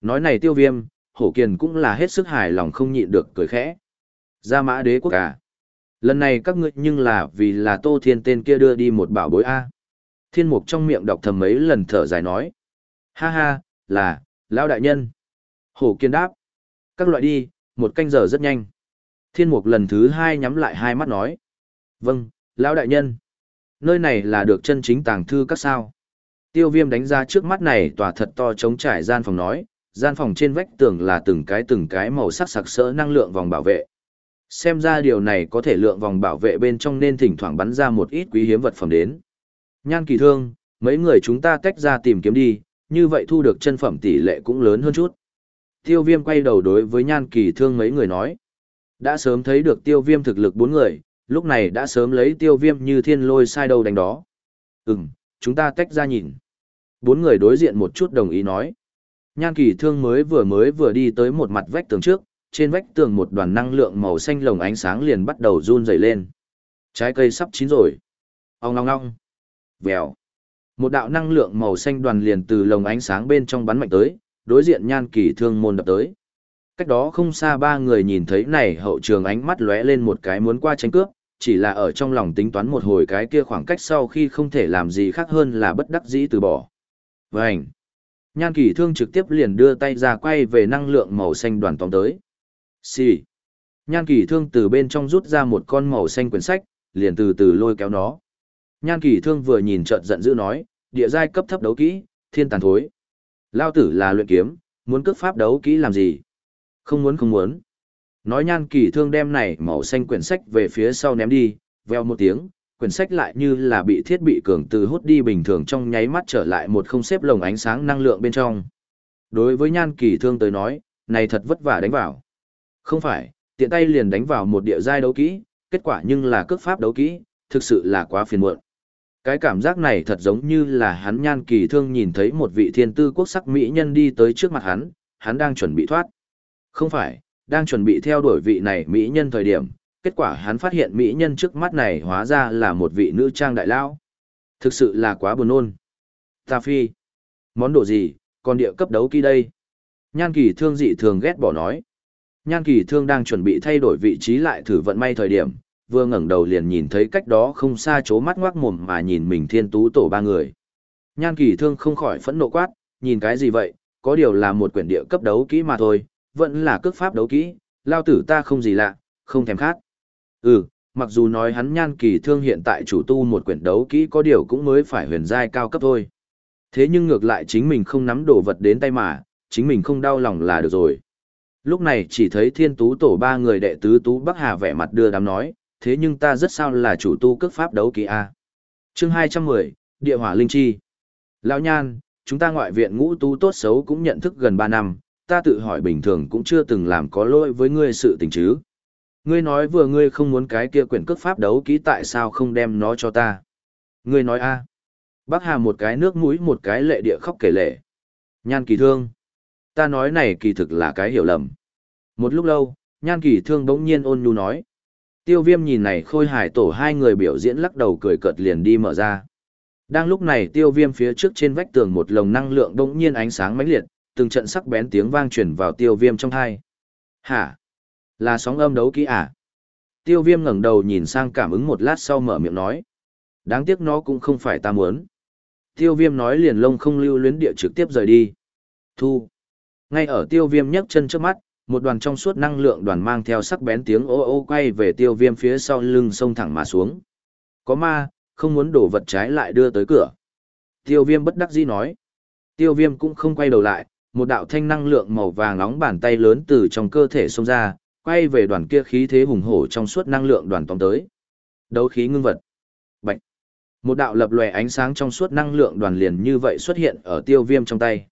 Nói này tiêu viêm, hổ kiền cũng là hết sức hài lòng không nhịn được cười khẽ. Gia mã đế quốc à. Lần này các ngươi nhưng là vì là tô thiên tên kia đưa đi một bảo bối A. Thiên mục trong miệng đọc thầm mấy lần thở dài nói. Ha ha, là, lão đại nhân. Hổ kiên đáp. Các loại đi, một canh giờ rất nhanh. Thiên mục lần thứ hai nhắm lại hai mắt nói. Vâng, lão đại nhân. Nơi này là được chân chính tàng thư các sao. Tiêu viêm đánh ra trước mắt này tòa thật to chống trải gian phòng nói, gian phòng trên vách tường là từng cái từng cái màu sắc sặc sỡ năng lượng vòng bảo vệ. Xem ra điều này có thể lượng vòng bảo vệ bên trong nên thỉnh thoảng bắn ra một ít quý hiếm vật phẩm đến. Nhan kỳ thương, mấy người chúng ta tách ra tìm kiếm đi, như vậy thu được chân phẩm tỷ lệ cũng lớn hơn chút. Tiêu viêm quay đầu đối với nhan kỳ thương mấy người nói. Đã sớm thấy được tiêu viêm thực lực bốn người, lúc này đã sớm lấy tiêu viêm như thiên lôi sai đầu đánh đó. Ừm, chúng ta tách ra nhìn. Bốn người đối diện một chút đồng ý nói. Nhan kỳ thương mới vừa mới vừa đi tới một mặt vách tường trước, trên vách tường một đoàn năng lượng màu xanh lồng ánh sáng liền bắt đầu run rẩy lên. Trái cây sắp chín rồi. Ông ngong ngong. Vèo. Một đạo năng lượng màu xanh đoàn liền từ lồng ánh sáng bên trong bắn mạnh tới, đối diện nhan kỳ thương môn đập tới. Cách đó không xa ba người nhìn thấy này hậu trường ánh mắt lóe lên một cái muốn qua tranh cướp, chỉ là ở trong lòng tính toán một hồi cái kia khoảng cách sau khi không thể làm gì khác hơn là bất đắc dĩ từ bỏ. Vânh! Nhan kỳ thương trực tiếp liền đưa tay ra quay về năng lượng màu xanh đoàn tóm tới. Xì! Nhan kỳ thương từ bên trong rút ra một con màu xanh quyển sách, liền từ từ lôi kéo nó. Nhan kỳ thương vừa nhìn trợn giận dữ nói, địa giai cấp thấp đấu kỹ, thiên tàn thối. Lao tử là luyện kiếm, muốn cướp pháp đấu kỹ làm gì? Không muốn không muốn. Nói nhan kỳ thương đem này màu xanh quyển sách về phía sau ném đi, veo một tiếng, quyển sách lại như là bị thiết bị cường từ hút đi bình thường trong nháy mắt trở lại một không xếp lồng ánh sáng năng lượng bên trong. Đối với nhan kỳ thương tới nói, này thật vất vả đánh vào. Không phải, tiện tay liền đánh vào một địa giai đấu kỹ, kết quả nhưng là cước pháp đấu kỹ, thực sự là quá phiền muộn. Cái cảm giác này thật giống như là hắn nhan kỳ thương nhìn thấy một vị thiên tư quốc sắc mỹ nhân đi tới trước mặt hắn, hắn đang chuẩn bị thoát. Không phải, đang chuẩn bị theo đuổi vị này mỹ nhân thời điểm, kết quả hắn phát hiện mỹ nhân trước mắt này hóa ra là một vị nữ trang đại lão, Thực sự là quá buồn nôn. Ta phi. Món đồ gì, còn địa cấp đấu kỹ đây. Nhan kỳ thương dị thường ghét bỏ nói. Nhan kỳ thương đang chuẩn bị thay đổi vị trí lại thử vận may thời điểm, vừa ngẩng đầu liền nhìn thấy cách đó không xa chố mắt ngoác mồm mà nhìn mình thiên tú tổ ba người. Nhan kỳ thương không khỏi phẫn nộ quát, nhìn cái gì vậy, có điều là một quyển địa cấp đấu kỹ mà thôi, vẫn là cước pháp đấu kỹ, lao tử ta không gì lạ, không thèm khát. Ừ, mặc dù nói hắn nhan kỳ thương hiện tại chủ tu một quyển đấu kỹ có điều cũng mới phải huyền giai cao cấp thôi. Thế nhưng ngược lại chính mình không nắm đồ vật đến tay mà, chính mình không đau lòng là được rồi. Lúc này chỉ thấy thiên tú tổ ba người đệ tứ tú Bắc Hà vẻ mặt đưa đám nói, thế nhưng ta rất sao là chủ tu cước pháp đấu kỹ A. chương 210, Địa hỏa linh chi. Lão Nhan, chúng ta ngoại viện ngũ tú tốt xấu cũng nhận thức gần ba năm, ta tự hỏi bình thường cũng chưa từng làm có lỗi với ngươi sự tình chứ. Ngươi nói vừa ngươi không muốn cái kia quyển cước pháp đấu kỹ tại sao không đem nó cho ta. Ngươi nói a Bác Hà một cái nước mũi một cái lệ địa khóc kể lệ. Nhan kỳ thương. Ta nói này kỳ thực là cái hiểu lầm. Một lúc lâu, nhan kỳ thương bỗng nhiên ôn nhu nói. Tiêu viêm nhìn này khôi hải tổ hai người biểu diễn lắc đầu cười cợt liền đi mở ra. Đang lúc này tiêu viêm phía trước trên vách tường một lồng năng lượng bỗng nhiên ánh sáng mãnh liệt, từng trận sắc bén tiếng vang truyền vào tiêu viêm trong thai. Hả? Là sóng âm đấu kỹ à? Tiêu viêm ngẩng đầu nhìn sang cảm ứng một lát sau mở miệng nói. Đáng tiếc nó cũng không phải ta muốn. Tiêu viêm nói liền lông không lưu luyến địa trực tiếp rời đi. Thu. Ngay ở tiêu viêm nhấc chân trước mắt, một đoàn trong suốt năng lượng đoàn mang theo sắc bén tiếng ô ô quay về tiêu viêm phía sau lưng sông thẳng mà xuống. Có ma, không muốn đổ vật trái lại đưa tới cửa. Tiêu viêm bất đắc dĩ nói. Tiêu viêm cũng không quay đầu lại, một đạo thanh năng lượng màu vàng nóng bàn tay lớn từ trong cơ thể xông ra, quay về đoàn kia khí thế hùng hổ trong suốt năng lượng đoàn tóm tới. Đấu khí ngưng vật. Bạch. Một đạo lập lòe ánh sáng trong suốt năng lượng đoàn liền như vậy xuất hiện ở tiêu viêm trong tay.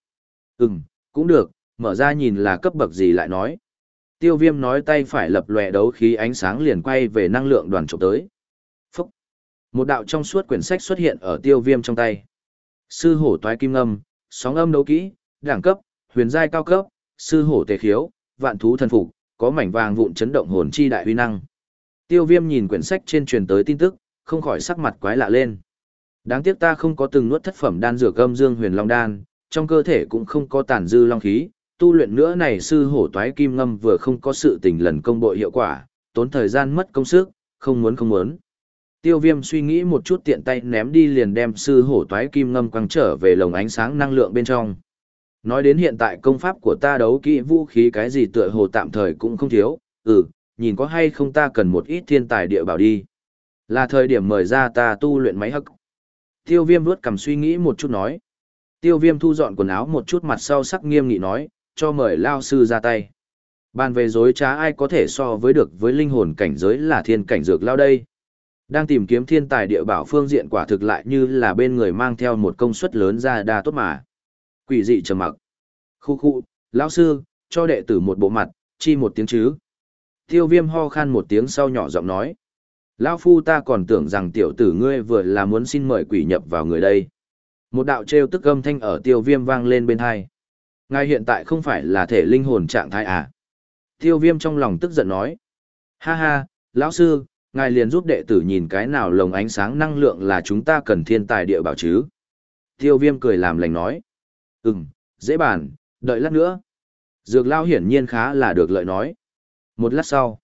Ừm, cũng được, mở ra nhìn là cấp bậc gì lại nói. Tiêu viêm nói tay phải lập lòe đấu khí ánh sáng liền quay về năng lượng đoàn trộm tới. Phúc. Một đạo trong suốt quyển sách xuất hiện ở tiêu viêm trong tay. Sư hổ toái kim âm, sóng âm đấu kỹ, đẳng cấp, huyền giai cao cấp, sư hổ tề khiếu, vạn thú thần phục, có mảnh vàng vụn chấn động hồn chi đại huy năng. Tiêu viêm nhìn quyển sách trên truyền tới tin tức, không khỏi sắc mặt quái lạ lên. Đáng tiếc ta không có từng nuốt thất phẩm đan dược âm dương huyền long đan, trong cơ thể cũng không có tàn dư long khí, tu luyện nữa này sư hổ toái kim ngâm vừa không có sự tình lần công bội hiệu quả, tốn thời gian mất công sức, không muốn không muốn. Tiêu viêm suy nghĩ một chút tiện tay ném đi liền đem sư hổ toái kim ngâm quăng trở về lồng ánh sáng năng lượng bên trong. Nói đến hiện tại công pháp của ta đấu kỹ vũ khí cái gì tựa hồ tạm thời cũng không thiếu, ừ, nhìn có hay không ta cần một ít thiên tài địa bảo đi. Là thời điểm mời ra ta tu luyện máy hắc. Tiêu viêm vuốt cầm suy nghĩ một chút nói. Tiêu viêm thu dọn quần áo một chút mặt sau sắc nghiêm nghị nói, cho mời lao sư ra tay. Bàn về dối trá ai có thể so với được với linh hồn cảnh giới là thiên cảnh dược lao đây. Đang tìm kiếm thiên tài địa bảo phương diện quả thực lại như là bên người mang theo một công suất lớn ra đa tốt mà. Quỷ dị trầm mặc. Khu khu, lão sư, cho đệ tử một bộ mặt, chi một tiếng chứ. Tiêu viêm ho khan một tiếng sau nhỏ giọng nói. Lão phu ta còn tưởng rằng tiểu tử ngươi vừa là muốn xin mời quỷ nhập vào người đây. Một đạo trêu tức âm thanh ở tiêu viêm vang lên bên hai. Ngài hiện tại không phải là thể linh hồn trạng thái à? Tiêu viêm trong lòng tức giận nói. Ha ha, lão sư, ngài liền giúp đệ tử nhìn cái nào lồng ánh sáng năng lượng là chúng ta cần thiên tài địa bảo chứ. Tiêu viêm cười làm lành nói. Ừm, dễ bàn, đợi lát nữa. Dược lao hiển nhiên khá là được lợi nói. Một lát sau,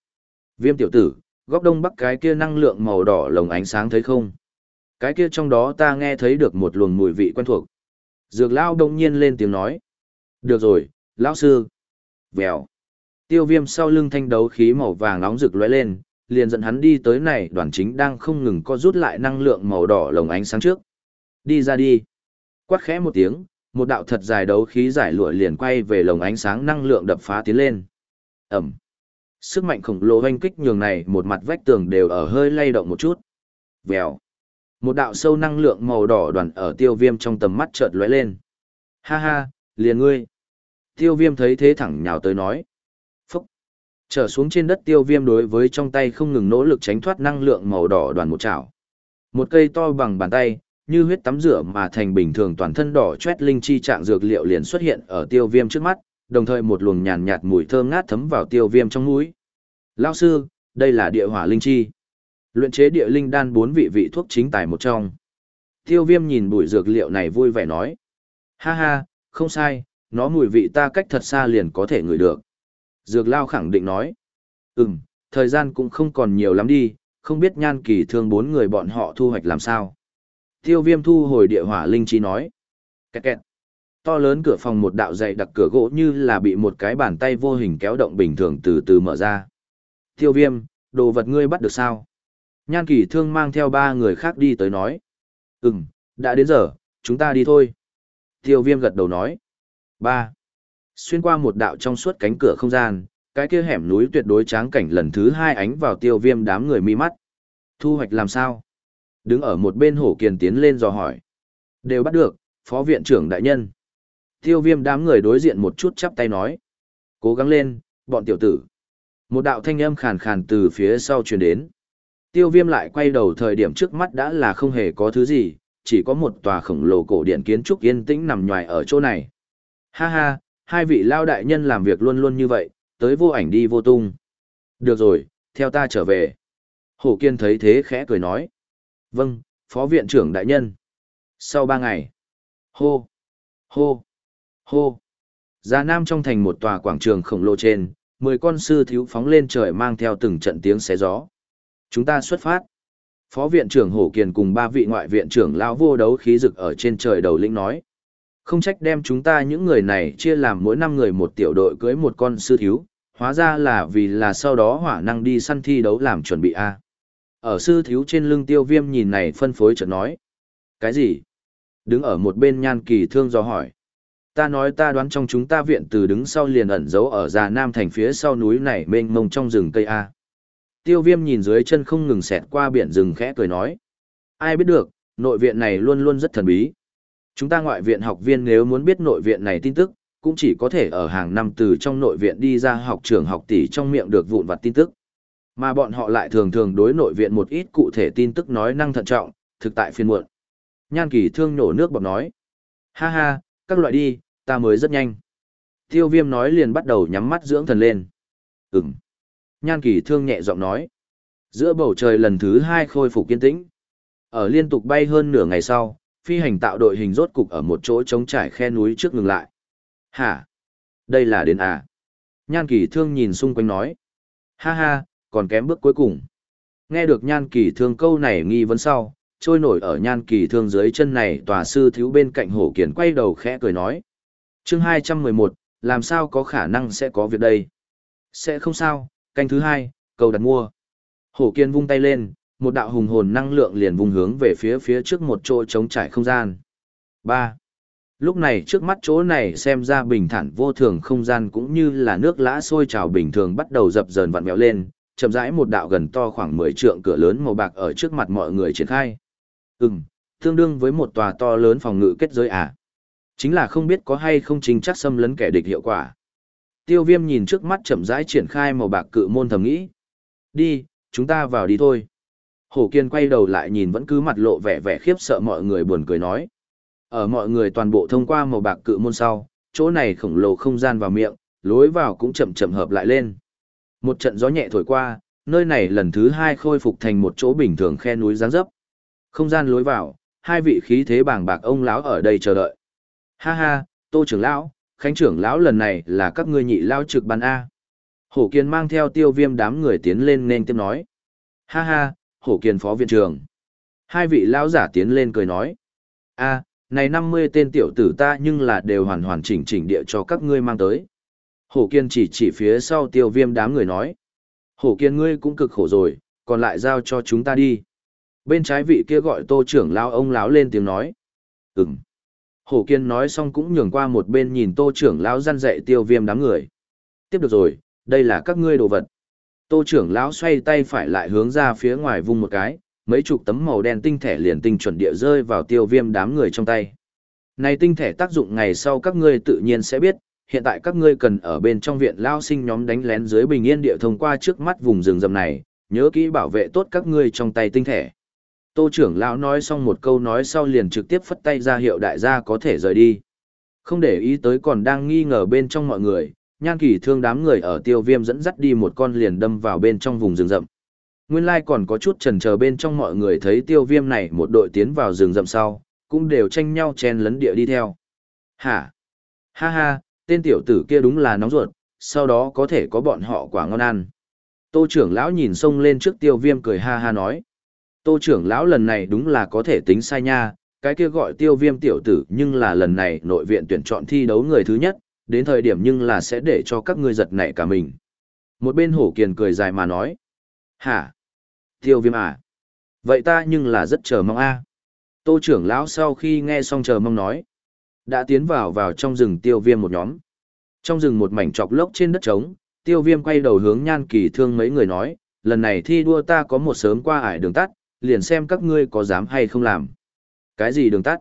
viêm tiểu tử, góc đông bắc cái kia năng lượng màu đỏ lồng ánh sáng thấy không? Cái kia trong đó ta nghe thấy được một luồng mùi vị quen thuộc. Dược lao đông nhiên lên tiếng nói. Được rồi, lão sư. Vèo. Tiêu viêm sau lưng thanh đấu khí màu vàng nóng rực lóe lên, liền dẫn hắn đi tới này đoàn chính đang không ngừng co rút lại năng lượng màu đỏ lồng ánh sáng trước. Đi ra đi. Quát khẽ một tiếng, một đạo thật dài đấu khí giải lụa liền quay về lồng ánh sáng năng lượng đập phá tiến lên. Ẩm. Sức mạnh khổng lồ hoanh kích nhường này một mặt vách tường đều ở hơi lay động một chút. Vèo. Một đạo sâu năng lượng màu đỏ đoàn ở tiêu viêm trong tầm mắt chợt lóe lên. Ha ha, liền ngươi. Tiêu viêm thấy thế thẳng nhào tới nói. Phúc. Trở xuống trên đất tiêu viêm đối với trong tay không ngừng nỗ lực tránh thoát năng lượng màu đỏ đoàn một chảo. Một cây to bằng bàn tay, như huyết tắm rửa mà thành bình thường toàn thân đỏ chét linh chi trạng dược liệu liền xuất hiện ở tiêu viêm trước mắt, đồng thời một luồng nhàn nhạt mùi thơm ngát thấm vào tiêu viêm trong mũi. Lao sư, đây là địa hỏa linh chi. Luyện chế địa linh đan bốn vị vị thuốc chính tài một trong. Tiêu viêm nhìn bụi dược liệu này vui vẻ nói. Ha ha, không sai, nó mùi vị ta cách thật xa liền có thể ngửi được. Dược lao khẳng định nói. Ừm, thời gian cũng không còn nhiều lắm đi, không biết nhan kỳ thương bốn người bọn họ thu hoạch làm sao. Tiêu viêm thu hồi địa hỏa linh chi nói. Kẹt kẹt. To lớn cửa phòng một đạo dày đặc cửa gỗ như là bị một cái bàn tay vô hình kéo động bình thường từ từ mở ra. Tiêu viêm, đồ vật ngươi bắt được sao? Nhan kỳ thương mang theo ba người khác đi tới nói. Ừm, đã đến giờ, chúng ta đi thôi. Tiêu viêm gật đầu nói. ba Xuyên qua một đạo trong suốt cánh cửa không gian, cái kia hẻm núi tuyệt đối tráng cảnh lần thứ hai ánh vào tiêu viêm đám người mi mắt. Thu hoạch làm sao? Đứng ở một bên hổ kiền tiến lên dò hỏi. Đều bắt được, phó viện trưởng đại nhân. Tiêu viêm đám người đối diện một chút chắp tay nói. Cố gắng lên, bọn tiểu tử. Một đạo thanh âm khàn khàn từ phía sau truyền đến. Tiêu viêm lại quay đầu thời điểm trước mắt đã là không hề có thứ gì, chỉ có một tòa khổng lồ cổ điện kiến trúc yên tĩnh nằm ngoài ở chỗ này. Ha ha, hai vị lao đại nhân làm việc luôn luôn như vậy, tới vô ảnh đi vô tung. Được rồi, theo ta trở về. Hổ Kiên thấy thế khẽ cười nói. Vâng, phó viện trưởng đại nhân. Sau ba ngày. Hô, hô, hô. Già Nam trong thành một tòa quảng trường khổng lồ trên, mười con sư thiếu phóng lên trời mang theo từng trận tiếng xé gió. Chúng ta xuất phát. Phó viện trưởng Hổ Kiền cùng ba vị ngoại viện trưởng lão vô đấu khí rực ở trên trời đầu lĩnh nói. Không trách đem chúng ta những người này chia làm mỗi năm người một tiểu đội cưới một con sư thiếu, hóa ra là vì là sau đó hỏa năng đi săn thi đấu làm chuẩn bị a. Ở sư thiếu trên lưng tiêu viêm nhìn này phân phối chợt nói. Cái gì? Đứng ở một bên nhan kỳ thương do hỏi. Ta nói ta đoán trong chúng ta viện từ đứng sau liền ẩn giấu ở già nam thành phía sau núi này mênh mông trong rừng cây A. Tiêu viêm nhìn dưới chân không ngừng xẹt qua biển rừng khẽ cười nói. Ai biết được, nội viện này luôn luôn rất thần bí. Chúng ta ngoại viện học viên nếu muốn biết nội viện này tin tức, cũng chỉ có thể ở hàng năm từ trong nội viện đi ra học trường học tỷ trong miệng được vụn vặt tin tức. Mà bọn họ lại thường thường đối nội viện một ít cụ thể tin tức nói năng thận trọng, thực tại phiên muộn. Nhan kỳ thương nổ nước bọc nói. Ha ha, các loại đi, ta mới rất nhanh. Tiêu viêm nói liền bắt đầu nhắm mắt dưỡng thần lên. Ừm. Nhan kỳ thương nhẹ giọng nói. Giữa bầu trời lần thứ hai khôi phục kiên tĩnh. Ở liên tục bay hơn nửa ngày sau, phi hành tạo đội hình rốt cục ở một chỗ trống trải khe núi trước ngừng lại. Hả? Đây là đến à? Nhan kỳ thương nhìn xung quanh nói. Ha ha, còn kém bước cuối cùng. Nghe được nhan kỳ thương câu này nghi vấn sau, trôi nổi ở nhan kỳ thương dưới chân này tòa sư thiếu bên cạnh hổ kiển quay đầu khẽ cười nói. chương 211, làm sao có khả năng sẽ có việc đây? Sẽ không sao, canh thứ hai, cầu đặt mua. Hổ kiên vung tay lên, một đạo hùng hồn năng lượng liền vung hướng về phía phía trước một chỗ trống trải không gian. ba Lúc này trước mắt chỗ này xem ra bình thản vô thường không gian cũng như là nước lã sôi trào bình thường bắt đầu dập dờn vặn vẹo lên, chậm rãi một đạo gần to khoảng 10 trượng cửa lớn màu bạc ở trước mặt mọi người triển khai. Ừm, tương đương với một tòa to lớn phòng ngự kết giới à. Chính là không biết có hay không chính chắc xâm lấn kẻ địch hiệu quả. Tiêu viêm nhìn trước mắt chậm rãi triển khai màu bạc cự môn thầm nghĩ. Đi, chúng ta vào đi thôi. Hổ Kiên quay đầu lại nhìn vẫn cứ mặt lộ vẻ vẻ khiếp sợ mọi người buồn cười nói. Ở mọi người toàn bộ thông qua màu bạc cự môn sau, chỗ này khổng lồ không gian vào miệng, lối vào cũng chậm chậm hợp lại lên. Một trận gió nhẹ thổi qua, nơi này lần thứ hai khôi phục thành một chỗ bình thường khe núi giáng dấp. Không gian lối vào, hai vị khí thế bàng bạc ông lão ở đây chờ đợi. Ha ha, Tô trưởng lão, Khánh trưởng lão lần này là các ngươi nhị lao trực ban A. Hổ Kiên mang theo tiêu viêm đám người tiến lên nên tiếp nói. Ha ha, Hổ Kiên phó viện trưởng. Hai vị lão giả tiến lên cười nói. A, này 50 tên tiểu tử ta nhưng là đều hoàn hoàn chỉnh chỉnh địa cho các ngươi mang tới. Hổ Kiên chỉ chỉ phía sau tiêu viêm đám người nói. Hổ Kiên ngươi cũng cực khổ rồi, còn lại giao cho chúng ta đi. Bên trái vị kia gọi tô trưởng lão ông lão lên tiếng nói. Ừm. Hổ Kiên nói xong cũng nhường qua một bên nhìn tô trưởng lão răn dạy tiêu viêm đám người. Tiếp được rồi, đây là các ngươi đồ vật. Tô trưởng lão xoay tay phải lại hướng ra phía ngoài vung một cái, mấy chục tấm màu đen tinh thể liền tinh chuẩn địa rơi vào tiêu viêm đám người trong tay. Này tinh thể tác dụng ngày sau các ngươi tự nhiên sẽ biết, hiện tại các ngươi cần ở bên trong viện lao sinh nhóm đánh lén dưới bình yên địa thông qua trước mắt vùng rừng rầm này, nhớ kỹ bảo vệ tốt các ngươi trong tay tinh thể. Tô trưởng lão nói xong một câu nói sau liền trực tiếp phất tay ra hiệu đại gia có thể rời đi. Không để ý tới còn đang nghi ngờ bên trong mọi người, nhan kỳ thương đám người ở tiêu viêm dẫn dắt đi một con liền đâm vào bên trong vùng rừng rậm. Nguyên lai còn có chút trần chờ bên trong mọi người thấy tiêu viêm này một đội tiến vào rừng rậm sau, cũng đều tranh nhau chen lấn địa đi theo. Hả? Ha ha, tên tiểu tử kia đúng là nóng ruột, sau đó có thể có bọn họ quả ngon ăn. Tô trưởng lão nhìn sông lên trước tiêu viêm cười ha ha nói. Tô trưởng lão lần này đúng là có thể tính sai nha, cái kia gọi tiêu viêm tiểu tử nhưng là lần này nội viện tuyển chọn thi đấu người thứ nhất, đến thời điểm nhưng là sẽ để cho các ngươi giật nảy cả mình. Một bên hổ kiền cười dài mà nói. Hả? Tiêu viêm à? Vậy ta nhưng là rất chờ mong a Tô trưởng lão sau khi nghe xong chờ mong nói. Đã tiến vào vào trong rừng tiêu viêm một nhóm. Trong rừng một mảnh trọc lốc trên đất trống, tiêu viêm quay đầu hướng nhan kỳ thương mấy người nói, lần này thi đua ta có một sớm qua ải đường tắt, liền xem các ngươi có dám hay không làm. Cái gì đường tắt?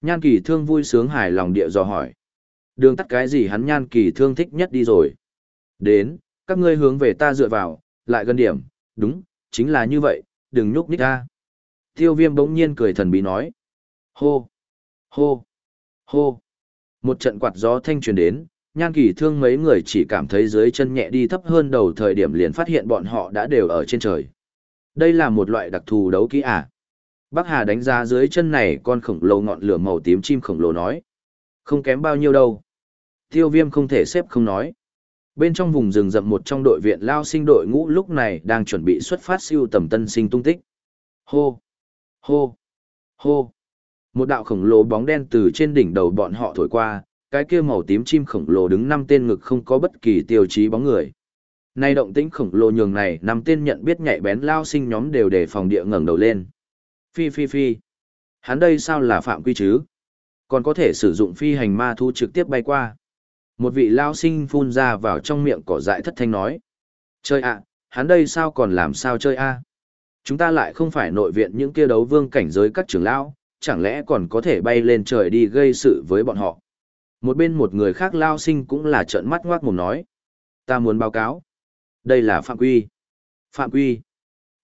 Nhan kỳ thương vui sướng hài lòng địa dò hỏi. Đường tắt cái gì hắn nhan kỳ thương thích nhất đi rồi. Đến, các ngươi hướng về ta dựa vào, lại gần điểm, đúng, chính là như vậy, đừng nhúc nhích ta. Tiêu viêm bỗng nhiên cười thần bí nói. Hô, hô, hô. Một trận quạt gió thanh truyền đến, nhan kỳ thương mấy người chỉ cảm thấy dưới chân nhẹ đi thấp hơn đầu thời điểm liền phát hiện bọn họ đã đều ở trên trời. Đây là một loại đặc thù đấu kỹ à. Bắc Hà đánh giá dưới chân này con khổng lồ ngọn lửa màu tím chim khổng lồ nói. Không kém bao nhiêu đâu. Tiêu viêm không thể xếp không nói. Bên trong vùng rừng rậm một trong đội viện lao sinh đội ngũ lúc này đang chuẩn bị xuất phát siêu tầm tân sinh tung tích. Hô! Hô! Hô! Một đạo khổng lồ bóng đen từ trên đỉnh đầu bọn họ thổi qua, cái kia màu tím chim khổng lồ đứng năm tên ngực không có bất kỳ tiêu chí bóng người. Nay động tĩnh khổng lồ nhường này nằm tên nhận biết nhạy bén lao sinh nhóm đều để phòng địa ngẩng đầu lên. Phi phi phi. Hắn đây sao là phạm quy chứ? Còn có thể sử dụng phi hành ma thu trực tiếp bay qua. Một vị lao sinh phun ra vào trong miệng cỏ dại thất thanh nói. Chơi ạ, hắn đây sao còn làm sao chơi a? Chúng ta lại không phải nội viện những kia đấu vương cảnh giới các trưởng lão, chẳng lẽ còn có thể bay lên trời đi gây sự với bọn họ. Một bên một người khác lao sinh cũng là trợn mắt ngoác mồm nói. Ta muốn báo cáo. Đây là phạm quy. Phạm quy.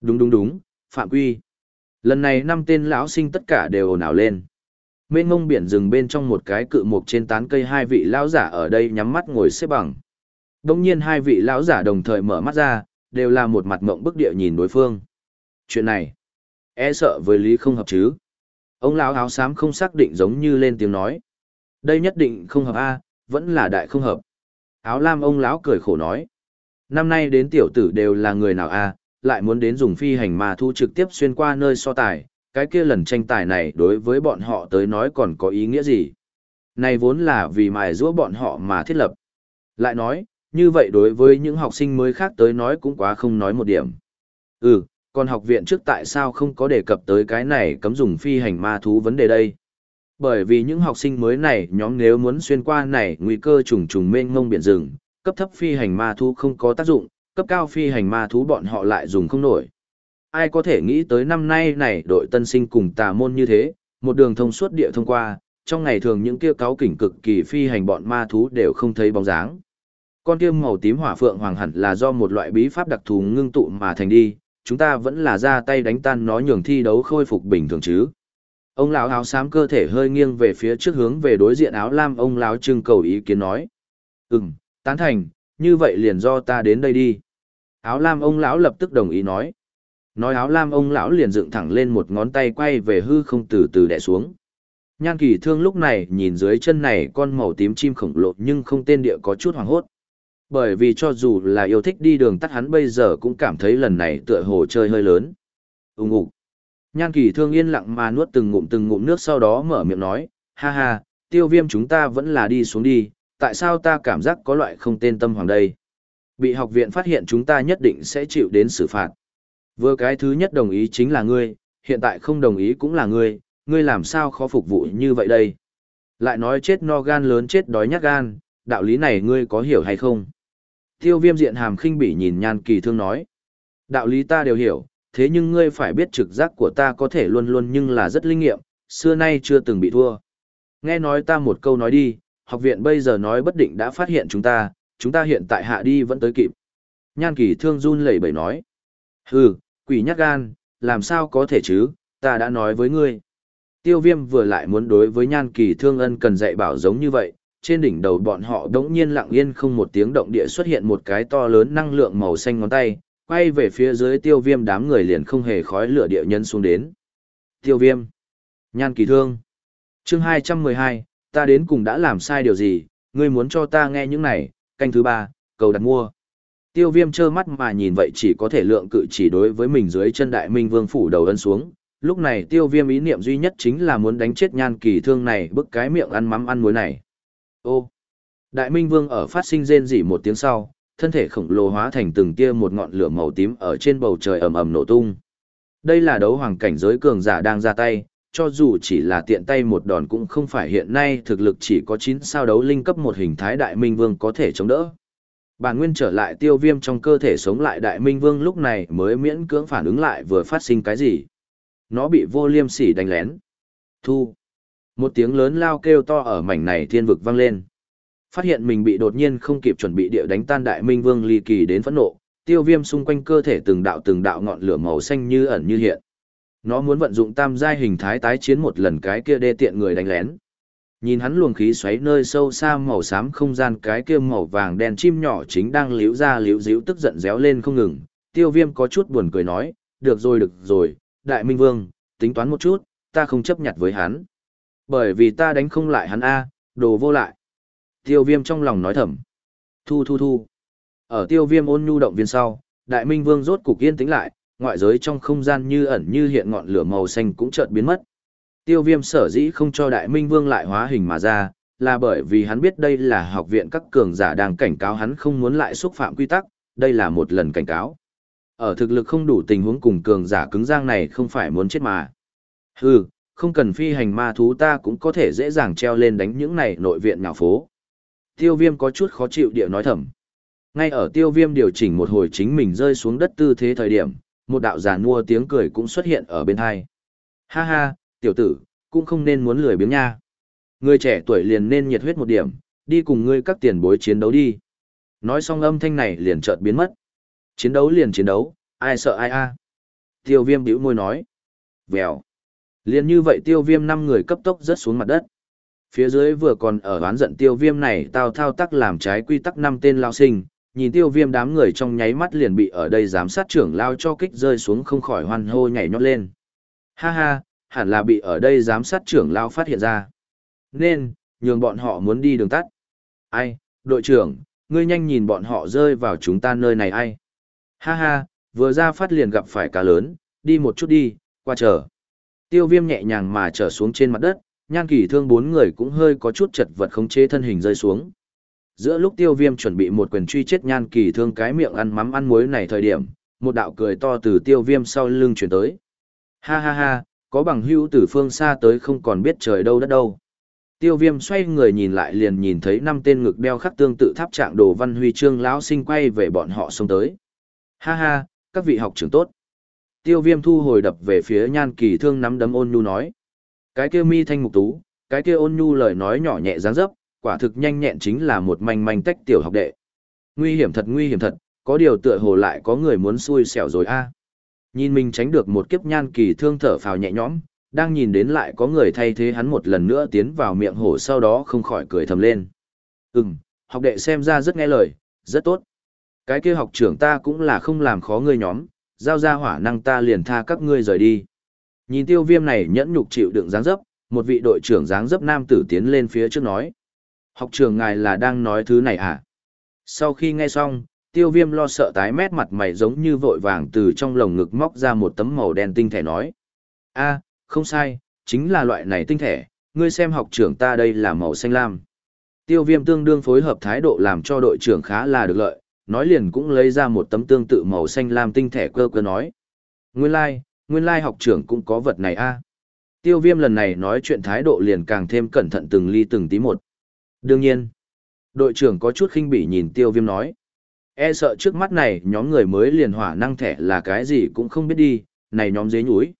Đúng đúng đúng, phạm quy. Lần này năm tên lão sinh tất cả đều ồn ào lên. Mênh mông biển rừng bên trong một cái cự mục trên tán cây hai vị lão giả ở đây nhắm mắt ngồi xếp bằng. Đông nhiên hai vị lão giả đồng thời mở mắt ra, đều là một mặt mộng bức địa nhìn đối phương. Chuyện này, e sợ với lý không hợp chứ. Ông lão áo xám không xác định giống như lên tiếng nói. Đây nhất định không hợp a, vẫn là đại không hợp. Áo lam ông lão cười khổ nói. Năm nay đến tiểu tử đều là người nào a, lại muốn đến dùng phi hành ma thu trực tiếp xuyên qua nơi so tài, cái kia lần tranh tài này đối với bọn họ tới nói còn có ý nghĩa gì. Này vốn là vì mài giũa bọn họ mà thiết lập. Lại nói, như vậy đối với những học sinh mới khác tới nói cũng quá không nói một điểm. Ừ, còn học viện trước tại sao không có đề cập tới cái này cấm dùng phi hành ma thú vấn đề đây? Bởi vì những học sinh mới này nhóm nếu muốn xuyên qua này nguy cơ trùng trùng mênh mông biển rừng, cấp thấp phi hành ma thú không có tác dụng, cấp cao phi hành ma thú bọn họ lại dùng không nổi. Ai có thể nghĩ tới năm nay này đội tân sinh cùng tà môn như thế, một đường thông suốt địa thông qua, trong ngày thường những kia cáo kỉnh cực kỳ phi hành bọn ma thú đều không thấy bóng dáng. Con kia màu tím hỏa phượng hoàng hẳn là do một loại bí pháp đặc thù ngưng tụ mà thành đi, chúng ta vẫn là ra tay đánh tan nó nhường thi đấu khôi phục bình thường chứ. Ông lão áo xám cơ thể hơi nghiêng về phía trước hướng về đối diện áo lam ông lão trưng cầu ý kiến nói. Ừm, tán thành, như vậy liền do ta đến đây đi. Áo lam ông lão lập tức đồng ý nói. Nói áo lam ông lão liền dựng thẳng lên một ngón tay quay về hư không từ từ đè xuống. Nhan kỳ thương lúc này nhìn dưới chân này con màu tím chim khổng lồ nhưng không tên địa có chút hoảng hốt. Bởi vì cho dù là yêu thích đi đường tắt hắn bây giờ cũng cảm thấy lần này tựa hồ chơi hơi lớn. Úng ủ. Nhan kỳ thương yên lặng mà nuốt từng ngụm từng ngụm nước sau đó mở miệng nói, ha ha, tiêu viêm chúng ta vẫn là đi xuống đi, tại sao ta cảm giác có loại không tên tâm hoàng đây? Bị học viện phát hiện chúng ta nhất định sẽ chịu đến xử phạt. Vừa cái thứ nhất đồng ý chính là ngươi, hiện tại không đồng ý cũng là ngươi, ngươi làm sao khó phục vụ như vậy đây? Lại nói chết no gan lớn chết đói nhát gan, đạo lý này ngươi có hiểu hay không? Tiêu viêm diện hàm khinh bỉ nhìn nhan kỳ thương nói. Đạo lý ta đều hiểu, thế nhưng ngươi phải biết trực giác của ta có thể luôn luôn nhưng là rất linh nghiệm, xưa nay chưa từng bị thua. Nghe nói ta một câu nói đi, học viện bây giờ nói bất định đã phát hiện chúng ta, chúng ta hiện tại hạ đi vẫn tới kịp. Nhan kỳ thương run lẩy bẩy nói. Hừ, quỷ nhát gan, làm sao có thể chứ, ta đã nói với ngươi. Tiêu viêm vừa lại muốn đối với nhan kỳ thương ân cần dạy bảo giống như vậy, trên đỉnh đầu bọn họ đống nhiên lặng yên không một tiếng động địa xuất hiện một cái to lớn năng lượng màu xanh ngón tay, quay về phía dưới tiêu viêm đám người liền không hề khói lửa địa nhân xuống đến. Tiêu viêm. Nhan kỳ thương. chương 212, ta đến cùng đã làm sai điều gì, ngươi muốn cho ta nghe những này, canh thứ ba, cầu đặt mua. Tiêu viêm trơ mắt mà nhìn vậy chỉ có thể lượng cự chỉ đối với mình dưới chân đại minh vương phủ đầu ân xuống, Lúc này tiêu viêm ý niệm duy nhất chính là muốn đánh chết nhan kỳ thương này bức cái miệng ăn mắm ăn muối này. Ô! Đại Minh Vương ở phát sinh rên rỉ một tiếng sau, thân thể khổng lồ hóa thành từng tia một ngọn lửa màu tím ở trên bầu trời ầm ầm nổ tung. Đây là đấu hoàng cảnh giới cường giả đang ra tay, cho dù chỉ là tiện tay một đòn cũng không phải hiện nay thực lực chỉ có 9 sao đấu linh cấp một hình thái đại minh vương có thể chống đỡ. Bản nguyên trở lại tiêu viêm trong cơ thể sống lại đại minh vương lúc này mới miễn cưỡng phản ứng lại vừa phát sinh cái gì. Nó bị vô liêm sỉ đánh lén. Thu. Một tiếng lớn lao kêu to ở mảnh này thiên vực vang lên. Phát hiện mình bị đột nhiên không kịp chuẩn bị địa đánh tan đại minh vương ly kỳ đến phẫn nộ, tiêu viêm xung quanh cơ thể từng đạo từng đạo ngọn lửa màu xanh như ẩn như hiện. Nó muốn vận dụng tam giai hình thái tái chiến một lần cái kia đê tiện người đánh lén. Nhìn hắn luồng khí xoáy nơi sâu xa màu xám không gian cái kia màu vàng đen chim nhỏ chính đang liễu ra liễu díu tức giận réo lên không ngừng. Tiêu viêm có chút buồn cười nói, được rồi được rồi, đại minh vương, tính toán một chút, ta không chấp nhận với hắn. Bởi vì ta đánh không lại hắn A, đồ vô lại. Tiêu viêm trong lòng nói thầm. Thu thu thu. Ở tiêu viêm ôn nhu động viên sau, đại minh vương rốt cục yên tĩnh lại, ngoại giới trong không gian như ẩn như hiện ngọn lửa màu xanh cũng chợt biến mất. Tiêu viêm sở dĩ không cho đại minh vương lại hóa hình mà ra, là bởi vì hắn biết đây là học viện các cường giả đang cảnh cáo hắn không muốn lại xúc phạm quy tắc, đây là một lần cảnh cáo. Ở thực lực không đủ tình huống cùng cường giả cứng giang này không phải muốn chết mà. Hừ, không cần phi hành ma thú ta cũng có thể dễ dàng treo lên đánh những này nội viện nhạo phố. Tiêu viêm có chút khó chịu địa nói thầm. Ngay ở tiêu viêm điều chỉnh một hồi chính mình rơi xuống đất tư thế thời điểm, một đạo giả mua tiếng cười cũng xuất hiện ở bên hai. Ha ha, tiểu tử, cũng không nên muốn lười biếng nha. Người trẻ tuổi liền nên nhiệt huyết một điểm, đi cùng ngươi các tiền bối chiến đấu đi. Nói xong âm thanh này liền chợt biến mất. Chiến đấu liền chiến đấu, ai sợ ai a? Tiêu viêm bĩu môi nói. Vèo. Liền như vậy tiêu viêm năm người cấp tốc rớt xuống mặt đất. Phía dưới vừa còn ở oán giận tiêu viêm này tao thao tác làm trái quy tắc năm tên lao sinh, nhìn tiêu viêm đám người trong nháy mắt liền bị ở đây giám sát trưởng lao cho kích rơi xuống không khỏi hoan hô nhảy nhót lên. Ha ha, hẳn là bị ở đây giám sát trưởng lao phát hiện ra. Nên, nhường bọn họ muốn đi đường tắt. Ai, đội trưởng, ngươi nhanh nhìn bọn họ rơi vào chúng ta nơi này ai. Ha ha, vừa ra phát liền gặp phải cá lớn, đi một chút đi, qua chờ. Tiêu viêm nhẹ nhàng mà trở xuống trên mặt đất, nhan kỳ thương bốn người cũng hơi có chút chật vật khống chế thân hình rơi xuống. Giữa lúc tiêu viêm chuẩn bị một quyền truy chết nhan kỳ thương cái miệng ăn mắm ăn muối này thời điểm, một đạo cười to từ tiêu viêm sau lưng chuyển tới. Ha ha ha, có bằng hữu từ phương xa tới không còn biết trời đâu đất đâu. Tiêu viêm xoay người nhìn lại liền nhìn thấy năm tên ngực đeo khắc tương tự tháp trạng đồ văn huy chương lão sinh quay về bọn họ xông tới. Ha ha, các vị học trưởng tốt. Tiêu viêm thu hồi đập về phía nhan kỳ thương nắm đấm ôn nhu nói. Cái kia mi thanh mục tú, cái kia ôn nhu lời nói nhỏ nhẹ dáng dấp, quả thực nhanh nhẹn chính là một manh manh tách tiểu học đệ. Nguy hiểm thật nguy hiểm thật, có điều tựa hồ lại có người muốn xui xẻo rồi a. Nhìn mình tránh được một kiếp nhan kỳ thương thở phào nhẹ nhõm, đang nhìn đến lại có người thay thế hắn một lần nữa tiến vào miệng hổ sau đó không khỏi cười thầm lên. Ừm, học đệ xem ra rất nghe lời, rất tốt. Cái kia học trưởng ta cũng là không làm khó ngươi nhóm, giao ra hỏa năng ta liền tha các ngươi rời đi. Nhìn tiêu viêm này nhẫn nhục chịu đựng dáng dấp, một vị đội trưởng dáng dấp nam tử tiến lên phía trước nói. Học trưởng ngài là đang nói thứ này à? Sau khi nghe xong, tiêu viêm lo sợ tái mét mặt mày giống như vội vàng từ trong lồng ngực móc ra một tấm màu đen tinh thể nói. a không sai, chính là loại này tinh thể, ngươi xem học trưởng ta đây là màu xanh lam. Tiêu viêm tương đương phối hợp thái độ làm cho đội trưởng khá là được lợi, nói liền cũng lấy ra một tấm tương tự màu xanh lam tinh thể cơ cơ nói. Nguyên lai, like, nguyên lai like học trưởng cũng có vật này a Tiêu viêm lần này nói chuyện thái độ liền càng thêm cẩn thận từng ly từng tí một. Đương nhiên, đội trưởng có chút khinh bỉ nhìn tiêu viêm nói. E sợ trước mắt này nhóm người mới liền hỏa năng thẻ là cái gì cũng không biết đi, này nhóm dế nhúi.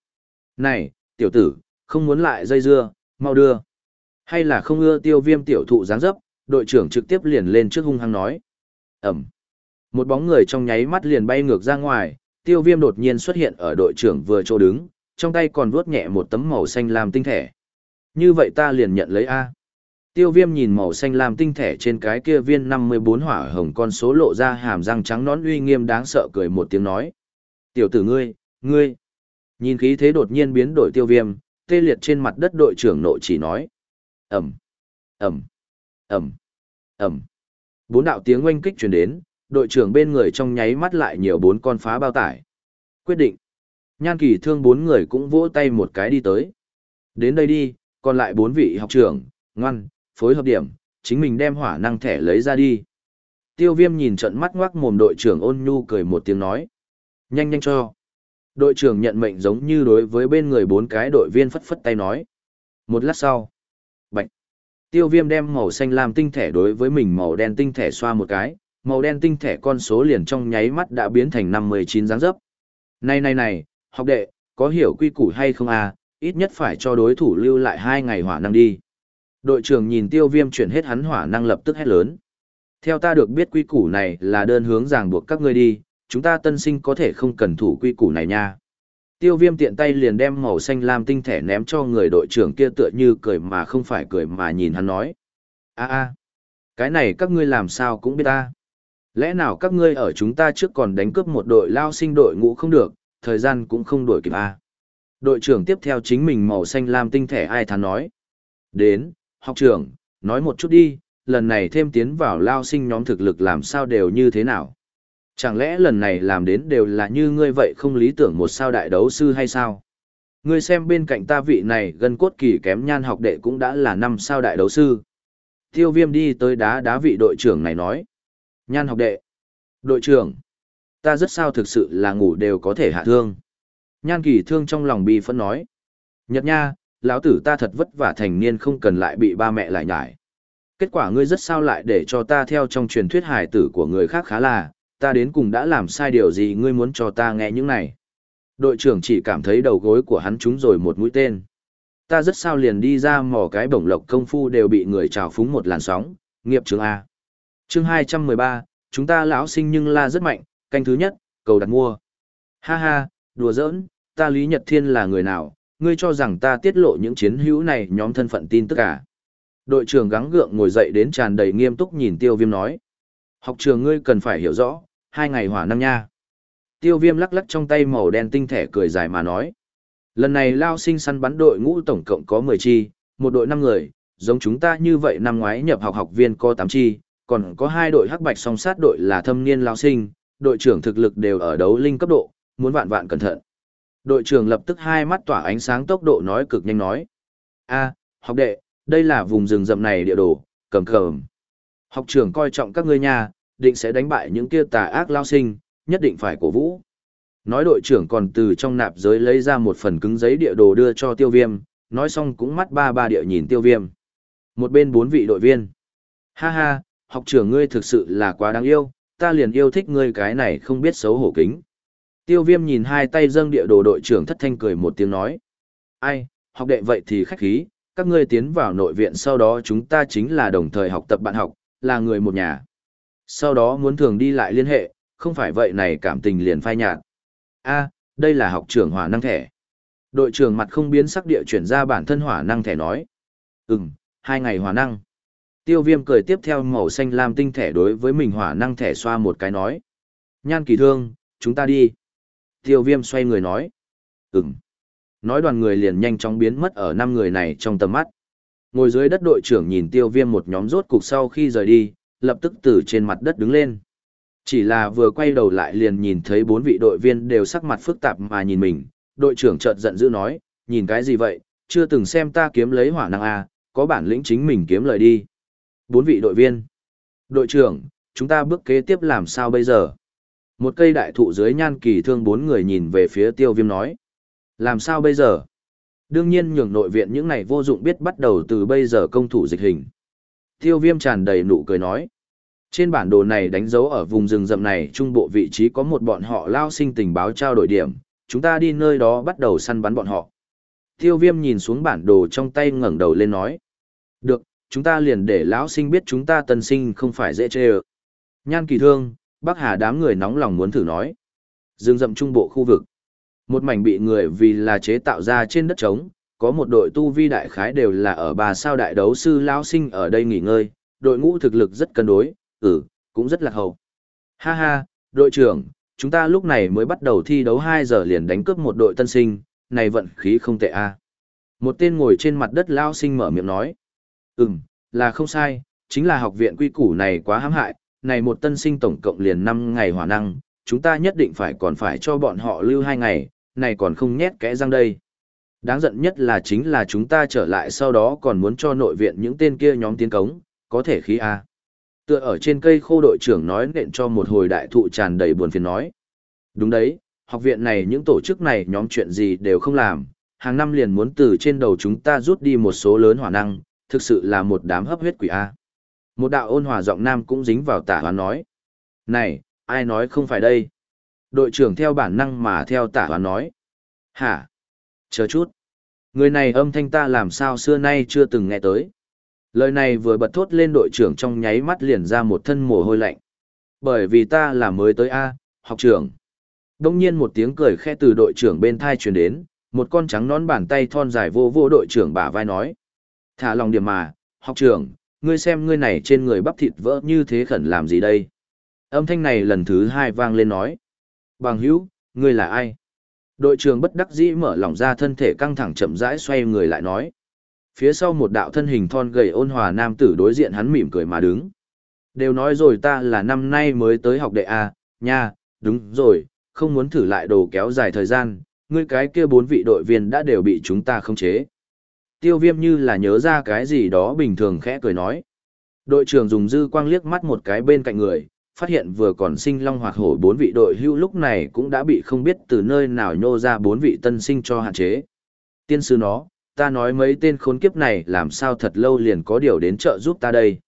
Này, tiểu tử, không muốn lại dây dưa, mau đưa. Hay là không ưa tiêu viêm tiểu thụ dáng dấp, đội trưởng trực tiếp liền lên trước hung hăng nói. Ẩm. Một bóng người trong nháy mắt liền bay ngược ra ngoài, tiêu viêm đột nhiên xuất hiện ở đội trưởng vừa chỗ đứng, trong tay còn vuốt nhẹ một tấm màu xanh làm tinh thể. Như vậy ta liền nhận lấy A. Tiêu viêm nhìn màu xanh lam tinh thể trên cái kia viên 54 hỏa hồng con số lộ ra hàm răng trắng nón uy nghiêm đáng sợ cười một tiếng nói. Tiểu tử ngươi, ngươi. Nhìn khí thế đột nhiên biến đổi tiêu viêm, tê liệt trên mặt đất đội trưởng nội chỉ nói. Ẩm, Ẩm, Ẩm, Ẩm. Bốn đạo tiếng oanh kích truyền đến, đội trưởng bên người trong nháy mắt lại nhiều bốn con phá bao tải. Quyết định. Nhan kỳ thương bốn người cũng vỗ tay một cái đi tới. Đến đây đi, còn lại bốn vị học trưởng, ngoan, phối hợp điểm, chính mình đem hỏa năng thẻ lấy ra đi. Tiêu viêm nhìn trận mắt ngoác mồm đội trưởng ôn nhu cười một tiếng nói. Nhanh nhanh cho. Đội trưởng nhận mệnh giống như đối với bên người bốn cái đội viên phất phất tay nói. Một lát sau. Bạch. Tiêu viêm đem màu xanh làm tinh thể đối với mình màu đen tinh thể xoa một cái, màu đen tinh thể con số liền trong nháy mắt đã biến thành năm mươi chín dáng dấp. Này này này, học đệ, có hiểu quy củ hay không à, ít nhất phải cho đối thủ lưu lại hai ngày hỏa năng đi. Đội trưởng nhìn tiêu viêm chuyển hết hắn hỏa năng lập tức hét lớn. Theo ta được biết quy củ này là đơn hướng ràng buộc các ngươi đi, chúng ta tân sinh có thể không cần thủ quy củ này nha. Tiêu viêm tiện tay liền đem màu xanh lam tinh thể ném cho người đội trưởng kia tựa như cười mà không phải cười mà nhìn hắn nói. a a cái này các ngươi làm sao cũng biết ta. Lẽ nào các ngươi ở chúng ta trước còn đánh cướp một đội lao sinh đội ngũ không được, thời gian cũng không đổi kịp a Đội trưởng tiếp theo chính mình màu xanh lam tinh thể ai thán nói. Đến, học trưởng, nói một chút đi, lần này thêm tiến vào lao sinh nhóm thực lực làm sao đều như thế nào? Chẳng lẽ lần này làm đến đều là như ngươi vậy không lý tưởng một sao đại đấu sư hay sao? Ngươi xem bên cạnh ta vị này gần cốt kỳ kém nhan học đệ cũng đã là năm sao đại đấu sư. Tiêu viêm đi tới đá đá vị đội trưởng này nói. Nhan học đệ. Đội trưởng. Ta rất sao thực sự là ngủ đều có thể hạ thương. Nhan kỳ thương trong lòng bi phẫn nói. Nhật nha, lão tử ta thật vất vả thành niên không cần lại bị ba mẹ lại nhải. Kết quả ngươi rất sao lại để cho ta theo trong truyền thuyết hài tử của người khác khá là, ta đến cùng đã làm sai điều gì ngươi muốn cho ta nghe những này. Đội trưởng chỉ cảm thấy đầu gối của hắn trúng rồi một mũi tên. Ta rất sao liền đi ra mò cái bổng lộc công phu đều bị người trào phúng một làn sóng, nghiệp trường A. chương 213, chúng ta lão sinh nhưng la rất mạnh, canh thứ nhất, cầu đặt mua. Ha ha, đùa giỡn, ta Lý Nhật Thiên là người nào, ngươi cho rằng ta tiết lộ những chiến hữu này nhóm thân phận tin tức cả. Đội trưởng gắng gượng ngồi dậy đến tràn đầy nghiêm túc nhìn tiêu viêm nói. Học trường ngươi cần phải hiểu rõ, hai ngày hỏa năm nha. Tiêu viêm lắc lắc trong tay màu đen tinh thể cười dài mà nói. Lần này lao sinh săn bắn đội ngũ tổng cộng có 10 chi, một đội 5 người, giống chúng ta như vậy năm ngoái nhập học học viên có 8 chi, còn có hai đội hắc bạch song sát đội là thâm niên lao sinh, đội trưởng thực lực đều ở đấu linh cấp độ, muốn vạn vạn cẩn thận. Đội trưởng lập tức hai mắt tỏa ánh sáng tốc độ nói cực nhanh nói. a học đệ, đây là vùng rừng rậm này địa đồ, cầm cầm. Học trưởng coi trọng các ngươi nha, định sẽ đánh bại những kia tà ác lao sinh, nhất định phải cổ vũ. Nói đội trưởng còn từ trong nạp giới lấy ra một phần cứng giấy địa đồ đưa cho tiêu viêm, nói xong cũng mắt ba ba địa nhìn tiêu viêm. Một bên bốn vị đội viên. Ha ha, học trưởng ngươi thực sự là quá đáng yêu, ta liền yêu thích ngươi cái này không biết xấu hổ kính. Tiêu viêm nhìn hai tay dâng địa đồ đội trưởng thất thanh cười một tiếng nói. Ai, học đệ vậy thì khách khí, các ngươi tiến vào nội viện sau đó chúng ta chính là đồng thời học tập bạn học, là người một nhà. Sau đó muốn thường đi lại liên hệ, không phải vậy này cảm tình liền phai nhạt. a đây là học trưởng hỏa năng thẻ. Đội trưởng mặt không biến sắc địa chuyển ra bản thân hỏa năng thẻ nói. Ừm, hai ngày hỏa năng. Tiêu viêm cười tiếp theo màu xanh lam tinh thẻ đối với mình hỏa năng thẻ xoa một cái nói. Nhan kỳ thương, chúng ta đi. Tiêu viêm xoay người nói. Ừm. Nói đoàn người liền nhanh chóng biến mất ở năm người này trong tầm mắt. Ngồi dưới đất đội trưởng nhìn tiêu viêm một nhóm rốt cục sau khi rời đi, lập tức từ trên mặt đất đứng lên. Chỉ là vừa quay đầu lại liền nhìn thấy bốn vị đội viên đều sắc mặt phức tạp mà nhìn mình, đội trưởng chợt giận dữ nói, nhìn cái gì vậy, chưa từng xem ta kiếm lấy hỏa năng à, có bản lĩnh chính mình kiếm lời đi. Bốn vị đội viên. Đội trưởng, chúng ta bước kế tiếp làm sao bây giờ? Một cây đại thụ dưới nhan kỳ thương bốn người nhìn về phía tiêu viêm nói. Làm sao bây giờ? Đương nhiên nhường nội viện những này vô dụng biết bắt đầu từ bây giờ công thủ dịch hình. Tiêu viêm tràn đầy nụ cười nói. Trên bản đồ này đánh dấu ở vùng rừng rậm này trung bộ vị trí có một bọn họ lao sinh tình báo trao đổi điểm, chúng ta đi nơi đó bắt đầu săn bắn bọn họ. Tiêu viêm nhìn xuống bản đồ trong tay ngẩng đầu lên nói. Được, chúng ta liền để lão sinh biết chúng ta tân sinh không phải dễ chê ơ. Nhan kỳ thương, Bắc Hà đám người nóng lòng muốn thử nói. Dương Dậm trung bộ khu vực. Một mảnh bị người vì là chế tạo ra trên đất trống, có một đội tu vi đại khái đều là ở bà sao đại đấu sư lao sinh ở đây nghỉ ngơi, đội ngũ thực lực rất cân đối, ừ, cũng rất là hậu. Ha ha, đội trưởng, chúng ta lúc này mới bắt đầu thi đấu 2 giờ liền đánh cướp một đội tân sinh, này vận khí không tệ a. Một tên ngồi trên mặt đất lao sinh mở miệng nói. Ừm, là không sai, chính là học viện quy củ này quá hãm hại, này một tân sinh tổng cộng liền 5 ngày hỏa năng, chúng ta nhất định phải còn phải cho bọn họ lưu 2 ngày, này còn không nhét kẽ răng đây. Đáng giận nhất là chính là chúng ta trở lại sau đó còn muốn cho nội viện những tên kia nhóm tiến cống, có thể khí A. Tựa ở trên cây khô đội trưởng nói nện cho một hồi đại thụ tràn đầy buồn phiền nói. Đúng đấy, học viện này những tổ chức này nhóm chuyện gì đều không làm, hàng năm liền muốn từ trên đầu chúng ta rút đi một số lớn hỏa năng, thực sự là một đám hấp huyết quỷ A. Một đạo ôn hòa giọng nam cũng dính vào tả hoán nói. Này, ai nói không phải đây? Đội trưởng theo bản năng mà theo tả hoán nói. Hả? Chờ chút. Người này âm thanh ta làm sao xưa nay chưa từng nghe tới. Lời này vừa bật thốt lên đội trưởng trong nháy mắt liền ra một thân mồ hôi lạnh. Bởi vì ta là mới tới A, học trưởng. Đông nhiên một tiếng cười khẽ từ đội trưởng bên thai truyền đến, một con trắng nón bàn tay thon dài vô vô đội trưởng bả vai nói. Thả lòng điểm mà, học trưởng, ngươi xem ngươi này trên người bắp thịt vỡ như thế khẩn làm gì đây? Âm thanh này lần thứ hai vang lên nói. Bằng hữu, ngươi là ai? Đội trưởng bất đắc dĩ mở lỏng ra thân thể căng thẳng chậm rãi xoay người lại nói. Phía sau một đạo thân hình thon gầy ôn hòa nam tử đối diện hắn mỉm cười mà đứng. Đều nói rồi ta là năm nay mới tới học đệ A, nha, đúng rồi, không muốn thử lại đồ kéo dài thời gian, ngươi cái kia bốn vị đội viên đã đều bị chúng ta khống chế. Tiêu viêm như là nhớ ra cái gì đó bình thường khẽ cười nói. Đội trưởng dùng dư quang liếc mắt một cái bên cạnh người, phát hiện vừa còn sinh long hoặc hổ bốn vị đội hưu lúc này cũng đã bị không biết từ nơi nào nhô ra bốn vị tân sinh cho hạn chế. Tiên sư nó, ta nói mấy tên khốn kiếp này làm sao thật lâu liền có điều đến trợ giúp ta đây.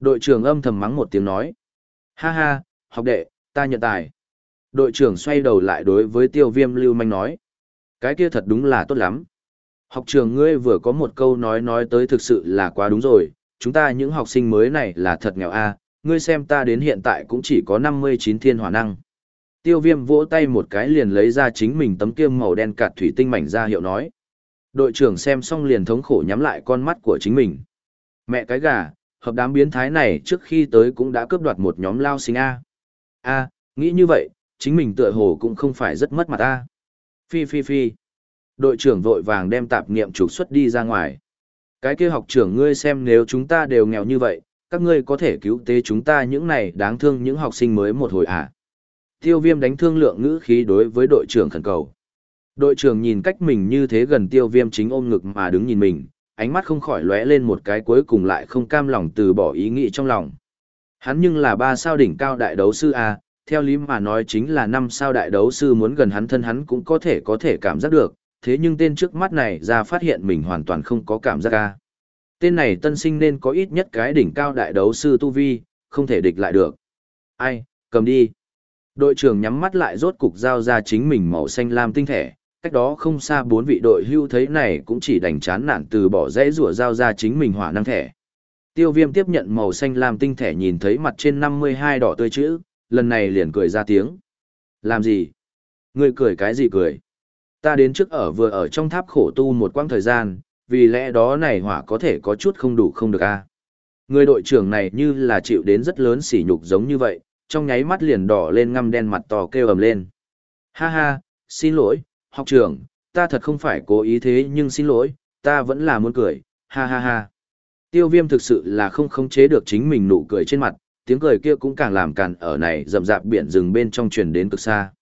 Đội trưởng âm thầm mắng một tiếng nói. Ha ha, học đệ, ta nhận tài. Đội trưởng xoay đầu lại đối với tiêu viêm lưu manh nói. Cái kia thật đúng là tốt lắm. Học trường ngươi vừa có một câu nói nói tới thực sự là quá đúng rồi, chúng ta những học sinh mới này là thật nghèo a ngươi xem ta đến hiện tại cũng chỉ có 59 thiên hỏa năng. Tiêu viêm vỗ tay một cái liền lấy ra chính mình tấm kiêm màu đen cạt thủy tinh mảnh ra hiệu nói. Đội trưởng xem xong liền thống khổ nhắm lại con mắt của chính mình. Mẹ cái gà, hợp đám biến thái này trước khi tới cũng đã cướp đoạt một nhóm lao sinh A. A, nghĩ như vậy, chính mình tựa hồ cũng không phải rất mất mặt A. Phi phi phi. Đội trưởng vội vàng đem tạp nghiệm trục xuất đi ra ngoài. Cái kia học trưởng ngươi xem nếu chúng ta đều nghèo như vậy, các ngươi có thể cứu tế chúng ta những này đáng thương những học sinh mới một hồi à. Tiêu viêm đánh thương lượng ngữ khí đối với đội trưởng khẩn cầu. Đội trưởng nhìn cách mình như thế gần tiêu viêm chính ôm ngực mà đứng nhìn mình, ánh mắt không khỏi lóe lên một cái cuối cùng lại không cam lòng từ bỏ ý nghĩ trong lòng. Hắn nhưng là ba sao đỉnh cao đại đấu sư A, theo lý mà nói chính là năm sao đại đấu sư muốn gần hắn thân hắn cũng có thể có thể cảm giác được, thế nhưng tên trước mắt này ra phát hiện mình hoàn toàn không có cảm giác A. Tên này tân sinh nên có ít nhất cái đỉnh cao đại đấu sư tu vi, không thể địch lại được. Ai, cầm đi. Đội trưởng nhắm mắt lại rốt cục giao ra chính mình màu xanh lam tinh thể, cách đó không xa bốn vị đội hưu thấy này cũng chỉ đành chán nản từ bỏ dãy rủa giao ra chính mình hỏa năng thẻ. Tiêu viêm tiếp nhận màu xanh lam tinh thể nhìn thấy mặt trên 52 đỏ tươi chữ, lần này liền cười ra tiếng. Làm gì? người cười cái gì cười? Ta đến trước ở vừa ở trong tháp khổ tu một quãng thời gian, vì lẽ đó này hỏa có thể có chút không đủ không được a. Người đội trưởng này như là chịu đến rất lớn sỉ nhục giống như vậy, trong nháy mắt liền đỏ lên ngăm đen mặt to kêu ầm lên. Ha ha, xin lỗi, học trưởng, ta thật không phải cố ý thế nhưng xin lỗi, ta vẫn là muốn cười, ha ha ha. Tiêu viêm thực sự là không khống chế được chính mình nụ cười trên mặt, tiếng cười kia cũng càng làm càn ở này rậm rạp biển rừng bên trong truyền đến cực xa.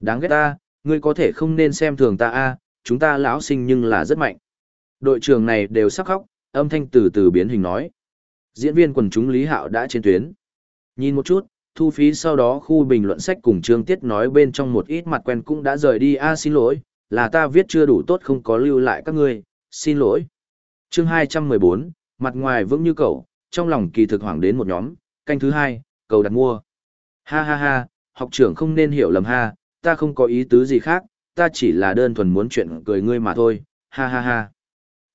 Đáng ghét ta, ngươi có thể không nên xem thường ta a, chúng ta lão sinh nhưng là rất mạnh. Đội trưởng này đều sắp khóc, âm thanh từ từ biến hình nói. Diễn viên quần chúng Lý Hạo đã trên tuyến. Nhìn một chút, thu phí sau đó khu bình luận sách cùng Trương Tiết nói bên trong một ít mặt quen cũng đã rời đi a xin lỗi, là ta viết chưa đủ tốt không có lưu lại các ngươi, xin lỗi. Chương 214, mặt ngoài vững như cậu, trong lòng kỳ thực hoảng đến một nhóm, canh thứ hai, cầu đặt mua. Ha ha ha, học trưởng không nên hiểu lầm ha, ta không có ý tứ gì khác, ta chỉ là đơn thuần muốn chuyện cười ngươi mà thôi, ha ha ha.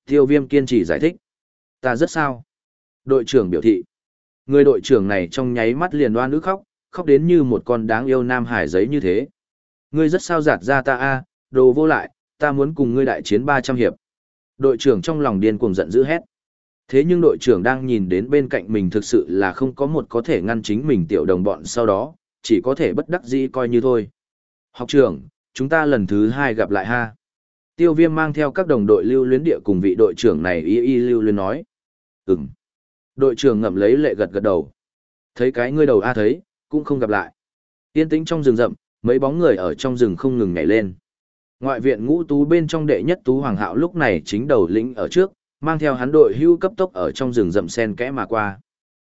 Tiêu viêm kiên trì giải thích. Ta rất sao. Đội trưởng biểu thị. Người đội trưởng này trong nháy mắt liền đoan ức khóc, khóc đến như một con đáng yêu nam hải giấy như thế. Ngươi rất sao giạt ra ta a, đồ vô lại, ta muốn cùng ngươi đại chiến 300 hiệp. Đội trưởng trong lòng điên cuồng giận dữ hét. Thế nhưng đội trưởng đang nhìn đến bên cạnh mình thực sự là không có một có thể ngăn chính mình tiểu đồng bọn sau đó, chỉ có thể bất đắc dĩ coi như thôi. Học trưởng, chúng ta lần thứ hai gặp lại ha. Tiêu viêm mang theo các đồng đội lưu luyến địa cùng vị đội trưởng này y y lưu luyến nói. Ừm. Đội trưởng ngậm lấy lệ gật gật đầu. Thấy cái ngươi đầu A thấy, cũng không gặp lại. Yên tĩnh trong rừng rậm, mấy bóng người ở trong rừng không ngừng nhảy lên. Ngoại viện ngũ tú bên trong đệ nhất tú hoàng hạo lúc này chính đầu lĩnh ở trước, mang theo hắn đội hưu cấp tốc ở trong rừng rậm sen kẽ mà qua.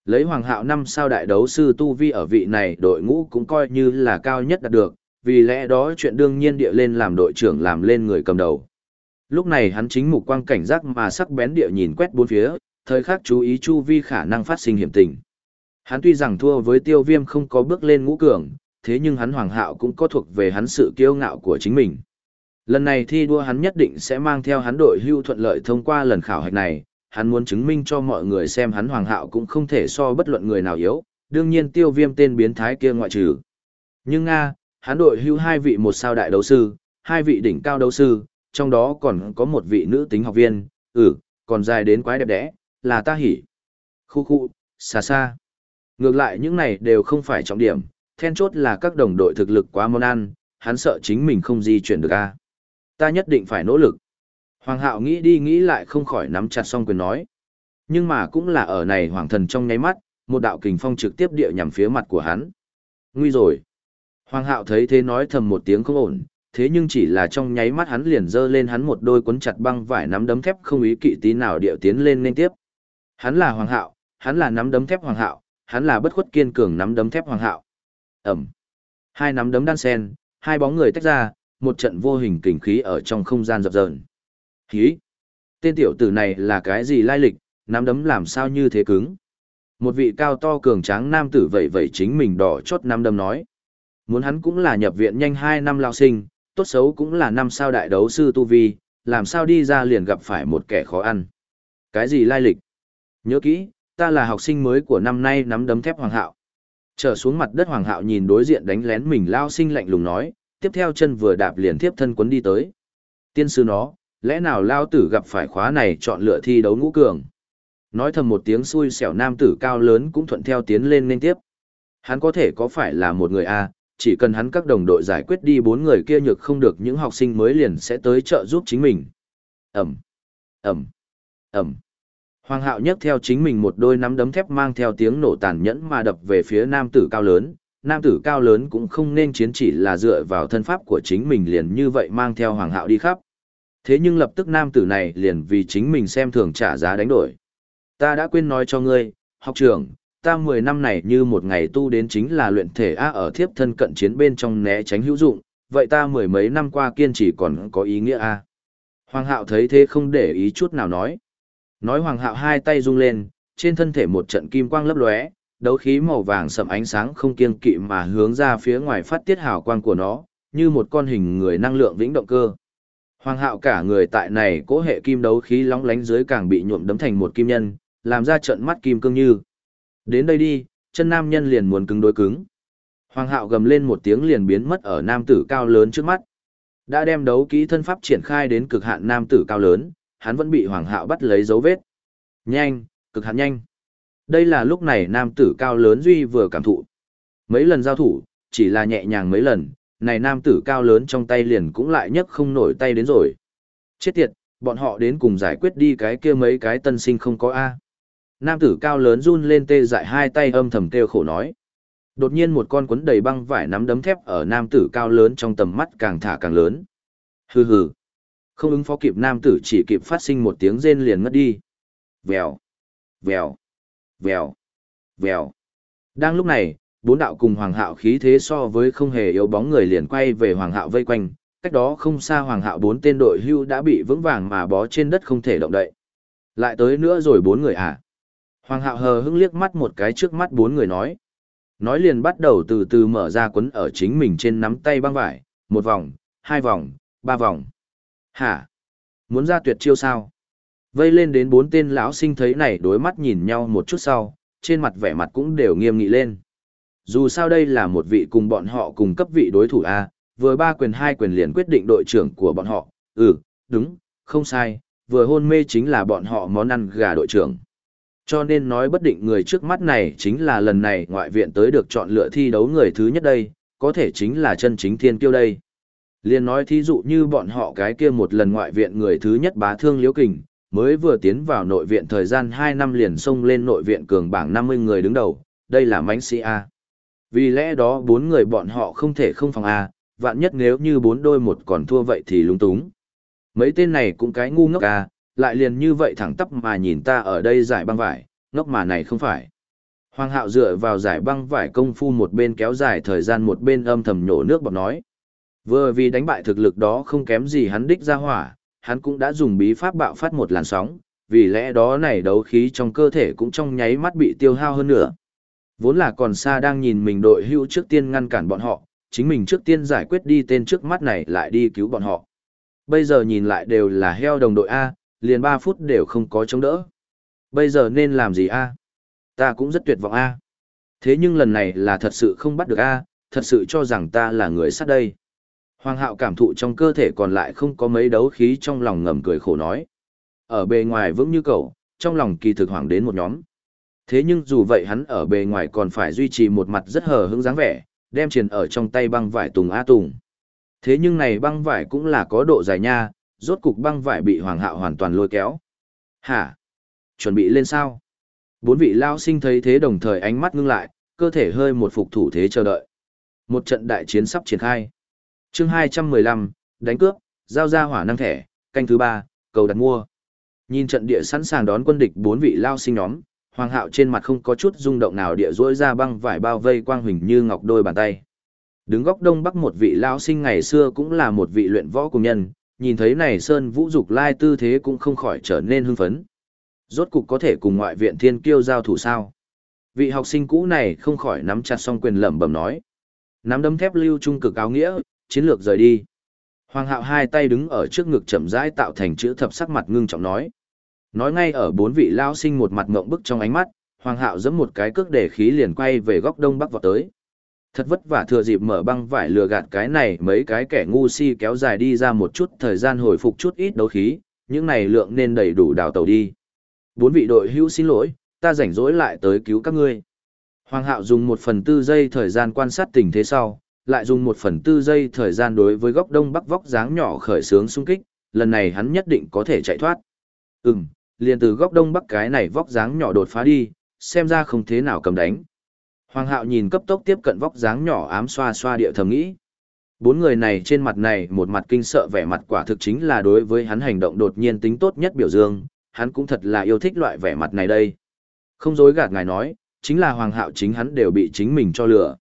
Lấy hoàng hạo năm sao đại đấu sư tu vi ở vị này đội ngũ cũng coi như là cao nhất đạt được, vì lẽ đó chuyện đương nhiên địa lên làm đội trưởng làm lên người cầm đầu. Lúc này hắn chính mục quang cảnh giác mà sắc bén địa nhìn quét bốn phía, thời khắc chú ý chu vi khả năng phát sinh hiểm tình. Hắn tuy rằng thua với tiêu viêm không có bước lên ngũ cường, thế nhưng hắn hoàng hạo cũng có thuộc về hắn sự kiêu ngạo của chính mình. Lần này thi đua hắn nhất định sẽ mang theo hắn đội hưu thuận lợi thông qua lần khảo hạch này, hắn muốn chứng minh cho mọi người xem hắn hoàng hạo cũng không thể so bất luận người nào yếu, đương nhiên tiêu viêm tên biến thái kia ngoại trừ. Nhưng Nga, hắn đội hưu hai vị một sao đại đấu sư, hai vị đỉnh cao đấu sư, trong đó còn có một vị nữ tính học viên, ừ, còn dài đến quái đẹp đẽ, là ta hỉ. Khu khu, xa xa. Ngược lại những này đều không phải trọng điểm, then chốt là các đồng đội thực lực quá món ăn, hắn sợ chính mình không di chuyển được a. Ta nhất định phải nỗ lực. Hoàng hạo nghĩ đi nghĩ lại không khỏi nắm chặt song quyền nói. Nhưng mà cũng là ở này hoàng thần trong nháy mắt, một đạo kình phong trực tiếp địa nhằm phía mặt của hắn. Nguy rồi. Hoàng hạo thấy thế nói thầm một tiếng không ổn, thế nhưng chỉ là trong nháy mắt hắn liền giơ lên hắn một đôi cuốn chặt băng vải nắm đấm thép không ý kỵ tí nào điệu tiến lên nên tiếp. Hắn là hoàng hạo, hắn là nắm đấm thép hoàng hạo, hắn là bất khuất kiên cường nắm đấm thép hoàng hạo. Ẩm. Hai nắm đấm đan sen, hai bóng người tách ra, một trận vô hình kình khí ở trong không gian dập dờn. Khí. Tên tiểu tử này là cái gì lai lịch, nắm đấm làm sao như thế cứng. Một vị cao to cường tráng nam tử vậy vậy chính mình đỏ chót nắm đấm nói. Muốn hắn cũng là nhập viện nhanh hai năm lao sinh, tốt xấu cũng là năm sao đại đấu sư tu vi, làm sao đi ra liền gặp phải một kẻ khó ăn. Cái gì lai lịch? Nhớ kỹ, ta là học sinh mới của năm nay nắm đấm thép hoàng hạo. Trở xuống mặt đất hoàng hạo nhìn đối diện đánh lén mình lao sinh lạnh lùng nói, tiếp theo chân vừa đạp liền tiếp thân quấn đi tới. Tiên sư nó, lẽ nào lao tử gặp phải khóa này chọn lựa thi đấu ngũ cường. Nói thầm một tiếng xui xẻo nam tử cao lớn cũng thuận theo tiến lên nên tiếp. Hắn có thể có phải là một người A, chỉ cần hắn các đồng đội giải quyết đi bốn người kia nhược không được những học sinh mới liền sẽ tới trợ giúp chính mình. Ẩm, Ẩm, Ẩm. Hoàng hạo nhấc theo chính mình một đôi nắm đấm thép mang theo tiếng nổ tàn nhẫn mà đập về phía nam tử cao lớn. Nam tử cao lớn cũng không nên chiến chỉ là dựa vào thân pháp của chính mình liền như vậy mang theo hoàng hạo đi khắp. Thế nhưng lập tức nam tử này liền vì chính mình xem thường trả giá đánh đổi. Ta đã quên nói cho ngươi, học trưởng, ta 10 năm này như một ngày tu đến chính là luyện thể A ở thiếp thân cận chiến bên trong né tránh hữu dụng, vậy ta mười mấy năm qua kiên trì còn có ý nghĩa A. Hoàng hạo thấy thế không để ý chút nào nói. Nói hoàng hạo hai tay rung lên, trên thân thể một trận kim quang lấp lóe, đấu khí màu vàng sậm ánh sáng không kiêng kỵ mà hướng ra phía ngoài phát tiết hào quang của nó, như một con hình người năng lượng vĩnh động cơ. Hoàng hạo cả người tại này cố hệ kim đấu khí lóng lánh dưới càng bị nhuộm đấm thành một kim nhân, làm ra trận mắt kim cương như. Đến đây đi, chân nam nhân liền muốn cứng đối cứng. Hoàng hạo gầm lên một tiếng liền biến mất ở nam tử cao lớn trước mắt. Đã đem đấu kỹ thân pháp triển khai đến cực hạn nam tử cao lớn, hắn vẫn bị hoàng hạo bắt lấy dấu vết. Nhanh, cực hạn nhanh. Đây là lúc này nam tử cao lớn duy vừa cảm thụ. Mấy lần giao thủ, chỉ là nhẹ nhàng mấy lần, này nam tử cao lớn trong tay liền cũng lại nhấc không nổi tay đến rồi. Chết tiệt, bọn họ đến cùng giải quyết đi cái kia mấy cái tân sinh không có A. Nam tử cao lớn run lên tê dại hai tay âm thầm kêu khổ nói. Đột nhiên một con quấn đầy băng vải nắm đấm thép ở nam tử cao lớn trong tầm mắt càng thả càng lớn. Hừ hừ. Không ứng phó kịp nam tử chỉ kịp phát sinh một tiếng rên liền ngất đi. Vèo, vèo, vèo, vèo. Đang lúc này, bốn đạo cùng hoàng hạo khí thế so với không hề yếu bóng người liền quay về hoàng hạo vây quanh, cách đó không xa hoàng hạo bốn tên đội hưu đã bị vững vàng mà bó trên đất không thể động đậy. Lại tới nữa rồi bốn người à? Hoàng hạo hờ hững liếc mắt một cái trước mắt bốn người nói. Nói liền bắt đầu từ từ mở ra quấn ở chính mình trên nắm tay băng vải, một vòng, hai vòng, ba vòng. Hả? Muốn ra tuyệt chiêu sao? Vây lên đến bốn tên lão sinh thấy này đối mắt nhìn nhau một chút sau, trên mặt vẻ mặt cũng đều nghiêm nghị lên. Dù sao đây là một vị cùng bọn họ cùng cấp vị đối thủ A, vừa ba quyền hai quyền liền quyết định đội trưởng của bọn họ, ừ, đúng, không sai, vừa hôn mê chính là bọn họ món ăn gà đội trưởng. Cho nên nói bất định người trước mắt này chính là lần này ngoại viện tới được chọn lựa thi đấu người thứ nhất đây, có thể chính là chân chính thiên kiêu đây. Liên nói thí dụ như bọn họ cái kia một lần ngoại viện người thứ nhất bá thương liễu kình, mới vừa tiến vào nội viện thời gian 2 năm liền xông lên nội viện cường bảng 50 người đứng đầu, đây là mánh sĩ A. Vì lẽ đó bốn người bọn họ không thể không phòng A, vạn nhất nếu như bốn đôi một còn thua vậy thì lúng túng. Mấy tên này cũng cái ngu ngốc a lại liền như vậy thẳng tắp mà nhìn ta ở đây giải băng vải, ngốc mà này không phải. Hoàng hạo dựa vào giải băng vải công phu một bên kéo dài thời gian một bên âm thầm nhổ nước bọt nói. Vừa vì đánh bại thực lực đó không kém gì hắn đích ra hỏa, hắn cũng đã dùng bí pháp bạo phát một làn sóng, vì lẽ đó này đấu khí trong cơ thể cũng trong nháy mắt bị tiêu hao hơn nữa. Vốn là còn xa đang nhìn mình đội hưu trước tiên ngăn cản bọn họ, chính mình trước tiên giải quyết đi tên trước mắt này lại đi cứu bọn họ. Bây giờ nhìn lại đều là heo đồng đội A, liền 3 phút đều không có chống đỡ. Bây giờ nên làm gì A? Ta cũng rất tuyệt vọng A. Thế nhưng lần này là thật sự không bắt được A, thật sự cho rằng ta là người sát đây. Hoàng hạo cảm thụ trong cơ thể còn lại không có mấy đấu khí trong lòng ngầm cười khổ nói. Ở bề ngoài vững như cậu, trong lòng kỳ thực hoảng đến một nhóm. Thế nhưng dù vậy hắn ở bề ngoài còn phải duy trì một mặt rất hờ hững dáng vẻ, đem truyền ở trong tay băng vải tùng a tùng. Thế nhưng này băng vải cũng là có độ dài nha, rốt cục băng vải bị hoàng hạo hoàn toàn lôi kéo. Hả? Chuẩn bị lên sao? Bốn vị lao sinh thấy thế đồng thời ánh mắt ngưng lại, cơ thể hơi một phục thủ thế chờ đợi. Một trận đại chiến sắp triển khai. chương 215, đánh cướp, giao ra hỏa năng thẻ, canh thứ ba, cầu đặt mua. Nhìn trận địa sẵn sàng đón quân địch bốn vị lao sinh nhóm, hoàng hạo trên mặt không có chút rung động nào địa rỗi ra băng vải bao vây quang huỳnh như ngọc đôi bàn tay. Đứng góc đông bắc một vị lao sinh ngày xưa cũng là một vị luyện võ cùng nhân, nhìn thấy này Sơn Vũ Dục Lai tư thế cũng không khỏi trở nên hưng phấn. Rốt cục có thể cùng ngoại viện thiên kiêu giao thủ sao. Vị học sinh cũ này không khỏi nắm chặt song quyền lẩm bẩm nói. Nắm đấm thép lưu trung cực áo nghĩa, chiến lược rời đi. Hoàng hạo hai tay đứng ở trước ngực chậm rãi tạo thành chữ thập sắc mặt ngưng trọng nói. Nói ngay ở bốn vị lao sinh một mặt ngộng bức trong ánh mắt, Hoàng hạo giẫm một cái cước để khí liền quay về góc đông bắc vào tới. Thật vất vả thừa dịp mở băng vải lừa gạt cái này mấy cái kẻ ngu si kéo dài đi ra một chút thời gian hồi phục chút ít đấu khí, những này lượng nên đầy đủ đào tàu đi. Bốn vị đội hữu xin lỗi, ta rảnh rỗi lại tới cứu các ngươi. Hoàng hạo dùng một phần tư giây thời gian quan sát tình thế sau, lại dùng một phần tư giây thời gian đối với góc đông bắc vóc dáng nhỏ khởi sướng xung kích, lần này hắn nhất định có thể chạy thoát. Ừm, liền từ góc đông bắc cái này vóc dáng nhỏ đột phá đi, xem ra không thế nào cầm đánh. Hoàng hạo nhìn cấp tốc tiếp cận vóc dáng nhỏ ám xoa xoa địa thầm nghĩ. Bốn người này trên mặt này một mặt kinh sợ vẻ mặt quả thực chính là đối với hắn hành động đột nhiên tính tốt nhất biểu dương, hắn cũng thật là yêu thích loại vẻ mặt này đây. Không dối gạt ngài nói, chính là hoàng hạo chính hắn đều bị chính mình cho lửa.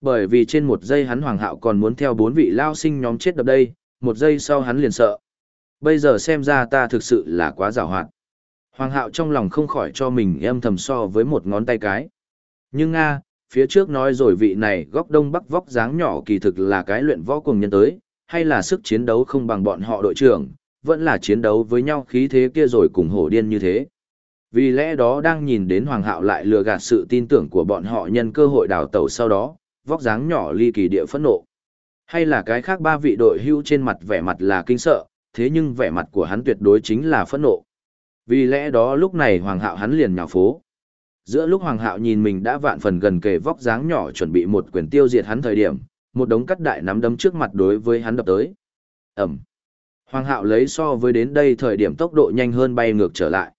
Bởi vì trên một giây hắn hoàng hạo còn muốn theo bốn vị lao sinh nhóm chết đập đây, một giây sau hắn liền sợ. Bây giờ xem ra ta thực sự là quá rào hoạt. Hoàng hạo trong lòng không khỏi cho mình em thầm so với một ngón tay cái. Nhưng Nga, phía trước nói rồi vị này góc đông bắc vóc dáng nhỏ kỳ thực là cái luyện võ cùng nhân tới, hay là sức chiến đấu không bằng bọn họ đội trưởng, vẫn là chiến đấu với nhau khí thế kia rồi cùng hổ điên như thế. Vì lẽ đó đang nhìn đến Hoàng Hạo lại lừa gạt sự tin tưởng của bọn họ nhân cơ hội đào tẩu sau đó, vóc dáng nhỏ ly kỳ địa phẫn nộ. Hay là cái khác ba vị đội hưu trên mặt vẻ mặt là kinh sợ, thế nhưng vẻ mặt của hắn tuyệt đối chính là phẫn nộ. Vì lẽ đó lúc này Hoàng Hạo hắn liền nhào phố. Giữa lúc Hoàng Hạo nhìn mình đã vạn phần gần kề vóc dáng nhỏ chuẩn bị một quyền tiêu diệt hắn thời điểm, một đống cắt đại nắm đấm trước mặt đối với hắn đập tới. Ẩm. Hoàng Hạo lấy so với đến đây thời điểm tốc độ nhanh hơn bay ngược trở lại.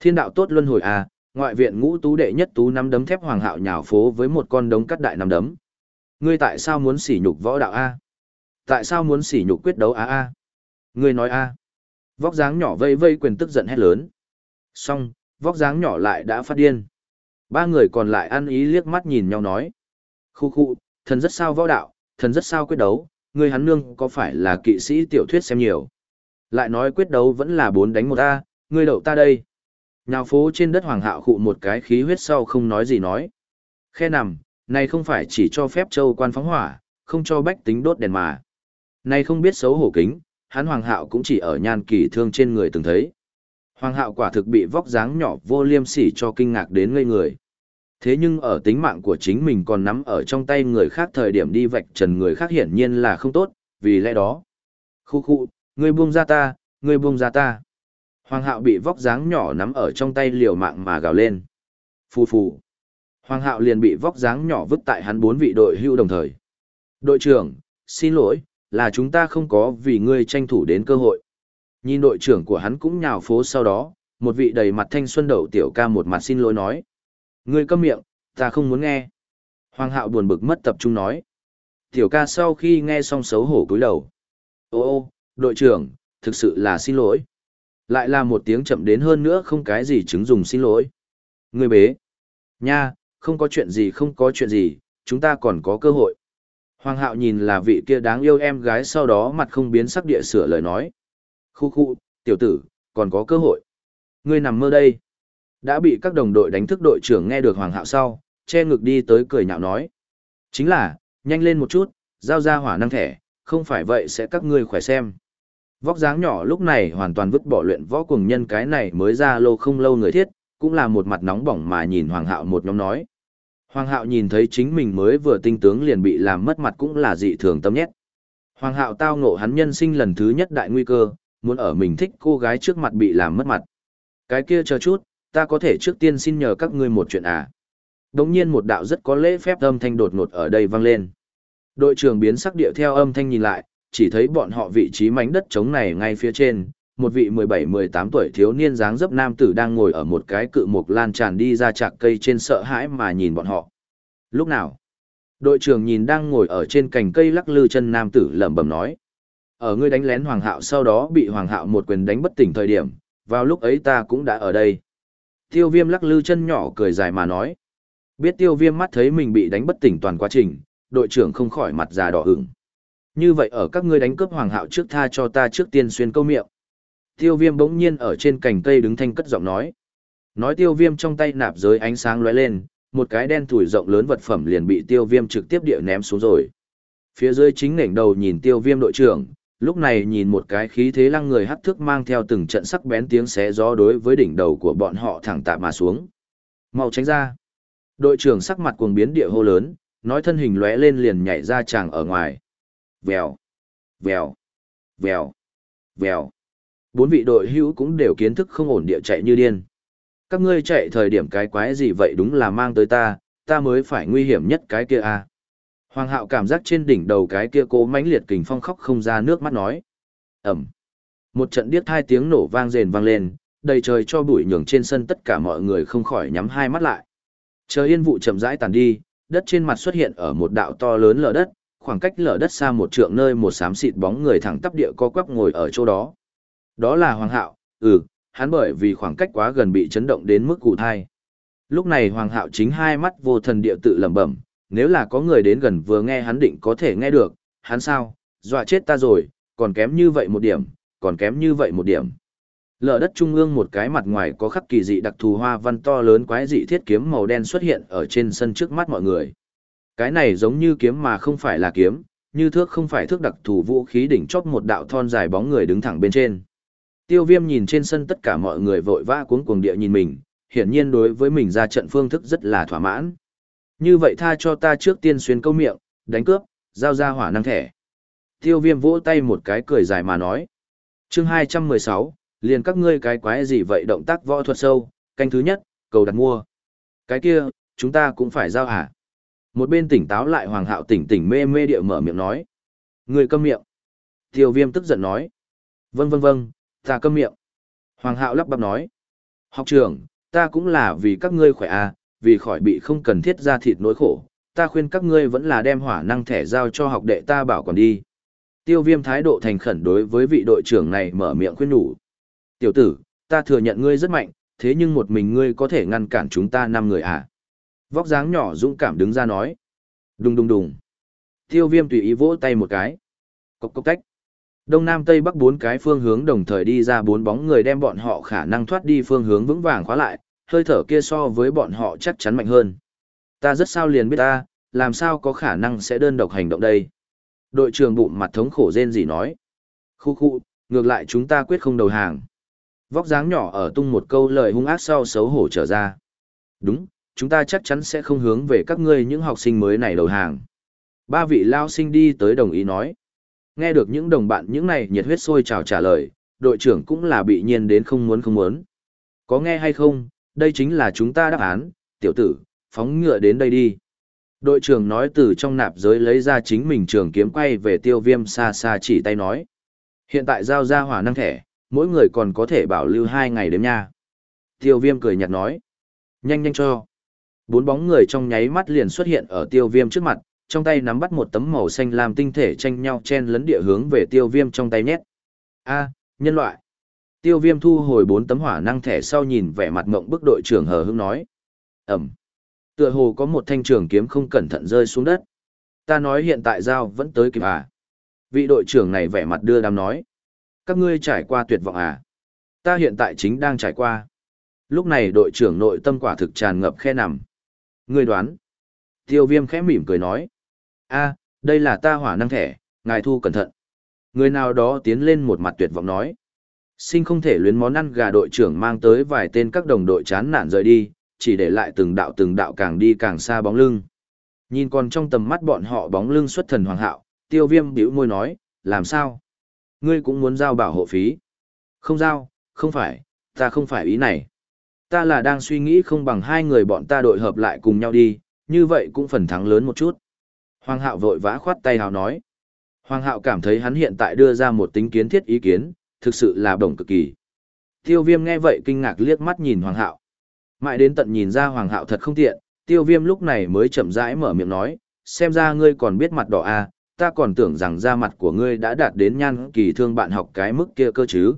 Thiên đạo tốt luân hồi à, ngoại viện ngũ tú đệ nhất tú nắm đấm thép Hoàng Hạo nhào phố với một con đống cắt đại nắm đấm. Ngươi tại sao muốn sỉ nhục võ đạo a? Tại sao muốn sỉ nhục quyết đấu a a? Ngươi nói a? Vóc dáng nhỏ vây vây quyền tức giận hét lớn. Xong, vóc dáng nhỏ lại đã phát điên. Ba người còn lại ăn ý liếc mắt nhìn nhau nói. Khu khu, thần rất sao võ đạo, thần rất sao quyết đấu, người hắn nương có phải là kỵ sĩ tiểu thuyết xem nhiều. Lại nói quyết đấu vẫn là bốn đánh một A, ngươi đậu ta đây. Nhào phố trên đất hoàng hạo khụ một cái khí huyết sau không nói gì nói. Khe nằm, này không phải chỉ cho phép châu quan phóng hỏa, không cho bách tính đốt đèn mà. Này không biết xấu hổ kính, hắn hoàng hạo cũng chỉ ở nhan kỳ thương trên người từng thấy. Hoàng hạo quả thực bị vóc dáng nhỏ vô liêm sỉ cho kinh ngạc đến ngây người. Thế nhưng ở tính mạng của chính mình còn nắm ở trong tay người khác thời điểm đi vạch trần người khác hiển nhiên là không tốt, vì lẽ đó. Khu khu, ngươi buông ra ta, ngươi buông ra ta. Hoàng hạo bị vóc dáng nhỏ nắm ở trong tay liều mạng mà gào lên. Phù phù. Hoàng hạo liền bị vóc dáng nhỏ vứt tại hắn bốn vị đội hưu đồng thời. Đội trưởng, xin lỗi, là chúng ta không có vì ngươi tranh thủ đến cơ hội. Nhìn đội trưởng của hắn cũng nhào phố sau đó, một vị đầy mặt thanh xuân đậu tiểu ca một mặt xin lỗi nói. Ngươi câm miệng, ta không muốn nghe. Hoàng hạo buồn bực mất tập trung nói. Tiểu ca sau khi nghe xong xấu hổ cúi đầu. Ô ô, đội trưởng, thực sự là xin lỗi. Lại là một tiếng chậm đến hơn nữa không cái gì chứng dùng xin lỗi. Người bế. Nha, không có chuyện gì không có chuyện gì, chúng ta còn có cơ hội. Hoàng hạo nhìn là vị kia đáng yêu em gái sau đó mặt không biến sắc địa sửa lời nói. Khu khu, tiểu tử, còn có cơ hội. Ngươi nằm mơ đây. Đã bị các đồng đội đánh thức đội trưởng nghe được Hoàng hạo sau, che ngực đi tới cười nhạo nói. Chính là, nhanh lên một chút, giao ra hỏa năng thẻ, không phải vậy sẽ các ngươi khỏe xem. Vóc dáng nhỏ lúc này hoàn toàn vứt bỏ luyện võ cùng nhân cái này mới ra lô không lâu người thiết, cũng là một mặt nóng bỏng mà nhìn Hoàng Hạo một nhóm nói. Hoàng Hạo nhìn thấy chính mình mới vừa tinh tướng liền bị làm mất mặt cũng là dị thường tâm nhét. Hoàng Hạo tao ngộ hắn nhân sinh lần thứ nhất đại nguy cơ, muốn ở mình thích cô gái trước mặt bị làm mất mặt. Cái kia chờ chút, ta có thể trước tiên xin nhờ các ngươi một chuyện à. Đống nhiên một đạo rất có lễ phép âm thanh đột ngột ở đây vang lên. Đội trưởng biến sắc địa theo âm thanh nhìn lại, chỉ thấy bọn họ vị trí mảnh đất trống này ngay phía trên, một vị 17-18 tuổi thiếu niên dáng dấp nam tử đang ngồi ở một cái cự mục lan tràn đi ra chạc cây trên sợ hãi mà nhìn bọn họ. Lúc nào? Đội trưởng nhìn đang ngồi ở trên cành cây lắc lư chân nam tử lẩm bẩm nói. Ở ngươi đánh lén hoàng hạo sau đó bị hoàng hạo một quyền đánh bất tỉnh thời điểm, vào lúc ấy ta cũng đã ở đây. Tiêu viêm lắc lư chân nhỏ cười dài mà nói. Biết tiêu viêm mắt thấy mình bị đánh bất tỉnh toàn quá trình, đội trưởng không khỏi mặt già đỏ ửng. Như vậy ở các ngươi đánh cướp hoàng hạo trước tha cho ta trước tiên xuyên câu miệng. Tiêu viêm bỗng nhiên ở trên cành cây đứng thanh cất giọng nói. Nói tiêu viêm trong tay nạp giới ánh sáng lóe lên, một cái đen thủi rộng lớn vật phẩm liền bị tiêu viêm trực tiếp địa ném xuống rồi. Phía dưới chính nảnh đầu nhìn tiêu viêm đội trưởng, lúc này nhìn một cái khí thế lăng người hắt thước mang theo từng trận sắc bén tiếng xé gió đối với đỉnh đầu của bọn họ thẳng tạp mà xuống. Mau tránh ra. Đội trưởng sắc mặt cuồng biến địa hô lớn, nói thân hình lóe lên liền nhảy ra chàng ở ngoài. Vèo, vèo, vèo, vèo. Bốn vị đội hữu cũng đều kiến thức không ổn địa chạy như điên. Các ngươi chạy thời điểm cái quái gì vậy đúng là mang tới ta, ta mới phải nguy hiểm nhất cái kia à. Hoàng hạo cảm giác trên đỉnh đầu cái kia cố mãnh liệt kình phong khóc không ra nước mắt nói. Ẩm. Một trận điếc hai tiếng nổ vang rền vang lên, đầy trời cho bụi nhường trên sân tất cả mọi người không khỏi nhắm hai mắt lại. Chờ yên vụ chậm rãi tàn đi, đất trên mặt xuất hiện ở một đạo to lớn lở đất, khoảng cách lở đất xa một trượng nơi một xám xịt bóng người thẳng tắp địa co quắp ngồi ở chỗ đó. Đó là Hoàng Hạo, ừ, hắn bởi vì khoảng cách quá gần bị chấn động đến mức cụ thai. Lúc này Hoàng Hạo chính hai mắt vô thần địa tự lẩm bẩm, nếu là có người đến gần vừa nghe hắn định có thể nghe được, hắn sao, dọa chết ta rồi, còn kém như vậy một điểm, còn kém như vậy một điểm. Lở đất trung ương một cái mặt ngoài có khắc kỳ dị đặc thù hoa văn to lớn quái dị thiết kiếm màu đen xuất hiện ở trên sân trước mắt mọi người. Cái này giống như kiếm mà không phải là kiếm, như thước không phải thước đặc thù vũ khí đỉnh chóp một đạo thon dài bóng người đứng thẳng bên trên. Tiêu viêm nhìn trên sân tất cả mọi người vội vã cuống cuồng địa nhìn mình, hiển nhiên đối với mình ra trận phương thức rất là thỏa mãn. Như vậy tha cho ta trước tiên xuyên câu miệng, đánh cướp, giao ra hỏa năng thẻ. Tiêu viêm vỗ tay một cái cười dài mà nói. chương 216, liền các ngươi cái quái gì vậy động tác võ thuật sâu, canh thứ nhất, cầu đặt mua. Cái kia, chúng ta cũng phải giao hả? Một bên tỉnh táo lại hoàng hạo tỉnh tỉnh mê mê địa mở miệng nói. Người câm miệng. Tiêu viêm tức giận nói. Vâng vâng vâng, ta câm miệng. Hoàng hạo lắp bắp nói. Học trưởng, ta cũng là vì các ngươi khỏe à, vì khỏi bị không cần thiết ra thịt nỗi khổ, ta khuyên các ngươi vẫn là đem hỏa năng thẻ giao cho học đệ ta bảo còn đi. Tiêu viêm thái độ thành khẩn đối với vị đội trưởng này mở miệng khuyên nhủ. Tiểu tử, ta thừa nhận ngươi rất mạnh, thế nhưng một mình ngươi có thể ngăn cản chúng ta năm người à? Vóc dáng nhỏ dũng cảm đứng ra nói. Đùng đùng đùng. Tiêu viêm tùy ý vỗ tay một cái. Cốc cốc tách. Đông Nam Tây Bắc bốn cái phương hướng đồng thời đi ra bốn bóng người đem bọn họ khả năng thoát đi phương hướng vững vàng khóa lại, hơi thở kia so với bọn họ chắc chắn mạnh hơn. Ta rất sao liền biết ta, làm sao có khả năng sẽ đơn độc hành động đây. Đội trưởng bụng mặt thống khổ rên gì nói. Khu khu, ngược lại chúng ta quyết không đầu hàng. Vóc dáng nhỏ ở tung một câu lời hung ác sau xấu hổ trở ra. Đúng, chúng ta chắc chắn sẽ không hướng về các ngươi những học sinh mới này đầu hàng. Ba vị lao sinh đi tới đồng ý nói. Nghe được những đồng bạn những này nhiệt huyết sôi trào trả lời, đội trưởng cũng là bị nhiên đến không muốn không muốn. Có nghe hay không, đây chính là chúng ta đáp án, tiểu tử, phóng ngựa đến đây đi. Đội trưởng nói từ trong nạp giới lấy ra chính mình trường kiếm quay về tiêu viêm xa xa chỉ tay nói. Hiện tại giao ra hỏa năng thẻ, mỗi người còn có thể bảo lưu hai ngày đêm nha. Tiêu viêm cười nhạt nói. Nhanh nhanh cho. Bốn bóng người trong nháy mắt liền xuất hiện ở tiêu viêm trước mặt, trong tay nắm bắt một tấm màu xanh làm tinh thể tranh nhau chen lấn địa hướng về tiêu viêm trong tay nhét. A, nhân loại. Tiêu viêm thu hồi bốn tấm hỏa năng thẻ sau nhìn vẻ mặt mộng bức đội trưởng hờ hững nói. Ẩm. Tựa hồ có một thanh trường kiếm không cẩn thận rơi xuống đất. Ta nói hiện tại giao vẫn tới kịp à. Vị đội trưởng này vẻ mặt đưa đám nói. Các ngươi trải qua tuyệt vọng à. Ta hiện tại chính đang trải qua. Lúc này đội trưởng nội tâm quả thực tràn ngập khe nằm. Ngươi đoán. Tiêu viêm khẽ mỉm cười nói. a đây là ta hỏa năng thẻ, ngài thu cẩn thận. Người nào đó tiến lên một mặt tuyệt vọng nói. Sinh không thể luyến món ăn gà đội trưởng mang tới vài tên các đồng đội chán nản rời đi, chỉ để lại từng đạo từng đạo càng đi càng xa bóng lưng. Nhìn còn trong tầm mắt bọn họ bóng lưng xuất thần hoàng hạo, tiêu viêm bĩu môi nói, làm sao? Ngươi cũng muốn giao bảo hộ phí. Không giao, không phải, ta không phải ý này. Ta là đang suy nghĩ không bằng hai người bọn ta đội hợp lại cùng nhau đi, như vậy cũng phần thắng lớn một chút. Hoàng hạo vội vã khoát tay hào nói. Hoàng hạo cảm thấy hắn hiện tại đưa ra một tính kiến thiết ý kiến, thực sự là bổng cực kỳ. Tiêu viêm nghe vậy kinh ngạc liếc mắt nhìn Hoàng hạo. Mãi đến tận nhìn ra Hoàng hạo thật không tiện, tiêu viêm lúc này mới chậm rãi mở miệng nói, xem ra ngươi còn biết mặt đỏ à, ta còn tưởng rằng da mặt của ngươi đã đạt đến nhan kỳ thương bạn học cái mức kia cơ chứ.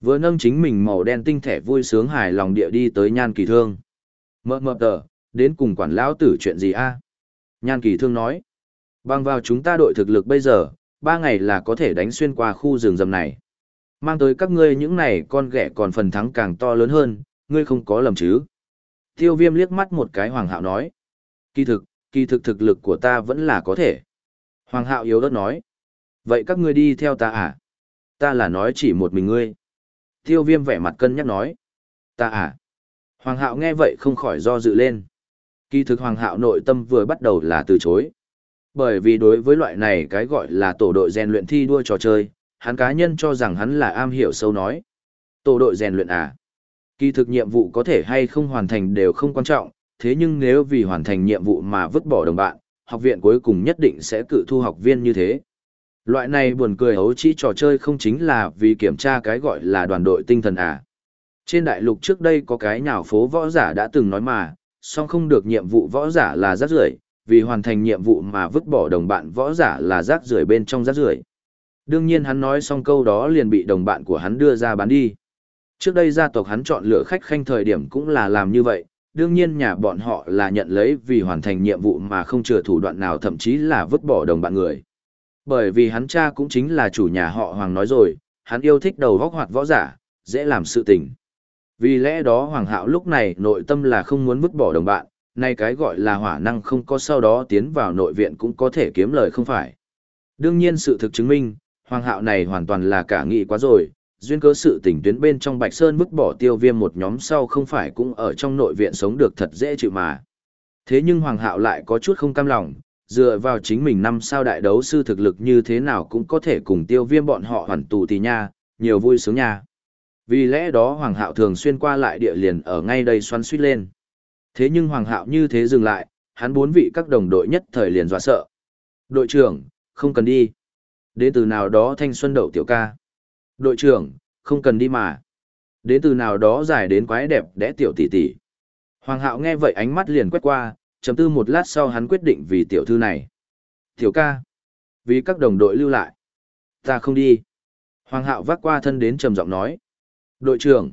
Vừa nâng chính mình màu đen tinh thể vui sướng hài lòng địa đi tới nhan kỳ thương. Mơ mơ tờ, đến cùng quản lão tử chuyện gì a Nhan kỳ thương nói. Bằng vào chúng ta đội thực lực bây giờ, ba ngày là có thể đánh xuyên qua khu rừng rầm này. Mang tới các ngươi những này con ghẻ còn phần thắng càng to lớn hơn, ngươi không có lầm chứ. Tiêu viêm liếc mắt một cái hoàng hạo nói. Kỳ thực, kỳ thực thực lực của ta vẫn là có thể. Hoàng hạo yếu đất nói. Vậy các ngươi đi theo ta à? Ta là nói chỉ một mình ngươi. Tiêu viêm vẻ mặt cân nhắc nói. Ta à? Hoàng hạo nghe vậy không khỏi do dự lên. Kỳ thực hoàng hạo nội tâm vừa bắt đầu là từ chối. Bởi vì đối với loại này cái gọi là tổ đội rèn luyện thi đua trò chơi, hắn cá nhân cho rằng hắn là am hiểu sâu nói. Tổ đội rèn luyện à? Kỳ thực nhiệm vụ có thể hay không hoàn thành đều không quan trọng, thế nhưng nếu vì hoàn thành nhiệm vụ mà vứt bỏ đồng bạn, học viện cuối cùng nhất định sẽ cự thu học viên như thế. Loại này buồn cười hấu chỉ trò chơi không chính là vì kiểm tra cái gọi là đoàn đội tinh thần à. Trên đại lục trước đây có cái nhào phố võ giả đã từng nói mà, song không được nhiệm vụ võ giả là rác rưởi, vì hoàn thành nhiệm vụ mà vứt bỏ đồng bạn võ giả là rác rưởi bên trong rác rưởi. Đương nhiên hắn nói xong câu đó liền bị đồng bạn của hắn đưa ra bán đi. Trước đây gia tộc hắn chọn lựa khách khanh thời điểm cũng là làm như vậy, đương nhiên nhà bọn họ là nhận lấy vì hoàn thành nhiệm vụ mà không chừa thủ đoạn nào thậm chí là vứt bỏ đồng bạn người. Bởi vì hắn cha cũng chính là chủ nhà họ Hoàng nói rồi, hắn yêu thích đầu góc hoạt võ giả, dễ làm sự tình. Vì lẽ đó Hoàng Hạo lúc này nội tâm là không muốn vứt bỏ đồng bạn, nay cái gọi là hỏa năng không có sau đó tiến vào nội viện cũng có thể kiếm lời không phải. Đương nhiên sự thực chứng minh, Hoàng Hạo này hoàn toàn là cả nghị quá rồi, duyên cớ sự tỉnh tuyến bên trong Bạch Sơn vứt bỏ tiêu viêm một nhóm sau không phải cũng ở trong nội viện sống được thật dễ chịu mà. Thế nhưng Hoàng Hạo lại có chút không cam lòng, dựa vào chính mình năm sao đại đấu sư thực lực như thế nào cũng có thể cùng tiêu viêm bọn họ hoàn tù thì nha, nhiều vui sướng nha. Vì lẽ đó Hoàng Hạo thường xuyên qua lại địa liền ở ngay đây xoắn suýt lên. Thế nhưng Hoàng Hạo như thế dừng lại, hắn bốn vị các đồng đội nhất thời liền dọa sợ. Đội trưởng, không cần đi. Đến từ nào đó thanh xuân đậu tiểu ca. Đội trưởng, không cần đi mà. Đến từ nào đó dài đến quái đẹp đẽ tiểu tỷ tỷ. Hoàng hạo nghe vậy ánh mắt liền quét qua, chấm tư một lát sau hắn quyết định vì tiểu thư này. Tiểu ca. Vì các đồng đội lưu lại. Ta không đi. Hoàng hạo vác qua thân đến trầm giọng nói. Đội trưởng.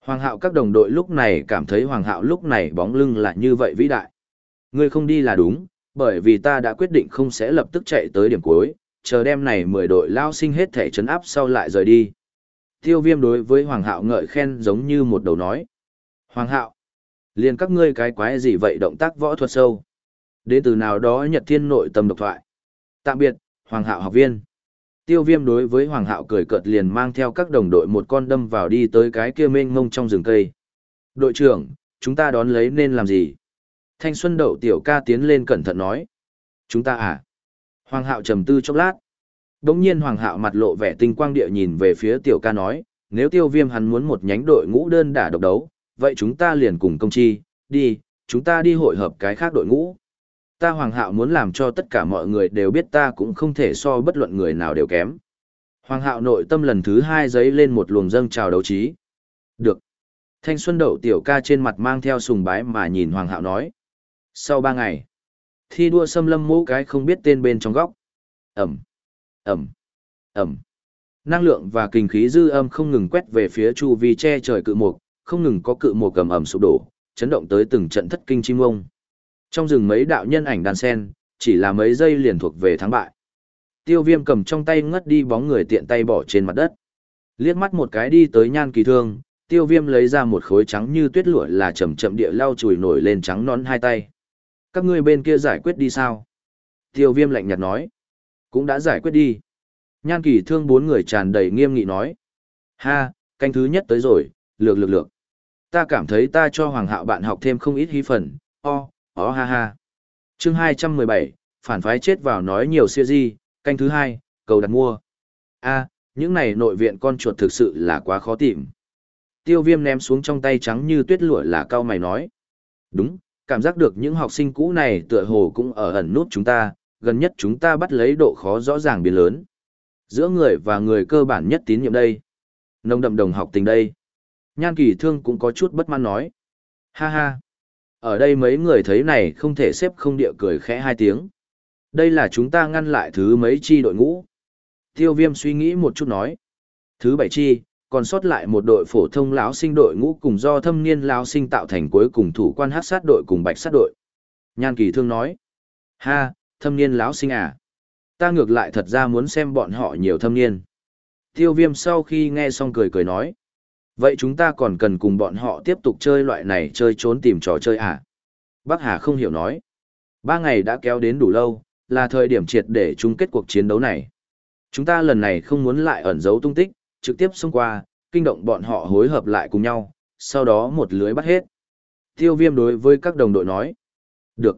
Hoàng hạo các đồng đội lúc này cảm thấy hoàng hạo lúc này bóng lưng là như vậy vĩ đại. Ngươi không đi là đúng, bởi vì ta đã quyết định không sẽ lập tức chạy tới điểm cuối, chờ đem này mười đội lao sinh hết thể chấn áp sau lại rời đi. Tiêu viêm đối với Hoàng Hạo ngợi khen giống như một đầu nói. Hoàng Hạo, liền các ngươi cái quái gì vậy động tác võ thuật sâu. Đến từ nào đó nhật thiên nội tâm độc thoại. Tạm biệt, Hoàng Hạo học viên. Tiêu viêm đối với Hoàng Hạo cười cợt liền mang theo các đồng đội một con đâm vào đi tới cái kia mênh mông trong rừng cây. Đội trưởng, chúng ta đón lấy nên làm gì? Thanh Xuân Đậu Tiểu ca tiến lên cẩn thận nói. Chúng ta à? Hoàng hạo trầm tư chốc lát. Đống nhiên Hoàng hạo mặt lộ vẻ tinh quang địa nhìn về phía tiểu ca nói, nếu tiêu viêm hắn muốn một nhánh đội ngũ đơn đả độc đấu, vậy chúng ta liền cùng công chi, đi, chúng ta đi hội hợp cái khác đội ngũ. Ta Hoàng hạo muốn làm cho tất cả mọi người đều biết ta cũng không thể so bất luận người nào đều kém. Hoàng hạo nội tâm lần thứ hai giấy lên một luồng dâng trào đấu trí. Được. Thanh xuân đậu tiểu ca trên mặt mang theo sùng bái mà nhìn Hoàng hạo nói. Sau ba ngày, Thi đua xâm lâm mũ cái không biết tên bên trong góc. Ẩm, Ẩm, Ẩm. Năng lượng và kinh khí dư âm không ngừng quét về phía chu vi che trời cự mục, không ngừng có cự mục cầm ẩm sụp đổ, chấn động tới từng trận thất kinh chim ông. Trong rừng mấy đạo nhân ảnh đàn sen, chỉ là mấy giây liền thuộc về thắng bại. Tiêu viêm cầm trong tay ngất đi bóng người tiện tay bỏ trên mặt đất. Liếc mắt một cái đi tới nhan kỳ thương, tiêu viêm lấy ra một khối trắng như tuyết lụa là chậm chậm địa lau chùi nổi lên trắng nón hai tay. Các ngươi bên kia giải quyết đi sao? Tiêu viêm lạnh nhạt nói. Cũng đã giải quyết đi. Nhan kỳ thương bốn người tràn đầy nghiêm nghị nói. Ha, canh thứ nhất tới rồi, lược lược lược. Ta cảm thấy ta cho hoàng hạo bạn học thêm không ít hy phần, o, ó ha ha. chương 217, phản phái chết vào nói nhiều siêu di, canh thứ hai, cầu đặt mua. a những này nội viện con chuột thực sự là quá khó tìm. Tiêu viêm ném xuống trong tay trắng như tuyết lụa là cao mày nói. Đúng, cảm giác được những học sinh cũ này tựa hồ cũng ở ẩn nút chúng ta, gần nhất chúng ta bắt lấy độ khó rõ ràng biến lớn. Giữa người và người cơ bản nhất tín nhiệm đây. Nông đậm đồng học tình đây. Nhan kỳ thương cũng có chút bất mãn nói. Ha ha. Ở đây mấy người thấy này không thể xếp không địa cười khẽ hai tiếng. Đây là chúng ta ngăn lại thứ mấy chi đội ngũ. Tiêu viêm suy nghĩ một chút nói. Thứ bảy chi, còn sót lại một đội phổ thông lão sinh đội ngũ cùng do thâm niên lão sinh tạo thành cuối cùng thủ quan hát sát đội cùng bạch sát đội. Nhan kỳ thương nói. Ha, thâm niên lão sinh à. Ta ngược lại thật ra muốn xem bọn họ nhiều thâm niên. Tiêu viêm sau khi nghe xong cười cười nói. Vậy chúng ta còn cần cùng bọn họ tiếp tục chơi loại này chơi trốn tìm trò chơi à? Bác Hà không hiểu nói. Ba ngày đã kéo đến đủ lâu, là thời điểm triệt để chung kết cuộc chiến đấu này. Chúng ta lần này không muốn lại ẩn giấu tung tích, trực tiếp xông qua, kinh động bọn họ hối hợp lại cùng nhau, sau đó một lưới bắt hết. Tiêu viêm đối với các đồng đội nói. Được.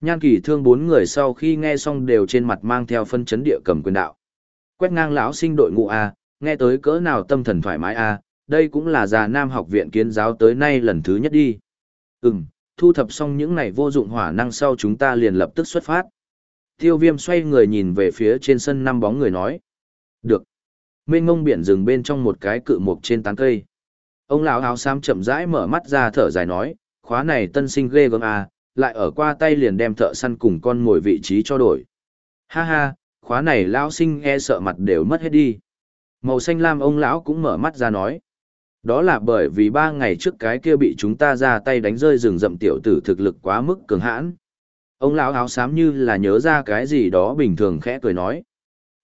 Nhan kỳ thương bốn người sau khi nghe xong đều trên mặt mang theo phân chấn địa cầm quyền đạo. Quét ngang lão sinh đội ngũ A, nghe tới cỡ nào tâm thần thoải mái A, đây cũng là già nam học viện kiến giáo tới nay lần thứ nhất đi. Ừm, thu thập xong những này vô dụng hỏa năng sau chúng ta liền lập tức xuất phát. Tiêu viêm xoay người nhìn về phía trên sân năm bóng người nói. Được. Mênh ngông biển rừng bên trong một cái cự mục trên tán cây. Ông lão áo xám chậm rãi mở mắt ra thở dài nói, khóa này tân sinh ghê gớm à, lại ở qua tay liền đem thợ săn cùng con ngồi vị trí cho đổi. Ha ha, khóa này lão sinh e sợ mặt đều mất hết đi. Màu xanh lam ông lão cũng mở mắt ra nói. Đó là bởi vì ba ngày trước cái kia bị chúng ta ra tay đánh rơi rừng rậm tiểu tử thực lực quá mức cường hãn. Ông lão áo xám như là nhớ ra cái gì đó bình thường khẽ cười nói.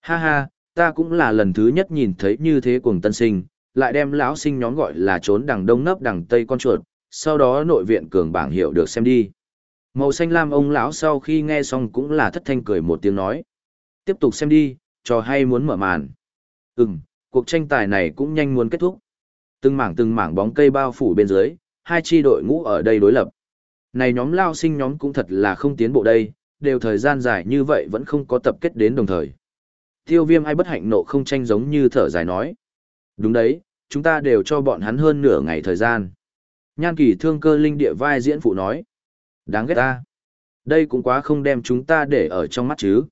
Ha ha, ta cũng là lần thứ nhất nhìn thấy như thế cuồng tân sinh, lại đem lão sinh nhóm gọi là trốn đằng đông nấp đằng tây con chuột, sau đó nội viện cường bảng hiệu được xem đi. Màu xanh lam ông lão sau khi nghe xong cũng là thất thanh cười một tiếng nói. Tiếp tục xem đi, trò hay muốn mở màn. Ừm, cuộc tranh tài này cũng nhanh muốn kết thúc. Từng mảng từng mảng bóng cây bao phủ bên dưới, hai chi đội ngũ ở đây đối lập. Này nhóm lao sinh nhóm cũng thật là không tiến bộ đây, đều thời gian dài như vậy vẫn không có tập kết đến đồng thời. Tiêu viêm ai bất hạnh nộ không tranh giống như thở dài nói. Đúng đấy, chúng ta đều cho bọn hắn hơn nửa ngày thời gian. Nhan kỳ thương cơ linh địa vai diễn phụ nói. Đáng ghét ta. Đây cũng quá không đem chúng ta để ở trong mắt chứ.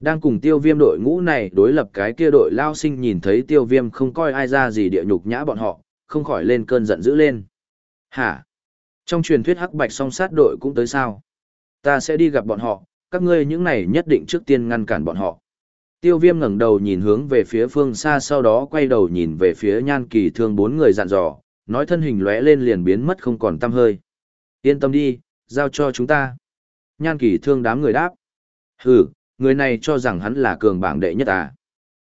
Đang cùng tiêu viêm đội ngũ này đối lập cái kia đội lao sinh nhìn thấy tiêu viêm không coi ai ra gì địa nhục nhã bọn họ, không khỏi lên cơn giận dữ lên. Hả? Trong truyền thuyết hắc bạch song sát đội cũng tới sao? Ta sẽ đi gặp bọn họ, các ngươi những này nhất định trước tiên ngăn cản bọn họ. Tiêu viêm ngẩng đầu nhìn hướng về phía phương xa sau đó quay đầu nhìn về phía nhan kỳ thương bốn người dặn dò, nói thân hình lóe lên liền biến mất không còn tăm hơi. Yên tâm đi, giao cho chúng ta. Nhan kỳ thương đám người đáp. Hừ, người này cho rằng hắn là cường bảng đệ nhất à.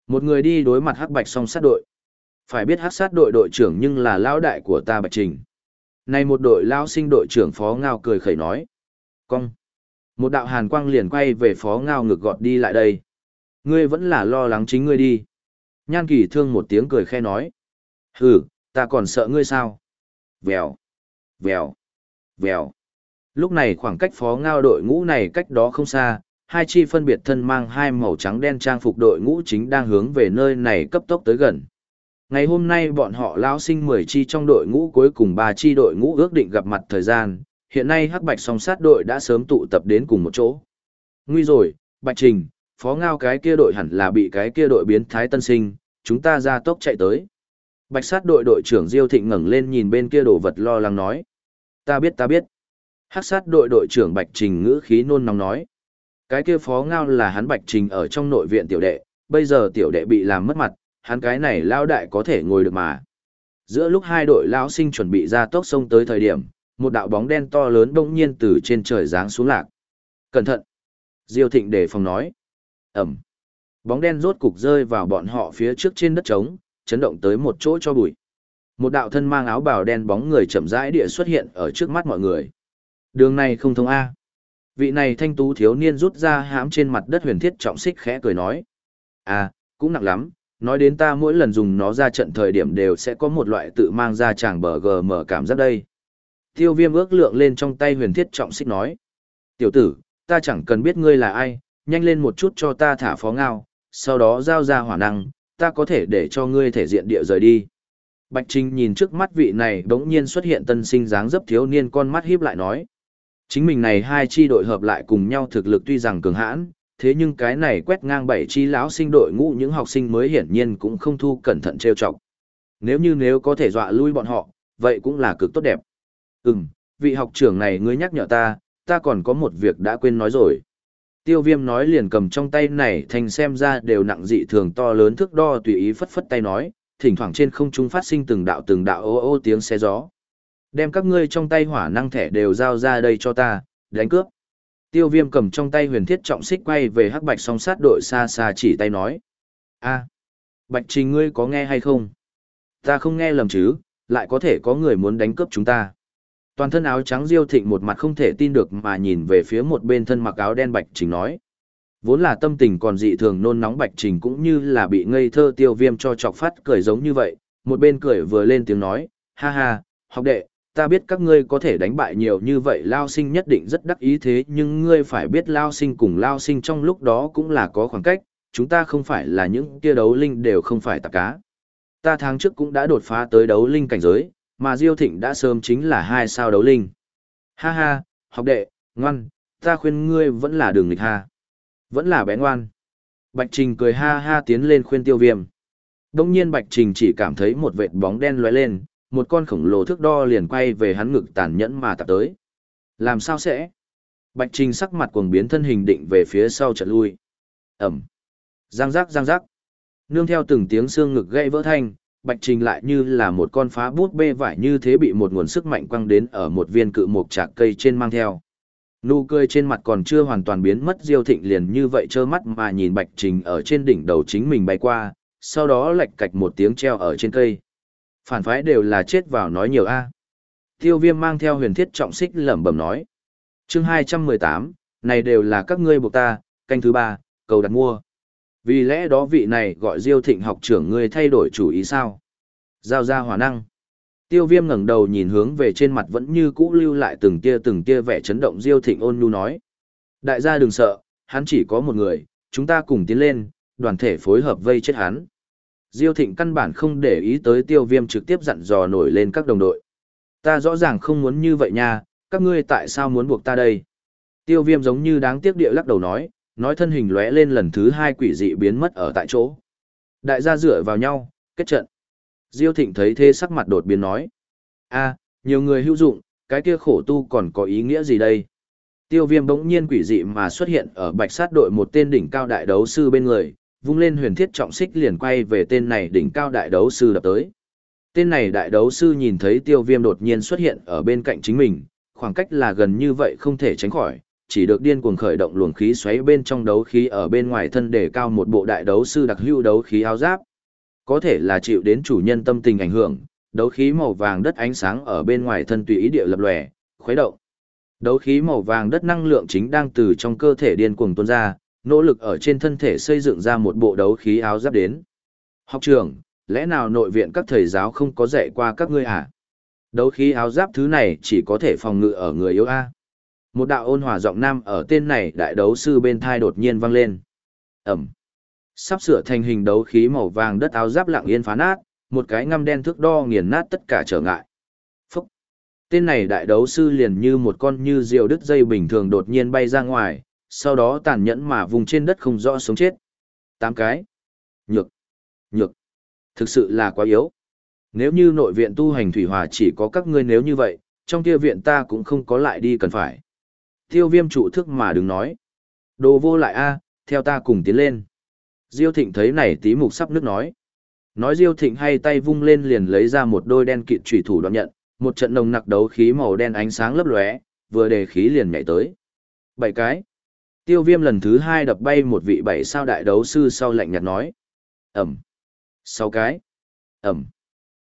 Một người đi đối mặt hắc bạch song sát đội. Phải biết hắc sát đội đội trưởng nhưng là lão đại của ta bạch trình. Này một đội lão sinh đội trưởng phó ngao cười khẩy nói. Cong. Một đạo hàn quang liền quay về phó ngao ngực gọt đi lại đây. Ngươi vẫn là lo lắng chính ngươi đi. Nhan kỳ thương một tiếng cười khe nói. Hừ, ta còn sợ ngươi sao? Vèo, vèo, vèo. Lúc này khoảng cách phó ngao đội ngũ này cách đó không xa, hai chi phân biệt thân mang hai màu trắng đen trang phục đội ngũ chính đang hướng về nơi này cấp tốc tới gần. Ngày hôm nay bọn họ lao sinh 10 chi trong đội ngũ cuối cùng 3 chi đội ngũ ước định gặp mặt thời gian, hiện nay hắc bạch song sát đội đã sớm tụ tập đến cùng một chỗ. Nguy rồi, Bạch Trình, phó ngao cái kia đội hẳn là bị cái kia đội biến thái tân sinh, chúng ta ra tốc chạy tới. Bạch sát đội đội trưởng Diêu Thịnh ngẩng lên nhìn bên kia đồ vật lo lắng nói. Ta biết ta biết. Hắc sát đội đội trưởng Bạch Trình ngữ khí nôn nóng nói. Cái kia phó ngao là hắn Bạch Trình ở trong nội viện tiểu đệ, bây giờ tiểu đệ bị làm mất mặt, hắn cái này lao đại có thể ngồi được mà. Giữa lúc hai đội lão sinh chuẩn bị ra tốc sông tới thời điểm, một đạo bóng đen to lớn bỗng nhiên từ trên trời giáng xuống lạc. Cẩn thận! Diêu Thịnh đề phòng nói. Ẩm! Bóng đen rốt cục rơi vào bọn họ phía trước trên đất trống, chấn động tới một chỗ cho bụi. Một đạo thân mang áo bào đen bóng người chậm rãi địa xuất hiện ở trước mắt mọi người. Đường này không thông A. Vị này thanh tú thiếu niên rút ra hãm trên mặt đất huyền thiết trọng xích khẽ cười nói. À, cũng nặng lắm, nói đến ta mỗi lần dùng nó ra trận thời điểm đều sẽ có một loại tự mang ra chàng bờ gờ mở cảm giác đây. Tiêu viêm ước lượng lên trong tay huyền thiết trọng xích nói. Tiểu tử, ta chẳng cần biết ngươi là ai, nhanh lên một chút cho ta thả phó ngao, sau đó giao ra hỏa năng, ta có thể để cho ngươi thể diện địa rời đi. Bạch Trinh nhìn trước mắt vị này đống nhiên xuất hiện tân sinh dáng dấp thiếu niên con mắt híp lại nói. Chính mình này hai chi đội hợp lại cùng nhau thực lực tuy rằng cường hãn, thế nhưng cái này quét ngang bảy chi lão sinh đội ngũ những học sinh mới hiển nhiên cũng không thu cẩn thận trêu chọc. Nếu như nếu có thể dọa lui bọn họ, vậy cũng là cực tốt đẹp. Ừm, vị học trưởng này ngươi nhắc nhở ta, ta còn có một việc đã quên nói rồi. Tiêu viêm nói liền cầm trong tay này thành xem ra đều nặng dị thường to lớn thước đo tùy ý phất phất tay nói, thỉnh thoảng trên không trung phát sinh từng đạo từng đạo ô ô tiếng xe gió. Đem các ngươi trong tay hỏa năng thẻ đều giao ra đây cho ta, đánh cướp. Tiêu viêm cầm trong tay huyền thiết trọng xích quay về hắc bạch song sát đội xa xa chỉ tay nói. a bạch trình ngươi có nghe hay không? Ta không nghe lầm chứ, lại có thể có người muốn đánh cướp chúng ta. Toàn thân áo trắng diêu thịnh một mặt không thể tin được mà nhìn về phía một bên thân mặc áo đen bạch trình nói. Vốn là tâm tình còn dị thường nôn nóng bạch trình cũng như là bị ngây thơ tiêu viêm cho chọc phát cười giống như vậy, một bên cười vừa lên tiếng nói, ha ha, học đệ, ta biết các ngươi có thể đánh bại nhiều như vậy lao sinh nhất định rất đắc ý thế nhưng ngươi phải biết lao sinh cùng lao sinh trong lúc đó cũng là có khoảng cách, chúng ta không phải là những kia đấu linh đều không phải tạp cá. Ta tháng trước cũng đã đột phá tới đấu linh cảnh giới, mà Diêu Thịnh đã sớm chính là hai sao đấu linh. Ha ha, học đệ, ngoan, ta khuyên ngươi vẫn là đường nghịch ha. Vẫn là bé ngoan. Bạch Trình cười ha ha tiến lên khuyên tiêu viêm. Đông nhiên Bạch Trình chỉ cảm thấy một vệt bóng đen lóe lên, một con khổng lồ thước đo liền quay về hắn ngực tàn nhẫn mà tập tới. Làm sao sẽ? Bạch Trình sắc mặt cuồng biến thân hình định về phía sau chợt lui. Ẩm. Giang giác giang giác. Nương theo từng tiếng xương ngực gãy vỡ thanh, Bạch Trình lại như là một con phá bút bê vải như thế bị một nguồn sức mạnh quăng đến ở một viên cự mộc trạc cây trên mang theo. Nụ cười trên mặt còn chưa hoàn toàn biến mất Diêu Thịnh liền như vậy trơ mắt mà nhìn Bạch Trình ở trên đỉnh đầu chính mình bay qua, sau đó lạch cạch một tiếng treo ở trên cây. Phản phái đều là chết vào nói nhiều a. Tiêu viêm mang theo huyền thiết trọng xích lẩm bẩm nói. chương hai trăm mười tám này đều là các ngươi buộc ta, canh thứ ba, cầu đặt mua. Vì lẽ đó vị này gọi Diêu Thịnh học trưởng ngươi thay đổi chủ ý sao? Giao ra hỏa năng. Tiêu viêm ngẩng đầu nhìn hướng về trên mặt vẫn như cũ lưu lại từng tia từng tia vẻ chấn động Diêu Thịnh ôn nhu nói. Đại gia đừng sợ, hắn chỉ có một người, chúng ta cùng tiến lên, đoàn thể phối hợp vây chết hắn. Diêu Thịnh căn bản không để ý tới tiêu viêm trực tiếp dặn dò nổi lên các đồng đội. Ta rõ ràng không muốn như vậy nha, các ngươi tại sao muốn buộc ta đây? Tiêu viêm giống như đáng tiếc địa lắc đầu nói, nói thân hình lóe lên lần thứ hai quỷ dị biến mất ở tại chỗ. Đại gia dựa vào nhau, kết trận. Diêu Thịnh thấy thế sắc mặt đột biến nói. a nhiều người hữu dụng, cái kia khổ tu còn có ý nghĩa gì đây? Tiêu viêm bỗng nhiên quỷ dị mà xuất hiện ở bạch sát đội một tên đỉnh cao đại đấu sư bên người, vung lên huyền thiết trọng xích liền quay về tên này đỉnh cao đại đấu sư đập tới. Tên này đại đấu sư nhìn thấy tiêu viêm đột nhiên xuất hiện ở bên cạnh chính mình, khoảng cách là gần như vậy không thể tránh khỏi, chỉ được điên cuồng khởi động luồng khí xoáy bên trong đấu khí ở bên ngoài thân để cao một bộ đại đấu sư đặc hữu đấu khí áo giáp. Có thể là chịu đến chủ nhân tâm tình ảnh hưởng, đấu khí màu vàng đất ánh sáng ở bên ngoài thân tùy ý địa lập lòe, khuấy động. Đấu khí màu vàng đất năng lượng chính đang từ trong cơ thể điên cuồng tuôn ra, nỗ lực ở trên thân thể xây dựng ra một bộ đấu khí áo giáp đến. Học trưởng, lẽ nào nội viện các thầy giáo không có dạy qua các ngươi à? Đấu khí áo giáp thứ này chỉ có thể phòng ngự ở người yếu A. Một đạo ôn hòa giọng nam ở tên này đại đấu sư bên thai đột nhiên vang lên. Ẩm. Sắp sửa thành hình đấu khí màu vàng đất áo giáp lặng yên phá nát, một cái ngăm đen thước đo nghiền nát tất cả trở ngại. Phúc. Tên này đại đấu sư liền như một con như diều đứt dây bình thường đột nhiên bay ra ngoài, sau đó tàn nhẫn mà vùng trên đất không rõ sống chết. Tám cái. Nhược. Nhược. Thực sự là quá yếu. Nếu như nội viện tu hành thủy hòa chỉ có các ngươi nếu như vậy, trong kia viện ta cũng không có lại đi cần phải. Tiêu viêm trụ thức mà đừng nói. Đồ vô lại a theo ta cùng tiến lên. Diêu thịnh thấy này tí mục sắp nước nói. Nói Diêu thịnh hay tay vung lên liền lấy ra một đôi đen kịt trùy thủ đoạn nhận, một trận nồng nặc đấu khí màu đen ánh sáng lấp lóe, vừa đề khí liền nhảy tới. Bảy cái. Tiêu viêm lần thứ hai đập bay một vị bảy sao đại đấu sư sau lạnh nhạt nói. Ẩm. Sáu cái. Ẩm.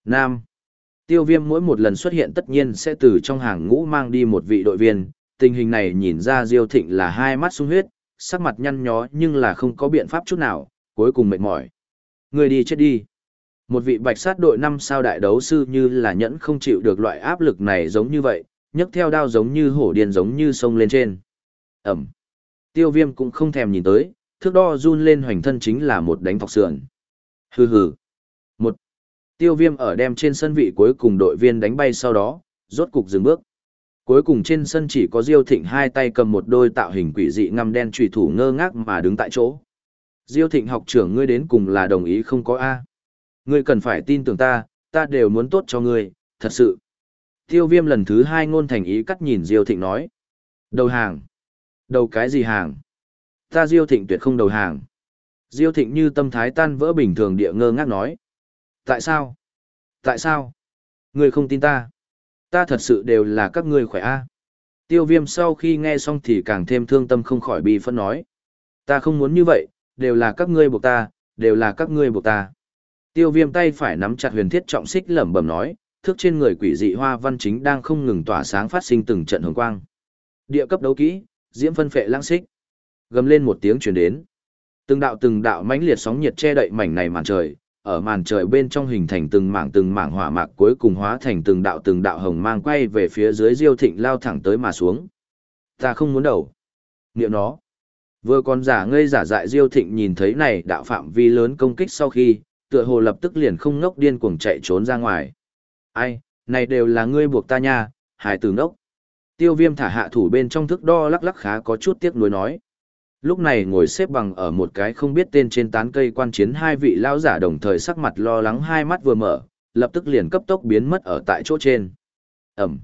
Nam. Tiêu viêm mỗi một lần xuất hiện tất nhiên sẽ từ trong hàng ngũ mang đi một vị đội viên, tình hình này nhìn ra Diêu Thịnh là hai mắt sung huyết, sắc mặt nhăn nhó nhưng là không có biện pháp chút nào, cuối cùng mệt mỏi. Người đi chết đi. Một vị bạch sát đội năm sao đại đấu sư như là nhẫn không chịu được loại áp lực này giống như vậy, nhấc theo đao giống như hổ điên giống như sông lên trên. Ẩm. Tiêu viêm cũng không thèm nhìn tới, thước đo run lên hoành thân chính là một đánh thọc sườn. Hừ hừ. Một. Tiêu viêm ở đem trên sân vị cuối cùng đội viên đánh bay sau đó, rốt cục dừng bước. Cuối cùng trên sân chỉ có Diêu Thịnh hai tay cầm một đôi tạo hình quỷ dị ngăm đen trùy thủ ngơ ngác mà đứng tại chỗ. Diêu Thịnh học trưởng ngươi đến cùng là đồng ý không có A. Ngươi cần phải tin tưởng ta, ta đều muốn tốt cho ngươi, thật sự. Tiêu viêm lần thứ hai ngôn thành ý cắt nhìn Diêu Thịnh nói. Đầu hàng. Đầu cái gì hàng? Ta Diêu Thịnh tuyệt không đầu hàng. Diêu Thịnh như tâm thái tan vỡ bình thường địa ngơ ngác nói. Tại sao? Tại sao? Ngươi không tin ta. Ta thật sự đều là các ngươi khỏe a. Tiêu viêm sau khi nghe xong thì càng thêm thương tâm không khỏi bi phân nói. Ta không muốn như vậy, đều là các ngươi buộc ta, đều là các ngươi buộc ta. Tiêu viêm tay phải nắm chặt huyền thiết trọng xích lẩm bẩm nói, thước trên người quỷ dị hoa văn chính đang không ngừng tỏa sáng phát sinh từng trận hồng quang. Địa cấp đấu kỹ, diễm phân phệ lãng xích. Gầm lên một tiếng truyền đến. Từng đạo từng đạo mãnh liệt sóng nhiệt che đậy mảnh này màn trời, ở màn trời bên trong hình thành từng mảng từng mảng hỏa mạc cuối cùng hóa thành từng đạo từng đạo hồng mang quay về phía dưới Diêu Thịnh lao thẳng tới mà xuống. Ta không muốn đầu. Niệm nó. Vừa còn giả ngây giả dại Diêu Thịnh nhìn thấy này đạo phạm vi lớn công kích sau khi, tựa hồ lập tức liền không ngốc điên cuồng chạy trốn ra ngoài. Ai, này đều là ngươi buộc ta nha, hải tử ngốc. Tiêu viêm thả hạ thủ bên trong thức đo lắc lắc khá có chút tiếc nuối nói. Lúc này ngồi xếp bằng ở một cái không biết tên trên tán cây quan chiến hai vị lão giả đồng thời sắc mặt lo lắng hai mắt vừa mở, lập tức liền cấp tốc biến mất ở tại chỗ trên. Ẩm.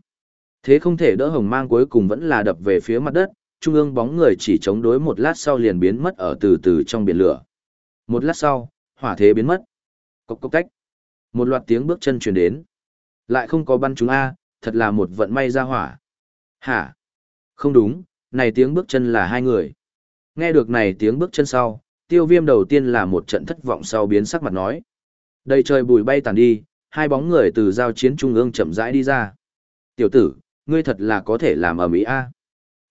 Thế không thể đỡ hồng mang cuối cùng vẫn là đập về phía mặt đất, trung ương bóng người chỉ chống đối một lát sau liền biến mất ở từ từ trong biển lửa. Một lát sau, hỏa thế biến mất. Cốc cốc cách Một loạt tiếng bước chân truyền đến. Lại không có bắn chúng A, thật là một vận may ra hỏa. Hả? Không đúng, này tiếng bước chân là hai người. Nghe được này tiếng bước chân sau, tiêu viêm đầu tiên là một trận thất vọng sau biến sắc mặt nói. Đầy trời bùi bay tàn đi, hai bóng người từ giao chiến trung ương chậm rãi đi ra. Tiểu tử, ngươi thật là có thể làm ở Mỹ A.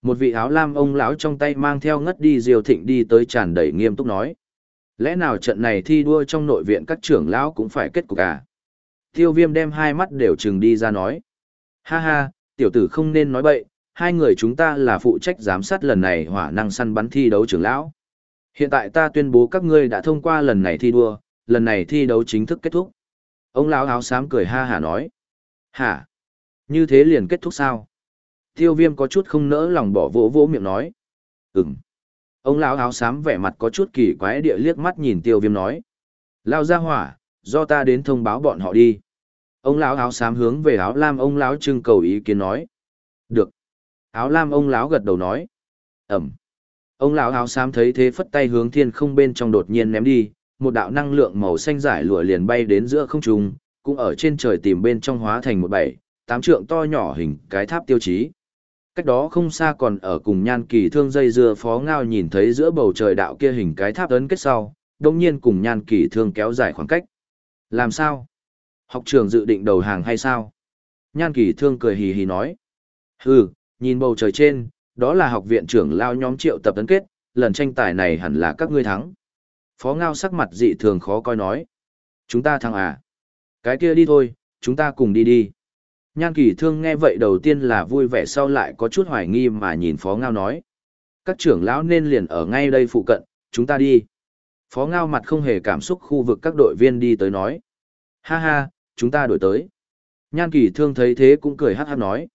Một vị áo lam ông lão trong tay mang theo ngất đi diều thịnh đi tới tràn đầy nghiêm túc nói. Lẽ nào trận này thi đua trong nội viện các trưởng lão cũng phải kết cục à? Tiêu viêm đem hai mắt đều trừng đi ra nói. Ha ha, tiểu tử không nên nói bậy, hai người chúng ta là phụ trách giám sát lần này hỏa năng săn bắn thi đấu trưởng lão. Hiện tại ta tuyên bố các ngươi đã thông qua lần này thi đua, lần này thi đấu chính thức kết thúc. Ông lão áo xám cười ha hả nói. Hả? Như thế liền kết thúc sao? Tiêu viêm có chút không nỡ lòng bỏ vỗ vỗ miệng nói. Ừm. Ông lão áo xám vẻ mặt có chút kỳ quái địa liếc mắt nhìn tiêu viêm nói. Lao ra hỏa, do ta đến thông báo bọn họ đi. Ông lão áo xám hướng về áo lam ông lão trưng cầu ý kiến nói. Được. Áo lam ông lão gật đầu nói. Ẩm. Ông lão áo xám thấy thế phất tay hướng thiên không bên trong đột nhiên ném đi, một đạo năng lượng màu xanh giải lụa liền bay đến giữa không trung, cũng ở trên trời tìm bên trong hóa thành một bảy, tám trượng to nhỏ hình cái tháp tiêu chí. Cách đó không xa còn ở cùng nhan kỳ thương dây dưa phó ngao nhìn thấy giữa bầu trời đạo kia hình cái tháp ấn kết sau, đồng nhiên cùng nhan kỳ thương kéo dài khoảng cách. Làm sao? Học trường dự định đầu hàng hay sao? Nhan kỳ thương cười hì hì nói. Hừ, nhìn bầu trời trên, đó là học viện trưởng lao nhóm triệu tập tấn kết, lần tranh tài này hẳn là các ngươi thắng. Phó Ngao sắc mặt dị thường khó coi nói. Chúng ta thắng à? Cái kia đi thôi, chúng ta cùng đi đi. Nhan kỳ thương nghe vậy đầu tiên là vui vẻ sau lại có chút hoài nghi mà nhìn Phó Ngao nói. Các trưởng lão nên liền ở ngay đây phụ cận, chúng ta đi. Phó Ngao mặt không hề cảm xúc khu vực các đội viên đi tới nói. Ha ha, chúng ta đổi tới. Nhan kỳ thương thấy thế cũng cười hát hát nói.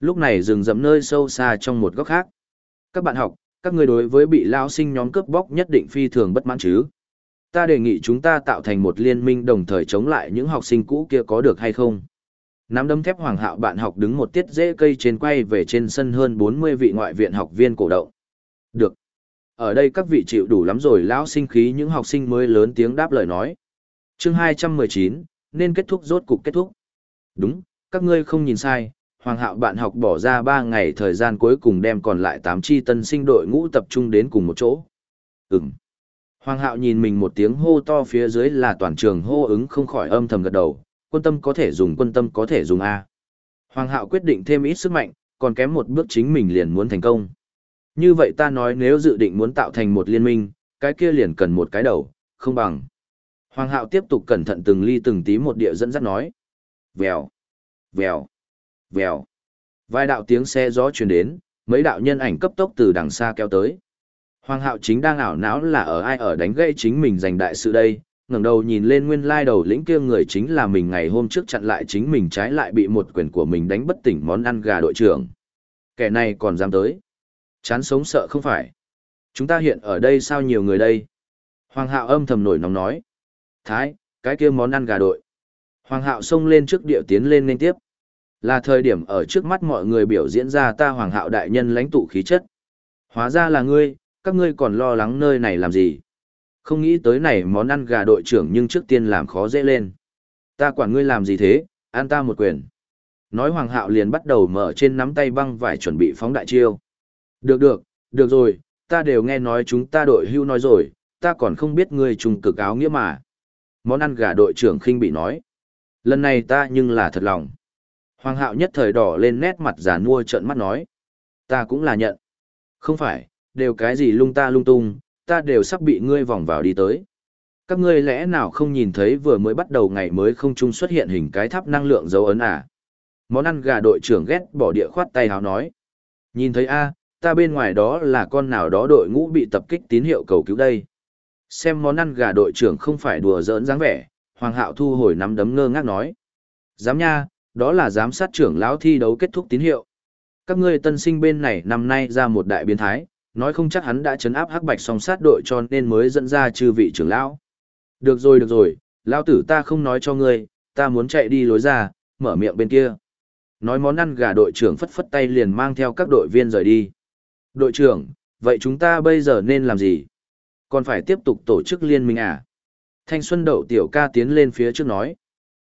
Lúc này rừng rậm nơi sâu xa trong một góc khác. Các bạn học, các người đối với bị lao sinh nhóm cướp bóc nhất định phi thường bất mãn chứ. Ta đề nghị chúng ta tạo thành một liên minh đồng thời chống lại những học sinh cũ kia có được hay không? Nắm đấm thép hoàng hạo bạn học đứng một tiết dễ cây trên quay về trên sân hơn 40 vị ngoại viện học viên cổ động. Được. Ở đây các vị chịu đủ lắm rồi lão sinh khí những học sinh mới lớn tiếng đáp lời nói. chương 219, nên kết thúc rốt cục kết thúc. Đúng, các ngươi không nhìn sai, Hoàng Hạo bạn học bỏ ra 3 ngày thời gian cuối cùng đem còn lại 8 chi tân sinh đội ngũ tập trung đến cùng một chỗ. Ừm. Hoàng Hạo nhìn mình một tiếng hô to phía dưới là toàn trường hô ứng không khỏi âm thầm gật đầu, quân tâm có thể dùng quân tâm có thể dùng A. Hoàng Hạo quyết định thêm ít sức mạnh, còn kém một bước chính mình liền muốn thành công. Như vậy ta nói nếu dự định muốn tạo thành một liên minh, cái kia liền cần một cái đầu, không bằng. Hoàng Hạo tiếp tục cẩn thận từng ly từng tí một địa dẫn dắt nói. Vèo, vèo, vèo. Vài đạo tiếng xe gió truyền đến, mấy đạo nhân ảnh cấp tốc từ đằng xa kéo tới. Hoàng Hạo chính đang ảo não là ở ai ở đánh gây chính mình giành đại sự đây, ngẩng đầu nhìn lên nguyên lai đầu lĩnh kia người chính là mình ngày hôm trước chặn lại chính mình trái lại bị một quyền của mình đánh bất tỉnh món ăn gà đội trưởng. Kẻ này còn dám tới. Chán sống sợ không phải. Chúng ta hiện ở đây sao nhiều người đây? Hoàng hạo âm thầm nổi nóng nói. Thái, cái kia món ăn gà đội. Hoàng hạo xông lên trước địa tiến lên nên tiếp. Là thời điểm ở trước mắt mọi người biểu diễn ra ta hoàng hạo đại nhân lãnh tụ khí chất. Hóa ra là ngươi, các ngươi còn lo lắng nơi này làm gì? Không nghĩ tới này món ăn gà đội trưởng nhưng trước tiên làm khó dễ lên. Ta quản ngươi làm gì thế, ăn ta một quyền. Nói hoàng hạo liền bắt đầu mở trên nắm tay băng vải chuẩn bị phóng đại chiêu. Được được, được rồi, ta đều nghe nói chúng ta đội hưu nói rồi, ta còn không biết ngươi trùng cực áo nghĩa mà. Món ăn gà đội trưởng khinh bị nói. Lần này ta nhưng là thật lòng. Hoàng hạo nhất thời đỏ lên nét mặt giả mua trợn mắt nói. Ta cũng là nhận. Không phải, đều cái gì lung ta lung tung, ta đều sắp bị ngươi vòng vào đi tới. Các ngươi lẽ nào không nhìn thấy vừa mới bắt đầu ngày mới không trung xuất hiện hình cái tháp năng lượng dấu ấn à? Món ăn gà đội trưởng ghét bỏ địa khoát tay háo nói. Nhìn thấy a, ta bên ngoài đó là con nào đó đội ngũ bị tập kích tín hiệu cầu cứu đây. Xem món ăn gà đội trưởng không phải đùa giỡn dáng vẻ, Hoàng Hạo thu hồi nắm đấm ngơ ngác nói. Dám nha, đó là giám sát trưởng lão thi đấu kết thúc tín hiệu. Các ngươi tân sinh bên này năm nay ra một đại biến thái, nói không chắc hắn đã chấn áp hắc bạch song sát đội cho nên mới dẫn ra chư vị trưởng lão. Được rồi được rồi, lão tử ta không nói cho ngươi, ta muốn chạy đi lối ra, mở miệng bên kia. Nói món ăn gà đội trưởng phất phất tay liền mang theo các đội viên rời đi. Đội trưởng, vậy chúng ta bây giờ nên làm gì? Còn phải tiếp tục tổ chức liên minh à? Thanh Xuân Đậu Tiểu ca tiến lên phía trước nói.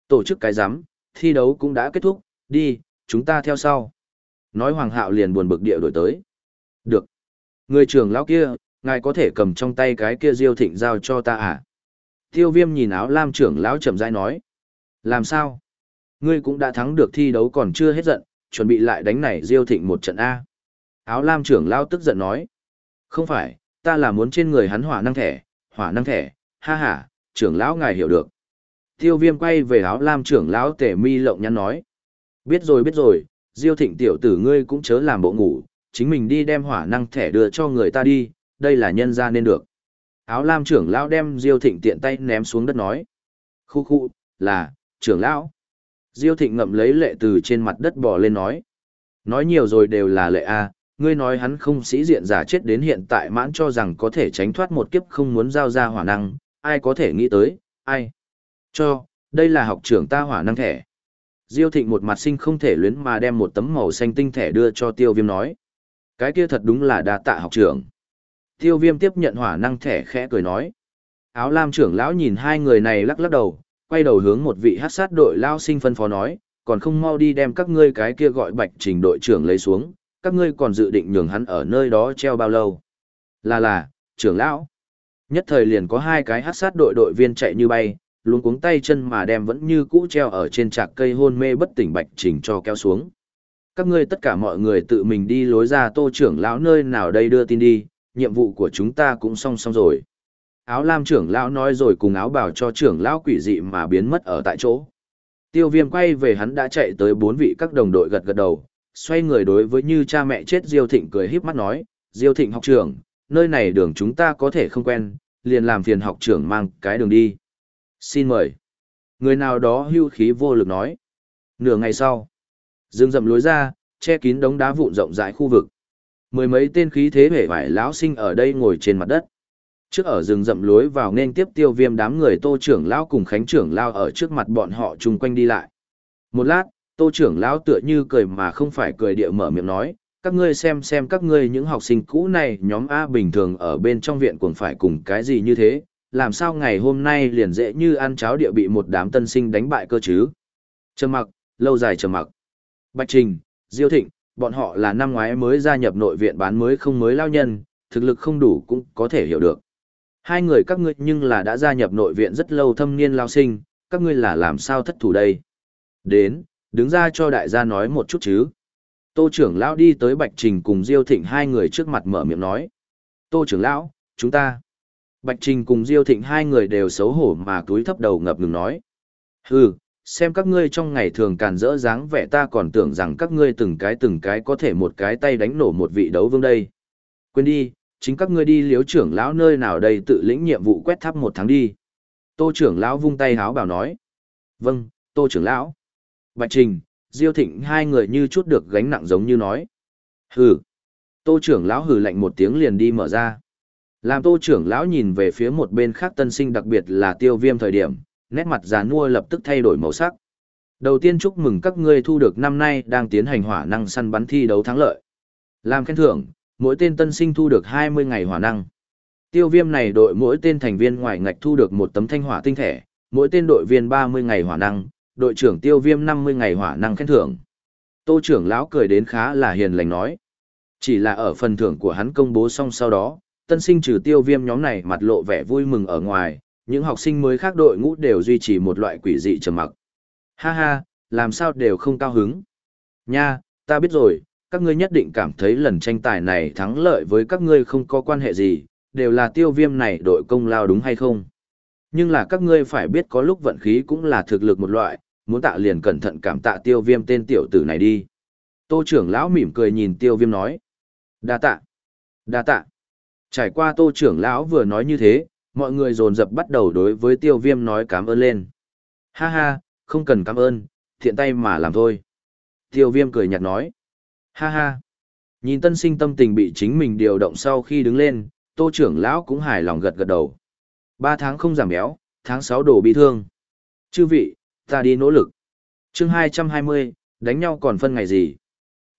Tổ chức cái giám, thi đấu cũng đã kết thúc, đi, chúng ta theo sau. Nói Hoàng Hạo liền buồn bực địa đổi tới. Được. Người trưởng lão kia, ngài có thể cầm trong tay cái kia diêu thịnh giao cho ta à? Tiêu viêm nhìn áo lam trưởng lão chậm rãi nói. Làm sao? Ngươi cũng đã thắng được thi đấu còn chưa hết giận, chuẩn bị lại đánh này diêu thịnh một trận A. Áo lam trưởng lão tức giận nói. Không phải, ta là muốn trên người hắn hỏa năng thẻ, hỏa năng thẻ, ha ha, trưởng lão ngài hiểu được. Tiêu viêm quay về áo lam trưởng lão tể mi lộng nhắn nói. Biết rồi biết rồi, diêu thịnh tiểu tử ngươi cũng chớ làm bộ ngủ, chính mình đi đem hỏa năng thẻ đưa cho người ta đi, đây là nhân ra nên được. Áo lam trưởng lão đem diêu thịnh tiện tay ném xuống đất nói. Khu khu, là, trưởng lão. Diêu thịnh ngậm lấy lệ từ trên mặt đất bò lên nói. Nói nhiều rồi đều là lệ a ngươi nói hắn không sĩ diện giả chết đến hiện tại mãn cho rằng có thể tránh thoát một kiếp không muốn giao ra hỏa năng, ai có thể nghĩ tới, ai. Cho, đây là học trưởng ta hỏa năng thẻ. Diêu thịnh một mặt sinh không thể luyến mà đem một tấm màu xanh tinh thẻ đưa cho tiêu viêm nói. Cái kia thật đúng là đa tạ học trưởng. Tiêu viêm tiếp nhận hỏa năng thẻ khẽ cười nói. Áo lam trưởng lão nhìn hai người này lắc lắc đầu, quay đầu hướng một vị hát sát đội lao sinh phân phó nói, còn không mau đi đem các ngươi cái kia gọi bạch trình đội trưởng lấy xuống, các ngươi còn dự định nhường hắn ở nơi đó treo bao lâu? Là là, trưởng lão. Nhất thời liền có hai cái hát sát đội đội viên chạy như bay, luôn cuống tay chân mà đem vẫn như cũ treo ở trên trạc cây hôn mê bất tỉnh bạch trình cho kéo xuống. Các ngươi tất cả mọi người tự mình đi lối ra tô trưởng lão nơi nào đây đưa tin đi, nhiệm vụ của chúng ta cũng xong xong rồi. Áo lam trưởng lão nói rồi cùng áo bảo cho trưởng lão quỷ dị mà biến mất ở tại chỗ. Tiêu viêm quay về hắn đã chạy tới bốn vị các đồng đội gật gật đầu, xoay người đối với như cha mẹ chết Diêu Thịnh cười híp mắt nói, Diêu Thịnh học trưởng, nơi này đường chúng ta có thể không quen, liền làm phiền học trưởng mang cái đường đi. Xin mời. Người nào đó hưu khí vô lực nói. Nửa ngày sau, dương rậm lối ra, che kín đống đá vụn rộng rãi khu vực. Mười mấy tên khí thế hể vải lão sinh ở đây ngồi trên mặt đất. Trước ở rừng rậm lối vào nên tiếp tiêu viêm đám người tô trưởng lão cùng khánh trưởng lao ở trước mặt bọn họ chung quanh đi lại. Một lát, Tô trưởng lão tựa như cười mà không phải cười địa mở miệng nói, các ngươi xem xem các ngươi những học sinh cũ này nhóm A bình thường ở bên trong viện cũng phải cùng cái gì như thế, làm sao ngày hôm nay liền dễ như ăn cháo địa bị một đám tân sinh đánh bại cơ chứ. Trầm mặc, lâu dài trầm mặc. Bạch Trình, Diêu Thịnh, bọn họ là năm ngoái mới gia nhập nội viện bán mới không mới lao nhân, thực lực không đủ cũng có thể hiểu được. Hai người các ngươi nhưng là đã gia nhập nội viện rất lâu thâm niên lao sinh, các ngươi là làm sao thất thủ đây? Đến, đứng ra cho đại gia nói một chút chứ. Tô trưởng lão đi tới Bạch Trình cùng Diêu Thịnh hai người trước mặt mở miệng nói. Tô trưởng lão, chúng ta. Bạch Trình cùng Diêu Thịnh hai người đều xấu hổ mà túi thấp đầu ngập ngừng nói. Hừ, xem các ngươi trong ngày thường càn rỡ dáng vẻ ta còn tưởng rằng các ngươi từng cái từng cái có thể một cái tay đánh nổ một vị đấu vương đây. Quên đi, chính các ngươi đi liếu trưởng lão nơi nào đây tự lĩnh nhiệm vụ quét tháp một tháng đi. Tô trưởng lão vung tay háo bảo nói. Vâng, tô trưởng lão. Bạch Trình, Diêu Thịnh hai người như chút được gánh nặng giống như nói. Hừ. Tô trưởng lão hừ lạnh một tiếng liền đi mở ra. Làm tô trưởng lão nhìn về phía một bên khác tân sinh đặc biệt là tiêu viêm thời điểm, nét mặt già nua lập tức thay đổi màu sắc. Đầu tiên chúc mừng các ngươi thu được năm nay đang tiến hành hỏa năng săn bắn thi đấu thắng lợi. Làm khen thưởng, mỗi tên tân sinh thu được 20 ngày hỏa năng. Tiêu viêm này đội mỗi tên thành viên ngoài ngạch thu được một tấm thanh hỏa tinh thể, mỗi tên đội viên 30 ngày hỏa năng, đội trưởng tiêu viêm 50 ngày hỏa năng khen thưởng. Tô trưởng lão cười đến khá là hiền lành nói. Chỉ là ở phần thưởng của hắn công bố xong sau đó, tân sinh trừ tiêu viêm nhóm này mặt lộ vẻ vui mừng ở ngoài, những học sinh mới khác đội ngũ đều duy trì một loại quỷ dị trầm mặc. Ha ha, làm sao đều không cao hứng. Nha, ta biết rồi, các ngươi nhất định cảm thấy lần tranh tài này thắng lợi với các ngươi không có quan hệ gì, đều là tiêu viêm này đội công lao đúng hay không. Nhưng là các ngươi phải biết có lúc vận khí cũng là thực lực một loại, muốn tạ liền cẩn thận cảm tạ tiêu viêm tên tiểu tử này đi. Tô trưởng lão mỉm cười nhìn tiêu viêm nói. Đa tạ. Đa tạ. Trải qua tô trưởng lão vừa nói như thế, mọi người dồn dập bắt đầu đối với tiêu viêm nói cảm ơn lên. Ha ha, không cần cảm ơn, thiện tay mà làm thôi. Tiêu viêm cười nhạt nói. Ha ha. Nhìn tân sinh tâm tình bị chính mình điều động sau khi đứng lên, tô trưởng lão cũng hài lòng gật gật đầu. Ba tháng không giảm béo, tháng sáu đổ bị thương. Chư vị, ta đi nỗ lực. chương hai trăm hai mươi, đánh nhau còn phân ngày gì?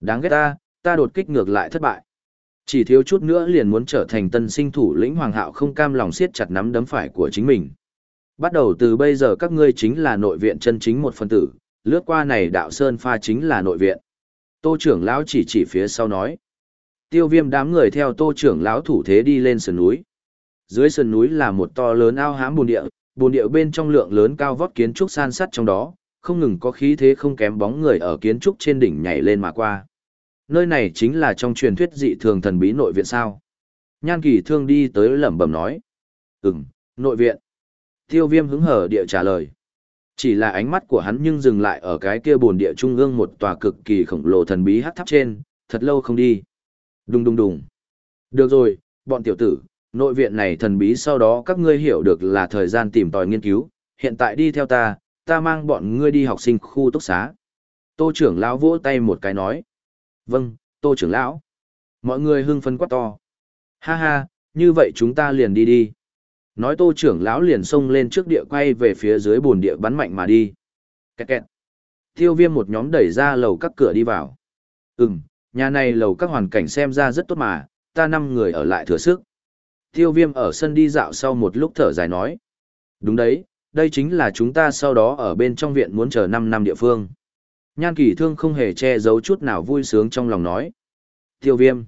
Đáng ghét ta, ta đột kích ngược lại thất bại. Chỉ thiếu chút nữa liền muốn trở thành tân sinh thủ lĩnh hoàng hạo không cam lòng siết chặt nắm đấm phải của chính mình. Bắt đầu từ bây giờ các ngươi chính là nội viện chân chính một phân tử, lướt qua này đạo sơn pha chính là nội viện. Tô trưởng lão chỉ chỉ phía sau nói. Tiêu viêm đám người theo tô trưởng lão thủ thế đi lên sườn núi. Dưới sườn núi là một to lớn ao hám bồn địa, bồn địa bên trong lượng lớn cao vót kiến trúc san sắt trong đó, không ngừng có khí thế không kém bóng người ở kiến trúc trên đỉnh nhảy lên mà qua nơi này chính là trong truyền thuyết dị thường thần bí nội viện sao. Nhan kỳ thương đi tới lẩm bẩm nói. Ừm, nội viện. Tiêu viêm hứng hở địa trả lời. Chỉ là ánh mắt của hắn nhưng dừng lại ở cái kia bồn địa trung ương một tòa cực kỳ khổng lồ thần bí hắc tháp trên, thật lâu không đi. Đùng đùng đùng. Được rồi, bọn tiểu tử, nội viện này thần bí sau đó các ngươi hiểu được là thời gian tìm tòi nghiên cứu, hiện tại đi theo ta, ta mang bọn ngươi đi học sinh khu túc xá. Tô trưởng lão vỗ tay một cái nói. Vâng, tô trưởng lão. Mọi người hưng phấn quát to. Ha ha, như vậy chúng ta liền đi đi. Nói tô trưởng lão liền xông lên trước địa quay về phía dưới bồn địa bắn mạnh mà đi. Kẹt kẹt. Tiêu viêm một nhóm đẩy ra lầu các cửa đi vào. Ừm, nhà này lầu các hoàn cảnh xem ra rất tốt mà, ta năm người ở lại thừa sức. Tiêu viêm ở sân đi dạo sau một lúc thở dài nói. Đúng đấy, đây chính là chúng ta sau đó ở bên trong viện muốn chờ năm năm địa phương. Nhan kỳ thương không hề che giấu chút nào vui sướng trong lòng nói. Tiêu viêm.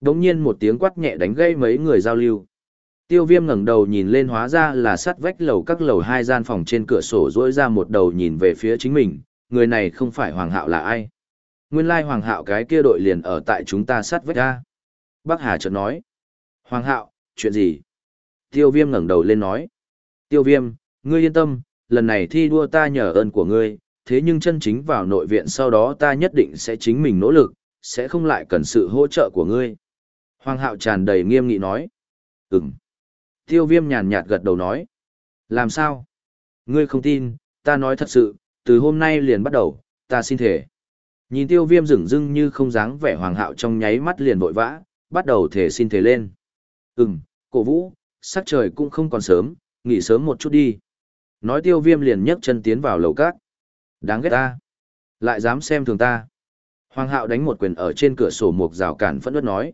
Đống nhiên một tiếng quát nhẹ đánh gây mấy người giao lưu. Tiêu viêm ngẩng đầu nhìn lên hóa ra là sắt vách lầu các lầu hai gian phòng trên cửa sổ rỗi ra một đầu nhìn về phía chính mình, người này không phải hoàng hạo là ai. Nguyên lai hoàng hạo cái kia đội liền ở tại chúng ta sắt vách ra. Bác Hà chợt nói. Hoàng hạo, chuyện gì? Tiêu viêm ngẩng đầu lên nói. Tiêu viêm, ngươi yên tâm, lần này thi đua ta nhờ ơn của ngươi, thế nhưng chân chính vào nội viện sau đó ta nhất định sẽ chính mình nỗ lực, sẽ không lại cần sự hỗ trợ của ngươi. Hoàng hạo tràn đầy nghiêm nghị nói. Ừm. Tiêu viêm nhàn nhạt gật đầu nói. Làm sao? Ngươi không tin, ta nói thật sự, từ hôm nay liền bắt đầu, ta xin thể. Nhìn tiêu viêm rừng rưng như không dáng vẻ hoàng hạo trong nháy mắt liền vội vã, bắt đầu thể xin thể lên. Ừm, cổ vũ, sắc trời cũng không còn sớm, nghỉ sớm một chút đi. Nói tiêu viêm liền nhấc chân tiến vào lầu cát. Đáng ghét ta. Lại dám xem thường ta. Hoàng hạo đánh một quyền ở trên cửa sổ mục rào cản phẫn nứt nói.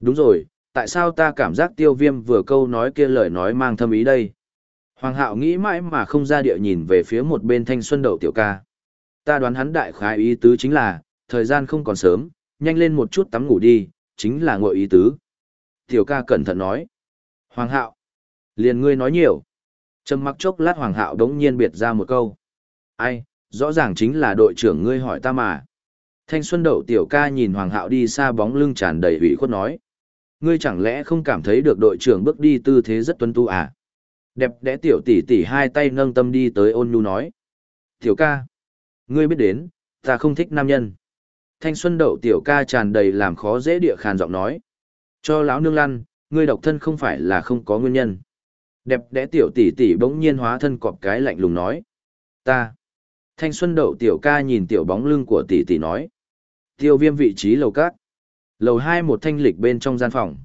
Đúng rồi, tại sao ta cảm giác tiêu viêm vừa câu nói kia lời nói mang thâm ý đây? Hoàng hạo nghĩ mãi mà không ra địa nhìn về phía một bên thanh xuân đậu tiểu ca. Ta đoán hắn đại khái ý tứ chính là, thời gian không còn sớm, nhanh lên một chút tắm ngủ đi, chính là ngội ý tứ. Tiểu ca cẩn thận nói. Hoàng hạo. Liền ngươi nói nhiều. Trầm mặc chốc lát hoàng hạo đống nhiên biệt ra một câu. Ai, rõ ràng chính là đội trưởng ngươi hỏi ta mà. Thanh xuân đậu tiểu ca nhìn hoàng hạo đi xa bóng lưng tràn đầy ủy khuất nói. Ngươi chẳng lẽ không cảm thấy được đội trưởng bước đi tư thế rất tuân tu à? Đẹp đẽ tiểu tỷ tỷ hai tay nâng tâm đi tới ôn nhu nói. Tiểu ca. Ngươi biết đến, ta không thích nam nhân. Thanh xuân đậu tiểu ca tràn đầy làm khó dễ địa khàn giọng nói. Cho lão nương lăn, ngươi độc thân không phải là không có nguyên nhân. Đẹp đẽ tiểu tỷ tỷ bỗng nhiên hóa thân cọp cái lạnh lùng nói. Ta. Thanh xuân đậu tiểu ca nhìn tiểu bóng lưng của tỷ tỷ nói. Tiêu viêm vị trí lầu cát. Lầu hai một thanh lịch bên trong gian phòng.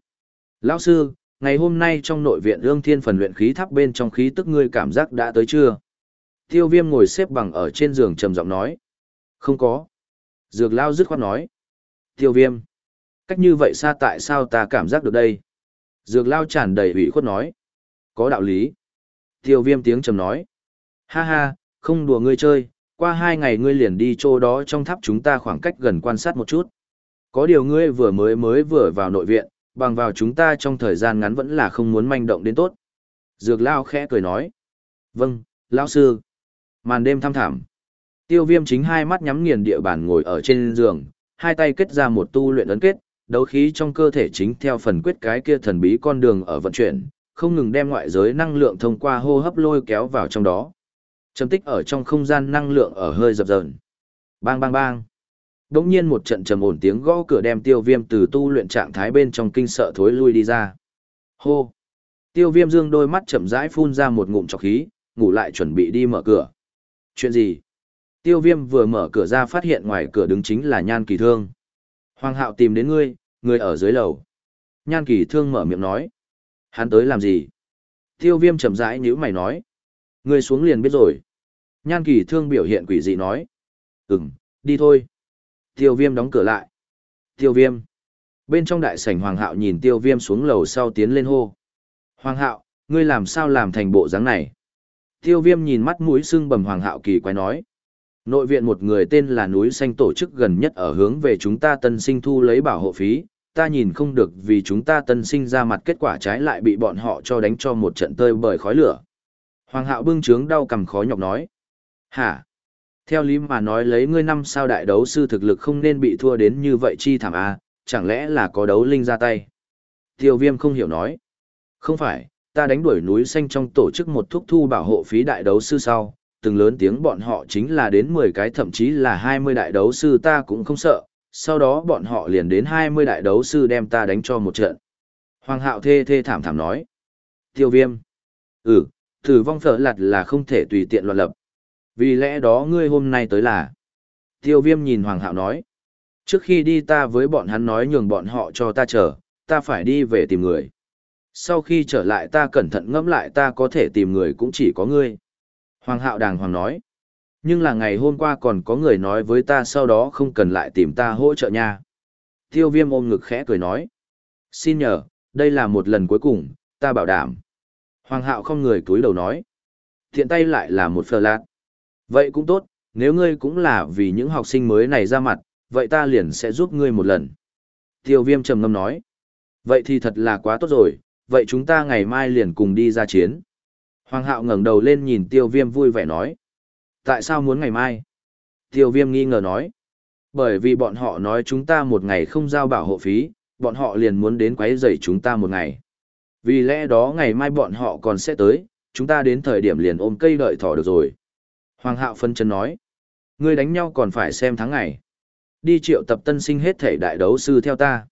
Lão sư, ngày hôm nay trong nội viện ương thiên phần luyện khí tháp bên trong khí tức ngươi cảm giác đã tới chưa? Tiêu viêm ngồi xếp bằng ở trên giường trầm giọng nói. Không có. Dược lao dứt khoát nói. Tiêu viêm. Cách như vậy xa tại sao ta cảm giác được đây? Dược lao tràn đầy ủy khuất nói. Có đạo lý. Tiêu viêm tiếng trầm nói. Ha ha, không đùa ngươi chơi, qua hai ngày ngươi liền đi chỗ đó trong tháp chúng ta khoảng cách gần quan sát một chút. Có điều ngươi vừa mới mới vừa vào nội viện, bằng vào chúng ta trong thời gian ngắn vẫn là không muốn manh động đến tốt. Dược lao khẽ cười nói. Vâng, lão sư. Màn đêm thăm thảm. Tiêu viêm chính hai mắt nhắm nghiền địa bàn ngồi ở trên giường, hai tay kết ra một tu luyện ấn kết, đấu khí trong cơ thể chính theo phần quyết cái kia thần bí con đường ở vận chuyển, không ngừng đem ngoại giới năng lượng thông qua hô hấp lôi kéo vào trong đó. Chấm tích ở trong không gian năng lượng ở hơi dập dờn. Bang bang bang. Đống nhiên một trận trầm ổn tiếng gõ cửa đem tiêu viêm từ tu luyện trạng thái bên trong kinh sợ thối lui đi ra. Hô. Tiêu viêm dương đôi mắt chậm rãi phun ra một ngụm trọc khí, ngủ lại chuẩn bị đi mở cửa. Chuyện gì? Tiêu viêm vừa mở cửa ra phát hiện ngoài cửa đứng chính là nhan kỳ thương. Hoàng hạo tìm đến ngươi, ngươi ở dưới lầu. Nhan kỳ thương mở miệng nói. Hắn tới làm gì? Tiêu viêm chậm rãi nhữ mày nói. Ngươi xuống liền biết rồi. Nhan kỳ thương biểu hiện quỷ dị nói. Ừm, đi thôi. Tiêu viêm đóng cửa lại. Tiêu viêm. Bên trong đại sảnh Hoàng hạo nhìn tiêu viêm xuống lầu sau tiến lên hô. Hoàng hạo, ngươi làm sao làm thành bộ dáng này? Tiêu viêm nhìn mắt mũi sưng bầm Hoàng hạo kỳ quái nói. Nội viện một người tên là núi xanh tổ chức gần nhất ở hướng về chúng ta tân sinh thu lấy bảo hộ phí, ta nhìn không được vì chúng ta tân sinh ra mặt kết quả trái lại bị bọn họ cho đánh cho một trận tơi bởi khói lửa. Hoàng hạo bưng trướng đau cầm khó nhọc nói. Hả? Theo lý mà nói lấy ngươi năm sao đại đấu sư thực lực không nên bị thua đến như vậy chi thảm a chẳng lẽ là có đấu linh ra tay? Tiêu viêm không hiểu nói. Không phải, ta đánh đuổi núi xanh trong tổ chức một thúc thu bảo hộ phí đại đấu sư sau, từng lớn tiếng bọn họ chính là đến 10 cái thậm chí là 20 đại đấu sư ta cũng không sợ, sau đó bọn họ liền đến 20 đại đấu sư đem ta đánh cho một trận. Hoàng hạo thê thê thảm thảm nói. Tiêu viêm. Ừ, tử vong phở lặt là không thể tùy tiện loạn lập. Vì lẽ đó ngươi hôm nay tới là. Tiêu viêm nhìn Hoàng hạo nói. Trước khi đi ta với bọn hắn nói nhường bọn họ cho ta chờ, ta phải đi về tìm người. Sau khi trở lại ta cẩn thận ngẫm lại ta có thể tìm người cũng chỉ có ngươi. Hoàng hạo đàng hoàng nói. Nhưng là ngày hôm qua còn có người nói với ta sau đó không cần lại tìm ta hỗ trợ nha. Tiêu viêm ôm ngực khẽ cười nói. Xin nhờ, đây là một lần cuối cùng, ta bảo đảm. Hoàng hạo không người túi đầu nói. Thiện tay lại là một phờ lạc. Vậy cũng tốt, nếu ngươi cũng là vì những học sinh mới này ra mặt, vậy ta liền sẽ giúp ngươi một lần. Tiêu viêm trầm ngâm nói. Vậy thì thật là quá tốt rồi, vậy chúng ta ngày mai liền cùng đi ra chiến. Hoàng hạo ngẩng đầu lên nhìn tiêu viêm vui vẻ nói. Tại sao muốn ngày mai? Tiêu viêm nghi ngờ nói. Bởi vì bọn họ nói chúng ta một ngày không giao bảo hộ phí, bọn họ liền muốn đến quấy rầy chúng ta một ngày. Vì lẽ đó ngày mai bọn họ còn sẽ tới, chúng ta đến thời điểm liền ôm cây đợi thỏ được rồi. Hoàng hạo phân chân nói. Ngươi đánh nhau còn phải xem tháng ngày. Đi triệu tập tân sinh hết thể đại đấu sư theo ta.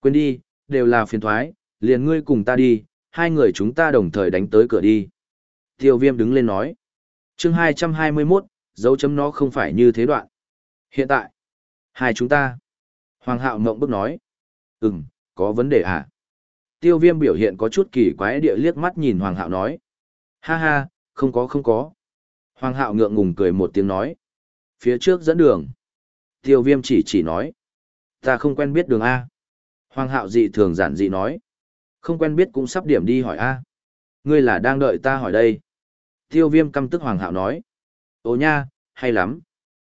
Quên đi, đều là phiền thoái, liền ngươi cùng ta đi, hai người chúng ta đồng thời đánh tới cửa đi. Tiêu viêm đứng lên nói. chương 221, dấu chấm nó không phải như thế đoạn. Hiện tại, hai chúng ta. Hoàng hạo mộng bức nói. Ừm, có vấn đề à? Tiêu viêm biểu hiện có chút kỳ quái địa liếc mắt nhìn Hoàng hạo nói. Ha ha, không có không có. Hoàng hạo ngượng ngùng cười một tiếng nói. Phía trước dẫn đường. Tiêu viêm chỉ chỉ nói. Ta không quen biết đường A. Hoàng hạo dị thường giản dị nói. Không quen biết cũng sắp điểm đi hỏi A. Ngươi là đang đợi ta hỏi đây. Tiêu viêm căm tức Hoàng hạo nói. Ồ nha, hay lắm.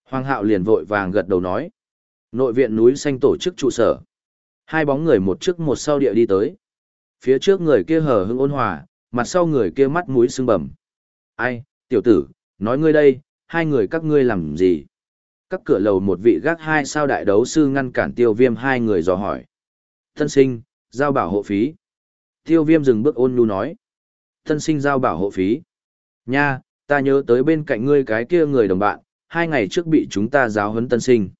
Hoàng hạo liền vội vàng gật đầu nói. Nội viện núi xanh tổ chức trụ sở. Hai bóng người một trước một sau địa đi tới. Phía trước người kia hờ hững ôn hòa, mặt sau người kia mắt mũi sưng bầm. Ai, tiểu tử, nói ngươi đây, hai người các ngươi làm gì? Các cửa lầu một vị gác hai sao đại đấu sư ngăn cản tiêu viêm hai người dò hỏi. Thân sinh, giao bảo hộ phí. Tiêu viêm dừng bước ôn nhu nói. Thân sinh giao bảo hộ phí. Nha, ta nhớ tới bên cạnh ngươi cái kia người đồng bạn, hai ngày trước bị chúng ta giáo huấn tân sinh.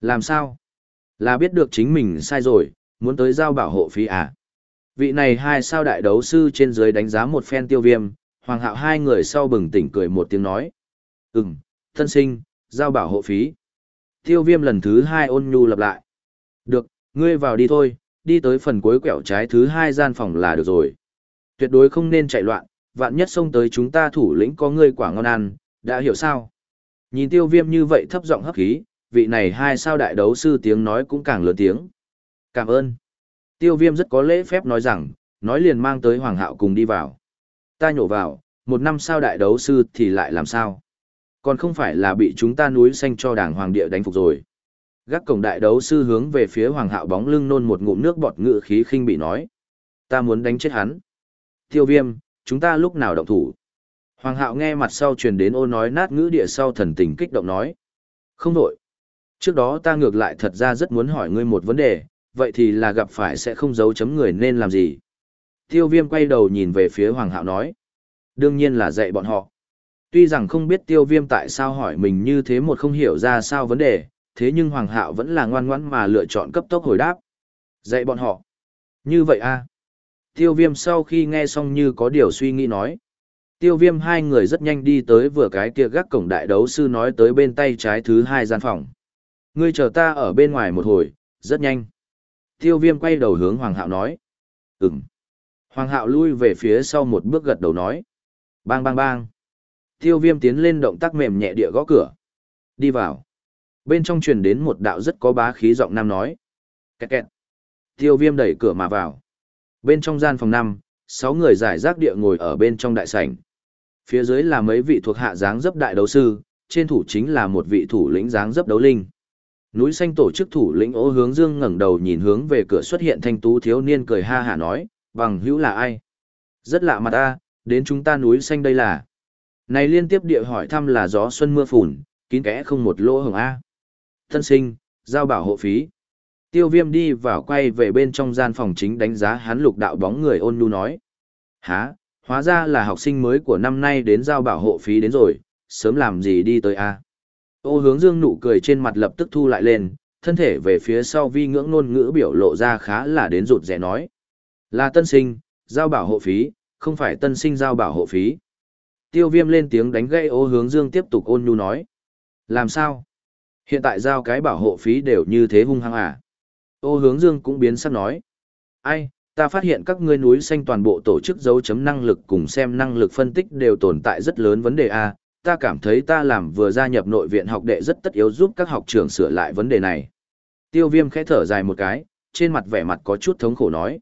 Làm sao? Là biết được chính mình sai rồi, muốn tới giao bảo hộ phí à? Vị này hai sao đại đấu sư trên dưới đánh giá một phen tiêu viêm, hoàng hạo hai người sau bừng tỉnh cười một tiếng nói. Ừm, thân sinh, giao bảo hộ phí. Tiêu viêm lần thứ hai ôn nhu lặp lại. Được, ngươi vào đi thôi, đi tới phần cuối quẹo trái thứ hai gian phòng là được rồi. Tuyệt đối không nên chạy loạn, vạn nhất xông tới chúng ta thủ lĩnh có ngươi quả ngon ăn, đã hiểu sao? Nhìn tiêu viêm như vậy thấp giọng hấp khí, vị này hai sao đại đấu sư tiếng nói cũng càng lớn tiếng. Cảm ơn. Tiêu viêm rất có lễ phép nói rằng, nói liền mang tới hoàng hạo cùng đi vào. Ta nhổ vào, một năm sau đại đấu sư thì lại làm sao? Còn không phải là bị chúng ta núi xanh cho đảng hoàng địa đánh phục rồi. Gác cổng đại đấu sư hướng về phía hoàng hạo bóng lưng nôn một ngụm nước bọt ngự khí khinh bị nói. Ta muốn đánh chết hắn. Tiêu viêm, chúng ta lúc nào động thủ? Hoàng hạo nghe mặt sau truyền đến ô nói nát ngữ địa sau thần tình kích động nói. Không đổi. Trước đó ta ngược lại thật ra rất muốn hỏi ngươi một vấn đề, vậy thì là gặp phải sẽ không giấu chấm người nên làm gì? Tiêu viêm quay đầu nhìn về phía Hoàng hạo nói. Đương nhiên là dạy bọn họ. Tuy rằng không biết tiêu viêm tại sao hỏi mình như thế một không hiểu ra sao vấn đề, thế nhưng Hoàng hạo vẫn là ngoan ngoãn mà lựa chọn cấp tốc hồi đáp. Dạy bọn họ. Như vậy a à? Tiêu viêm sau khi nghe xong như có điều suy nghĩ nói. Tiêu viêm hai người rất nhanh đi tới vừa cái kia gác cổng đại đấu sư nói tới bên tay trái thứ hai gian phòng. Ngươi chờ ta ở bên ngoài một hồi, rất nhanh. Tiêu viêm quay đầu hướng Hoàng hạo nói. Ừm. Hoàng hạo lui về phía sau một bước gật đầu nói. Bang bang bang. Tiêu viêm tiến lên động tác mềm nhẹ địa gõ cửa. Đi vào. Bên trong truyền đến một đạo rất có bá khí giọng nam nói. Kẹt kẹt. Tiêu viêm đẩy cửa mà vào. Bên trong gian phòng năm, sáu người giải rác địa ngồi ở bên trong đại sảnh. Phía dưới là mấy vị thuộc hạ dáng dấp đại đấu sư, trên thủ chính là một vị thủ lĩnh dáng dấp đấu linh. Núi xanh tổ chức thủ lĩnh Ô Hướng Dương ngẩng đầu nhìn hướng về cửa xuất hiện thanh tú thiếu niên cười ha hả nói, bằng hữu là ai? Rất lạ mặt ta, đến chúng ta núi xanh đây là. Này liên tiếp địa hỏi thăm là gió xuân mưa phùn, kín kẽ không một lỗ hồng A. Thân sinh, giao bảo hộ phí. Tiêu viêm đi vào quay về bên trong gian phòng chính đánh giá hắn lục đạo bóng người ôn nhu nói. Hả, hóa ra là học sinh mới của năm nay đến giao bảo hộ phí đến rồi, sớm làm gì đi tới A. Ô hướng dương nụ cười trên mặt lập tức thu lại lên, thân thể về phía sau vi ngưỡng ngôn ngữ biểu lộ ra khá là đến rụt rẻ nói. Là tân sinh, giao bảo hộ phí, không phải tân sinh giao bảo hộ phí. Tiêu viêm lên tiếng đánh gây ô hướng dương tiếp tục ôn nhu nói. Làm sao? Hiện tại giao cái bảo hộ phí đều như thế hung hăng à? Ô hướng dương cũng biến sắc nói. Ai, ta phát hiện các ngươi núi xanh toàn bộ tổ chức dấu chấm năng lực cùng xem năng lực phân tích đều tồn tại rất lớn vấn đề a ta cảm thấy ta làm vừa gia nhập nội viện học đệ rất tất yếu giúp các học trưởng sửa lại vấn đề này. Tiêu viêm khẽ thở dài một cái, trên mặt vẻ mặt có chút thống khổ nói.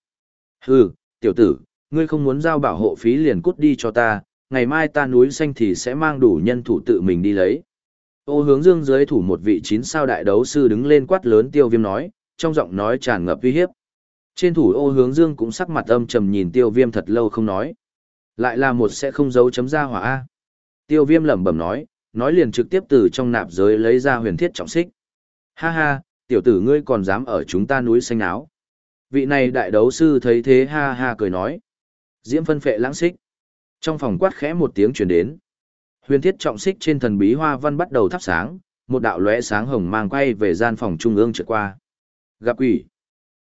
Hừ, tiểu tử, ngươi không muốn giao bảo hộ phí liền cút đi cho ta, ngày mai ta núi xanh thì sẽ mang đủ nhân thủ tự mình đi lấy. Ô hướng dương dưới thủ một vị chín sao đại đấu sư đứng lên quát lớn tiêu viêm nói, trong giọng nói tràn ngập uy hiếp. Trên thủ ô hướng dương cũng sắc mặt âm trầm nhìn tiêu viêm thật lâu không nói. Lại là một sẽ không giấu chấm ra hỏa A. Tiêu viêm lẩm bẩm nói, nói liền trực tiếp từ trong nạp giới lấy ra huyền thiết trọng xích. Ha ha, tiểu tử ngươi còn dám ở chúng ta núi xanh áo. Vị này đại đấu sư thấy thế ha ha cười nói. Diễm phân phệ lãng xích. Trong phòng quát khẽ một tiếng truyền đến. Huyền thiết trọng xích trên thần bí hoa văn bắt đầu thắp sáng, một đạo lóe sáng hồng mang quay về gian phòng trung ương trượt qua. Gặp quỷ.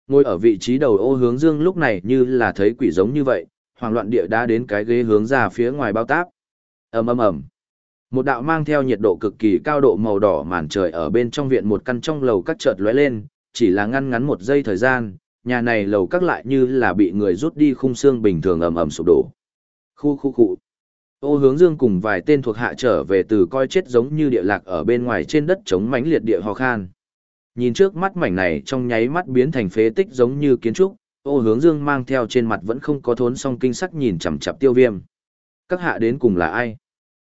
Ngồi ở vị trí đầu ô hướng dương lúc này như là thấy quỷ giống như vậy, hoàng loạn địa đã đến cái ghế hướng ra phía ngoài bao táp ầm ầm ầm một đạo mang theo nhiệt độ cực kỳ cao độ màu đỏ màn trời ở bên trong viện một căn trong lầu các chợt lóe lên chỉ là ngăn ngắn một giây thời gian nhà này lầu các lại như là bị người rút đi khung xương bình thường ầm ầm sụp đổ khu khu cụ Ô hướng dương cùng vài tên thuộc hạ trở về từ coi chết giống như địa lạc ở bên ngoài trên đất chống mánh liệt địa ho khan. Nhìn trước mắt mảnh này trong nháy mắt biến thành phế tích giống như kiến trúc, ô hướng dương mang theo trên mặt vẫn không có thốn song kinh sắc nhìn chằm chặp tiêu viêm. Các hạ đến cùng là ai?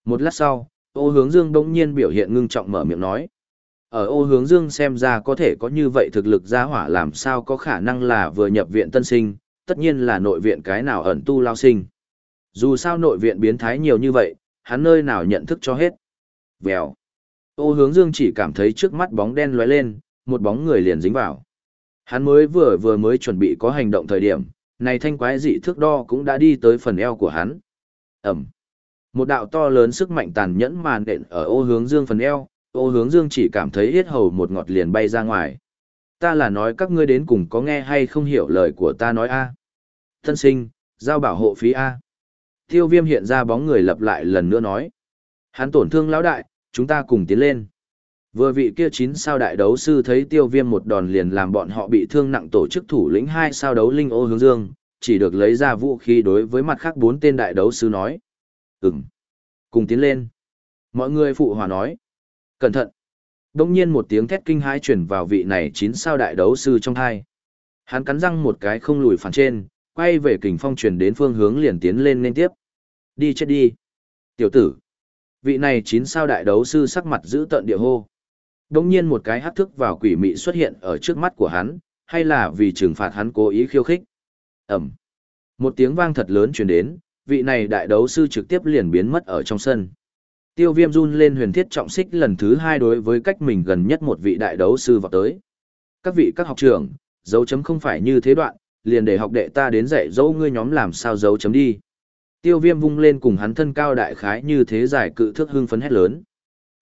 Một lát sau, ô hướng dương đông nhiên biểu hiện ngưng trọng mở miệng nói. Ở ô hướng dương xem ra có thể có như vậy thực lực gia hỏa làm sao có khả năng là vừa nhập viện tân sinh, tất nhiên là nội viện cái nào ẩn tu lao sinh. Dù sao nội viện biến thái nhiều như vậy, hắn nơi nào nhận thức cho hết. Vèo. Ô hướng dương chỉ cảm thấy trước mắt bóng đen lóe lên, một bóng người liền dính vào. Hắn mới vừa vừa mới chuẩn bị có hành động thời điểm, này thanh quái dị thước đo cũng đã đi tới phần eo của hắn. Ẩm. Một đạo to lớn sức mạnh tàn nhẫn màn đện ở ô hướng dương phần eo, ô hướng dương chỉ cảm thấy yết hầu một ngọt liền bay ra ngoài. Ta là nói các ngươi đến cùng có nghe hay không hiểu lời của ta nói a Thân sinh, giao bảo hộ phí a Tiêu viêm hiện ra bóng người lập lại lần nữa nói. Hắn tổn thương lão đại, chúng ta cùng tiến lên. Vừa vị kia chín sao đại đấu sư thấy tiêu viêm một đòn liền làm bọn họ bị thương nặng tổ chức thủ lĩnh hai sao đấu linh ô hướng dương, chỉ được lấy ra vũ khí đối với mặt khác bốn tên đại đấu sư nói. Ừm. Cùng tiến lên. Mọi người phụ hòa nói. Cẩn thận. Đông nhiên một tiếng thét kinh hãi chuyển vào vị này chín sao đại đấu sư trong thai. Hắn cắn răng một cái không lùi phản trên, quay về kình phong truyền đến phương hướng liền tiến lên nên tiếp. Đi chết đi. Tiểu tử. Vị này chín sao đại đấu sư sắc mặt giữ tận địa hô. Đông nhiên một cái hắc thức vào quỷ mị xuất hiện ở trước mắt của hắn, hay là vì trừng phạt hắn cố ý khiêu khích. Ẩm. Một tiếng vang thật lớn truyền đến, vị này đại đấu sư trực tiếp liền biến mất ở trong sân. Tiêu viêm run lên huyền thiết trọng xích lần thứ hai đối với cách mình gần nhất một vị đại đấu sư vào tới. Các vị các học trưởng, dấu chấm không phải như thế đoạn, liền để học đệ ta đến dạy dấu ngươi nhóm làm sao dấu chấm đi. Tiêu viêm vung lên cùng hắn thân cao đại khái như thế giải cự thước hưng phấn hét lớn.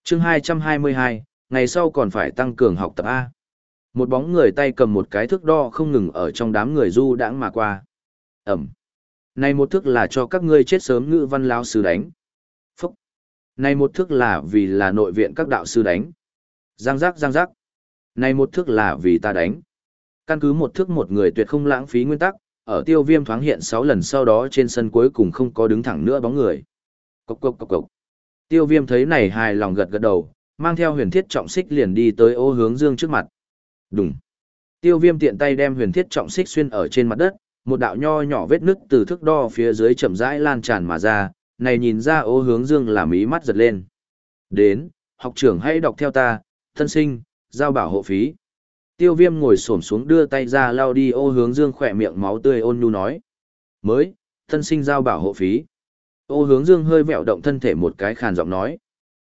chương 222, ngày sau còn phải tăng cường học tập A. Một bóng người tay cầm một cái thước đo không ngừng ở trong đám người du đãng mà qua. Ẩm. Này một thước là cho các ngươi chết sớm ngữ văn lao sư đánh. Phúc. Này một thước là vì là nội viện các đạo sư đánh. Giang giác giang giác. Này một thước là vì ta đánh. Căn cứ một thước một người tuyệt không lãng phí nguyên tắc, ở tiêu viêm thoáng hiện sáu lần sau đó trên sân cuối cùng không có đứng thẳng nữa bóng người. Cốc cốc cốc cốc. Tiêu viêm thấy này hài lòng gật gật đầu, mang theo huyền thiết trọng xích liền đi tới ô hướng dương trước mặt. Đùng. Tiêu viêm tiện tay đem huyền thiết trọng xích xuyên ở trên mặt đất, một đạo nho nhỏ vết nứt từ thước đo phía dưới chậm rãi lan tràn mà ra, này nhìn ra ô hướng dương làm ý mắt giật lên. Đến, học trưởng hãy đọc theo ta, thân sinh, giao bảo hộ phí. Tiêu viêm ngồi xổm xuống đưa tay ra lao đi ô hướng dương khỏe miệng máu tươi ôn nhu nói. Mới, thân sinh giao bảo hộ phí. Ô hướng dương hơi vẹo động thân thể một cái khàn giọng nói.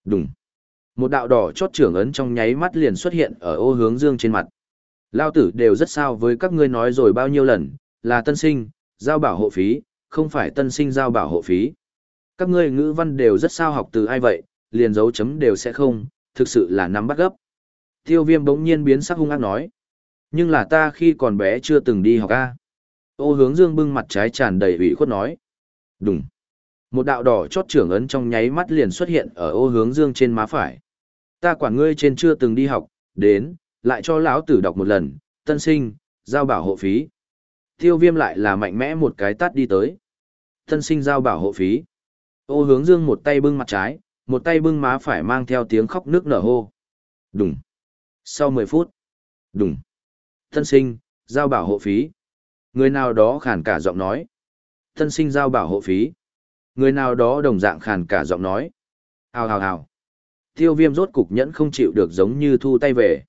Đúng. Một đạo đỏ chót trưởng ấn trong nháy mắt liền xuất hiện ở ô hướng dương trên mặt. Lao tử đều rất sao với các ngươi nói rồi bao nhiêu lần, là tân sinh, giao bảo hộ phí, không phải tân sinh giao bảo hộ phí. Các ngươi ngữ văn đều rất sao học từ ai vậy, liền dấu chấm đều sẽ không, thực sự là nắm bắt gấp. Tiêu viêm bỗng nhiên biến sắc hung ác nói. Nhưng là ta khi còn bé chưa từng đi học A. Ô hướng dương bưng mặt trái tràn đầy ủy khuất nói. Đúng. Một đạo đỏ chót trưởng ấn trong nháy mắt liền xuất hiện ở ô hướng dương trên má phải. Ta quản ngươi trên chưa từng đi học, đến, lại cho lão tử đọc một lần, tân sinh, giao bảo hộ phí. Tiêu viêm lại là mạnh mẽ một cái tát đi tới. Tân sinh giao bảo hộ phí. Ô hướng dương một tay bưng mặt trái, một tay bưng má phải mang theo tiếng khóc nước nở hô. Đúng. Sau 10 phút. Đúng. Tân sinh, giao bảo hộ phí. Người nào đó khàn cả giọng nói. Tân sinh giao bảo hộ phí. Người nào đó đồng dạng khàn cả giọng nói. Hào hào hào. Tiêu viêm rốt cục nhẫn không chịu được giống như thu tay về.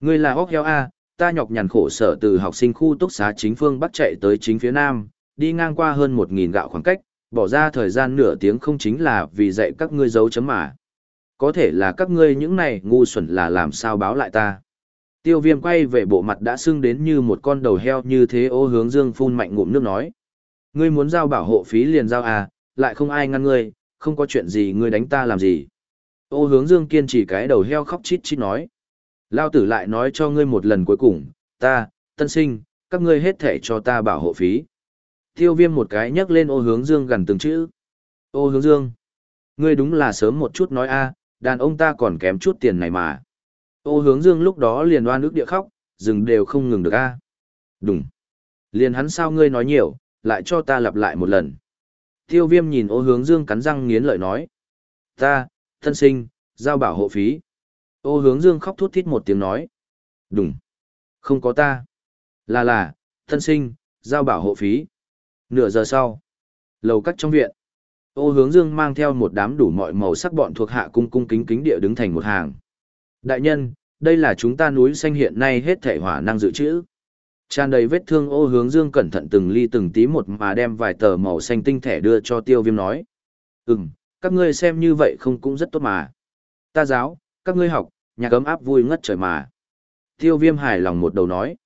Ngươi là hóc heo A, ta nhọc nhằn khổ sở từ học sinh khu túc xá chính phương bắc chạy tới chính phía nam, đi ngang qua hơn 1.000 gạo khoảng cách, bỏ ra thời gian nửa tiếng không chính là vì dạy các ngươi dấu chấm mà. Có thể là các ngươi những này ngu xuẩn là làm sao báo lại ta. Tiêu viêm quay về bộ mặt đã sưng đến như một con đầu heo như thế ô hướng dương phun mạnh ngụm nước nói. Ngươi muốn giao bảo hộ phí liền giao à, lại không ai ngăn ngươi, không có chuyện gì ngươi đánh ta làm gì. Ô hướng dương kiên trì cái đầu heo khóc chít chít nói. Lao tử lại nói cho ngươi một lần cuối cùng, ta, tân sinh, các ngươi hết thể cho ta bảo hộ phí. Tiêu viêm một cái nhấc lên ô hướng dương gần từng chữ. Ô hướng dương, ngươi đúng là sớm một chút nói a đàn ông ta còn kém chút tiền này mà. Ô hướng dương lúc đó liền oan ước địa khóc, dừng đều không ngừng được a Đúng. Liền hắn sao ngươi nói nhiều, lại cho ta lặp lại một lần. Tiêu viêm nhìn ô hướng dương cắn răng nghiến lợi nói. Ta, thân sinh, giao bảo hộ phí. Ô hướng dương khóc thút thít một tiếng nói. Đúng. Không có ta. Là là, thân sinh, giao bảo hộ phí. Nửa giờ sau. Lầu cắt trong viện. Ô hướng dương mang theo một đám đủ mọi màu sắc bọn thuộc hạ cung cung kính kính địa đứng thành một hàng. Đại nhân, đây là chúng ta núi xanh hiện nay hết thể hỏa năng dự trữ. Tràn đầy vết thương ô hướng dương cẩn thận từng ly từng tí một mà đem vài tờ màu xanh tinh thể đưa cho tiêu viêm nói. Ừm, các ngươi xem như vậy không cũng rất tốt mà. Ta giáo, các ngươi học, nhà cấm áp vui ngất trời mà. Tiêu viêm hài lòng một đầu nói.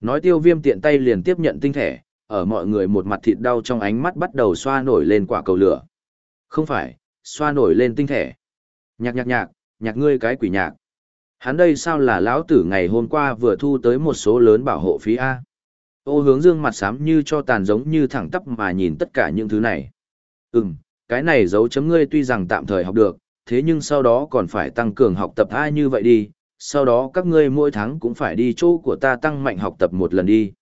Nói tiêu viêm tiện tay liền tiếp nhận tinh thể, ở mọi người một mặt thịt đau trong ánh mắt bắt đầu xoa nổi lên quả cầu lửa. Không phải, xoa nổi lên tinh thể. Nhạc nhạc nhạc, nhạc ngươi cái quỷ nhạc. Hắn đây sao là lão tử ngày hôm qua vừa thu tới một số lớn bảo hộ phí A. Ô hướng dương mặt xám như cho tàn giống như thẳng tắp mà nhìn tất cả những thứ này. Ừm, cái này dấu chấm ngươi tuy rằng tạm thời học được, thế nhưng sau đó còn phải tăng cường học tập ai như vậy đi, sau đó các ngươi mỗi tháng cũng phải đi chỗ của ta tăng mạnh học tập một lần đi.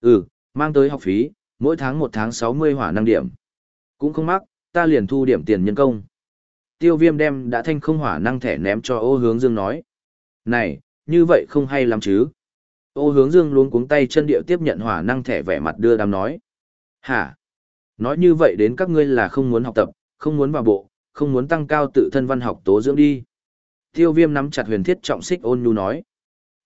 Ừ, mang tới học phí, mỗi tháng một tháng 60 hỏa năng điểm. Cũng không mắc, ta liền thu điểm tiền nhân công. Tiêu viêm đem đã thanh không hỏa năng thẻ ném cho ô hướng dương nói. Này, như vậy không hay lắm chứ. Ô hướng dương luôn cuống tay chân điệu tiếp nhận hỏa năng thẻ vẻ mặt đưa đám nói. Hả? Nói như vậy đến các ngươi là không muốn học tập, không muốn vào bộ, không muốn tăng cao tự thân văn học tố dưỡng đi. Tiêu viêm nắm chặt huyền thiết trọng xích ôn nhu nói.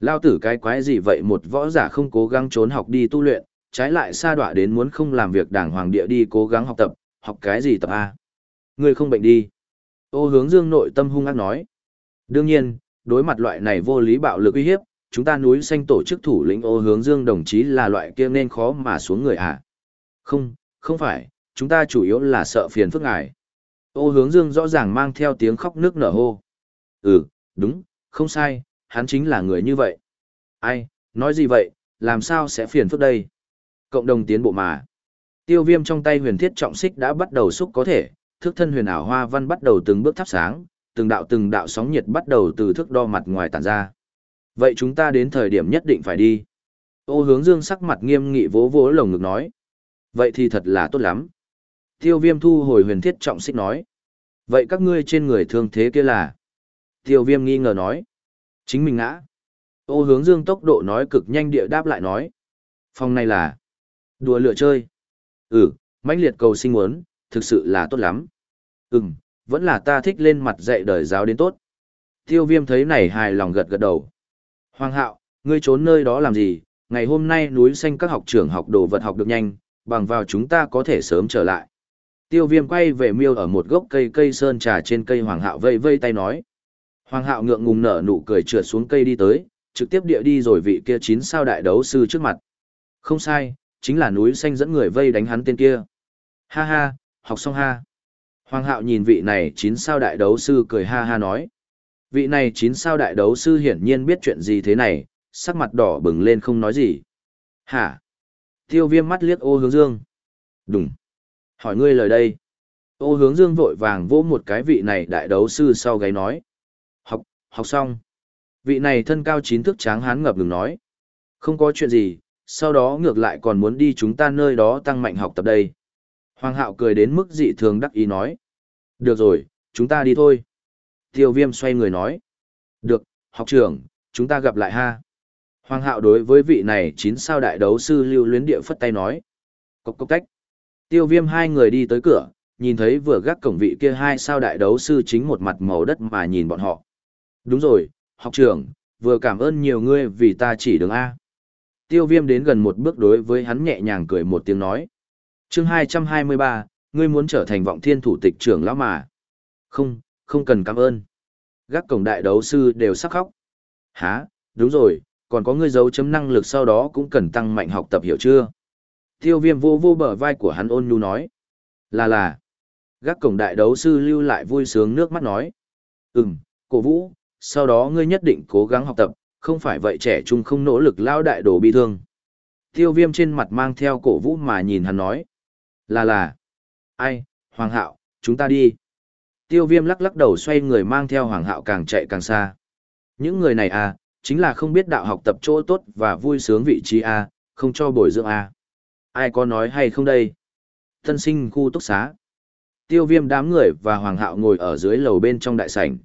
Lao tử cái quái gì vậy một võ giả không cố gắng trốn học đi tu luyện, trái lại xa đọa đến muốn không làm việc đảng hoàng địa đi cố gắng học tập, học cái gì tập A. Ngươi không bệnh đi. Ô hướng dương nội tâm hung ác nói. Đương nhiên, đối mặt loại này vô lý bạo lực uy hiếp, chúng ta núi xanh tổ chức thủ lĩnh ô hướng dương đồng chí là loại kia nên khó mà xuống người à. Không, không phải, chúng ta chủ yếu là sợ phiền phức ngài. Ô hướng dương rõ ràng mang theo tiếng khóc nước nở hô. Ừ, đúng, không sai, hắn chính là người như vậy. Ai, nói gì vậy, làm sao sẽ phiền phức đây? Cộng đồng tiến bộ mà. Tiêu viêm trong tay huyền thiết trọng xích đã bắt đầu xúc có thể, thước thân huyền ảo hoa văn bắt đầu từng bước thắp sáng, từng đạo từng đạo sóng nhiệt bắt đầu từ thước đo mặt ngoài tản ra. Vậy chúng ta đến thời điểm nhất định phải đi. Ô hướng dương sắc mặt nghiêm nghị vỗ vỗ lồng ngực nói. Vậy thì thật là tốt lắm. Tiêu viêm thu hồi huyền thiết trọng xích nói. Vậy các ngươi trên người thương thế kia là? Tiêu viêm nghi ngờ nói. Chính mình ngã. Ô hướng dương tốc độ nói cực nhanh địa đáp lại nói. Phòng này là đùa lựa chơi. Ừ, mãnh liệt cầu sinh muốn, thực sự là tốt lắm. Ừm, vẫn là ta thích lên mặt dạy đời giáo đến tốt. Tiêu viêm thấy này hài lòng gật gật đầu. Hoàng hạo, ngươi trốn nơi đó làm gì? Ngày hôm nay núi xanh các học trưởng học đồ vật học được nhanh, bằng vào chúng ta có thể sớm trở lại. Tiêu viêm quay về miêu ở một gốc cây cây sơn trà trên cây hoàng hạo vây vây tay nói. Hoàng hạo ngượng ngùng nở nụ cười trượt xuống cây đi tới, trực tiếp địa đi rồi vị kia chín sao đại đấu sư trước mặt. Không sai, chính là núi xanh dẫn người vây đánh hắn tên kia. Ha ha, học xong ha. Hoàng hạo nhìn vị này chín sao đại đấu sư cười ha ha nói. Vị này chín sao đại đấu sư hiển nhiên biết chuyện gì thế này, sắc mặt đỏ bừng lên không nói gì. Hả? Tiêu viêm mắt liếc ô hướng dương. Đúng. Hỏi ngươi lời đây. Ô hướng dương vội vàng vỗ một cái vị này đại đấu sư sau gáy nói. Học, học xong. Vị này thân cao chín thước tráng hán ngập ngừng nói. Không có chuyện gì, sau đó ngược lại còn muốn đi chúng ta nơi đó tăng mạnh học tập đây. Hoàng hạo cười đến mức dị thường đắc ý nói. Được rồi, chúng ta đi thôi. Tiêu viêm xoay người nói. Được, học trưởng, chúng ta gặp lại ha. Hoàng hạo đối với vị này chín sao đại đấu sư lưu luyến địa phất tay nói. Cốc cốc cách. Tiêu viêm hai người đi tới cửa, nhìn thấy vừa gác cổng vị kia hai sao đại đấu sư chính một mặt màu đất mà nhìn bọn họ. Đúng rồi, học trưởng, vừa cảm ơn nhiều ngươi vì ta chỉ đường A. Tiêu viêm đến gần một bước đối với hắn nhẹ nhàng cười một tiếng nói. chương 223, ngươi muốn trở thành vọng thiên thủ tịch trưởng lão mà. Không, không cần cảm ơn. Gác cổng đại đấu sư đều sắc khóc. Hả, đúng rồi, còn có ngươi dấu chấm năng lực sau đó cũng cần tăng mạnh học tập hiểu chưa? Tiêu viêm vô vô bờ vai của hắn ôn nhu nói. Là là. Gác cổng đại đấu sư lưu lại vui sướng nước mắt nói. Ừm, cổ vũ, sau đó ngươi nhất định cố gắng học tập, không phải vậy trẻ trung không nỗ lực lao đại đồ bi thương. Tiêu viêm trên mặt mang theo cổ vũ mà nhìn hắn nói. Là là. Ai, Hoàng hạo, chúng ta đi. Tiêu viêm lắc lắc đầu xoay người mang theo Hoàng hạo càng chạy càng xa. Những người này à, chính là không biết đạo học tập chỗ tốt và vui sướng vị trí a không cho bồi dưỡng a Ai có nói hay không đây? Tân sinh khu túc xá, tiêu viêm đám người và hoàng hạo ngồi ở dưới lầu bên trong đại sảnh.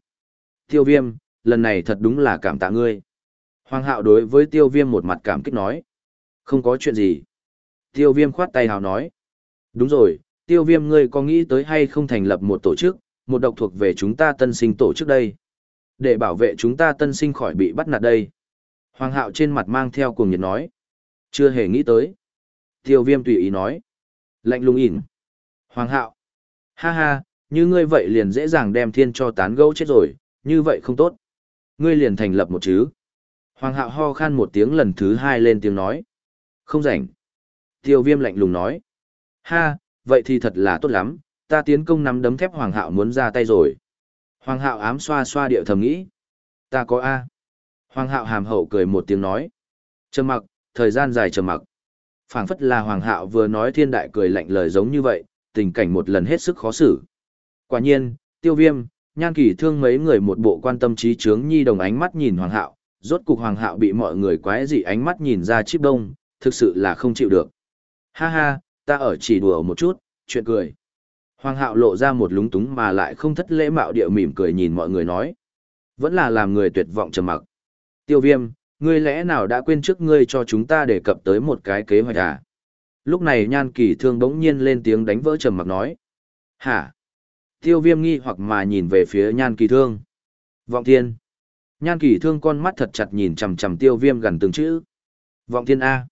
Tiêu viêm, lần này thật đúng là cảm tạ ngươi. Hoàng hạo đối với tiêu viêm một mặt cảm kích nói. Không có chuyện gì. Tiêu viêm khoát tay hào nói. Đúng rồi, tiêu viêm ngươi có nghĩ tới hay không thành lập một tổ chức, một độc thuộc về chúng ta tân sinh tổ chức đây. Để bảo vệ chúng ta tân sinh khỏi bị bắt nạt đây. Hoàng hạo trên mặt mang theo cuồng nhiệt nói. Chưa hề nghĩ tới. Tiêu viêm tùy ý nói. Lạnh lùng ỉn. Hoàng hạo. Ha ha, như ngươi vậy liền dễ dàng đem thiên cho tán gẫu chết rồi, như vậy không tốt. Ngươi liền thành lập một chứ. Hoàng hạo ho khan một tiếng lần thứ hai lên tiếng nói. Không rảnh. Tiêu viêm lạnh lùng nói. Ha, vậy thì thật là tốt lắm, ta tiến công nắm đấm thép hoàng hạo muốn ra tay rồi. Hoàng hạo ám xoa xoa điệu thầm nghĩ. Ta có A. Hoàng hạo hàm hậu cười một tiếng nói. Trầm mặc, thời gian dài trầm mặc. phảng phất là hoàng hạo vừa nói thiên đại cười lạnh lời giống như vậy, tình cảnh một lần hết sức khó xử. Quả nhiên, tiêu viêm, nhan kỳ thương mấy người một bộ quan tâm trí trướng nhi đồng ánh mắt nhìn hoàng hạo, rốt cục hoàng hạo bị mọi người quái dị ánh mắt nhìn ra chip đông, thực sự là không chịu được. Ha ha, ta ở chỉ đùa một chút, chuyện cười. Hoàng hạo lộ ra một lúng túng mà lại không thất lễ mạo điệu mỉm cười nhìn mọi người nói. Vẫn là làm người tuyệt vọng trầm mặc. Tiêu viêm, ngươi lẽ nào đã quên trước ngươi cho chúng ta đề cập tới một cái kế hoạch à? Lúc này nhan kỳ thương bỗng nhiên lên tiếng đánh vỡ trầm mặc nói. Hả? Tiêu viêm nghi hoặc mà nhìn về phía nhan kỳ thương. Vọng thiên. Nhan kỳ thương con mắt thật chặt nhìn chầm chầm tiêu viêm gần từng chữ. Vọng thiên A.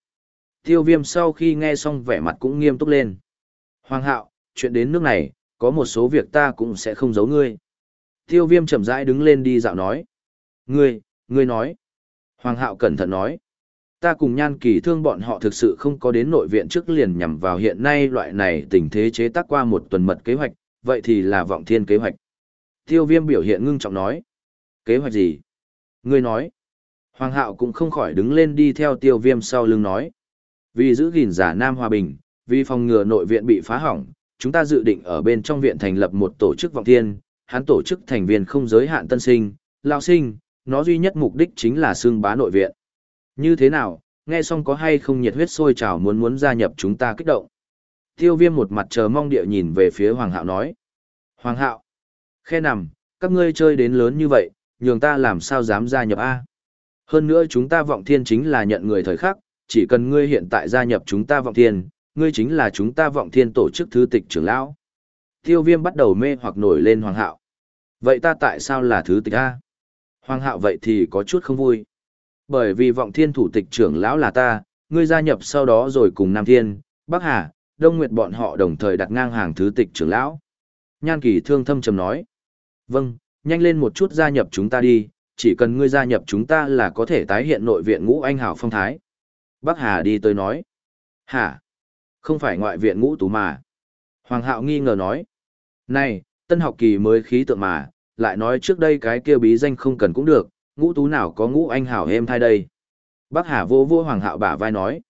Tiêu viêm sau khi nghe xong vẻ mặt cũng nghiêm túc lên. Hoàng hạo, chuyện đến nước này, có một số việc ta cũng sẽ không giấu ngươi. Tiêu viêm chậm rãi đứng lên đi dạo nói. Ngươi, ngươi nói. Hoàng hạo cẩn thận nói. Ta cùng nhan kỳ thương bọn họ thực sự không có đến nội viện trước liền nhằm vào hiện nay loại này tình thế chế tác qua một tuần mật kế hoạch, vậy thì là vọng thiên kế hoạch. Tiêu viêm biểu hiện ngưng trọng nói. Kế hoạch gì? Ngươi nói. Hoàng hạo cũng không khỏi đứng lên đi theo tiêu viêm sau lưng nói. Vì giữ gìn giả Nam Hòa Bình, vì phòng ngừa nội viện bị phá hỏng, chúng ta dự định ở bên trong viện thành lập một tổ chức vọng thiên, hắn tổ chức thành viên không giới hạn tân sinh, lao sinh, nó duy nhất mục đích chính là xương bá nội viện. Như thế nào, nghe xong có hay không nhiệt huyết sôi trào muốn muốn gia nhập chúng ta kích động. Tiêu viêm một mặt chờ mong địa nhìn về phía Hoàng Hạo nói. Hoàng Hạo, khe nằm, các ngươi chơi đến lớn như vậy, nhường ta làm sao dám gia nhập A. Hơn nữa chúng ta vọng thiên chính là nhận người thời khắc, chỉ cần ngươi hiện tại gia nhập chúng ta vọng thiên, ngươi chính là chúng ta vọng thiên tổ chức thứ tịch trưởng lão. Tiêu viêm bắt đầu mê hoặc nổi lên Hoàng Hạo. Vậy ta tại sao là thứ tịch A? Hoàng Hạo vậy thì có chút không vui. Bởi vì vọng thiên thủ tịch trưởng lão là ta, ngươi gia nhập sau đó rồi cùng Nam Thiên, Bắc Hà, Đông Nguyệt bọn họ đồng thời đặt ngang hàng thứ tịch trưởng lão. Nhan kỳ thương thâm trầm nói. Vâng, nhanh lên một chút gia nhập chúng ta đi, chỉ cần ngươi gia nhập chúng ta là có thể tái hiện nội viện ngũ anh hảo phong thái. Bắc Hà đi tới nói. Hả? Không phải ngoại viện ngũ tú mà. Hoàng hạo nghi ngờ nói. Này, tân học kỳ mới khí tượng mà, lại nói trước đây cái kia bí danh không cần cũng được, ngũ tú nào có ngũ anh hảo êm thai đây. Bắc Hà vô vô Hoàng hạo bả vai nói.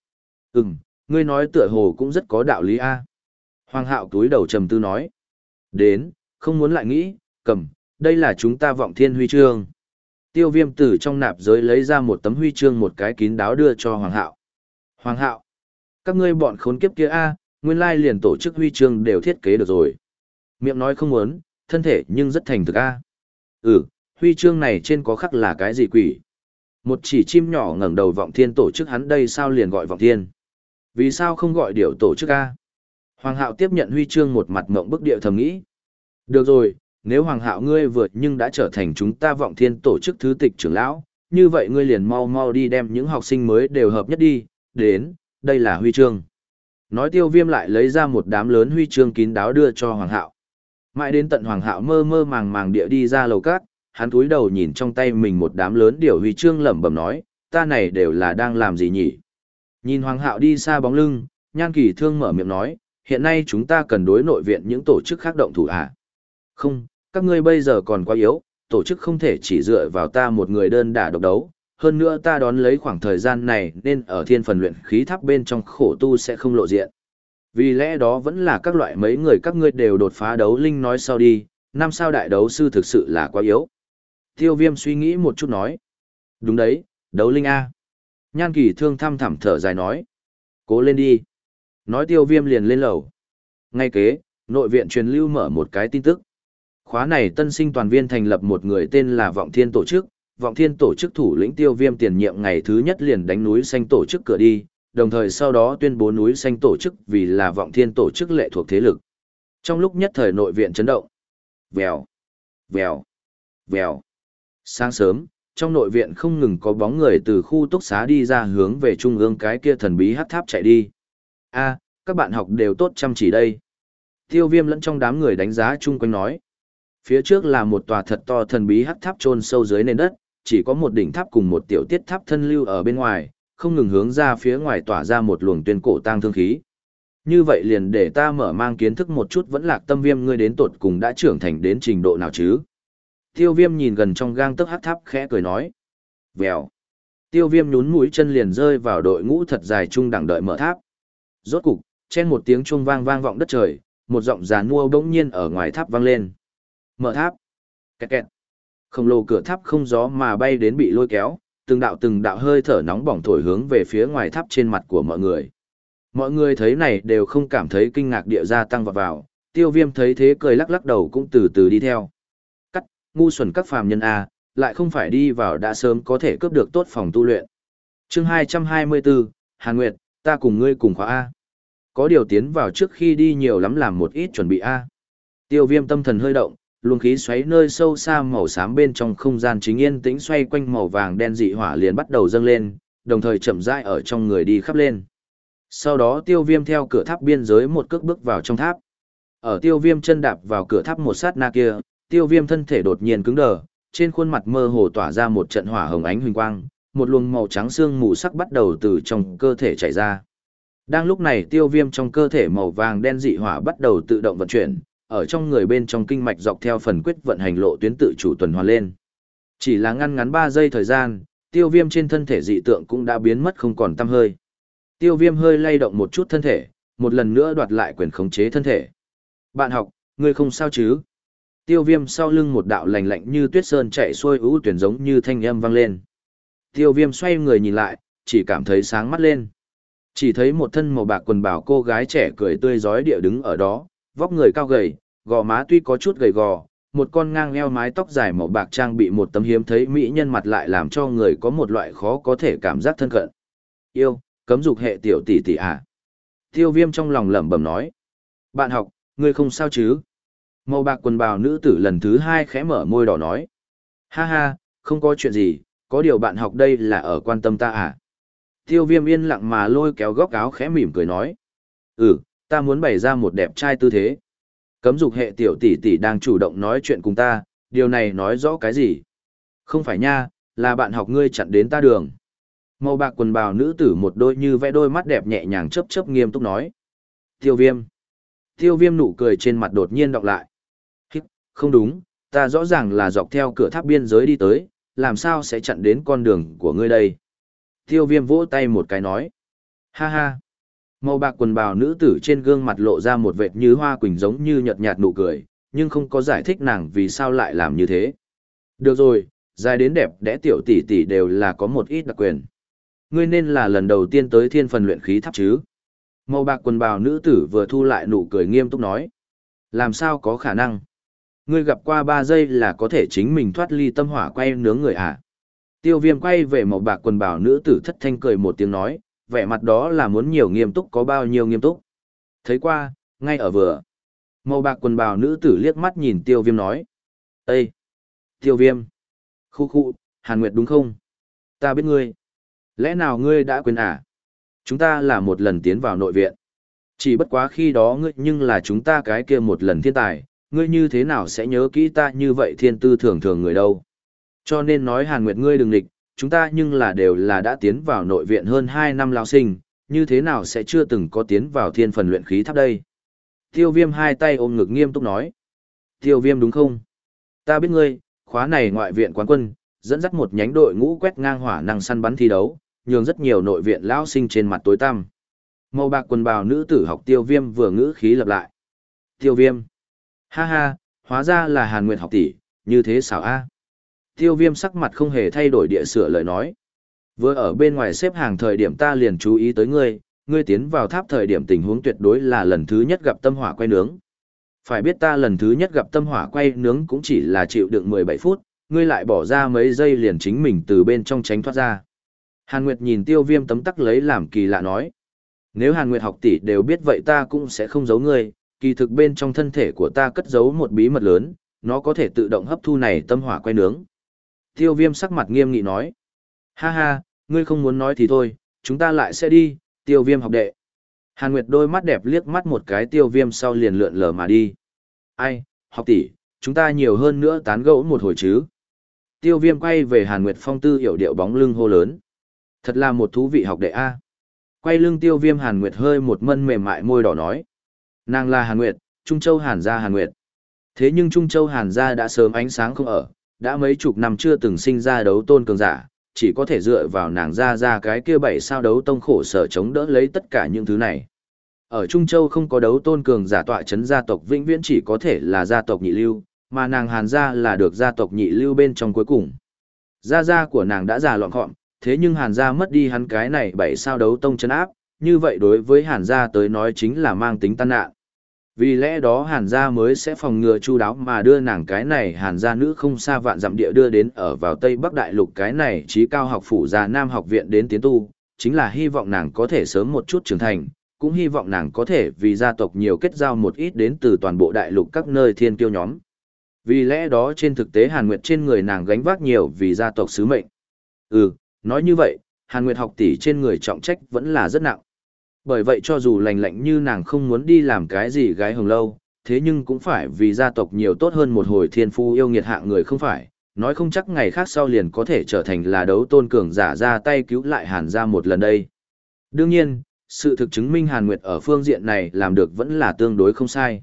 Ừm, ngươi nói tựa hồ cũng rất có đạo lý a. Hoàng hạo túi đầu trầm tư nói. Đến, không muốn lại nghĩ, cầm, đây là chúng ta vọng thiên huy chương. Tiêu viêm tử trong nạp giới lấy ra một tấm huy chương một cái kín đáo đưa cho Hoàng hạo. Hoàng hạo, các ngươi bọn khốn kiếp kia a, nguyên lai liền tổ chức huy chương đều thiết kế được rồi. Miệng nói không muốn, thân thể nhưng rất thành thực a. Ừ, huy chương này trên có khắc là cái gì quỷ? Một chỉ chim nhỏ ngẩng đầu vọng thiên tổ chức hắn đây sao liền gọi vọng thiên? Vì sao không gọi điệu tổ chức A? Hoàng hạo tiếp nhận huy chương một mặt mộng bức điệu thầm nghĩ. Được rồi, nếu hoàng hạo ngươi vượt nhưng đã trở thành chúng ta vọng thiên tổ chức thứ tịch trưởng lão, như vậy ngươi liền mau mau đi đem những học sinh mới đều hợp nhất đi, đến, đây là huy chương. Nói tiêu viêm lại lấy ra một đám lớn huy chương kín đáo đưa cho hoàng hạo. Mãi đến tận hoàng hạo mơ mơ màng màng địa đi ra lầu cát, hắn cúi đầu nhìn trong tay mình một đám lớn điều huy chương lẩm bẩm nói, ta này đều là đang làm gì nhỉ? Nhìn Hoàng Hạo đi xa bóng lưng, Nhan Kỳ Thương mở miệng nói, hiện nay chúng ta cần đối nội viện những tổ chức khác động thủ à? Không, các ngươi bây giờ còn quá yếu, tổ chức không thể chỉ dựa vào ta một người đơn đả độc đấu. Hơn nữa ta đón lấy khoảng thời gian này nên ở thiên phần luyện khí tháp bên trong khổ tu sẽ không lộ diện. Vì lẽ đó vẫn là các loại mấy người các ngươi đều đột phá đấu linh nói sau đi, năm sao đại đấu sư thực sự là quá yếu. Tiêu viêm suy nghĩ một chút nói. Đúng đấy, đấu linh A. Nhan kỳ thương thăm thẳm thở dài nói. Cố lên đi. Nói tiêu viêm liền lên lầu. Ngay kế, Nội viện truyền lưu mở một cái tin tức. Khóa này tân sinh toàn viên thành lập một người tên là Vọng Thiên Tổ chức, Vọng Thiên Tổ chức thủ lĩnh tiêu viêm tiền nhiệm ngày thứ nhất liền đánh núi xanh tổ chức cửa đi, đồng thời sau đó tuyên bố núi xanh tổ chức vì là Vọng Thiên Tổ chức lệ thuộc thế lực. Trong lúc nhất thời nội viện chấn động. Vèo, vèo, vèo. Sáng sớm, trong nội viện không ngừng có bóng người từ khu túc xá đi ra hướng về trung ương cái kia thần bí hát tháp chạy đi. a các bạn học đều tốt chăm chỉ đây. Tiêu viêm lẫn trong đám người đánh giá chung quanh nói. Phía trước là một tòa thật to thần bí hát tháp chôn sâu dưới nền đất, chỉ có một đỉnh tháp cùng một tiểu tiết tháp thân lưu ở bên ngoài, không ngừng hướng ra phía ngoài tỏa ra một luồng tuyên cổ tang thương khí. Như vậy liền để ta mở mang kiến thức một chút vẫn lạc tâm viêm ngươi đến tột cùng đã trưởng thành đến trình độ nào chứ. Tiêu viêm nhìn gần trong gang tấc hát tháp khẽ cười nói. Vèo. Tiêu viêm nhún mũi chân liền rơi vào đội ngũ thật dài chung đẳng đợi mở tháp. Rốt cục, chen một tiếng chuông vang vang vọng đất trời, một giọng giàn mua bỗng nhiên ở ngoài tháp vang lên. Mở tháp. Kẹt kẹt. Khổng lồ cửa tháp không gió mà bay đến bị lôi kéo, từng đạo từng đạo hơi thở nóng bỏng thổi hướng về phía ngoài tháp trên mặt của mọi người. Mọi người thấy này đều không cảm thấy kinh ngạc địa gia tăng vào vào, tiêu viêm thấy thế cười lắc lắc đầu cũng từ từ đi theo. Cắt, ngu xuẩn các phàm nhân A, lại không phải đi vào đã sớm có thể cướp được tốt phòng tu luyện. chương 224, Hàn Nguyệt, ta cùng ngươi cùng khóa A. Có điều tiến vào trước khi đi nhiều lắm làm một ít chuẩn bị A. Tiêu viêm tâm thần hơi động, luồng khí xoáy nơi sâu xa màu xám bên trong không gian chính yên tĩnh xoay quanh màu vàng đen dị hỏa liền bắt đầu dâng lên, đồng thời chậm rãi ở trong người đi khắp lên. Sau đó tiêu viêm theo cửa tháp biên giới một cước bước vào trong tháp. Ở tiêu viêm chân đạp vào cửa tháp một sát na kia, tiêu viêm thân thể đột nhiên cứng đờ, trên khuôn mặt mơ hồ tỏa ra một trận hỏa hồng ánh huỳnh quang, một luồng màu trắng xương mù sắc bắt đầu từ trong cơ thể chảy ra. Đang lúc này tiêu viêm trong cơ thể màu vàng đen dị hỏa bắt đầu tự động vận chuyển, ở trong người bên trong kinh mạch dọc theo phần quyết vận hành lộ tuyến tự chủ tuần hoàn lên. Chỉ là ngăn ngắn 3 giây thời gian, tiêu viêm trên thân thể dị tượng cũng đã biến mất không còn tăm hơi. Tiêu viêm hơi lay động một chút thân thể, một lần nữa đoạt lại quyền khống chế thân thể. Bạn học, ngươi không sao chứ? Tiêu viêm sau lưng một đạo lạnh lạnh như tuyết sơn chạy xuôi ưu tuyển giống như thanh âm vang lên. Tiêu viêm xoay người nhìn lại, chỉ cảm thấy sáng mắt lên. Chỉ thấy một thân màu bạc quần bào cô gái trẻ cười tươi giói địa đứng ở đó, vóc người cao gầy, gò má tuy có chút gầy gò, một con ngang eo mái tóc dài màu bạc trang bị một tấm hiếm thấy mỹ nhân mặt lại làm cho người có một loại khó có thể cảm giác thân cận. Yêu, cấm dục hệ tiểu tỷ tỷ à. Tiêu viêm trong lòng lẩm bẩm nói. Bạn học, ngươi không sao chứ? Màu bạc quần bào nữ tử lần thứ hai khẽ mở môi đỏ nói. Ha ha, không có chuyện gì, có điều bạn học đây là ở quan tâm ta à? Tiêu viêm yên lặng mà lôi kéo góc áo khẽ mỉm cười nói. Ừ, ta muốn bày ra một đẹp trai tư thế. Cấm dục hệ tiểu tỷ tỷ đang chủ động nói chuyện cùng ta, điều này nói rõ cái gì? Không phải nha, là bạn học ngươi chặn đến ta đường. Màu bạc quần bào nữ tử một đôi như vẽ đôi mắt đẹp nhẹ nhàng chớp chớp nghiêm túc nói. Tiêu viêm. Tiêu viêm nụ cười trên mặt đột nhiên đọc lại. Hít, không đúng, ta rõ ràng là dọc theo cửa tháp biên giới đi tới, làm sao sẽ chặn đến con đường của ngươi đây? Tiêu viêm vỗ tay một cái nói. Ha ha. Màu bạc quần bào nữ tử trên gương mặt lộ ra một vệt như hoa quỳnh giống như nhợt nhạt nụ cười, nhưng không có giải thích nàng vì sao lại làm như thế. Được rồi, dài đến đẹp đẽ tiểu tỷ tỷ đều là có một ít đặc quyền. Ngươi nên là lần đầu tiên tới thiên phần luyện khí tháp chứ. Màu bạc quần bào nữ tử vừa thu lại nụ cười nghiêm túc nói. Làm sao có khả năng? Ngươi gặp qua ba giây là có thể chính mình thoát ly tâm hỏa quay nướng người à? Tiêu viêm quay về màu bạc quần bào nữ tử thất thanh cười một tiếng nói, vẻ mặt đó là muốn nhiều nghiêm túc có bao nhiêu nghiêm túc. Thấy qua, ngay ở vừa. Màu bạc quần bào nữ tử liếc mắt nhìn tiêu viêm nói. Ê! Tiêu viêm! Khu khu, Hàn Nguyệt đúng không? Ta biết ngươi. Lẽ nào ngươi đã quên à? Chúng ta là một lần tiến vào nội viện. Chỉ bất quá khi đó ngươi nhưng là chúng ta cái kia một lần thiên tài, ngươi như thế nào sẽ nhớ kỹ ta như vậy thiên tư thường thường người đâu. Cho nên nói Hàn Nguyệt ngươi đừng địch, chúng ta nhưng là đều là đã tiến vào nội viện hơn 2 năm lao sinh, như thế nào sẽ chưa từng có tiến vào thiên phần luyện khí tháp đây. Tiêu viêm hai tay ôm ngực nghiêm túc nói. Tiêu viêm đúng không? Ta biết ngươi, khóa này ngoại viện quán quân, dẫn dắt một nhánh đội ngũ quét ngang hỏa năng săn bắn thi đấu, nhường rất nhiều nội viện lão sinh trên mặt tối tăm. Màu bạc quần bào nữ tử học tiêu viêm vừa ngữ khí lập lại. Tiêu viêm. Ha ha, hóa ra là hàn nguyện học tỷ, như thế xảo a. Tiêu viêm sắc mặt không hề thay đổi địa sửa lời nói. Vừa ở bên ngoài xếp hàng thời điểm ta liền chú ý tới ngươi, ngươi tiến vào tháp thời điểm tình huống tuyệt đối là lần thứ nhất gặp tâm hỏa quay nướng. Phải biết ta lần thứ nhất gặp tâm hỏa quay nướng cũng chỉ là chịu đựng 17 phút, ngươi lại bỏ ra mấy giây liền chính mình từ bên trong tránh thoát ra. Hàn Nguyệt nhìn tiêu viêm tấm tắc lấy làm kỳ lạ nói. Nếu Hàn Nguyệt học tỷ đều biết vậy ta cũng sẽ không giấu ngươi, kỳ thực bên trong thân thể của ta cất giấu một bí mật lớn, nó có thể tự động hấp thu này tâm hỏa quay nướng. Tiêu viêm sắc mặt nghiêm nghị nói. Ha ha, ngươi không muốn nói thì thôi, chúng ta lại sẽ đi, tiêu viêm học đệ. Hàn Nguyệt đôi mắt đẹp liếc mắt một cái tiêu viêm sau liền lượn lờ mà đi. Ai, học tỷ, chúng ta nhiều hơn nữa tán gẫu một hồi chứ. Tiêu viêm quay về Hàn Nguyệt phong tư hiểu điệu bóng lưng hô lớn. Thật là một thú vị học đệ A. Quay lưng tiêu viêm Hàn Nguyệt hơi một mân mềm mại môi đỏ nói. Nàng là Hàn Nguyệt, Trung Châu Hàn gia Hàn Nguyệt. Thế nhưng Trung Châu Hàn gia đã sớm ánh sáng không ở, đã mấy chục năm chưa từng sinh ra đấu tôn cường giả, chỉ có thể dựa vào nàng ra ra cái kia bảy sao đấu tông khổ sở chống đỡ lấy tất cả những thứ này. Ở Trung Châu không có đấu tôn cường giả tọa chấn gia tộc vĩnh viễn chỉ có thể là gia tộc nhị lưu, mà nàng Hàn gia là được gia tộc nhị lưu bên trong cuối cùng. Gia gia của nàng đã già loạn gọn, thế nhưng Hàn gia mất đi hắn cái này bảy sao đấu tông chấn áp, như vậy đối với Hàn gia tới nói chính là mang tính tan nạn. Vì lẽ đó Hàn gia mới sẽ phòng ngừa chu đáo mà đưa nàng cái này Hàn gia nữ không xa vạn dặm địa đưa đến ở vào Tây Bắc Đại Lục cái này trí cao học phủ già Nam học viện đến tiến tu, chính là hy vọng nàng có thể sớm một chút trưởng thành, cũng hy vọng nàng có thể vì gia tộc nhiều kết giao một ít đến từ toàn bộ đại lục các nơi thiên kiêu nhóm. Vì lẽ đó trên thực tế Hàn Nguyệt trên người nàng gánh vác nhiều vì gia tộc sứ mệnh. Ừ, nói như vậy, Hàn Nguyệt học tỷ trên người trọng trách vẫn là rất nặng. Bởi vậy cho dù lành lạnh như nàng không muốn đi làm cái gì gái hồng lâu, thế nhưng cũng phải vì gia tộc nhiều tốt hơn một hồi thiên phu yêu nghiệt hạng người không phải, nói không chắc ngày khác sau liền có thể trở thành là đấu tôn cường giả ra tay cứu lại Hàn gia một lần đây. Đương nhiên, sự thực chứng minh Hàn Nguyệt ở phương diện này làm được vẫn là tương đối không sai.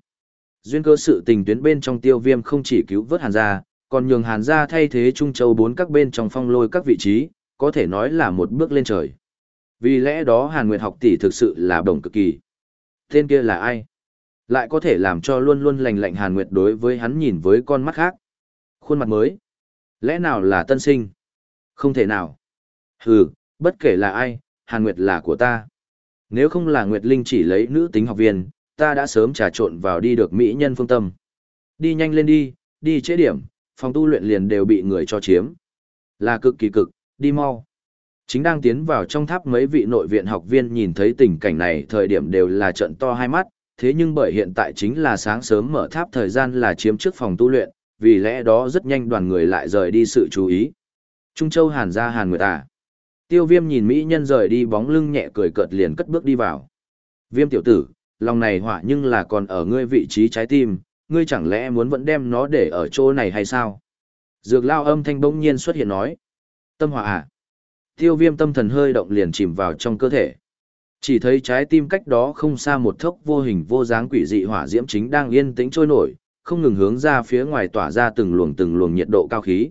Duyên cơ sự tình tuyến bên trong tiêu viêm không chỉ cứu vớt Hàn gia, còn nhường Hàn gia thay thế Trung Châu bốn các bên trong phong lôi các vị trí, có thể nói là một bước lên trời. Vì lẽ đó Hàn Nguyệt học tỷ thực sự là đồng cực kỳ. Tên kia là ai? Lại có thể làm cho luôn luôn lành lạnh Hàn Nguyệt đối với hắn nhìn với con mắt khác. Khuôn mặt mới. Lẽ nào là tân sinh? Không thể nào. Hừ, bất kể là ai, Hàn Nguyệt là của ta. Nếu không là Nguyệt Linh chỉ lấy nữ tính học viên, ta đã sớm trà trộn vào đi được mỹ nhân phương tâm. Đi nhanh lên đi, đi chế điểm, phòng tu luyện liền đều bị người cho chiếm. Là cực kỳ cực, đi mau. Chính đang tiến vào trong tháp mấy vị nội viện học viên nhìn thấy tình cảnh này thời điểm đều là trận to hai mắt, thế nhưng bởi hiện tại chính là sáng sớm mở tháp thời gian là chiếm trước phòng tu luyện, vì lẽ đó rất nhanh đoàn người lại rời đi sự chú ý. Trung Châu Hàn ra Hàn người ta. À. Tiêu viêm nhìn Mỹ nhân rời đi bóng lưng nhẹ cười cợt liền cất bước đi vào. Viêm tiểu tử, lòng này hỏa nhưng là còn ở ngươi vị trí trái tim, ngươi chẳng lẽ muốn vẫn đem nó để ở chỗ này hay sao? Dược lao âm thanh bỗng nhiên xuất hiện nói. Tâm hỏa à? Tiêu viêm tâm thần hơi động liền chìm vào trong cơ thể. Chỉ thấy trái tim cách đó không xa một thốc vô hình vô dáng quỷ dị hỏa diễm chính đang yên tĩnh trôi nổi, không ngừng hướng ra phía ngoài tỏa ra từng luồng từng luồng nhiệt độ cao khí.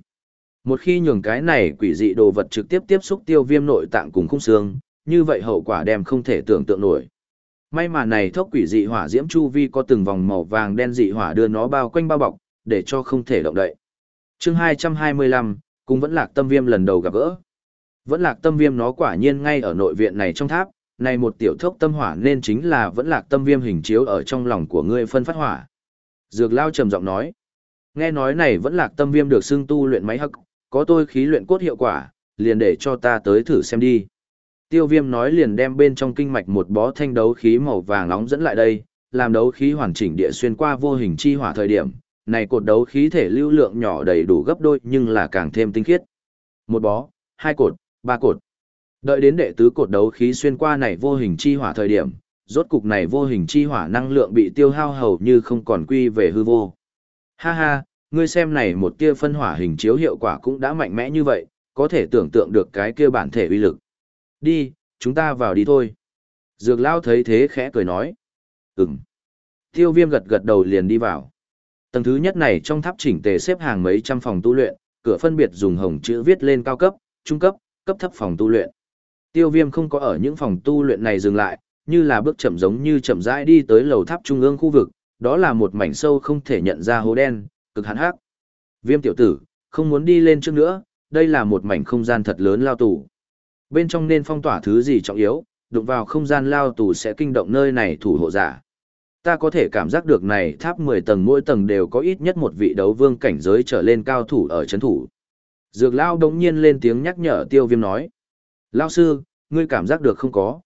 Một khi nhường cái này quỷ dị đồ vật trực tiếp tiếp xúc tiêu viêm nội tạng cùng khung xương, như vậy hậu quả đem không thể tưởng tượng nổi. May mà này thốc quỷ dị hỏa diễm chu vi có từng vòng màu vàng đen dị hỏa đưa nó bao quanh bao bọc, để cho không thể động đậy. Chương 225, cũng vẫn lạc tâm viêm lần đầu gặp gỡ. Vẫn lạc tâm viêm nó quả nhiên ngay ở nội viện này trong tháp, này một tiểu thốc tâm hỏa nên chính là vẫn lạc tâm viêm hình chiếu ở trong lòng của ngươi phân phát hỏa. Dược lao trầm giọng nói. Nghe nói này vẫn lạc tâm viêm được xưng tu luyện máy hắc, có tôi khí luyện cốt hiệu quả, liền để cho ta tới thử xem đi. Tiêu viêm nói liền đem bên trong kinh mạch một bó thanh đấu khí màu vàng nóng dẫn lại đây, làm đấu khí hoàn chỉnh địa xuyên qua vô hình chi hỏa thời điểm, này cột đấu khí thể lưu lượng nhỏ đầy đủ gấp đôi nhưng là càng thêm tinh khiết. Một bó, hai cột, ba cột. Đợi đến đệ tứ cột đấu khí xuyên qua này vô hình chi hỏa thời điểm, rốt cục này vô hình chi hỏa năng lượng bị tiêu hao hầu như không còn quy về hư vô. Ha ha, ngươi xem này một tia phân hỏa hình chiếu hiệu quả cũng đã mạnh mẽ như vậy, có thể tưởng tượng được cái kia bản thể uy lực. Đi, chúng ta vào đi thôi. Dược Lão thấy thế khẽ cười nói. ừng Tiêu viêm gật gật đầu liền đi vào. Tầng thứ nhất này trong tháp chỉnh tề xếp hàng mấy trăm phòng tu luyện, cửa phân biệt dùng hồng chữ viết lên cao cấp, trung cấp, cấp thấp phòng tu luyện. Tiêu viêm không có ở những phòng tu luyện này dừng lại, như là bước chậm giống như chậm rãi đi tới lầu tháp trung ương khu vực, đó là một mảnh sâu không thể nhận ra hố đen, cực hạn hắc. Viêm tiểu tử, không muốn đi lên trước nữa, đây là một mảnh không gian thật lớn lao tù. Bên trong nên phong tỏa thứ gì trọng yếu, đụng vào không gian lao tù sẽ kinh động nơi này thủ hộ giả. Ta có thể cảm giác được này tháp 10 tầng mỗi tầng đều có ít nhất một vị đấu vương cảnh giới trở lên cao thủ ở chấn thủ. Dược Lao đống nhiên lên tiếng nhắc nhở tiêu viêm nói. Lao sư, ngươi cảm giác được không có?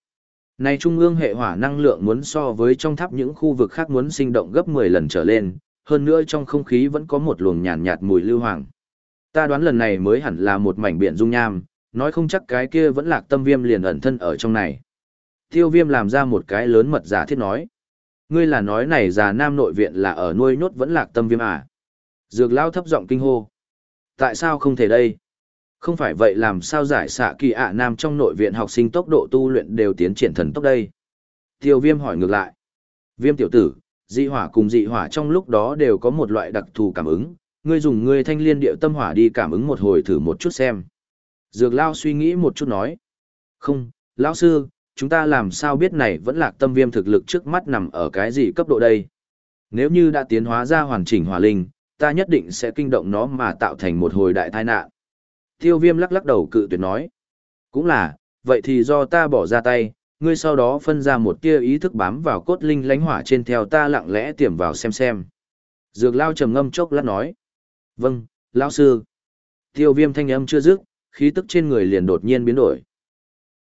Này trung ương hệ hỏa năng lượng muốn so với trong tháp những khu vực khác muốn sinh động gấp 10 lần trở lên, hơn nữa trong không khí vẫn có một luồng nhàn nhạt, nhạt mùi lưu hoàng. Ta đoán lần này mới hẳn là một mảnh biển dung nham, nói không chắc cái kia vẫn lạc tâm viêm liền ẩn thân ở trong này. Tiêu viêm làm ra một cái lớn mật giả thiết nói. Ngươi là nói này già nam nội viện là ở nuôi nhốt vẫn lạc tâm viêm à? Dược lao thấp giọng kinh hô. Tại sao không thể đây? Không phải vậy làm sao giải xạ kỳ ạ nam trong nội viện học sinh tốc độ tu luyện đều tiến triển thần tốc đây? Tiêu viêm hỏi ngược lại. Viêm tiểu tử, dị hỏa cùng dị hỏa trong lúc đó đều có một loại đặc thù cảm ứng, ngươi dùng ngươi thanh liên điệu tâm hỏa đi cảm ứng một hồi thử một chút xem. Dược lao suy nghĩ một chút nói. Không, lão sư, chúng ta làm sao biết này vẫn lạc tâm viêm thực lực trước mắt nằm ở cái gì cấp độ đây? Nếu như đã tiến hóa ra hoàn chỉnh hỏa linh, ta nhất định sẽ kinh động nó mà tạo thành một hồi đại tai nạn. Tiêu viêm lắc lắc đầu cự tuyệt nói. Cũng là, vậy thì do ta bỏ ra tay, ngươi sau đó phân ra một tia ý thức bám vào cốt linh lánh hỏa trên theo ta lặng lẽ tiềm vào xem xem. Dược lao trầm ngâm chốc lát nói. Vâng, lão sư. Tiêu viêm thanh âm chưa dứt, khí tức trên người liền đột nhiên biến đổi.